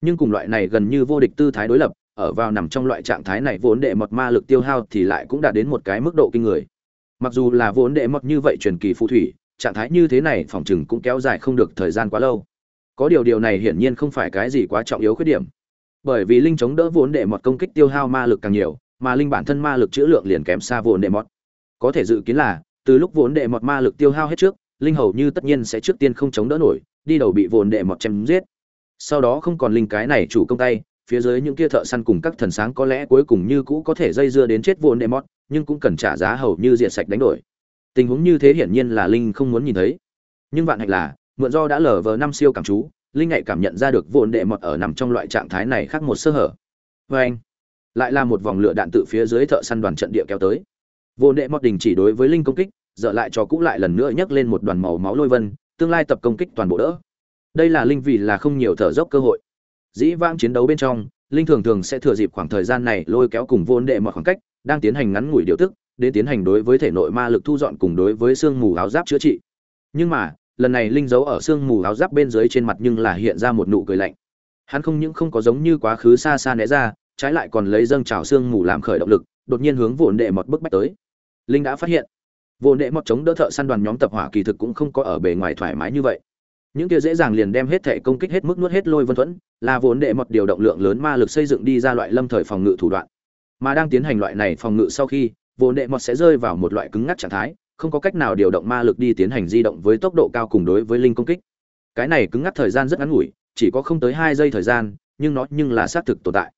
Nhưng cùng loại này gần như vô địch tư thái đối lập, ở vào nằm trong loại trạng thái này vốn đệ mọt ma lực tiêu hao thì lại cũng đạt đến một cái mức độ kinh người. Mặc dù là vốn đệ mọt như vậy truyền kỳ phù thủy, trạng thái như thế này phòng chừng cũng kéo dài không được thời gian quá lâu. Có điều điều này hiển nhiên không phải cái gì quá trọng yếu khuyết điểm. Bởi vì linh chống đỡ vốn đệ mọt công kích tiêu hao ma lực càng nhiều, mà linh bản thân ma lực chữ lượng liền kém xa vốn đệ mọt có thể dự kiến là, từ lúc vốn đệ mọt ma lực tiêu hao hết trước, linh hầu như tất nhiên sẽ trước tiên không chống đỡ nổi, đi đầu bị vốn đệ mọt chém giết. Sau đó không còn linh cái này chủ công tay, phía dưới những kia thợ săn cùng các thần sáng có lẽ cuối cùng như cũ có thể dây dưa đến chết vốn đệ mọt, nhưng cũng cần trả giá hầu như diệt sạch đánh đổi. Tình huống như thế hiển nhiên là linh không muốn nhìn thấy. Nhưng vạn hạnh là, mượn do đã lở vờ năm siêu cảm chú, linh ngại cảm nhận ra được vốn đệ mọt ở nằm trong loại trạng thái này khác một sơ hở. Vê anh lại là một vòng lửa đạn tự phía dưới thợ săn đoàn trận địa kéo tới. Vô đệ mọt đình chỉ đối với linh công kích dở lại cho cũ lại lần nữa nhấc lên một đoàn màu máu lôi vân, tương lai tập công kích toàn bộ đỡ. Đây là linh vì là không nhiều thở dốc cơ hội. Dĩ vãng chiến đấu bên trong, linh thường thường sẽ thừa dịp khoảng thời gian này lôi kéo cùng vô đệ mọt khoảng cách, đang tiến hành ngắn ngủi điều tức, đến tiến hành đối với thể nội ma lực thu dọn cùng đối với xương mù áo giáp chữa trị. Nhưng mà, lần này linh giấu ở xương mù áo giáp bên dưới trên mặt nhưng là hiện ra một nụ cười lạnh. Hắn không những không có giống như quá khứ xa xa né ra, trái lại còn lấy dâng trào xương mù làm khởi động lực, đột nhiên hướng vụn đệ mọt bức bách tới linh đã phát hiện. Vô đệ mọc chống đỡ thợ săn đoàn nhóm tập hỏa kỳ thực cũng không có ở bề ngoài thoải mái như vậy. Những kia dễ dàng liền đem hết thể công kích hết mức nuốt hết lôi vân thuẫn, là vốn đệ mọt điều động lượng lớn ma lực xây dựng đi ra loại lâm thời phòng ngự thủ đoạn. Mà đang tiến hành loại này phòng ngự sau khi vốn đệ mọt sẽ rơi vào một loại cứng ngắc trạng thái, không có cách nào điều động ma lực đi tiến hành di động với tốc độ cao cùng đối với linh công kích. Cái này cứng ngắc thời gian rất ngắn ngủi, chỉ có không tới hai giây thời gian, nhưng nó nhưng là xác thực tồn tại.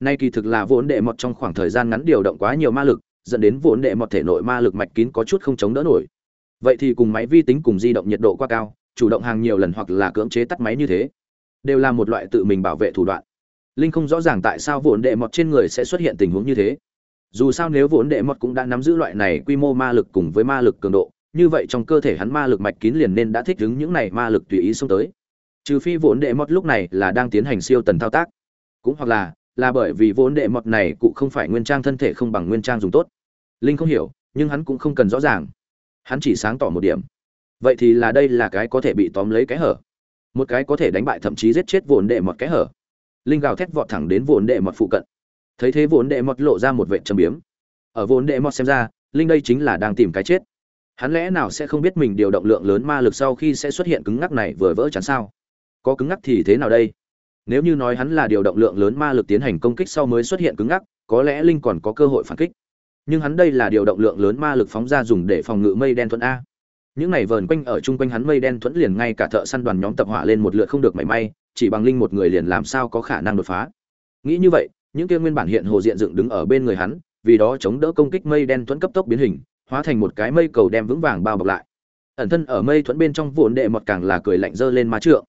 Nay kỳ thực là vốn đệ mọt trong khoảng thời gian ngắn điều động quá nhiều ma lực dẫn đến vốn đệ mọt thể nội ma lực mạch kín có chút không chống đỡ nổi. Vậy thì cùng máy vi tính cùng di động nhiệt độ quá cao, chủ động hàng nhiều lần hoặc là cưỡng chế tắt máy như thế, đều là một loại tự mình bảo vệ thủ đoạn. Linh không rõ ràng tại sao vốn đệ mọt trên người sẽ xuất hiện tình huống như thế. Dù sao nếu vốn đệ mọt cũng đã nắm giữ loại này quy mô ma lực cùng với ma lực cường độ, như vậy trong cơ thể hắn ma lực mạch kín liền nên đã thích ứng những này ma lực tùy ý xông tới. Trừ phi vốn đệ mọt lúc này là đang tiến hành siêu tần thao tác, cũng hoặc là là bởi vì vốn đệ mọt này cụ không phải nguyên trang thân thể không bằng nguyên trang dùng tốt linh không hiểu, nhưng hắn cũng không cần rõ ràng. Hắn chỉ sáng tỏ một điểm. Vậy thì là đây là cái có thể bị tóm lấy cái hở. Một cái có thể đánh bại thậm chí giết chết vốn đệ mọt cái hở. Linh gào thét vọt thẳng đến vốn đệ mọt phụ cận. Thấy thế vốn đệ mọt lộ ra một vệ trầm biếm. Ở vốn đệ mọt xem ra, linh đây chính là đang tìm cái chết. Hắn lẽ nào sẽ không biết mình điều động lượng lớn ma lực sau khi sẽ xuất hiện cứng ngắc này vừa vỡ chắn sao? Có cứng ngắc thì thế nào đây? Nếu như nói hắn là điều động lượng lớn ma lực tiến hành công kích sau mới xuất hiện cứng ngắc, có lẽ linh còn có cơ hội phản kích nhưng hắn đây là điều động lượng lớn ma lực phóng ra dùng để phòng ngự mây đen thuẫn a. Những này vờn quanh ở chung quanh hắn mây đen thuẫn liền ngay cả thợ săn đoàn nhóm tập hỏa lên một lượt không được mảy may, chỉ bằng linh một người liền làm sao có khả năng đột phá. Nghĩ như vậy, những kia nguyên bản hiện hồ diện dựng đứng ở bên người hắn, vì đó chống đỡ công kích mây đen thuẫn cấp tốc biến hình, hóa thành một cái mây cầu đem vững vàng bao bọc lại. Ẩn thân ở mây thuẫn bên trong vụn đệ mọt càng là cười lạnh dơ lên má trượng.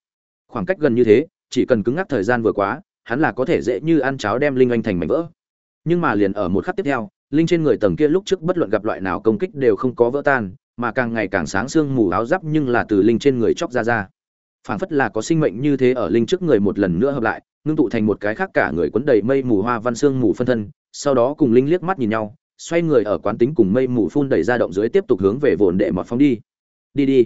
Khoảng cách gần như thế, chỉ cần cứng ngắc thời gian vừa quá, hắn là có thể dễ như ăn cháo đem linh anh thành mảnh vỡ. Nhưng mà liền ở một khắc tiếp theo linh trên người tầng kia lúc trước bất luận gặp loại nào công kích đều không có vỡ tan, mà càng ngày càng sáng sương mù áo giáp nhưng là từ linh trên người chóc ra ra. Phảng phất là có sinh mệnh như thế ở linh trước người một lần nữa hợp lại, ngưng tụ thành một cái khác cả người quấn đầy mây mù hoa văn sương mù phân thân, sau đó cùng linh liếc mắt nhìn nhau, xoay người ở quán tính cùng mây mù phun đẩy ra động dưới tiếp tục hướng về vồn đệ mọt phóng đi. Đi đi.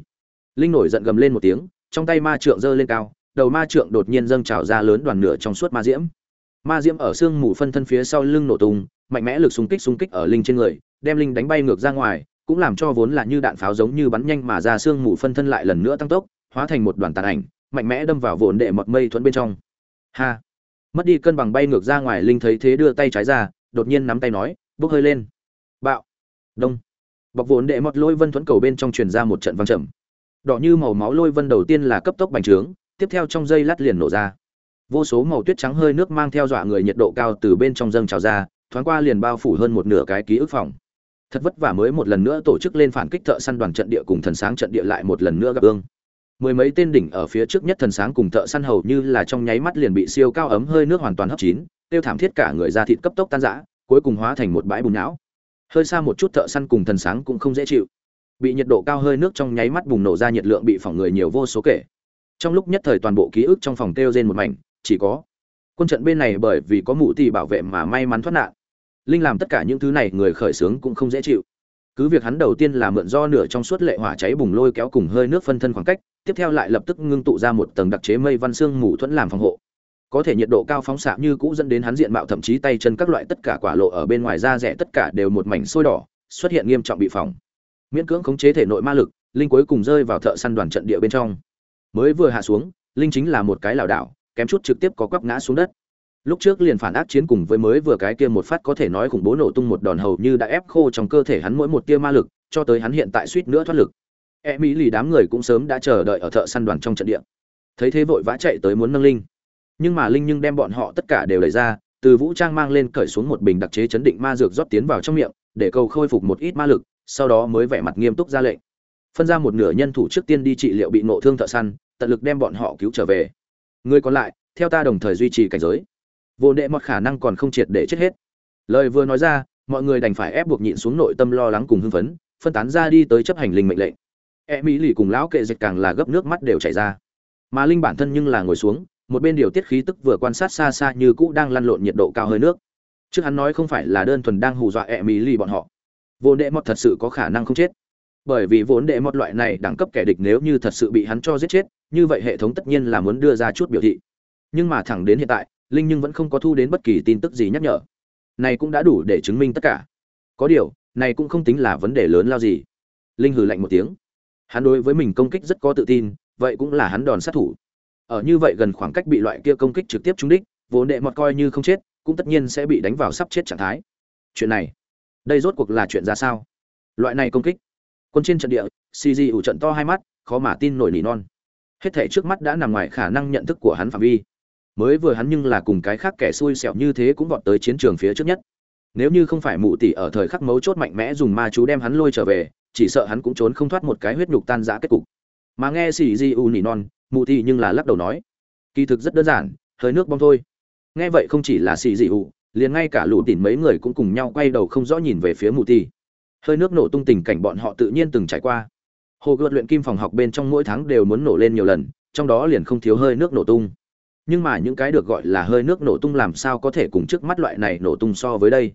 Linh nổi giận gầm lên một tiếng, trong tay ma trượng giơ lên cao, đầu ma trượng đột nhiên dâng trào ra lớn đoàn nửa trong suốt ma diễm. Ma diễm ở xương mù phân thân phía sau lưng nổ tung mạnh mẽ lực xung kích xung kích ở linh trên người, đem linh đánh bay ngược ra ngoài, cũng làm cho vốn là như đạn pháo giống như bắn nhanh mà ra xương mù phân thân lại lần nữa tăng tốc, hóa thành một đoàn tàn ảnh, mạnh mẽ đâm vào vồn đệ mọt mây thuẫn bên trong. Ha! Mất đi cân bằng bay ngược ra ngoài, linh thấy thế đưa tay trái ra, đột nhiên nắm tay nói, bốc hơi lên. Bạo! Đông! Bọc vồn đệ mọt lôi vân thuẫn cầu bên trong truyền ra một trận văng trầm. Đỏ như màu máu lôi vân đầu tiên là cấp tốc bành trướng, tiếp theo trong dây lát liền nổ ra. Vô số màu tuyết trắng hơi nước mang theo dọa người nhiệt độ cao từ bên trong dâng trào ra thoáng qua liền bao phủ hơn một nửa cái ký ức phòng. Thật vất vả mới một lần nữa tổ chức lên phản kích thợ săn đoàn trận địa cùng thần sáng trận địa lại một lần nữa gặp ương mười mấy tên đỉnh ở phía trước nhất thần sáng cùng thợ săn hầu như là trong nháy mắt liền bị siêu cao ấm hơi nước hoàn toàn hấp chín, tiêu thảm thiết cả người ra thịt cấp tốc tan rã, cuối cùng hóa thành một bãi bùn não. Hơi xa một chút thợ săn cùng thần sáng cũng không dễ chịu. Bị nhiệt độ cao hơi nước trong nháy mắt bùng nổ ra nhiệt lượng bị phỏng người nhiều vô số kể. Trong lúc nhất thời toàn bộ ký ức trong phòng kêu trên một mảnh, chỉ có quân trận bên này bởi vì có mụ tỷ bảo vệ mà may mắn thoát nạn linh làm tất cả những thứ này người khởi xướng cũng không dễ chịu. Cứ việc hắn đầu tiên là mượn do nửa trong suốt lệ hỏa cháy bùng lôi kéo cùng hơi nước phân thân khoảng cách, tiếp theo lại lập tức ngưng tụ ra một tầng đặc chế mây văn xương mù thuẫn làm phòng hộ. Có thể nhiệt độ cao phóng xạ như cũ dẫn đến hắn diện mạo thậm chí tay chân các loại tất cả quả lộ ở bên ngoài da rẻ tất cả đều một mảnh sôi đỏ, xuất hiện nghiêm trọng bị phỏng. Miễn cưỡng khống chế thể nội ma lực, linh cuối cùng rơi vào thợ săn đoàn trận địa bên trong. Mới vừa hạ xuống, linh chính là một cái lảo đảo, kém chút trực tiếp có quắp ngã xuống đất lúc trước liền phản ác chiến cùng với mới vừa cái kia một phát có thể nói khủng bố nổ tung một đòn hầu như đã ép khô trong cơ thể hắn mỗi một tia ma lực, cho tới hắn hiện tại suýt nữa thoát lực. E mỹ lì đám người cũng sớm đã chờ đợi ở thợ săn đoàn trong trận địa. Thấy thế vội vã chạy tới muốn nâng linh. Nhưng mà linh nhưng đem bọn họ tất cả đều lấy ra, từ vũ trang mang lên cởi xuống một bình đặc chế chấn định ma dược rót tiến vào trong miệng, để cầu khôi phục một ít ma lực, sau đó mới vẻ mặt nghiêm túc ra lệnh. Phân ra một nửa nhân thủ trước tiên đi trị liệu bị nộ thương thợ săn, tận lực đem bọn họ cứu trở về. Người còn lại, theo ta đồng thời duy trì cảnh giới vô đệ mọt khả năng còn không triệt để chết hết. Lời vừa nói ra, mọi người đành phải ép buộc nhịn xuống nội tâm lo lắng cùng hưng phấn, phân tán ra đi tới chấp hành linh mệnh lệnh. E mỹ lì cùng lão kệ dịch càng là gấp nước mắt đều chảy ra. Mà linh bản thân nhưng là ngồi xuống, một bên điều tiết khí tức vừa quan sát xa xa như cũ đang lăn lộn nhiệt độ cao hơi nước. Trước hắn nói không phải là đơn thuần đang hù dọa e mỹ lì bọn họ. Vô đệ mọt thật sự có khả năng không chết. Bởi vì vốn đệ mọt loại này đẳng cấp kẻ địch nếu như thật sự bị hắn cho giết chết, như vậy hệ thống tất nhiên là muốn đưa ra chút biểu thị. Nhưng mà thẳng đến hiện tại linh nhưng vẫn không có thu đến bất kỳ tin tức gì nhắc nhở. Này cũng đã đủ để chứng minh tất cả. Có điều, này cũng không tính là vấn đề lớn lao gì. Linh hừ lạnh một tiếng. Hắn đối với mình công kích rất có tự tin, vậy cũng là hắn đòn sát thủ. Ở như vậy gần khoảng cách bị loại kia công kích trực tiếp trúng đích, vốn đệ mọt coi như không chết, cũng tất nhiên sẽ bị đánh vào sắp chết trạng thái. Chuyện này, đây rốt cuộc là chuyện ra sao? Loại này công kích, quân trên trận địa cg ủ trận to hai mắt, khó mà tin nổi nỉ non. Hết thể trước mắt đã nằm ngoài khả năng nhận thức của hắn phạm vi mới vừa hắn nhưng là cùng cái khác kẻ xui xẻo như thế cũng vọt tới chiến trường phía trước nhất. Nếu như không phải mụ tỷ ở thời khắc mấu chốt mạnh mẽ dùng ma chú đem hắn lôi trở về, chỉ sợ hắn cũng trốn không thoát một cái huyết nhục tan rã kết cục. Mà nghe xì di u nỉ non, mụ tỷ nhưng là lắc đầu nói, kỳ thực rất đơn giản, hơi nước bong thôi. Nghe vậy không chỉ là xì di u, liền ngay cả lũ tỉn mấy người cũng cùng nhau quay đầu không rõ nhìn về phía mụ tỷ hơi nước nổ tung tình cảnh bọn họ tự nhiên từng trải qua. Hồ gợt luyện kim phòng học bên trong mỗi tháng đều muốn nổ lên nhiều lần, trong đó liền không thiếu hơi nước nổ tung nhưng mà những cái được gọi là hơi nước nổ tung làm sao có thể cùng trước mắt loại này nổ tung so với đây?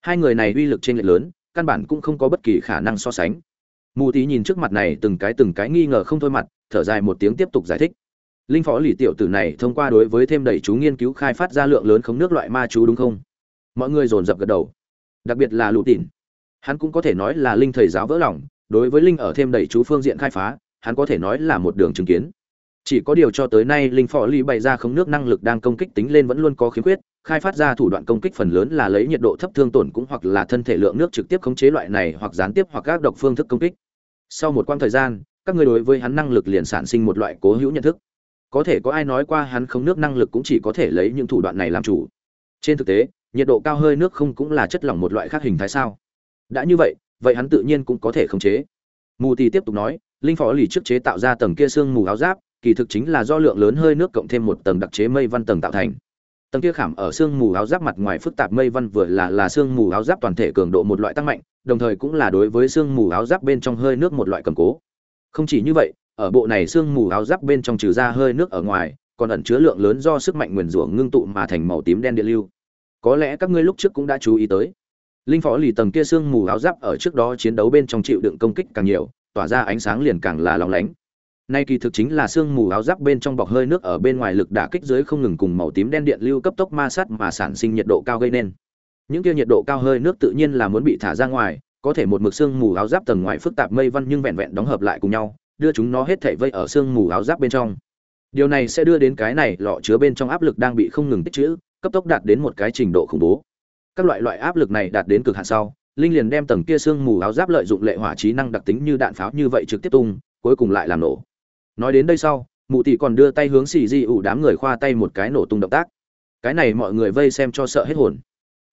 Hai người này uy lực trên lệch lớn, căn bản cũng không có bất kỳ khả năng so sánh. Mù tí nhìn trước mặt này từng cái từng cái nghi ngờ không thôi mặt, thở dài một tiếng tiếp tục giải thích. Linh phó lì tiểu tử này thông qua đối với thêm đẩy chú nghiên cứu khai phát ra lượng lớn khống nước loại ma chú đúng không? Mọi người dồn dập gật đầu. Đặc biệt là lụ tỉn hắn cũng có thể nói là linh thầy giáo vỡ lòng, đối với linh ở thêm đẩy chú phương diện khai phá, hắn có thể nói là một đường chứng kiến chỉ có điều cho tới nay, linh phò ly bày ra khống nước năng lực đang công kích tính lên vẫn luôn có khiếm khuyết, khai phát ra thủ đoạn công kích phần lớn là lấy nhiệt độ thấp thương tổn cũng hoặc là thân thể lượng nước trực tiếp khống chế loại này hoặc gián tiếp hoặc các độc phương thức công kích. Sau một quãng thời gian, các người đối với hắn năng lực liền sản sinh một loại cố hữu nhận thức. Có thể có ai nói qua hắn khống nước năng lực cũng chỉ có thể lấy những thủ đoạn này làm chủ. Trên thực tế, nhiệt độ cao hơi nước không cũng là chất lỏng một loại khác hình thái sao? Đã như vậy vậy hắn tự nhiên cũng có thể khống chế. Mù tì tiếp tục nói, linh phó lì trước chế tạo ra tầng kia xương mù áo giáp kỳ thực chính là do lượng lớn hơi nước cộng thêm một tầng đặc chế mây văn tầng tạo thành. Tầng kia khảm ở xương mù áo giáp mặt ngoài phức tạp mây văn vừa là là xương mù áo giáp toàn thể cường độ một loại tăng mạnh, đồng thời cũng là đối với xương mù áo giáp bên trong hơi nước một loại cầm cố. Không chỉ như vậy, ở bộ này xương mù áo giáp bên trong trừ ra hơi nước ở ngoài, còn ẩn chứa lượng lớn do sức mạnh nguyền rủa ngưng tụ mà thành màu tím đen điện lưu. Có lẽ các ngươi lúc trước cũng đã chú ý tới. Linh phó lì tầng kia xương mù áo giáp ở trước đó chiến đấu bên trong chịu đựng công kích càng nhiều, tỏa ra ánh sáng liền càng là lóng lánh. Nay kỳ thực chính là xương mù áo giáp bên trong bọc hơi nước ở bên ngoài lực đả kích dưới không ngừng cùng màu tím đen điện lưu cấp tốc ma sát mà sản sinh nhiệt độ cao gây nên. Những kia nhiệt độ cao hơi nước tự nhiên là muốn bị thả ra ngoài, có thể một mực xương mù áo giáp tầng ngoài phức tạp mây văn nhưng vẹn vẹn đóng hợp lại cùng nhau, đưa chúng nó hết thảy vây ở xương mù áo giáp bên trong. Điều này sẽ đưa đến cái này lọ chứa bên trong áp lực đang bị không ngừng tích trữ, cấp tốc đạt đến một cái trình độ khủng bố. Các loại loại áp lực này đạt đến cực hạn sau, linh liền đem tầng kia xương mù áo giáp lợi dụng lệ hỏa trí năng đặc tính như đạn pháo như vậy trực tiếp tung, cuối cùng lại làm nổ nói đến đây sau, mụ tỷ còn đưa tay hướng xì di ủ đám người khoa tay một cái nổ tung động tác. Cái này mọi người vây xem cho sợ hết hồn.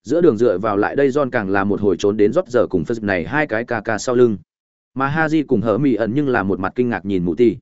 Giữa đường dựa vào lại đây john càng là một hồi trốn đến rót giờ cùng phật này hai cái ca ca sau lưng. Mà ha di cùng hở mỹ ẩn nhưng là một mặt kinh ngạc nhìn mụ tỷ